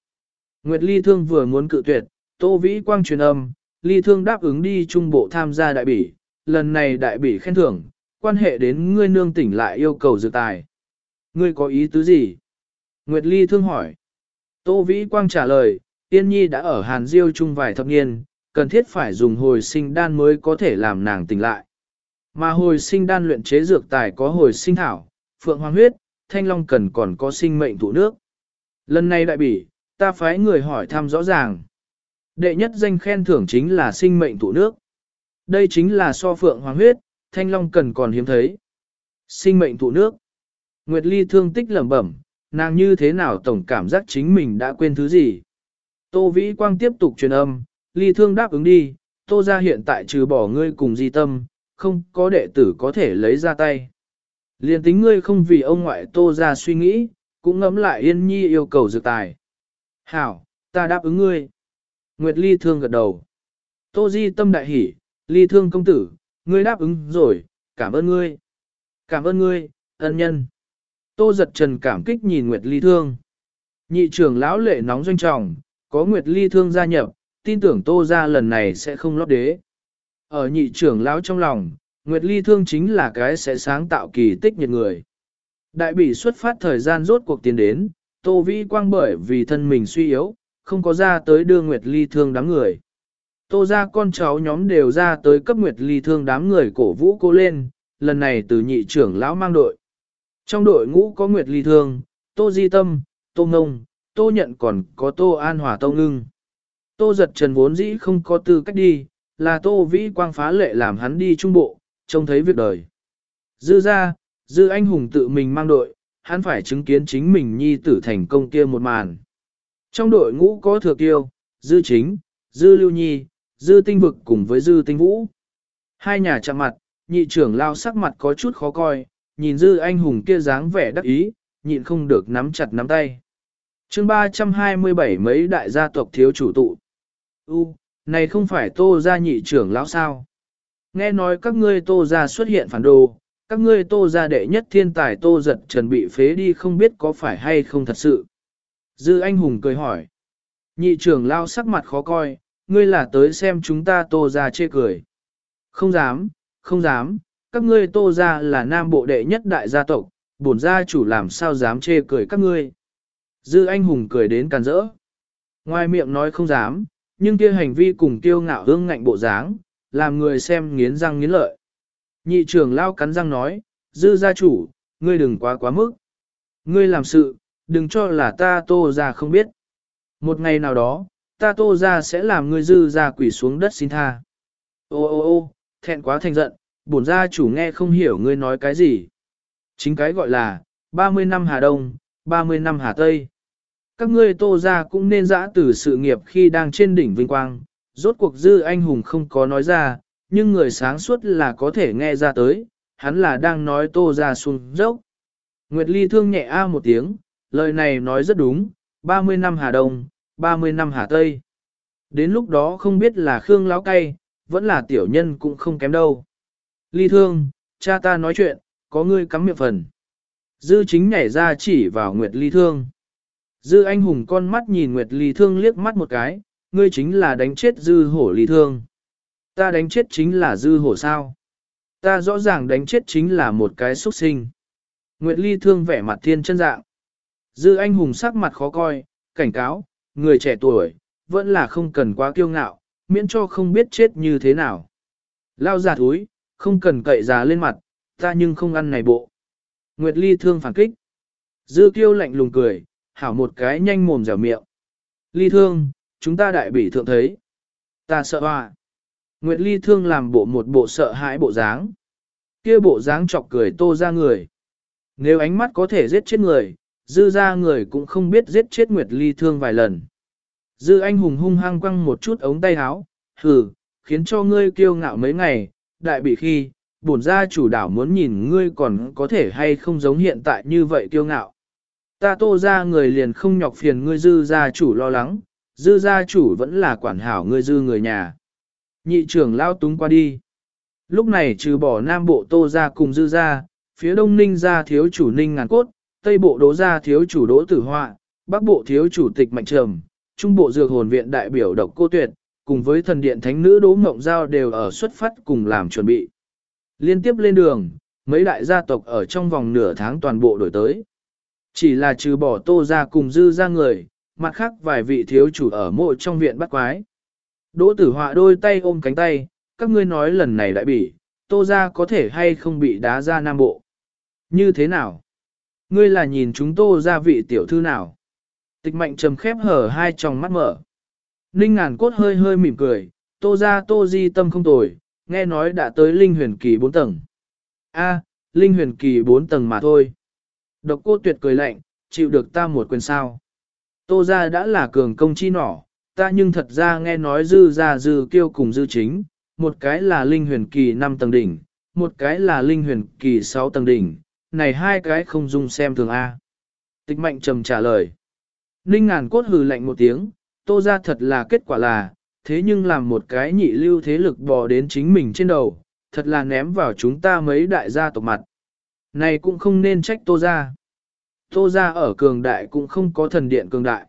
Nguyệt Ly thương vừa muốn cự tuyệt, Tô Vĩ Quang truyền âm, Ly thương đáp ứng đi trung bộ tham gia đại bỉ, lần này đại bỉ khen thưởng, quan hệ đến ngươi nương tỉnh lại yêu cầu dự tài. Ngươi có ý tứ gì? Nguyệt Ly thương hỏi. Tô Vĩ Quang trả lời, Tiên Nhi đã ở Hàn Diêu chung vài thập niên, cần thiết phải dùng hồi sinh đan mới có thể làm nàng tỉnh lại. Mà hồi sinh đan luyện chế dược tài có hồi sinh thảo, phượng hoàng huyết, thanh long cần còn có sinh mệnh thụ nước. Lần này đại bỉ, ta phái người hỏi thăm rõ ràng. Đệ nhất danh khen thưởng chính là sinh mệnh thụ nước. Đây chính là so phượng hoàng huyết, thanh long cần còn hiếm thấy. Sinh mệnh thụ nước. Nguyệt Ly thương tích lẩm bẩm, nàng như thế nào tổng cảm giác chính mình đã quên thứ gì. Tô Vĩ Quang tiếp tục truyền âm, Ly thương đáp ứng đi, Tô ra hiện tại trừ bỏ ngươi cùng di tâm, không có đệ tử có thể lấy ra tay. Liên tính ngươi không vì ông ngoại Tô ra suy nghĩ, cũng ngẫm lại Yên Nhi yêu cầu dược tài. Hảo, ta đáp ứng ngươi. Nguyệt Ly thương gật đầu. Tô Di tâm đại hỉ, Ly thương công tử, ngươi đáp ứng rồi, cảm ơn ngươi. Cảm ơn ngươi, ân nhân. Tô giật trần cảm kích nhìn Nguyệt Ly thương. Nhị trưởng lão lệ nóng doanh trọng, có Nguyệt Ly thương gia nhập, tin tưởng Tô ra lần này sẽ không lót đế. Ở nhị trưởng lão trong lòng, Nguyệt Ly thương chính là cái sẽ sáng tạo kỳ tích nhiệt người. Đại bỉ xuất phát thời gian rốt cuộc tiến đến, Tô Vĩ Quang bởi vì thân mình suy yếu, không có ra tới đưa Nguyệt Ly thương đám người. Tô ra con cháu nhóm đều ra tới cấp Nguyệt Ly thương đám người cổ vũ cô lên, lần này từ nhị trưởng lão mang đội. Trong đội ngũ có Nguyệt Ly thương, Tô Di Tâm, Tô Ngông, Tô Nhận còn có Tô An Hòa Tô Ngưng. Tô giật trần vốn dĩ không có tư cách đi, là Tô Vĩ Quang phá lệ làm hắn đi trung bộ, trông thấy việc đời. Dư ra, Dư anh hùng tự mình mang đội, hắn phải chứng kiến chính mình nhi tử thành công kia một màn. Trong đội ngũ có thừa kiêu, Dư chính, Dư lưu nhi, Dư tinh vực cùng với Dư tinh vũ. Hai nhà chạm mặt, nhị trưởng lao sắc mặt có chút khó coi, nhìn Dư anh hùng kia dáng vẻ đắc ý, nhịn không được nắm chặt nắm tay. chương 327 mấy đại gia tộc thiếu chủ tụ. U, này không phải tô gia nhị trưởng lão sao? Nghe nói các ngươi tô gia xuất hiện phản đồ, các ngươi tô gia đệ nhất thiên tài tô giật trần bị phế đi không biết có phải hay không thật sự. Dư anh hùng cười hỏi. Nhị trưởng lao sắc mặt khó coi, ngươi là tới xem chúng ta tô gia chê cười. Không dám, không dám, các ngươi tô gia là nam bộ đệ nhất đại gia tộc, bổn gia chủ làm sao dám chê cười các ngươi. Dư anh hùng cười đến càn rỡ. Ngoài miệng nói không dám, nhưng kia hành vi cùng kiêu ngạo hương ngạnh bộ dáng, làm người xem nghiến răng nghiến lợi. Nhị trưởng lao cắn răng nói, dư gia chủ, ngươi đừng quá quá mức. Ngươi làm sự, đừng cho là ta tô ra không biết. Một ngày nào đó, ta tô ra sẽ làm ngươi dư ra quỷ xuống đất xin tha. Ô ô ô, thẹn quá thành giận, bổn gia chủ nghe không hiểu ngươi nói cái gì. Chính cái gọi là, 30 năm Hà Đông, 30 năm Hà Tây. Các ngươi tô ra cũng nên dã từ sự nghiệp khi đang trên đỉnh vinh quang, rốt cuộc dư anh hùng không có nói ra, nhưng người sáng suốt là có thể nghe ra tới, hắn là đang nói tô ra xuống dốc. Nguyệt Ly thương nhẹ a một tiếng, lời này nói rất đúng, 30 năm Hà Đông, 30 năm Hà Tây. Đến lúc đó không biết là Khương Láo Cay, vẫn là tiểu nhân cũng không kém đâu. Ly thương, cha ta nói chuyện, có ngươi cắm miệng phần. Dư chính nhảy ra chỉ vào Nguyệt Ly thương. Dư anh hùng con mắt nhìn Nguyệt Ly thương liếc mắt một cái, ngươi chính là đánh chết dư hổ Ly thương. Ta đánh chết chính là dư hổ sao. Ta rõ ràng đánh chết chính là một cái xuất sinh. Nguyệt Ly thương vẻ mặt thiên chân dạng. Dư anh hùng sắc mặt khó coi, cảnh cáo, người trẻ tuổi, vẫn là không cần quá kiêu ngạo, miễn cho không biết chết như thế nào. Lao giả thúi, không cần cậy già lên mặt, ta nhưng không ăn này bộ. Nguyệt Ly thương phản kích. Dư kiêu lạnh lùng cười, hảo một cái nhanh mồm dẻo miệng. Ly thương, chúng ta đại bỉ thượng thấy. Ta sợ hoa. Nguyệt Ly thương làm bộ một bộ sợ hãi bộ dáng. Kia bộ dáng chọc cười tô ra người. Nếu ánh mắt có thể giết chết người, dư ra người cũng không biết giết chết Nguyệt Ly thương vài lần. Dư anh hùng hung hăng quăng một chút ống tay áo, hừ, khiến cho ngươi kiêu ngạo mấy ngày, đại bị khi, bổn gia chủ đảo muốn nhìn ngươi còn có thể hay không giống hiện tại như vậy kiêu ngạo. Ta tô ra người liền không nhọc phiền ngươi dư gia chủ lo lắng, dư gia chủ vẫn là quản hảo ngươi dư người nhà. Nhị trưởng lao túng qua đi. Lúc này trừ bỏ nam bộ tô ra cùng dư ra, phía đông ninh ra thiếu chủ ninh ngàn cốt, tây bộ đỗ ra thiếu chủ đỗ tử họa, bắc bộ thiếu chủ tịch mạnh trầm, trung bộ dược hồn viện đại biểu độc cô tuyệt, cùng với thần điện thánh nữ đỗ mộng giao đều ở xuất phát cùng làm chuẩn bị. Liên tiếp lên đường, mấy đại gia tộc ở trong vòng nửa tháng toàn bộ đổi tới. Chỉ là trừ bỏ tô ra cùng dư ra người, mặt khác vài vị thiếu chủ ở mộ trong viện bắt quái. Đỗ tử họa đôi tay ôm cánh tay, các ngươi nói lần này lại bị, tô ra có thể hay không bị đá ra nam bộ. Như thế nào? Ngươi là nhìn chúng tô ra vị tiểu thư nào? Tịch mạnh trầm khép hở hai tròng mắt mở. Ninh ngàn cốt hơi hơi mỉm cười, tô ra tô di tâm không tồi, nghe nói đã tới linh huyền kỳ 4 tầng. A, linh huyền kỳ 4 tầng mà thôi. Độc cô tuyệt cười lạnh, chịu được ta một quyền sao. Tô ra đã là cường công chi nỏ, ta nhưng thật ra nghe nói dư ra dư kiêu cùng dư chính, một cái là linh huyền kỳ 5 tầng đỉnh, một cái là linh huyền kỳ 6 tầng đỉnh, này hai cái không dung xem thường A. Tịch mạnh trầm trả lời. Ninh ngàn cốt hừ lạnh một tiếng, tô ra thật là kết quả là, thế nhưng làm một cái nhị lưu thế lực bò đến chính mình trên đầu, thật là ném vào chúng ta mấy đại gia tộc mặt. Này cũng không nên trách tô ra. Tô ra ở cường đại cũng không có thần điện cường đại.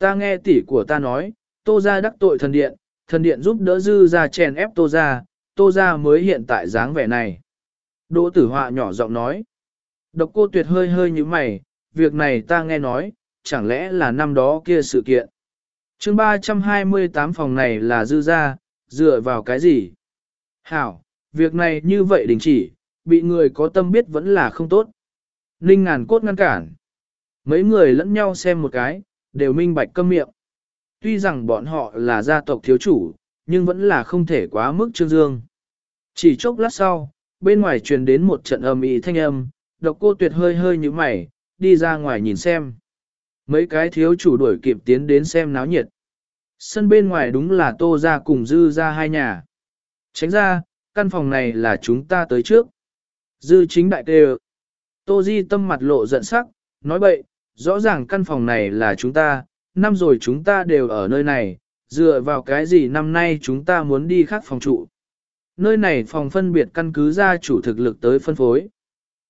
Ta nghe tỷ của ta nói, tô ra đắc tội thần điện, thần điện giúp đỡ dư ra chèn ép tô ra, tô ra mới hiện tại dáng vẻ này. Đỗ tử họa nhỏ giọng nói. Độc cô tuyệt hơi hơi như mày, việc này ta nghe nói, chẳng lẽ là năm đó kia sự kiện. chương 328 phòng này là dư ra, dựa vào cái gì? Hảo, việc này như vậy đình chỉ, bị người có tâm biết vẫn là không tốt. Ninh ngàn cốt ngăn cản. Mấy người lẫn nhau xem một cái, đều minh bạch câm miệng. Tuy rằng bọn họ là gia tộc thiếu chủ, nhưng vẫn là không thể quá mức trương dương. Chỉ chốc lát sau, bên ngoài truyền đến một trận âm ĩ thanh âm, độc cô tuyệt hơi hơi như mày, đi ra ngoài nhìn xem. Mấy cái thiếu chủ đuổi kịp tiến đến xem náo nhiệt. Sân bên ngoài đúng là tô ra cùng dư ra hai nhà. Tránh ra, căn phòng này là chúng ta tới trước. Dư chính đại tê Tô Di tâm mặt lộ giận sắc, nói bậy, rõ ràng căn phòng này là chúng ta, năm rồi chúng ta đều ở nơi này, dựa vào cái gì năm nay chúng ta muốn đi khác phòng trụ. Nơi này phòng phân biệt căn cứ ra chủ thực lực tới phân phối.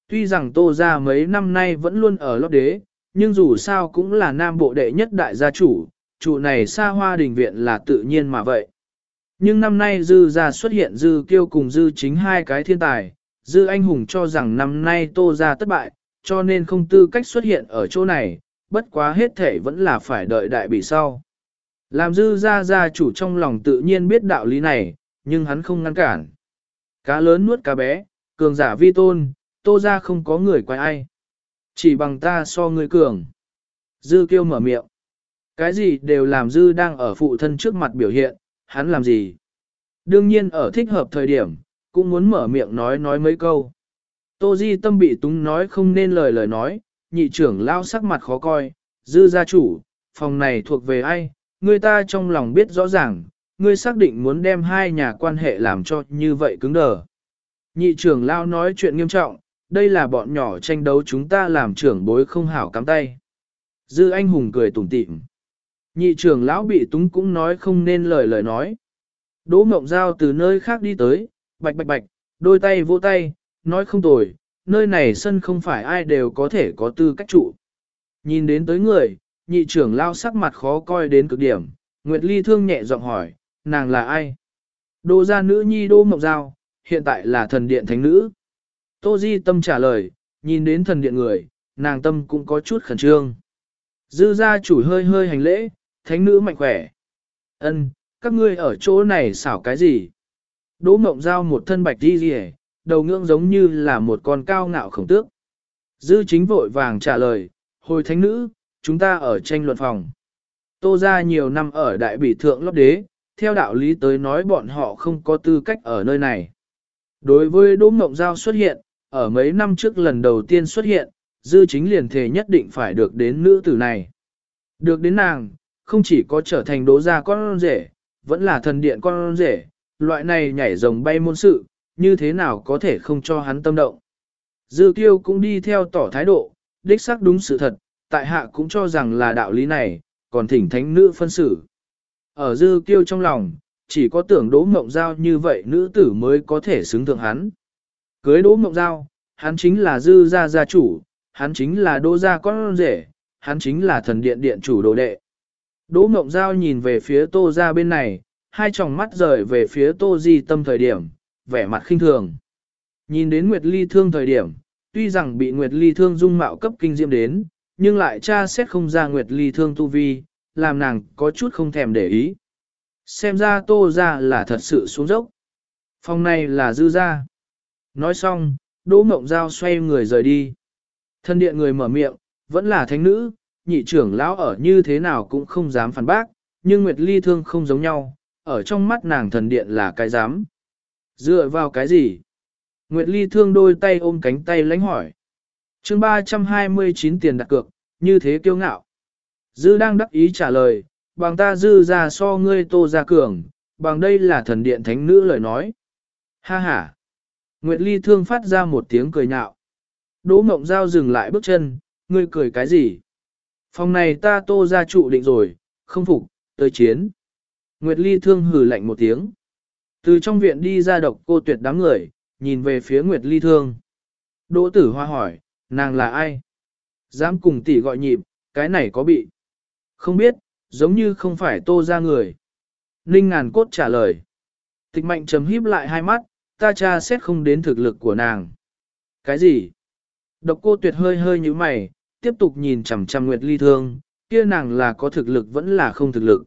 Tuy rằng tô ra mấy năm nay vẫn luôn ở lót đế, nhưng dù sao cũng là nam bộ đệ nhất đại gia chủ, chủ này xa hoa đình viện là tự nhiên mà vậy. Nhưng năm nay dư ra xuất hiện dư kiêu cùng dư chính hai cái thiên tài, dư anh hùng cho rằng năm nay tô ra thất bại, cho nên không tư cách xuất hiện ở chỗ này, bất quá hết thể vẫn là phải đợi đại bị sau. Làm dư ra ra chủ trong lòng tự nhiên biết đạo lý này, nhưng hắn không ngăn cản. Cá lớn nuốt cá bé, cường giả vi tôn, tô ra không có người quay ai. Chỉ bằng ta so người cường. Dư kêu mở miệng. Cái gì đều làm dư đang ở phụ thân trước mặt biểu hiện, hắn làm gì? Đương nhiên ở thích hợp thời điểm, cũng muốn mở miệng nói nói mấy câu. Tô Di tâm bị túng nói không nên lời lời nói, nhị trưởng lao sắc mặt khó coi, dư gia chủ, phòng này thuộc về ai, người ta trong lòng biết rõ ràng, ngươi xác định muốn đem hai nhà quan hệ làm cho như vậy cứng đờ. Nhị trưởng lao nói chuyện nghiêm trọng, đây là bọn nhỏ tranh đấu chúng ta làm trưởng bối không hảo cắm tay. Dư anh hùng cười tủm tỉm. Nhị trưởng lão bị túng cũng nói không nên lời lời nói. Đỗ Mộng Giao từ nơi khác đi tới, bạch bạch bạch, đôi tay vỗ tay, nói không tồi, nơi này sân không phải ai đều có thể có tư cách trụ. Nhìn đến tới người, nhị trưởng lao sắc mặt khó coi đến cực điểm, Nguyệt Ly thương nhẹ giọng hỏi, nàng là ai? Đô gia nữ nhi đô mộng giao, hiện tại là thần điện thánh nữ. Tô Di tâm trả lời, nhìn đến thần điện người, nàng tâm cũng có chút khẩn trương. Dư gia chủ hơi hơi hành lễ, thánh nữ mạnh khỏe. Ân, các ngươi ở chỗ này xảo cái gì? Đỗ mộng giao một thân bạch đi rìa, đầu ngưỡng giống như là một con cao ngạo khổng tước. Dư chính vội vàng trả lời, hồi thánh nữ, chúng ta ở tranh luận phòng. Tô ra nhiều năm ở đại bỉ thượng lót đế, theo đạo lý tới nói bọn họ không có tư cách ở nơi này. Đối với Đỗ Mộng Giao xuất hiện, ở mấy năm trước lần đầu tiên xuất hiện, dư chính liền thể nhất định phải được đến nữ tử này. Được đến nàng, không chỉ có trở thành đố gia con rể, vẫn là thần điện con rể, loại này nhảy rồng bay môn sự, như thế nào có thể không cho hắn tâm động. Dư kiêu cũng đi theo tỏ thái độ, đích xác đúng sự thật, tại hạ cũng cho rằng là đạo lý này, còn thỉnh thánh nữ phân xử. Ở dư kiêu trong lòng, chỉ có tưởng đỗ mộng giao như vậy nữ tử mới có thể xứng thượng hắn. Cưới đỗ mộng giao, hắn chính là dư gia gia chủ, hắn chính là đỗ gia con rể, hắn chính là thần điện điện chủ đồ đệ. Đỗ mộng giao nhìn về phía tô gia bên này, hai tròng mắt rời về phía tô di tâm thời điểm, vẻ mặt khinh thường. Nhìn đến Nguyệt Ly thương thời điểm, tuy rằng bị Nguyệt Ly thương dung mạo cấp kinh diệm đến, nhưng lại tra xét không ra Nguyệt Ly thương tu vi, làm nàng có chút không thèm để ý. Xem ra tô ra là thật sự xuống dốc. Phòng này là dư ra. Nói xong, Đỗ Mộng Giao xoay người rời đi. Thân điện người mở miệng, vẫn là thánh nữ, nhị trưởng lão ở như thế nào cũng không dám phản bác, nhưng Nguyệt Ly thương không giống nhau, ở trong mắt nàng thần điện là cái dám. Dựa vào cái gì? Nguyệt Ly thương đôi tay ôm cánh tay lánh hỏi. chương 329 tiền đặt cược, như thế kiêu ngạo. Dư đang đắc ý trả lời, bằng ta dư ra so ngươi tô ra cường, bằng đây là thần điện thánh nữ lời nói. Ha ha. Nguyệt Ly thương phát ra một tiếng cười nhạo. Đỗ Mộng Giao dừng lại bước chân, ngươi cười cái gì? Phòng này ta tô ra trụ định rồi, không phục, tới chiến. Nguyệt Ly thương hừ lạnh một tiếng. Từ trong viện đi ra độc cô tuyệt đám người, nhìn về phía Nguyệt Ly thương. Đỗ tử hoa hỏi, nàng là ai? Dám cùng tỷ gọi nhịp, cái này có bị? Không biết, giống như không phải tô ra người. Ninh ngàn cốt trả lời. Tịch mạnh chấm híp lại hai mắt, ta cha xét không đến thực lực của nàng. Cái gì? Độc cô tuyệt hơi hơi như mày, tiếp tục nhìn chằm chằm Nguyệt Ly Thương, kia nàng là có thực lực vẫn là không thực lực.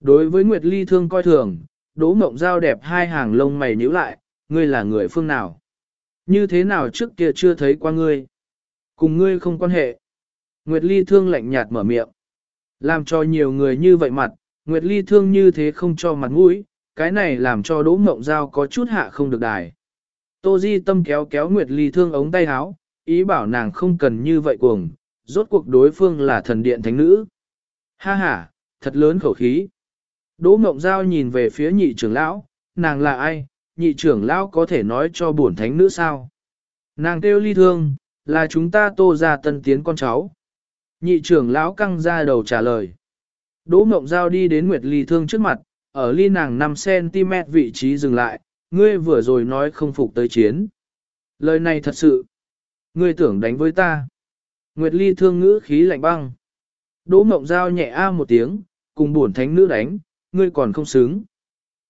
Đối với Nguyệt Ly Thương coi thường, đỗ mộng giao đẹp hai hàng lông mày nhíu lại, ngươi là người phương nào? Như thế nào trước kia chưa thấy qua ngươi? Cùng ngươi không quan hệ. Nguyệt Ly Thương lạnh nhạt mở miệng. Làm cho nhiều người như vậy mặt, Nguyệt Ly Thương như thế không cho mặt mũi, cái này làm cho Đỗ Mộng Giao có chút hạ không được đài. Tô Di Tâm kéo kéo Nguyệt Ly Thương ống tay áo, ý bảo nàng không cần như vậy cuồng, rốt cuộc đối phương là thần điện thánh nữ. Ha ha, thật lớn khẩu khí. Đỗ Mộng Giao nhìn về phía nhị trưởng lão, nàng là ai, nhị trưởng lão có thể nói cho bổn thánh nữ sao? Nàng kêu ly thương, là chúng ta tô ra tân tiến con cháu. Nhị trưởng lão căng ra đầu trả lời. Đỗ Mộng Giao đi đến Nguyệt Ly thương trước mặt, ở ly nàng 5cm vị trí dừng lại, ngươi vừa rồi nói không phục tới chiến. Lời này thật sự. Ngươi tưởng đánh với ta. Nguyệt Ly thương ngữ khí lạnh băng. Đỗ Mộng Giao nhẹ a một tiếng, cùng buồn thánh nữ đánh, ngươi còn không xứng.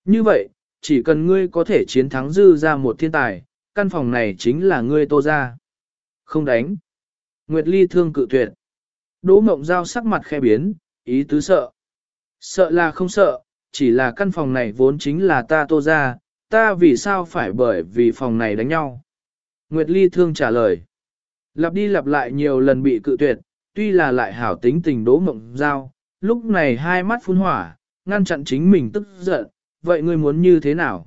Như vậy, chỉ cần ngươi có thể chiến thắng dư ra một thiên tài, căn phòng này chính là ngươi tô ra. Không đánh. Nguyệt Ly thương cự tuyệt. Đỗ Mộng Giao sắc mặt khe biến, ý tứ sợ. Sợ là không sợ, chỉ là căn phòng này vốn chính là ta tô ra, ta vì sao phải bởi vì phòng này đánh nhau. Nguyệt Ly thương trả lời. Lặp đi lặp lại nhiều lần bị cự tuyệt, tuy là lại hảo tính tình Đỗ Mộng Giao, lúc này hai mắt phun hỏa, ngăn chặn chính mình tức giận, vậy ngươi muốn như thế nào?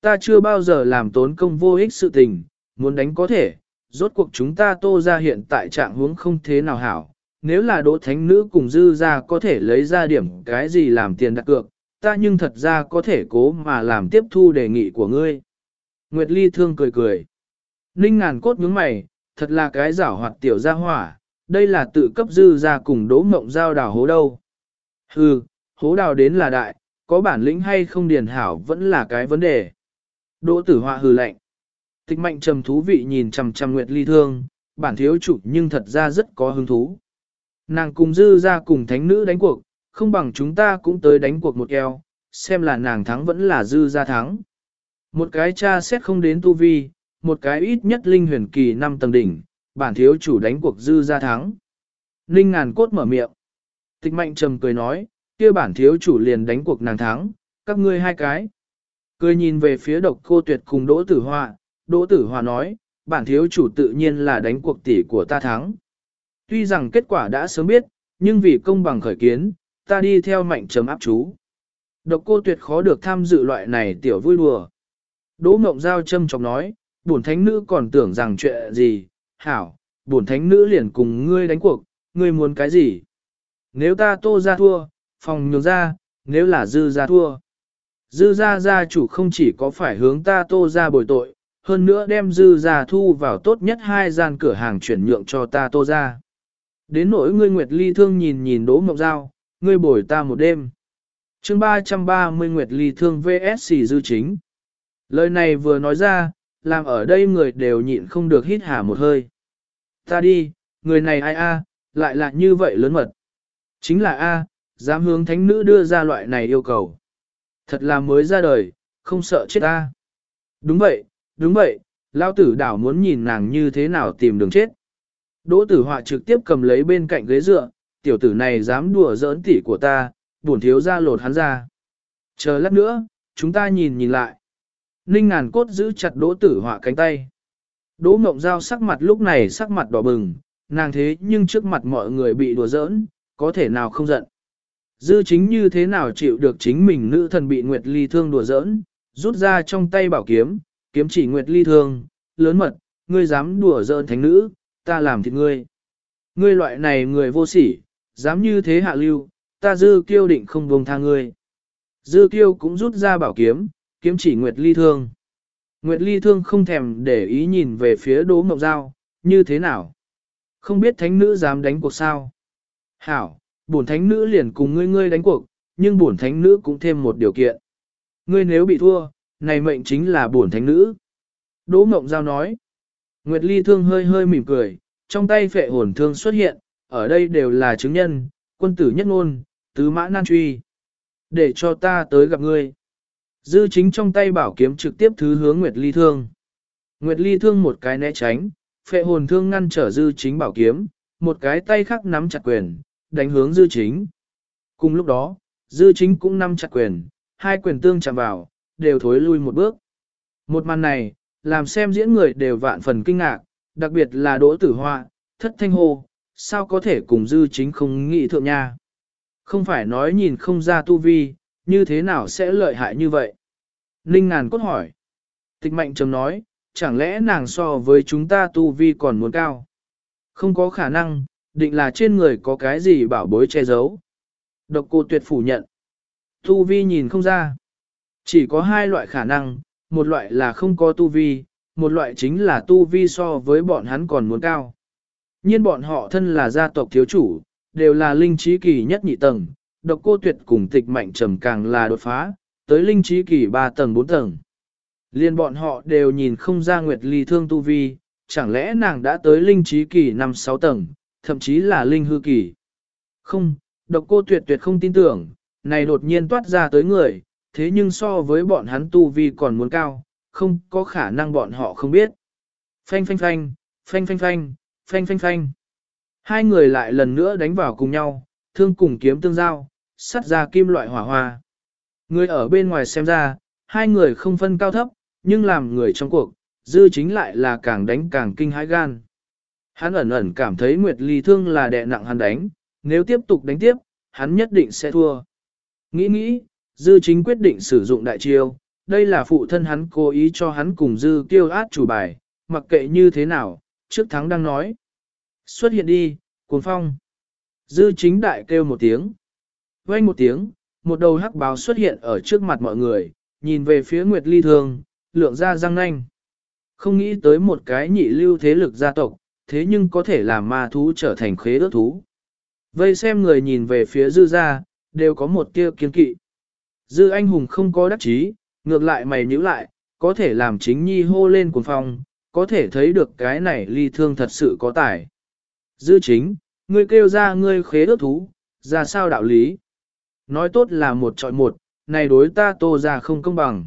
Ta chưa bao giờ làm tốn công vô ích sự tình, muốn đánh có thể, rốt cuộc chúng ta tô ra hiện tại trạng huống không thế nào hảo. Nếu là đỗ thánh nữ cùng dư ra có thể lấy ra điểm cái gì làm tiền đặt cược, ta nhưng thật ra có thể cố mà làm tiếp thu đề nghị của ngươi. Nguyệt Ly thương cười cười. Ninh ngàn cốt nhướng mày, thật là cái giảo hoạt tiểu gia hỏa, đây là tự cấp dư ra cùng đỗ mộng giao đảo hố đâu. Hừ, hố đào đến là đại, có bản lĩnh hay không điền hảo vẫn là cái vấn đề. Đỗ tử họa hừ lạnh. Tịch mạnh trầm thú vị nhìn trầm trầm nguyệt ly thương, bản thiếu chủ nhưng thật ra rất có hứng thú. Nàng cùng dư ra cùng thánh nữ đánh cuộc, không bằng chúng ta cũng tới đánh cuộc một eo, xem là nàng thắng vẫn là dư ra thắng. Một cái cha xét không đến tu vi, một cái ít nhất linh huyền kỳ năm tầng đỉnh, bản thiếu chủ đánh cuộc dư ra thắng. Linh ngàn cốt mở miệng. Tịch mạnh trầm cười nói, kia bản thiếu chủ liền đánh cuộc nàng thắng, các ngươi hai cái. Cười nhìn về phía độc cô tuyệt cùng Đỗ Tử Hòa, Đỗ Tử Hòa nói, bản thiếu chủ tự nhiên là đánh cuộc tỷ của ta thắng. Tuy rằng kết quả đã sớm biết, nhưng vì công bằng khởi kiến, ta đi theo mạnh chấm áp chú. Độc cô tuyệt khó được tham dự loại này tiểu vui đùa. Đỗ Mộng Giao châm chọc nói, bổn thánh nữ còn tưởng rằng chuyện gì, hảo, bổn thánh nữ liền cùng ngươi đánh cuộc, ngươi muốn cái gì? Nếu ta tô ra thua, phòng nhường ra, nếu là dư ra thua. Dư ra gia chủ không chỉ có phải hướng ta tô ra bồi tội, hơn nữa đem dư ra thu vào tốt nhất hai gian cửa hàng chuyển nhượng cho ta tô ra. Đến nỗi ngươi Nguyệt Ly thương nhìn nhìn Đỗ Mộng Dao ngươi bồi ta một đêm. chương 330 Nguyệt Ly thương VSC dư chính. Lời này vừa nói ra, làm ở đây người đều nhịn không được hít hà một hơi. Ta đi, người này ai a, lại là như vậy lớn mật. Chính là a, dám hướng thánh nữ đưa ra loại này yêu cầu. Thật là mới ra đời, không sợ chết ta. Đúng vậy, đúng vậy, lao tử đảo muốn nhìn nàng như thế nào tìm đường chết. Đỗ tử họa trực tiếp cầm lấy bên cạnh ghế dựa, tiểu tử này dám đùa giỡn tỉ của ta, buồn thiếu ra lột hắn ra. Chờ lát nữa, chúng ta nhìn nhìn lại. Ninh ngàn cốt giữ chặt đỗ tử họa cánh tay. Đỗ mộng giao sắc mặt lúc này sắc mặt đỏ bừng, nàng thế nhưng trước mặt mọi người bị đùa giỡn, có thể nào không giận. Dư chính như thế nào chịu được chính mình nữ thần bị Nguyệt Ly thương đùa giỡn, rút ra trong tay bảo kiếm, kiếm chỉ Nguyệt Ly thương, lớn mật, ngươi dám đùa giỡn thánh nữ, ta làm thịt ngươi. Ngươi loại này người vô sỉ, dám như thế hạ lưu, ta dư kiêu định không buông tha ngươi. Dư kiêu cũng rút ra bảo kiếm, kiếm chỉ Nguyệt Ly thương. Nguyệt Ly thương không thèm để ý nhìn về phía Đỗ Mộng Giao, như thế nào? Không biết thánh nữ dám đánh cuộc sao? Hảo, bổn thánh nữ liền cùng ngươi ngươi đánh cuộc, nhưng bổn thánh nữ cũng thêm một điều kiện. Ngươi nếu bị thua, này mệnh chính là bổn thánh nữ. Đỗ Mộng Giao nói. Nguyệt Ly thương hơi hơi mỉm cười, trong tay phệ hồn thương xuất hiện, ở đây đều là chứng nhân, quân tử nhất ngôn, tứ mã nan truy. Để cho ta tới gặp ngươi. Dư chính trong tay bảo kiếm trực tiếp thứ hướng Nguyệt Ly thương. Nguyệt Ly thương một cái né tránh, phệ hồn thương ngăn trở dư chính bảo kiếm, một cái tay khác nắm chặt quyền, đánh hướng dư chính. Cùng lúc đó, dư chính cũng nắm chặt quyền, hai quyền tương chạm vào, đều thối lui một bước. Một màn này, làm xem diễn người đều vạn phần kinh ngạc, đặc biệt là đỗ tử hoa, thất thanh hô, sao có thể cùng dư chính không nghĩ thượng nha. Không phải nói nhìn không ra tu vi, như thế nào sẽ lợi hại như vậy? Ninh ngàn cốt hỏi. Tịch mạnh trầm nói, chẳng lẽ nàng so với chúng ta tu vi còn muốn cao? Không có khả năng, định là trên người có cái gì bảo bối che giấu. Độc cô tuyệt phủ nhận. Tu vi nhìn không ra. Chỉ có hai loại khả năng, một loại là không có tu vi, một loại chính là tu vi so với bọn hắn còn muốn cao. Nhiên bọn họ thân là gia tộc thiếu chủ, đều là linh trí kỳ nhất nhị tầng, độc cô tuyệt cùng tịch mạnh trầm càng là đột phá, tới linh trí kỳ 3 tầng 4 tầng. Liên bọn họ đều nhìn không ra nguyệt ly thương tu vi, chẳng lẽ nàng đã tới linh trí kỳ 5-6 tầng, thậm chí là linh hư kỳ. Không, độc cô tuyệt tuyệt không tin tưởng, này đột nhiên toát ra tới người, thế nhưng so với bọn hắn tu vi còn muốn cao, không có khả năng bọn họ không biết. Phanh phanh phanh, phanh phanh phanh, phanh phanh phanh. Hai người lại lần nữa đánh vào cùng nhau, thương cùng kiếm tương giao, sắt ra kim loại hỏa hoa. Người ở bên ngoài xem ra, hai người không phân cao thấp, nhưng làm người trong cuộc, dư chính lại là càng đánh càng kinh hãi gan. Hắn ẩn ẩn cảm thấy Nguyệt Ly thương là đè nặng hắn đánh, nếu tiếp tục đánh tiếp, hắn nhất định sẽ thua. Nghĩ nghĩ, dư chính quyết định sử dụng đại chiêu, đây là phụ thân hắn cố ý cho hắn cùng dư kiêu át chủ bài, mặc kệ như thế nào, trước thắng đang nói. Xuất hiện đi, cuốn phong. Dư chính đại kêu một tiếng. Quanh một tiếng, một đầu hắc báo xuất hiện ở trước mặt mọi người, nhìn về phía Nguyệt Ly Thương, lượng ra răng nanh. Không nghĩ tới một cái nhị lưu thế lực gia tộc, thế nhưng có thể làm ma thú trở thành khế ước thú. Vây xem người nhìn về phía dư ra, đều có một tia kiên kỵ. Dư anh hùng không có đắc chí, ngược lại mày nhíu lại, có thể làm chính nhi hô lên cuồng phong, có thể thấy được cái này ly thương thật sự có tài. Dư chính, ngươi kêu ra ngươi khế ước thú, ra sao đạo lý? Nói tốt là một trọi một, này đối ta tô ra không công bằng.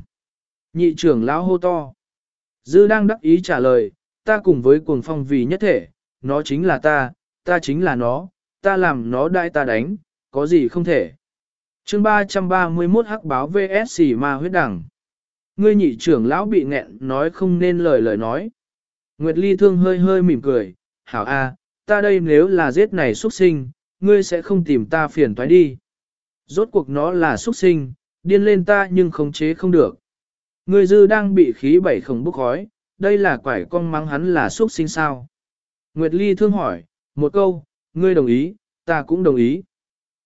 Nhị trưởng lão hô to. Dư đang đắc ý trả lời, ta cùng với cuồng phong vì nhất thể, nó chính là ta, ta chính là nó, ta làm nó đại ta đánh, có gì không thể. chương 331 hắc báo VSC ma huyết đẳng. Ngươi nhị trưởng lão bị nghẹn nói không nên lời lời nói. Nguyệt Ly thương hơi hơi mỉm cười, hảo a, ta đây nếu là giết này xuất sinh, ngươi sẽ không tìm ta phiền toái đi. Rốt cuộc nó là xuất sinh, điên lên ta nhưng khống chế không được. ngươi dư đang bị khí bảy khổng bốc khói, đây là quải con mắng hắn là xuất sinh sao. Nguyệt Ly thương hỏi, một câu, ngươi đồng ý, ta cũng đồng ý.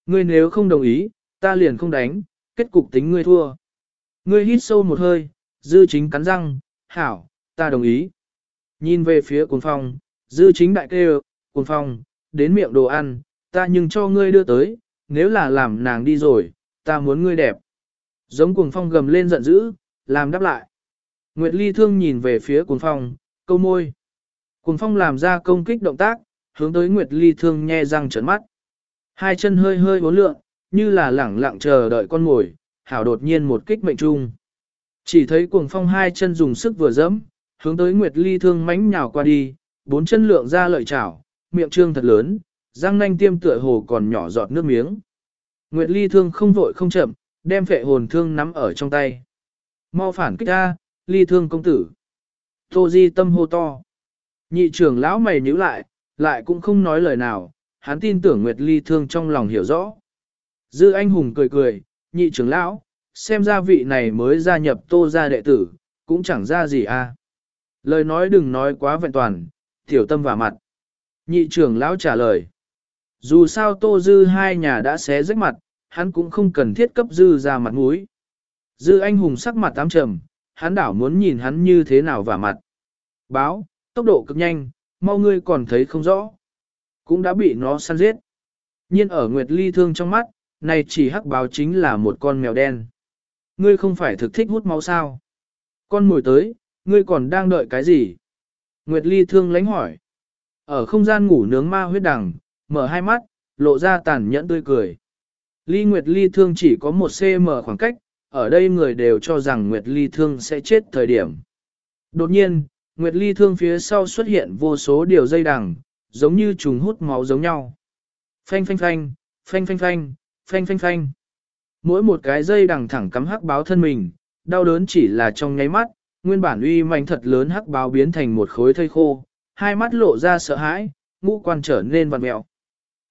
Ngươi nếu không đồng ý, ta liền không đánh, kết cục tính ngươi thua. Ngươi hít sâu một hơi, dư chính cắn răng, hảo, ta đồng ý. Nhìn về phía cuồng phong, dư chính đại kêu, cuồng phong, đến miệng đồ ăn, ta nhưng cho ngươi đưa tới, nếu là làm nàng đi rồi, ta muốn ngươi đẹp. Giống cuồng phong gầm lên giận dữ, làm đáp lại. Nguyệt Ly thương nhìn về phía cuồng phong, câu môi. Cuồng phong làm ra công kích động tác, hướng tới Nguyệt Ly thương nhe răng trợn mắt. Hai chân hơi hơi bốn lượng, như là lẳng lặng chờ đợi con mồi, hảo đột nhiên một kích mệnh trung. Chỉ thấy cuồng phong hai chân dùng sức vừa dẫm, hướng tới Nguyệt Ly thương mánh nhào qua đi, bốn chân lượng ra lợi chảo, miệng trương thật lớn, răng nanh tiêm tựa hồ còn nhỏ giọt nước miếng. Nguyệt Ly thương không vội không chậm, đem phệ hồn thương nắm ở trong tay. Mau phản kích ra, Ly thương công tử. Tô Di tâm hô to. Nhị trưởng lão mày nhíu lại, lại cũng không nói lời nào, hắn tin tưởng Nguyệt Ly thương trong lòng hiểu rõ. Dư anh hùng cười cười, nhị trưởng lão, xem ra vị này mới gia nhập tô gia đệ tử, cũng chẳng ra gì à. Lời nói đừng nói quá vẹn toàn, tiểu tâm và mặt. Nhị trưởng lão trả lời. Dù sao tô dư hai nhà đã xé rách mặt, hắn cũng không cần thiết cấp dư ra mặt mũi. Dư anh hùng sắc mặt tám trầm, hắn đảo muốn nhìn hắn như thế nào và mặt. Báo, tốc độ cực nhanh, mau ngươi còn thấy không rõ. Cũng đã bị nó săn giết. Nhiên ở Nguyệt Ly thương trong mắt, này chỉ hắc báo chính là một con mèo đen. Ngươi không phải thực thích hút máu sao? Con mồi tới, ngươi còn đang đợi cái gì? Nguyệt Ly thương lánh hỏi. Ở không gian ngủ nướng ma huyết đằng, mở hai mắt, lộ ra tàn nhẫn tươi cười. Ly Nguyệt Ly thương chỉ có một cm khoảng cách, ở đây người đều cho rằng Nguyệt Ly thương sẽ chết thời điểm. Đột nhiên, Nguyệt Ly thương phía sau xuất hiện vô số điều dây đằng, giống như trùng hút máu giống nhau. Phanh phanh phanh, phanh phanh phanh, phanh phanh phanh. Mỗi một cái dây đằng thẳng cắm hắc báo thân mình, đau đớn chỉ là trong nháy mắt, nguyên bản uy mạnh thật lớn hắc báo biến thành một khối thây khô, hai mắt lộ ra sợ hãi, ngũ quan trở nên vằn mẹo.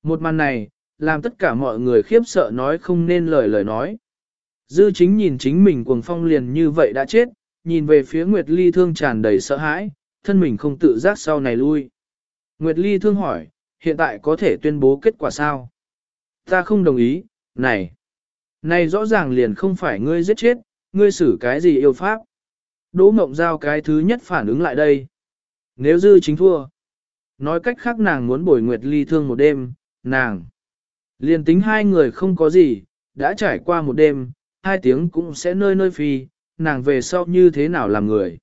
Một màn này, làm tất cả mọi người khiếp sợ nói không nên lời lời nói. Dư chính nhìn chính mình cuồng phong liền như vậy đã chết, nhìn về phía Nguyệt Ly thương tràn đầy sợ hãi, thân mình không tự giác sau này lui. Nguyệt Ly thương hỏi, hiện tại có thể tuyên bố kết quả sao? Ta không đồng ý, này. Này rõ ràng liền không phải ngươi giết chết, ngươi xử cái gì yêu pháp. Đỗ Mộng Giao cái thứ nhất phản ứng lại đây. Nếu dư chính thua. Nói cách khác nàng muốn bồi Nguyệt Ly thương một đêm, nàng. Liền tính hai người không có gì, đã trải qua một đêm, hai tiếng cũng sẽ nơi nơi phi, nàng về sau như thế nào làm người.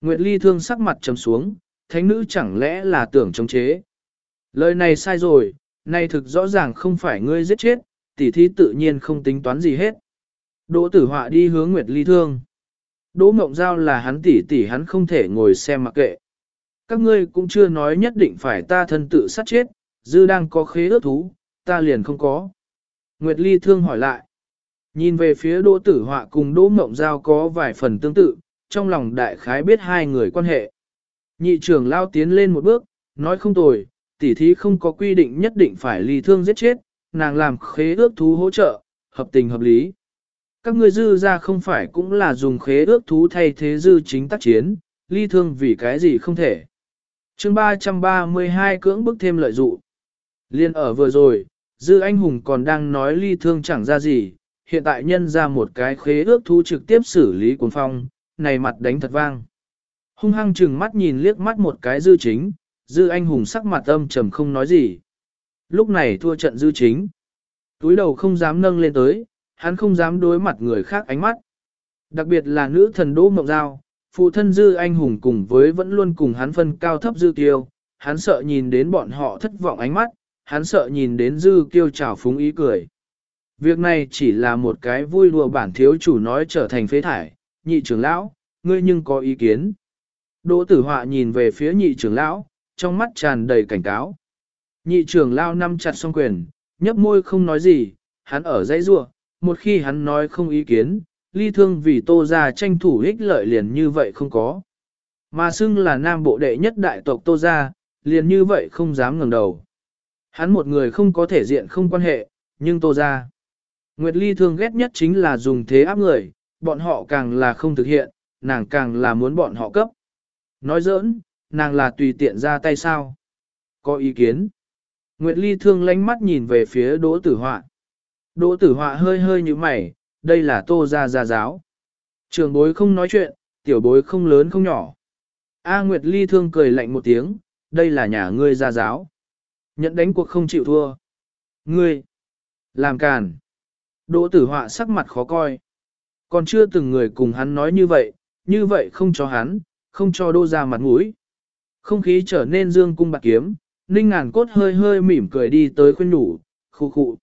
Nguyệt Ly thương sắc mặt trầm xuống, thánh nữ chẳng lẽ là tưởng chống chế. Lời này sai rồi, này thực rõ ràng không phải ngươi giết chết, tỷ thí tự nhiên không tính toán gì hết. Đỗ tử họa đi hướng Nguyệt Ly thương. Đỗ mộng giao là hắn tỷ tỷ hắn không thể ngồi xem mặc kệ. Các ngươi cũng chưa nói nhất định phải ta thân tự sát chết, dư đang có khế ước thú, ta liền không có. Nguyệt Ly thương hỏi lại. Nhìn về phía Đỗ Tử Họa cùng Đỗ Mộng Giao có vài phần tương tự, trong lòng đại khái biết hai người quan hệ. Nhị trưởng lao tiến lên một bước, nói không tồi, tỉ thí không có quy định nhất định phải ly thương giết chết, nàng làm khế ước thú hỗ trợ, hợp tình hợp lý. Các ngươi dư ra không phải cũng là dùng khế ước thú thay thế dư chính tác chiến, ly thương vì cái gì không thể. chương 332 cưỡng bức thêm lợi dụ. Liên ở vừa rồi, dư anh hùng còn đang nói ly thương chẳng ra gì, hiện tại nhân ra một cái khế ước thu trực tiếp xử lý cuốn phong, này mặt đánh thật vang. Hung hăng chừng mắt nhìn liếc mắt một cái dư chính, dư anh hùng sắc mặt âm trầm không nói gì. Lúc này thua trận dư chính. Túi đầu không dám nâng lên tới, hắn không dám đối mặt người khác ánh mắt. Đặc biệt là nữ thần Đỗ Mộng Giao, phụ thân dư anh hùng cùng với vẫn luôn cùng hắn phân cao thấp dư tiêu hắn sợ nhìn đến bọn họ thất vọng ánh mắt, hắn sợ nhìn đến dư kiêu trào phúng ý cười. Việc này chỉ là một cái vui đùa bản thiếu chủ nói trở thành phế thải, nhị trưởng lão, ngươi nhưng có ý kiến. Đỗ tử họa nhìn về phía nhị trưởng lão, trong mắt tràn đầy cảnh cáo. Nhị trưởng lão nắm chặt song quyền, nhấp môi không nói gì, hắn ở dãy rua, một khi hắn nói không ý kiến, ly thương vì tô ra tranh thủ ích lợi liền như vậy không có. Mà xưng là nam bộ đệ nhất đại tộc tô ra, liền như vậy không dám ngẩng đầu. Hắn một người không có thể diện không quan hệ, nhưng tô ra. Nguyệt Ly thương ghét nhất chính là dùng thế áp người, bọn họ càng là không thực hiện, nàng càng là muốn bọn họ cấp. Nói giỡn, nàng là tùy tiện ra tay sao? Có ý kiến? Nguyệt Ly thương lánh mắt nhìn về phía Đỗ Tử Họa. Đỗ Tử Họa hơi hơi như mày, đây là tô gia gia giáo. Trường bối không nói chuyện, tiểu bối không lớn không nhỏ. A Nguyệt Ly thương cười lạnh một tiếng, đây là nhà ngươi gia giáo. Nhận đánh cuộc không chịu thua. Ngươi, làm càn. Đỗ tử họa sắc mặt khó coi. Còn chưa từng người cùng hắn nói như vậy, như vậy không cho hắn, không cho đô ra mặt mũi. Không khí trở nên dương cung bạc kiếm, ninh ngàn cốt hơi hơi mỉm cười đi tới khuyên nhủ, khu khu.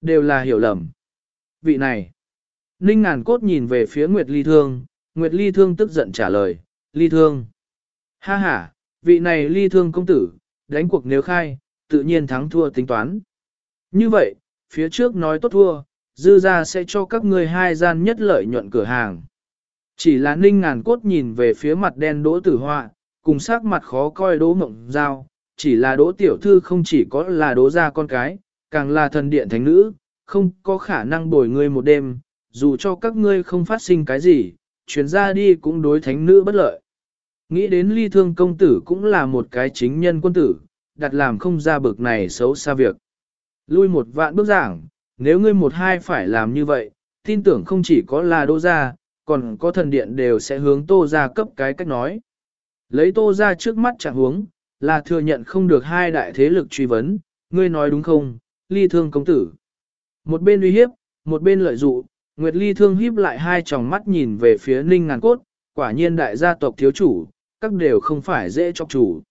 Đều là hiểu lầm. Vị này. Ninh ngàn cốt nhìn về phía Nguyệt Ly Thương, Nguyệt Ly Thương tức giận trả lời, Ly Thương. Ha ha, vị này Ly Thương công tử, đánh cuộc nếu khai, tự nhiên thắng thua tính toán. Như vậy, phía trước nói tốt thua, dư ra sẽ cho các ngươi hai gian nhất lợi nhuận cửa hàng. Chỉ là ninh ngàn cốt nhìn về phía mặt đen đỗ tử họa, cùng sắc mặt khó coi đỗ mộng giao, chỉ là đỗ tiểu thư không chỉ có là đỗ ra con cái, càng là thần điện thánh nữ, không có khả năng bồi ngươi một đêm, dù cho các ngươi không phát sinh cái gì, chuyển ra đi cũng đối thánh nữ bất lợi. Nghĩ đến ly thương công tử cũng là một cái chính nhân quân tử, đặt làm không ra bực này xấu xa việc. Lui một vạn bước giảng, nếu ngươi một hai phải làm như vậy, tin tưởng không chỉ có là đô gia, còn có thần điện đều sẽ hướng tô gia cấp cái cách nói. Lấy tô gia trước mắt chẳng hướng, là thừa nhận không được hai đại thế lực truy vấn, ngươi nói đúng không, ly thương công tử. Một bên uy hiếp, một bên lợi dụ, Nguyệt Ly thương hiếp lại hai tròng mắt nhìn về phía ninh ngàn cốt, quả nhiên đại gia tộc thiếu chủ, các đều không phải dễ chọc chủ.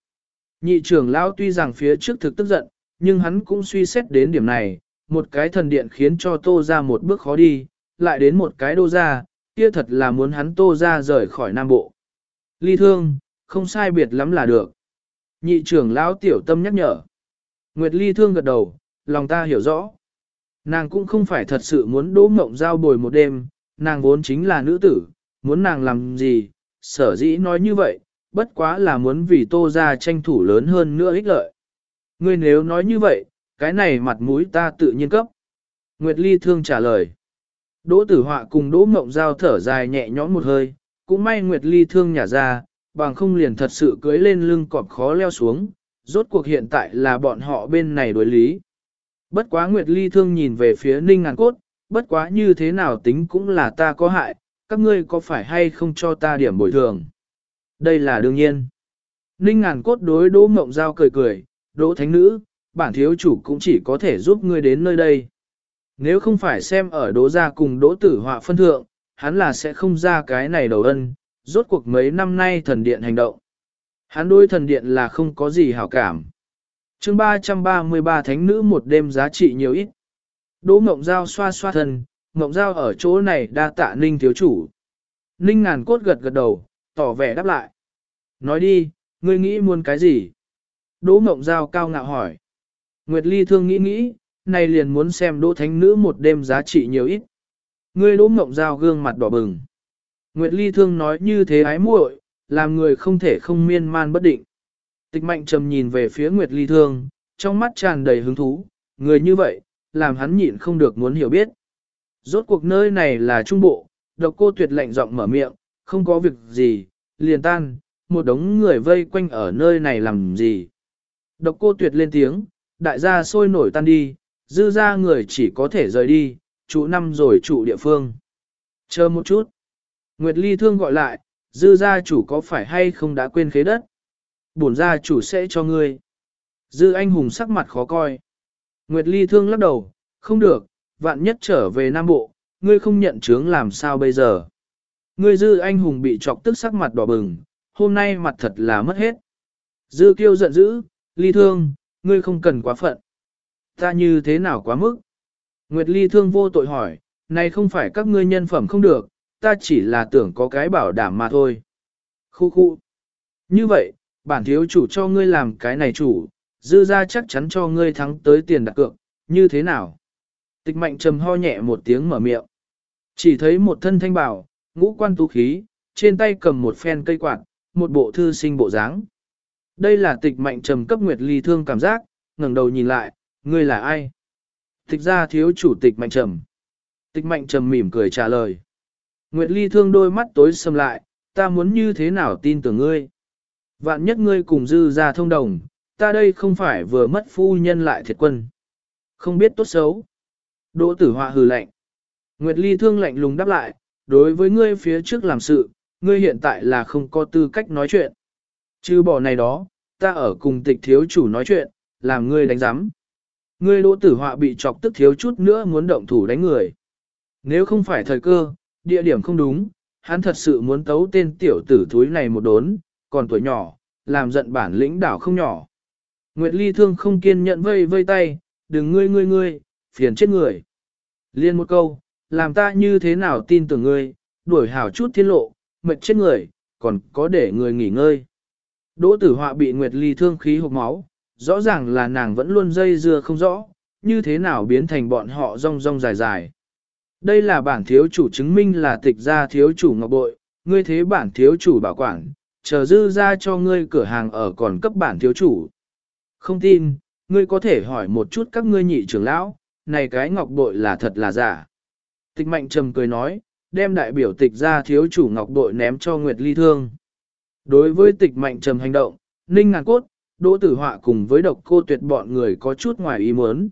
Nhị trưởng lão tuy rằng phía trước thực tức giận, nhưng hắn cũng suy xét đến điểm này, một cái thần điện khiến cho tô ra một bước khó đi, lại đến một cái đô ra, kia thật là muốn hắn tô ra rời khỏi Nam Bộ. Ly thương, không sai biệt lắm là được. Nhị trưởng lão tiểu tâm nhắc nhở. Nguyệt ly thương gật đầu, lòng ta hiểu rõ. Nàng cũng không phải thật sự muốn đỗ mộng giao bồi một đêm, nàng vốn chính là nữ tử, muốn nàng làm gì, sở dĩ nói như vậy, bất quá là muốn vì tô ra tranh thủ lớn hơn nữa ích lợi. Ngươi nếu nói như vậy, cái này mặt mũi ta tự nhiên cấp. Nguyệt Ly thương trả lời. Đỗ tử họa cùng đỗ mộng giao thở dài nhẹ nhõm một hơi, cũng may Nguyệt Ly thương nhả ra, bằng không liền thật sự cưới lên lưng cọp khó leo xuống, rốt cuộc hiện tại là bọn họ bên này đối lý. Bất quá Nguyệt Ly thương nhìn về phía ninh ngàn cốt, bất quá như thế nào tính cũng là ta có hại, các ngươi có phải hay không cho ta điểm bồi thường. Đây là đương nhiên. Ninh ngàn cốt đối đỗ mộng giao cười cười, đỗ thánh nữ, bản thiếu chủ cũng chỉ có thể giúp ngươi đến nơi đây. Nếu không phải xem ở đỗ gia cùng đỗ tử họa phân thượng, hắn là sẽ không ra cái này đầu ân, rốt cuộc mấy năm nay thần điện hành động. Hắn đối thần điện là không có gì hảo cảm. chương 333 thánh nữ một đêm giá trị nhiều ít. Đỗ Mộng Giao xoa xoa thân, Mộng Giao ở chỗ này đa tạ Ninh thiếu chủ. Ninh ngàn cốt gật gật đầu, tỏ vẻ đáp lại. Nói đi, ngươi nghĩ muốn cái gì? Đỗ Mộng Giao cao ngạo hỏi. Nguyệt Ly thương nghĩ nghĩ, này liền muốn xem Đỗ Thánh Nữ một đêm giá trị nhiều ít. Ngươi Đỗ Mộng Giao gương mặt đỏ bừng. Nguyệt Ly thương nói như thế ái muội, làm người không thể không miên man bất định. Tịch mạnh trầm nhìn về phía Nguyệt Ly thương, trong mắt tràn đầy hứng thú, người như vậy, làm hắn nhịn không được muốn hiểu biết. Rốt cuộc nơi này là trung bộ, độc cô tuyệt lạnh giọng mở miệng, không có việc gì, liền tan, một đống người vây quanh ở nơi này làm gì. Độc cô tuyệt lên tiếng, đại gia sôi nổi tan đi, dư ra người chỉ có thể rời đi, trụ năm rồi trụ địa phương. Chờ một chút. Nguyệt Ly Thương gọi lại, dư gia chủ có phải hay không đã quên khế đất? Bổn gia chủ sẽ cho ngươi. Dư anh hùng sắc mặt khó coi. Nguyệt Ly Thương lắc đầu, không được, vạn nhất trở về Nam Bộ, ngươi không nhận chứng làm sao bây giờ? Ngươi dư anh hùng bị chọc tức sắc mặt đỏ bừng, hôm nay mặt thật là mất hết. Dư kiêu giận dữ, Ly Thương, ngươi không cần quá phận. Ta như thế nào quá mức? Nguyệt Ly thương vô tội hỏi, này không phải các ngươi nhân phẩm không được, ta chỉ là tưởng có cái bảo đảm mà thôi. Khu khu. Như vậy, bản thiếu chủ cho ngươi làm cái này chủ, dư ra chắc chắn cho ngươi thắng tới tiền đặt cược, như thế nào? Tịch mạnh trầm ho nhẹ một tiếng mở miệng. Chỉ thấy một thân thanh bảo, ngũ quan tú khí, trên tay cầm một phen cây quạt, một bộ thư sinh bộ dáng. Đây là tịch mạnh trầm cấp Nguyệt Ly thương cảm giác, ngẩng đầu nhìn lại, ngươi là ai? Tịch ra thiếu chủ tịch mạnh trầm. Tịch mạnh trầm mỉm cười trả lời. Nguyệt Ly thương đôi mắt tối sầm lại, ta muốn như thế nào tin tưởng ngươi. Vạn nhất ngươi cùng dư ra thông đồng, ta đây không phải vừa mất phu nhân lại thiệt quân. Không biết tốt xấu. Đỗ tử họa hừ lạnh. Nguyệt Ly thương lạnh lùng đáp lại, đối với ngươi phía trước làm sự, ngươi hiện tại là không có tư cách nói chuyện. Chứ bỏ này đó, ta ở cùng tịch thiếu chủ nói chuyện, làm ngươi đánh giám. Ngươi đỗ tử họa bị chọc tức thiếu chút nữa muốn động thủ đánh người. Nếu không phải thời cơ, địa điểm không đúng, hắn thật sự muốn tấu tên tiểu tử thúi này một đốn, còn tuổi nhỏ, làm giận bản lĩnh đảo không nhỏ. Nguyệt Ly thương không kiên nhẫn vây vây tay, đừng ngươi ngươi ngươi, phiền chết người. Liên một câu, làm ta như thế nào tin tưởng ngươi, đuổi hảo chút thiên lộ, mệt chết người, còn có để người nghỉ ngơi. Đỗ tử họa bị Nguyệt Ly thương khí hộp máu, rõ ràng là nàng vẫn luôn dây dưa không rõ, như thế nào biến thành bọn họ rong rong dài dài. Đây là bản thiếu chủ chứng minh là tịch gia thiếu chủ ngọc bội, ngươi thế bản thiếu chủ bảo quản, chờ dư ra cho ngươi cửa hàng ở còn cấp bản thiếu chủ. Không tin, ngươi có thể hỏi một chút các ngươi nhị trưởng lão, này cái ngọc bội là thật là giả. Tịch mạnh trầm cười nói, đem đại biểu tịch gia thiếu chủ ngọc bội ném cho Nguyệt Ly Thương. Đối với tịch mạnh trầm hành động, Ninh Ngàn Cốt, Đỗ Tử Họa cùng với độc cô tuyệt bọn người có chút ngoài ý muốn.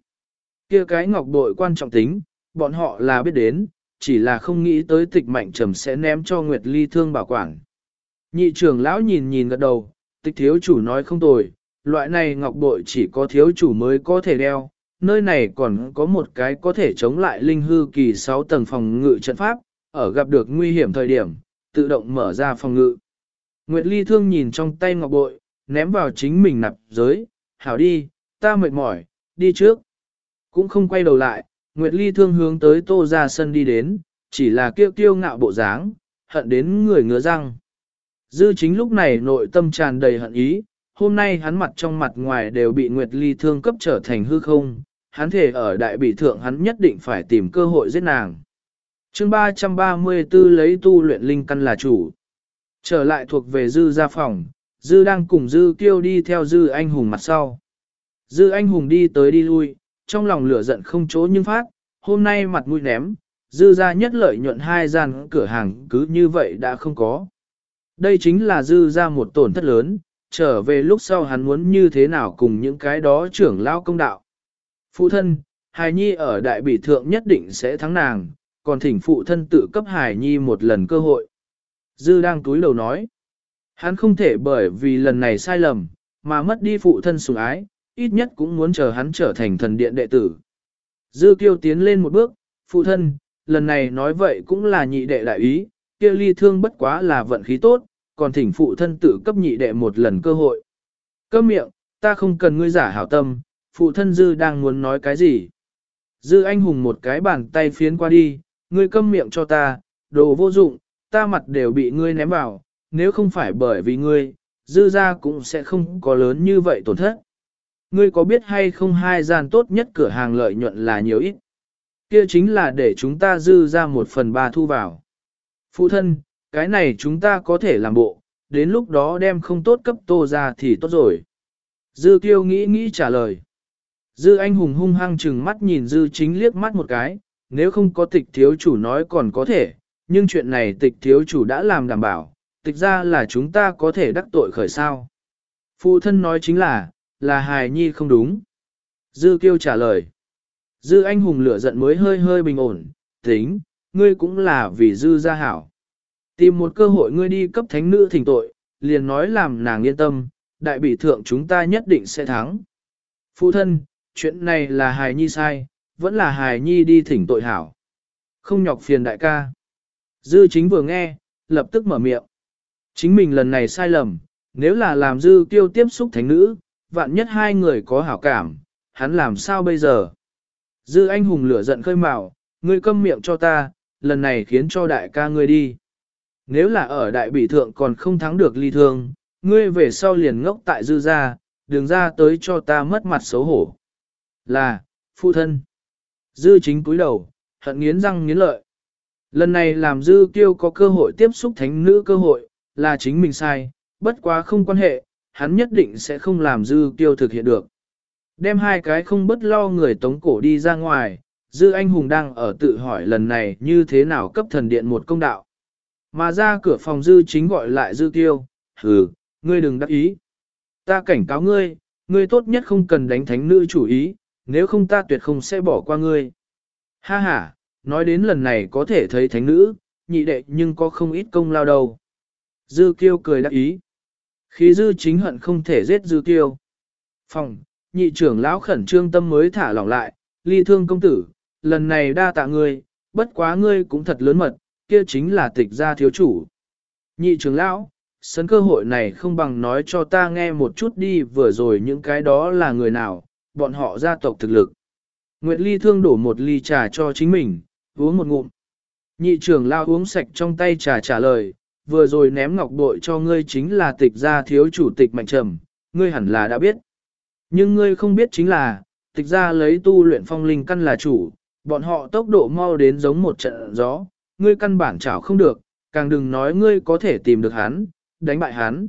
kia cái ngọc bội quan trọng tính, bọn họ là biết đến, chỉ là không nghĩ tới tịch mạnh trầm sẽ ném cho Nguyệt Ly Thương bảo quản. Nhị trưởng lão nhìn nhìn gật đầu, tịch thiếu chủ nói không tồi, loại này ngọc bội chỉ có thiếu chủ mới có thể đeo, nơi này còn có một cái có thể chống lại linh hư kỳ 6 tầng phòng ngự trận pháp, ở gặp được nguy hiểm thời điểm, tự động mở ra phòng ngự. Nguyệt Ly thương nhìn trong tay ngọc bội, ném vào chính mình nạp giới, hảo đi, ta mệt mỏi, đi trước. Cũng không quay đầu lại, Nguyệt Ly thương hướng tới tô ra sân đi đến, chỉ là kiêu kiêu ngạo bộ dáng, hận đến người ngứa răng. Dư chính lúc này nội tâm tràn đầy hận ý, hôm nay hắn mặt trong mặt ngoài đều bị Nguyệt Ly thương cấp trở thành hư không, hắn thể ở đại bị thượng hắn nhất định phải tìm cơ hội giết nàng. chương 334 lấy tu luyện linh căn là chủ. Trở lại thuộc về dư gia phòng, dư đang cùng dư kiêu đi theo dư anh hùng mặt sau. Dư anh hùng đi tới đi lui, trong lòng lửa giận không chỗ nhưng phát, hôm nay mặt mũi ném, dư gia nhất lợi nhuận hai gian cửa hàng cứ như vậy đã không có. Đây chính là dư gia một tổn thất lớn, trở về lúc sau hắn muốn như thế nào cùng những cái đó trưởng lao công đạo. Phụ thân, hài Nhi ở đại bỉ thượng nhất định sẽ thắng nàng, còn thỉnh phụ thân tự cấp hài Nhi một lần cơ hội. Dư đang túi lầu nói, hắn không thể bởi vì lần này sai lầm, mà mất đi phụ thân sủng ái, ít nhất cũng muốn chờ hắn trở thành thần điện đệ tử. Dư kiêu tiến lên một bước, phụ thân, lần này nói vậy cũng là nhị đệ đại ý, kia ly thương bất quá là vận khí tốt, còn thỉnh phụ thân tự cấp nhị đệ một lần cơ hội. Câm miệng, ta không cần ngươi giả hảo tâm, phụ thân dư đang muốn nói cái gì. Dư anh hùng một cái bàn tay phiến qua đi, ngươi câm miệng cho ta, đồ vô dụng, ta mặt đều bị ngươi ném vào, nếu không phải bởi vì ngươi, dư ra cũng sẽ không có lớn như vậy tổn thất. Ngươi có biết hay không hai gian tốt nhất cửa hàng lợi nhuận là nhiều ít? Kia chính là để chúng ta dư ra một phần ba thu vào. Phụ thân, cái này chúng ta có thể làm bộ, đến lúc đó đem không tốt cấp tô ra thì tốt rồi. Dư kiêu nghĩ nghĩ trả lời. Dư anh hùng hung hăng chừng mắt nhìn dư chính liếc mắt một cái, nếu không có tịch thiếu chủ nói còn có thể, nhưng chuyện này tịch thiếu chủ đã làm đảm bảo, tịch ra là chúng ta có thể đắc tội khởi sao. Phụ thân nói chính là, là hài nhi không đúng. Dư kiêu trả lời. Dư anh hùng lửa giận mới hơi hơi bình ổn, tính, ngươi cũng là vì dư gia hảo. Tìm một cơ hội ngươi đi cấp thánh nữ thỉnh tội, liền nói làm nàng yên tâm, đại bị thượng chúng ta nhất định sẽ thắng. Phụ thân, chuyện này là hài nhi sai, vẫn là hài nhi đi thỉnh tội hảo. Không nhọc phiền đại ca. Dư chính vừa nghe, lập tức mở miệng. Chính mình lần này sai lầm, nếu là làm dư tiêu tiếp xúc thánh nữ, vạn nhất hai người có hảo cảm, hắn làm sao bây giờ? Dư anh hùng lửa giận khơi mào, ngươi câm miệng cho ta, lần này khiến cho đại ca ngươi đi. Nếu là ở đại bỉ thượng còn không thắng được ly thương, ngươi về sau liền ngốc tại dư gia, đường ra tới cho ta mất mặt xấu hổ. Là, phụ thân. Dư chính cúi đầu, hận nghiến răng nghiến lợi. Lần này làm dư kiêu có cơ hội tiếp xúc thánh nữ cơ hội, là chính mình sai, bất quá không quan hệ, hắn nhất định sẽ không làm dư kiêu thực hiện được. Đem hai cái không bất lo người tống cổ đi ra ngoài, Dư anh hùng đang ở tự hỏi lần này như thế nào cấp thần điện một công đạo. Mà ra cửa phòng dư chính gọi lại dư kiêu, hừ, ngươi đừng đắc ý. Ta cảnh cáo ngươi, ngươi tốt nhất không cần đánh thánh nữ chủ ý, nếu không ta tuyệt không sẽ bỏ qua ngươi. Ha ha, nói đến lần này có thể thấy thánh nữ, nhị đệ nhưng có không ít công lao đâu. Dư kiêu cười đắc ý. Khí dư chính hận không thể giết dư kiêu. Phòng, nhị trưởng lão khẩn trương tâm mới thả lỏng lại, ly thương công tử, lần này đa tạ ngươi, bất quá ngươi cũng thật lớn mật, kia chính là tịch gia thiếu chủ. Nhị trưởng lão, sân cơ hội này không bằng nói cho ta nghe một chút đi vừa rồi những cái đó là người nào, bọn họ gia tộc thực lực. Nguyệt Ly thương đổ một ly trà cho chính mình, uống một ngụm. Nhị trưởng lao uống sạch trong tay trà trả lời, vừa rồi ném ngọc bội cho ngươi chính là tịch gia thiếu chủ tịch mạnh trầm, ngươi hẳn là đã biết. Nhưng ngươi không biết chính là, tịch gia lấy tu luyện phong linh căn là chủ, bọn họ tốc độ mau đến giống một trận gió, ngươi căn bản chảo không được, càng đừng nói ngươi có thể tìm được hắn, đánh bại hắn.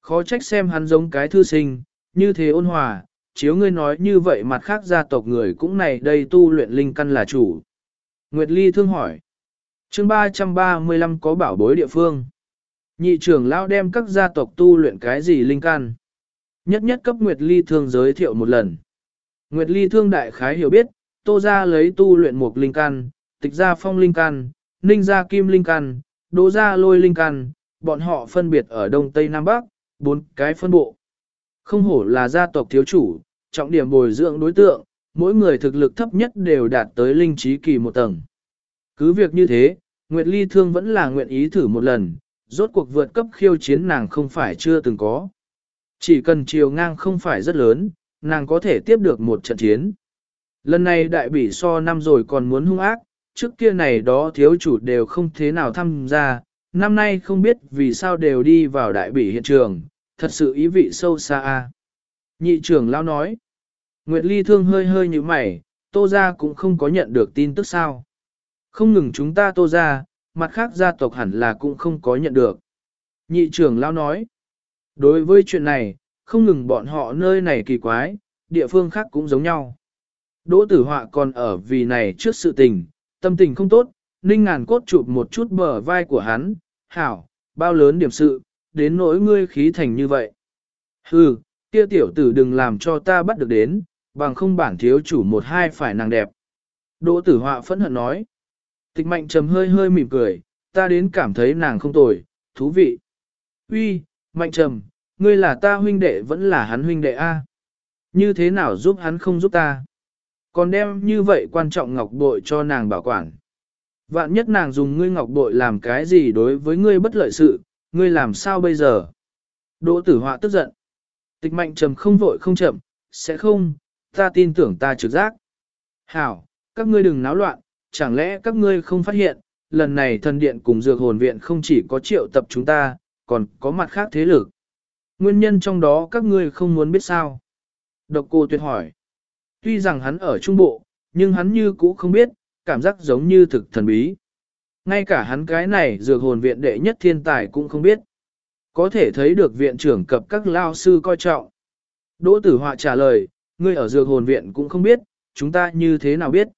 Khó trách xem hắn giống cái thư sinh, như thế ôn hòa, chiếu ngươi nói như vậy mặt khác gia tộc người cũng này đây tu luyện linh căn là chủ. Nguyệt Ly thương hỏi. chương 335 có bảo bối địa phương. Nhị trưởng lão đem các gia tộc tu luyện cái gì linh căn. Nhất nhất cấp Nguyệt Ly thương giới thiệu một lần. Nguyệt Ly thương đại khái hiểu biết, tô gia lấy tu luyện một linh căn, tịch gia phong linh căn, ninh gia kim linh căn, đỗ gia lôi linh căn, bọn họ phân biệt ở Đông Tây Nam Bắc, bốn cái phân bộ. Không hổ là gia tộc thiếu chủ, trọng điểm bồi dưỡng đối tượng, mỗi người thực lực thấp nhất đều đạt tới linh trí kỳ một tầng. Cứ việc như thế, Nguyệt Ly Thương vẫn là nguyện ý thử một lần, rốt cuộc vượt cấp khiêu chiến nàng không phải chưa từng có. Chỉ cần chiều ngang không phải rất lớn, nàng có thể tiếp được một trận chiến. Lần này đại bỉ so năm rồi còn muốn hung ác, trước kia này đó thiếu chủ đều không thế nào tham gia, năm nay không biết vì sao đều đi vào đại bỉ hiện trường, thật sự ý vị sâu xa. Nhị trưởng lão nói, Nguyệt Ly thương hơi hơi như mày, tô ra cũng không có nhận được tin tức sao. Không ngừng chúng ta tô ra, mặt khác gia tộc hẳn là cũng không có nhận được. Nhị trưởng lão nói, đối với chuyện này, không ngừng bọn họ nơi này kỳ quái, địa phương khác cũng giống nhau. Đỗ tử họa còn ở vì này trước sự tình, tâm tình không tốt, ninh ngàn cốt chụp một chút bờ vai của hắn, hảo, bao lớn điểm sự, đến nỗi ngươi khí thành như vậy. Hừ, kia tiểu tử đừng làm cho ta bắt được đến, bằng không bản thiếu chủ một hai phải nàng đẹp. Đỗ tử họa phẫn hận nói. Tịch mạnh trầm hơi hơi mỉm cười, ta đến cảm thấy nàng không tồi, thú vị. Uy, mạnh trầm, ngươi là ta huynh đệ vẫn là hắn huynh đệ A. Như thế nào giúp hắn không giúp ta? Còn đem như vậy quan trọng ngọc bội cho nàng bảo quản. Vạn nhất nàng dùng ngươi ngọc bội làm cái gì đối với ngươi bất lợi sự, ngươi làm sao bây giờ? Đỗ tử họa tức giận. Tịch mạnh trầm không vội không chậm, sẽ không, ta tin tưởng ta trực giác. Hảo, các ngươi đừng náo loạn, chẳng lẽ các ngươi không phát hiện, lần này thần điện cùng dược hồn viện không chỉ có triệu tập chúng ta, còn có mặt khác thế lực. Nguyên nhân trong đó các ngươi không muốn biết sao. Độc cô tuyệt hỏi. Tuy rằng hắn ở trung bộ, nhưng hắn như cũ không biết, cảm giác giống như thực thần bí. Ngay cả hắn cái này dược hồn viện đệ nhất thiên tài cũng không biết. Có thể thấy được viện trưởng cập các lao sư coi trọng. Đỗ tử họa trả lời, ngươi ở dược hồn viện cũng không biết, chúng ta như thế nào biết.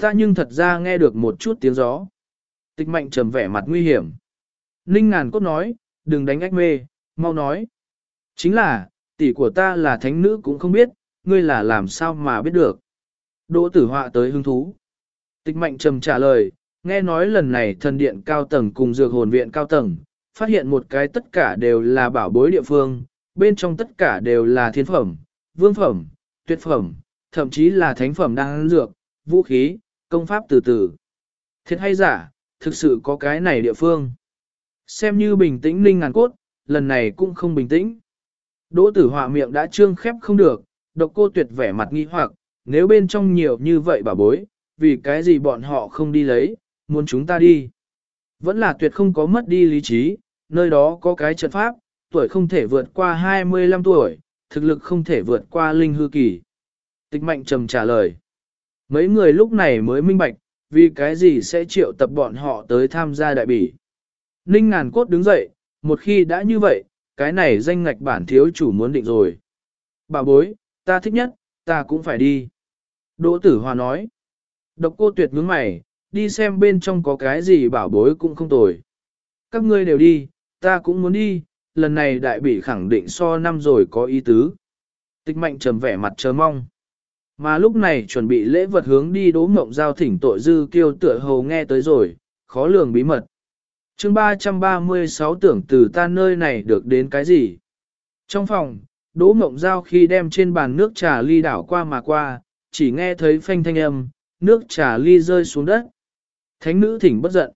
Ta nhưng thật ra nghe được một chút tiếng gió. Tịch mạnh trầm vẻ mặt nguy hiểm. Ninh ngàn cốt nói, đừng đánh ách mê, mau nói. Chính là, tỷ của ta là thánh nữ cũng không biết, ngươi là làm sao mà biết được. Đỗ tử họa tới hứng thú. Tịch mạnh trầm trả lời, nghe nói lần này thần điện cao tầng cùng dược hồn viện cao tầng, phát hiện một cái tất cả đều là bảo bối địa phương, bên trong tất cả đều là thiên phẩm, vương phẩm, tuyệt phẩm, thậm chí là thánh phẩm đang dược, vũ khí, công pháp từ từ. Thiệt hay giả, thực sự có cái này địa phương. Xem như bình tĩnh linh ngàn cốt, lần này cũng không bình tĩnh. Đỗ tử họa miệng đã trương khép không được, độc cô tuyệt vẻ mặt nghi hoặc, nếu bên trong nhiều như vậy bà bối, vì cái gì bọn họ không đi lấy, muốn chúng ta đi. Vẫn là tuyệt không có mất đi lý trí, nơi đó có cái trận pháp, tuổi không thể vượt qua 25 tuổi, thực lực không thể vượt qua linh hư kỳ. Tịch mạnh trầm trả lời. Mấy người lúc này mới minh bạch, vì cái gì sẽ triệu tập bọn họ tới tham gia đại bỉ. Ninh ngàn cốt đứng dậy, một khi đã như vậy, cái này danh ngạch bản thiếu chủ muốn định rồi. Bà bối, ta thích nhất, ta cũng phải đi. Đỗ tử hòa nói. Độc cô tuyệt ngưỡng mày, đi xem bên trong có cái gì bảo bối cũng không tồi. Các ngươi đều đi, ta cũng muốn đi, lần này đại bỉ khẳng định so năm rồi có ý tứ. Tịch mạnh trầm vẻ mặt chờ mong. Mà lúc này chuẩn bị lễ vật hướng đi đố mộng giao thỉnh tội dư kiêu tựa hồ nghe tới rồi, khó lường bí mật. chương 336 tưởng từ ta nơi này được đến cái gì? Trong phòng, đố mộng giao khi đem trên bàn nước trà ly đảo qua mà qua, chỉ nghe thấy phanh thanh âm, nước trà ly rơi xuống đất. Thánh nữ thỉnh bất giận.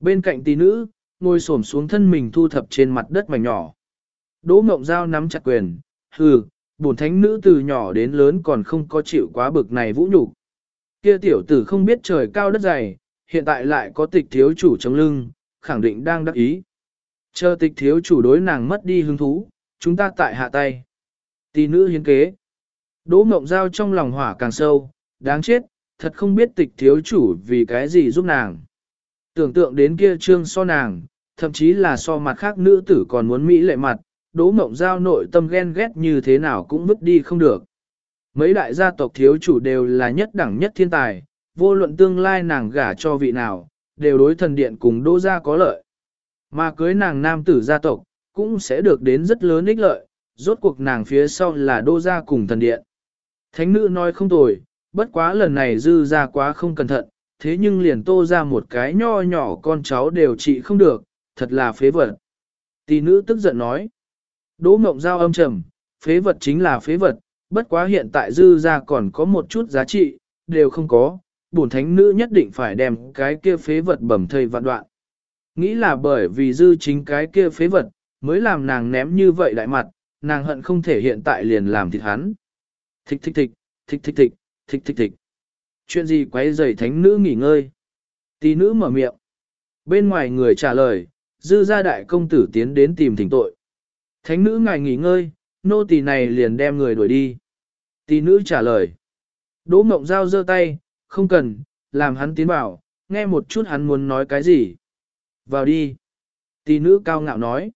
Bên cạnh tỷ nữ, ngồi xổm xuống thân mình thu thập trên mặt đất mảnh nhỏ. Đỗ mộng giao nắm chặt quyền, hừ, bổn thánh nữ từ nhỏ đến lớn còn không có chịu quá bực này vũ nhục. Kia tiểu tử không biết trời cao đất dày, hiện tại lại có tịch thiếu chủ chống lưng, khẳng định đang đắc ý. Chờ tịch thiếu chủ đối nàng mất đi hứng thú, chúng ta tại hạ tay. Tỷ nữ hiến kế. Đỗ mộng giao trong lòng hỏa càng sâu, đáng chết, thật không biết tịch thiếu chủ vì cái gì giúp nàng. Tưởng tượng đến kia trương so nàng, thậm chí là so mặt khác nữ tử còn muốn mỹ lệ mặt, đỗ mộng giao nội tâm ghen ghét như thế nào cũng vứt đi không được. Mấy đại gia tộc thiếu chủ đều là nhất đẳng nhất thiên tài, vô luận tương lai nàng gả cho vị nào, đều đối thần điện cùng đỗ gia có lợi. Mà cưới nàng nam tử gia tộc, cũng sẽ được đến rất lớn ích lợi, rốt cuộc nàng phía sau là đô gia cùng thần điện. Thánh nữ nói không tồi, bất quá lần này dư ra quá không cẩn thận, thế nhưng liền tô ra một cái nho nhỏ con cháu đều trị không được, thật là phế vật. Tỷ nữ tức giận nói. Đỗ mộng giao âm trầm, phế vật chính là phế vật, bất quá hiện tại dư ra còn có một chút giá trị, đều không có, bổn thánh nữ nhất định phải đem cái kia phế vật bẩm thây vạn đoạn. Nghĩ là bởi vì dư chính cái kia phế vật, mới làm nàng ném như vậy đại mặt, nàng hận không thể hiện tại liền làm thịt hắn. Thích thích thích, thích thích thích, thích thích thích. Chuyện gì quấy rầy thánh nữ nghỉ ngơi? Tỷ nữ mở miệng. Bên ngoài người trả lời, dư gia đại công tử tiến đến tìm thỉnh tội. Thánh nữ ngài nghỉ ngơi, nô tỳ này liền đem người đuổi đi. Tỷ nữ trả lời. Đỗ mộng giao giơ tay, không cần, làm hắn tiến vào, nghe một chút hắn muốn nói cái gì. Vào đi. Tỷ nữ cao ngạo nói.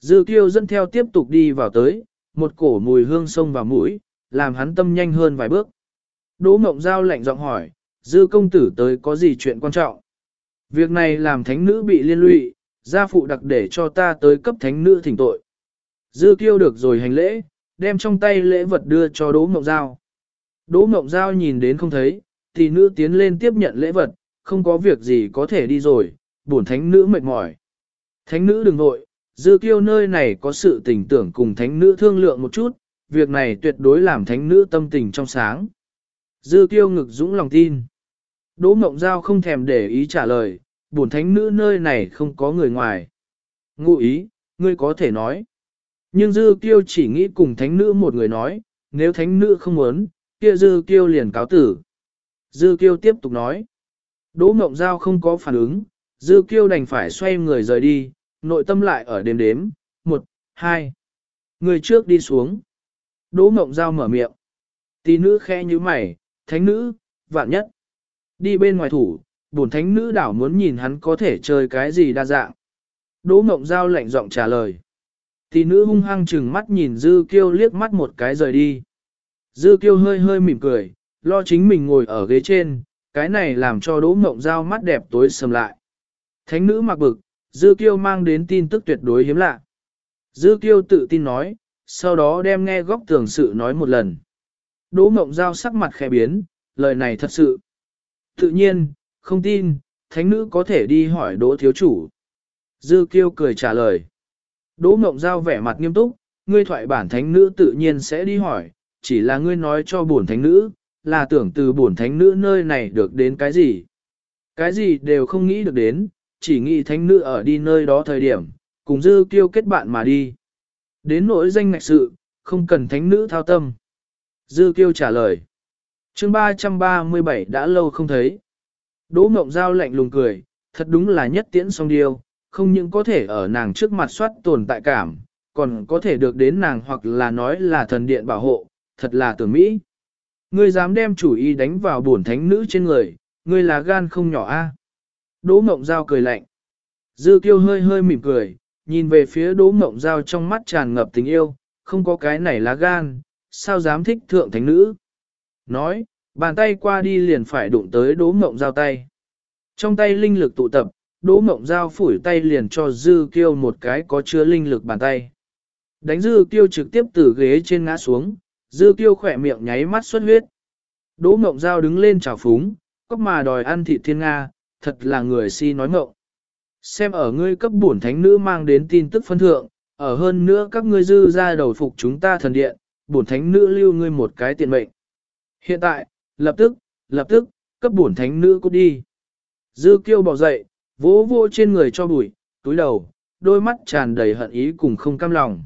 Dư kiêu dẫn theo tiếp tục đi vào tới, một cổ mùi hương sông vào mũi, làm hắn tâm nhanh hơn vài bước. Đỗ mộng giao lạnh giọng hỏi, dư công tử tới có gì chuyện quan trọng? Việc này làm thánh nữ bị liên lụy, gia phụ đặc để cho ta tới cấp thánh nữ thỉnh tội. Dư kiêu được rồi hành lễ, đem trong tay lễ vật đưa cho Đỗ Mộng Giao. Đỗ Mộng Giao nhìn đến không thấy, thì nữ tiến lên tiếp nhận lễ vật, không có việc gì có thể đi rồi, buồn thánh nữ mệt mỏi. Thánh nữ đừng nội, dư kiêu nơi này có sự tình tưởng cùng thánh nữ thương lượng một chút, việc này tuyệt đối làm thánh nữ tâm tình trong sáng. Dư kiêu ngực dũng lòng tin. Đỗ Mộng Giao không thèm để ý trả lời, bổn thánh nữ nơi này không có người ngoài. Ngụ ý, ngươi có thể nói. Nhưng dư kiêu chỉ nghĩ cùng thánh nữ một người nói, nếu thánh nữ không muốn, kia dư kiêu liền cáo tử. Dư kiêu tiếp tục nói. Đỗ Mộng Giao không có phản ứng, dư kiêu đành phải xoay người rời đi, nội tâm lại ở đêm đếm, một, hai. Người trước đi xuống. Đỗ Mộng Giao mở miệng. tí nữ khe như mày, thánh nữ, vạn nhất. Đi bên ngoài thủ, bổn thánh nữ đảo muốn nhìn hắn có thể chơi cái gì đa dạng. Đỗ Mộng Giao lạnh giọng trả lời. Tỷ nữ hung hăng chừng mắt nhìn Dư Kiêu liếc mắt một cái rời đi. Dư Kiêu hơi hơi mỉm cười, lo chính mình ngồi ở ghế trên, cái này làm cho Đỗ Mộng Giao mắt đẹp tối sầm lại. Thánh nữ mặc bực, Dư Kiêu mang đến tin tức tuyệt đối hiếm lạ. Dư Kiêu tự tin nói, sau đó đem nghe góc tường sự nói một lần. Đỗ Mộng Giao sắc mặt khẽ biến, lời này thật sự. Tự nhiên, không tin, thánh nữ có thể đi hỏi Đỗ Thiếu Chủ. Dư Kiêu cười trả lời. Đỗ Mộng Giao vẻ mặt nghiêm túc, ngươi thoại bản thánh nữ tự nhiên sẽ đi hỏi, chỉ là ngươi nói cho bổn thánh nữ, là tưởng từ bổn thánh nữ nơi này được đến cái gì. Cái gì đều không nghĩ được đến, chỉ nghĩ thánh nữ ở đi nơi đó thời điểm, cùng dư kiêu kết bạn mà đi. Đến nỗi danh ngạch sự, không cần thánh nữ thao tâm. Dư kiêu trả lời. chương 337 đã lâu không thấy. Đỗ mộng giao lạnh lùng cười, thật đúng là nhất tiễn song điêu, không những có thể ở nàng trước mặt soát tồn tại cảm, còn có thể được đến nàng hoặc là nói là thần điện bảo hộ, thật là tưởng mỹ. Ngươi dám đem chủ ý đánh vào bổn thánh nữ trên người, ngươi là gan không nhỏ a. Đỗ mộng giao cười lạnh. Dư kiêu hơi hơi mỉm cười, nhìn về phía đỗ mộng giao trong mắt tràn ngập tình yêu, không có cái này là gan, sao dám thích thượng thánh nữ. Nói, bàn tay qua đi liền phải đụng tới đố mộng giao tay. Trong tay linh lực tụ tập, đố mộng giao phủi tay liền cho dư kiêu một cái có chứa linh lực bàn tay. Đánh dư kiêu trực tiếp từ ghế trên ngã xuống, dư kiêu khỏe miệng nháy mắt xuất huyết. Đỗ mộng giao đứng lên chào phúng, cóc mà đòi ăn thịt thiên Nga, thật là người si nói mộng. Xem ở ngươi cấp bổn thánh nữ mang đến tin tức phân thượng, ở hơn nữa các ngươi dư ra đầu phục chúng ta thần điện, bổn thánh nữ lưu ngươi một cái tiện mệnh. Hiện tại, lập tức, lập tức, cấp bổn thánh nữ cút đi. Dư kiêu bỏ dậy, vỗ vô trên người cho bụi, túi đầu, đôi mắt tràn đầy hận ý cùng không cam lòng.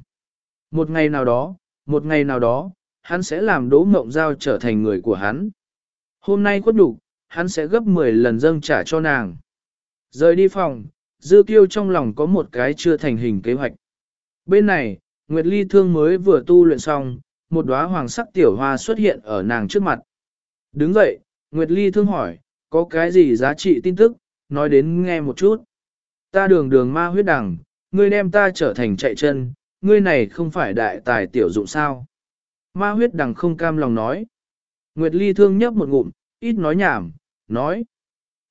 Một ngày nào đó, một ngày nào đó, hắn sẽ làm đỗ mộng giao trở thành người của hắn. Hôm nay quất đủ, hắn sẽ gấp 10 lần dâng trả cho nàng. Rời đi phòng, dư kiêu trong lòng có một cái chưa thành hình kế hoạch. Bên này, Nguyệt Ly Thương mới vừa tu luyện xong, một đóa hoàng sắc tiểu hoa xuất hiện ở nàng trước mặt. Đứng dậy, Nguyệt Ly Thương hỏi, có cái gì giá trị tin tức, nói đến nghe một chút. Ta đường đường ma huyết đằng, ngươi đem ta trở thành chạy chân, ngươi này không phải đại tài tiểu dụng sao. Ma huyết đằng không cam lòng nói. Nguyệt Ly Thương nhấp một ngụm, ít nói nhảm, nói.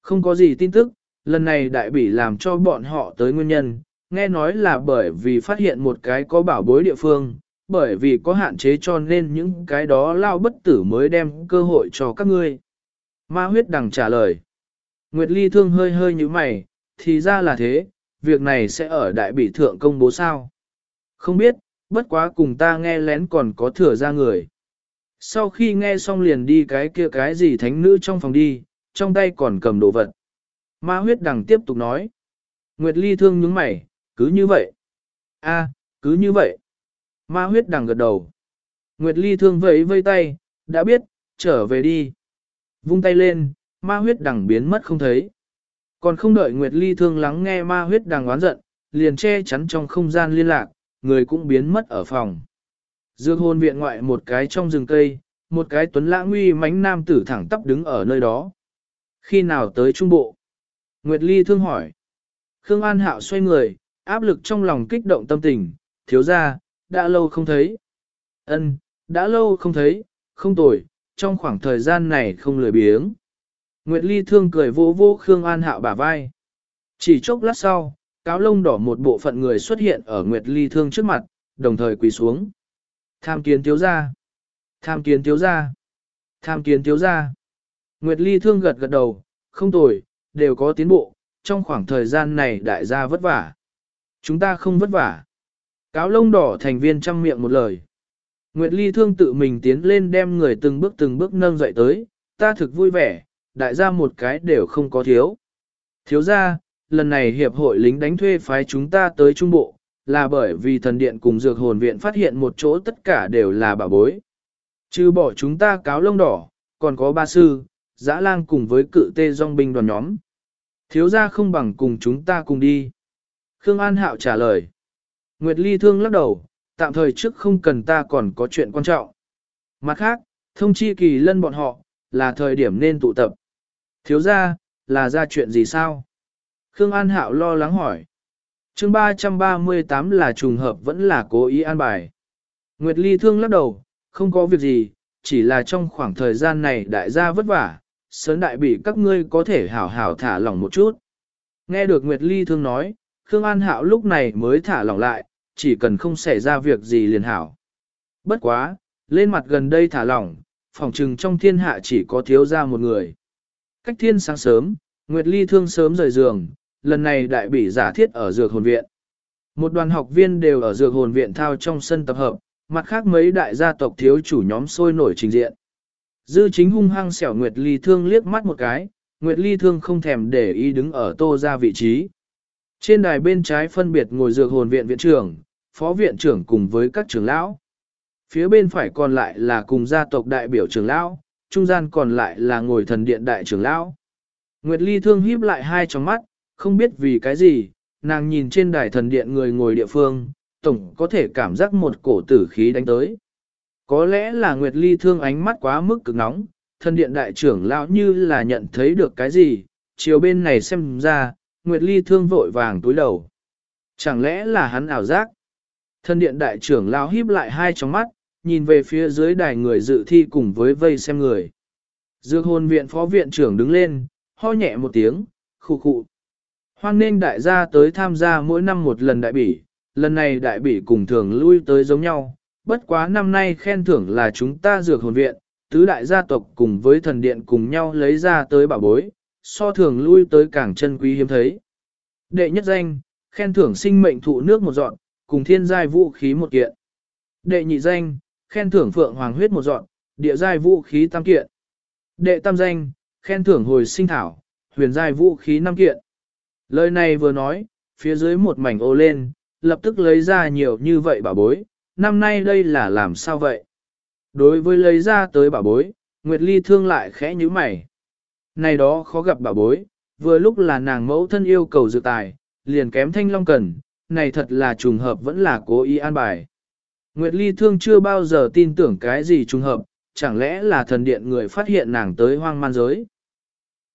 Không có gì tin tức, lần này đại bỉ làm cho bọn họ tới nguyên nhân, nghe nói là bởi vì phát hiện một cái có bảo bối địa phương, bởi vì có hạn chế cho nên những cái đó lao bất tử mới đem cơ hội cho các ngươi. Ma huyết đằng trả lời. Nguyệt Ly thương hơi hơi như mày, thì ra là thế, việc này sẽ ở đại bị thượng công bố sao. Không biết, bất quá cùng ta nghe lén còn có thừa ra người. Sau khi nghe xong liền đi cái kia cái gì thánh nữ trong phòng đi, trong tay còn cầm đồ vật. Ma huyết đằng tiếp tục nói. Nguyệt Ly thương nhướng mày, cứ như vậy. a cứ như vậy. Ma huyết đằng gật đầu. Nguyệt Ly thương vẫy vây tay, đã biết, trở về đi. Vung tay lên, ma huyết đằng biến mất không thấy. Còn không đợi Nguyệt Ly thương lắng nghe ma huyết đằng oán giận, liền che chắn trong không gian liên lạc, người cũng biến mất ở phòng. Dược Hôn viện ngoại một cái trong rừng cây, một cái tuấn lãng nguy mánh nam tử thẳng tắp đứng ở nơi đó. Khi nào tới trung bộ? Nguyệt Ly thương hỏi. Khương An Hạo xoay người, áp lực trong lòng kích động tâm tình, thiếu ra, đã lâu không thấy. Ân, đã lâu không thấy, không tồi, trong khoảng thời gian này không lười biếng. Nguyệt Ly thương cười vô vô Khương An Hạo bả vai. Chỉ chốc lát sau, cáo lông đỏ một bộ phận người xuất hiện ở Nguyệt Ly thương trước mặt, đồng thời quỳ xuống. Tham kiến thiếu gia, tham kiến thiếu gia, tham kiến thiếu gia. Nguyệt Ly thương gật gật đầu, không tồi, đều có tiến bộ, trong khoảng thời gian này đại gia vất vả. Chúng ta không vất vả. Cáo lông đỏ thành viên chăm miệng một lời. Nguyệt Ly thương tự mình tiến lên đem người từng bước từng bước nâng dậy tới, ta thực vui vẻ, đại gia một cái đều không có thiếu. Thiếu gia, lần này hiệp hội lính đánh thuê phái chúng ta tới Trung Bộ, là bởi vì thần điện cùng dược hồn viện phát hiện một chỗ tất cả đều là bảo bối. Chứ bỏ chúng ta cáo lông đỏ, còn có ba sư, dã lang cùng với cự tê dòng binh đoàn nhóm. Thiếu gia không bằng cùng chúng ta cùng đi. Khương An Hạo trả lời. Nguyệt Ly thương lắc đầu, tạm thời trước không cần ta còn có chuyện quan trọng. Mặt khác, thông chi kỳ lân bọn họ, là thời điểm nên tụ tập. Thiếu gia, là ra chuyện gì sao? Khương An Hạo lo lắng hỏi. chương 338 là trùng hợp vẫn là cố ý an bài. Nguyệt Ly thương lắc đầu, không có việc gì, chỉ là trong khoảng thời gian này đại gia vất vả, sớm đại bị các ngươi có thể hảo hảo thả lỏng một chút. Nghe được Nguyệt Ly thương nói, Khương An Hạo lúc này mới thả lỏng lại, chỉ cần không xảy ra việc gì liền hảo. Bất quá, lên mặt gần đây thả lỏng, phòng trừng trong thiên hạ chỉ có thiếu ra một người. Cách thiên sáng sớm, Nguyệt Ly thương sớm rời giường, lần này đại bỉ giả thiết ở dược hồn viện. Một đoàn học viên đều ở dược hồn viện thao trong sân tập hợp, mặt khác mấy đại gia tộc thiếu chủ nhóm sôi nổi trình diện. Dư chính hung hăng xẻo Nguyệt Ly thương liếc mắt một cái, Nguyệt Ly thương không thèm để ý đứng ở tô ra vị trí. Trên đài bên trái phân biệt ngồi dược hồn viện viện trưởng, phó viện trưởng cùng với các trưởng lão. Phía bên phải còn lại là cùng gia tộc đại biểu trưởng lão, trung gian còn lại là ngồi thần điện đại trưởng lão. Nguyệt Ly thương híp lại hai tròng mắt, không biết vì cái gì, nàng nhìn trên đài thần điện người ngồi địa phương, tổng có thể cảm giác một cổ tử khí đánh tới. Có lẽ là Nguyệt Ly thương ánh mắt quá mức cực nóng, thần điện đại trưởng lão như là nhận thấy được cái gì, chiều bên này xem ra, Nguyệt Ly thương vội vàng túi đầu. Chẳng lẽ là hắn ảo giác? Thần điện đại trưởng lão híp lại hai tròng mắt, nhìn về phía dưới đài người dự thi cùng với vây xem người. Dược hồn viện phó viện trưởng đứng lên, ho nhẹ một tiếng, khụ khụ. Hoan nên đại gia tới tham gia mỗi năm một lần đại bỉ, lần này đại bỉ cùng thường lui tới giống nhau, bất quá năm nay khen thưởng là chúng ta dược hồn viện, tứ đại gia tộc cùng với thần điện cùng nhau lấy ra tới bảo bối, so thường lui tới càng chân quý hiếm thấy. Đệ nhất danh, khen thưởng sinh mệnh thụ nước một dọn, cùng thiên giai vũ khí một kiện. Đệ nhị danh, khen thưởng phượng hoàng huyết một dọn, địa giai vũ khí tam kiện. Đệ tam danh, khen thưởng hồi sinh thảo, huyền giai vũ khí năm kiện. Lời này vừa nói, phía dưới một mảnh ô lên, lập tức lấy ra nhiều như vậy bảo bối, năm nay đây là làm sao vậy? Đối với lấy ra tới bảo bối, Nguyệt Ly thương lại khẽ như mày. Này đó khó gặp bảo bối, vừa lúc là nàng mẫu thân yêu cầu dự tài, liền kém thanh long cần, này thật là trùng hợp vẫn là cố ý an bài. Nguyệt Ly thương chưa bao giờ tin tưởng cái gì trùng hợp, chẳng lẽ là thần điện người phát hiện nàng tới hoang man giới.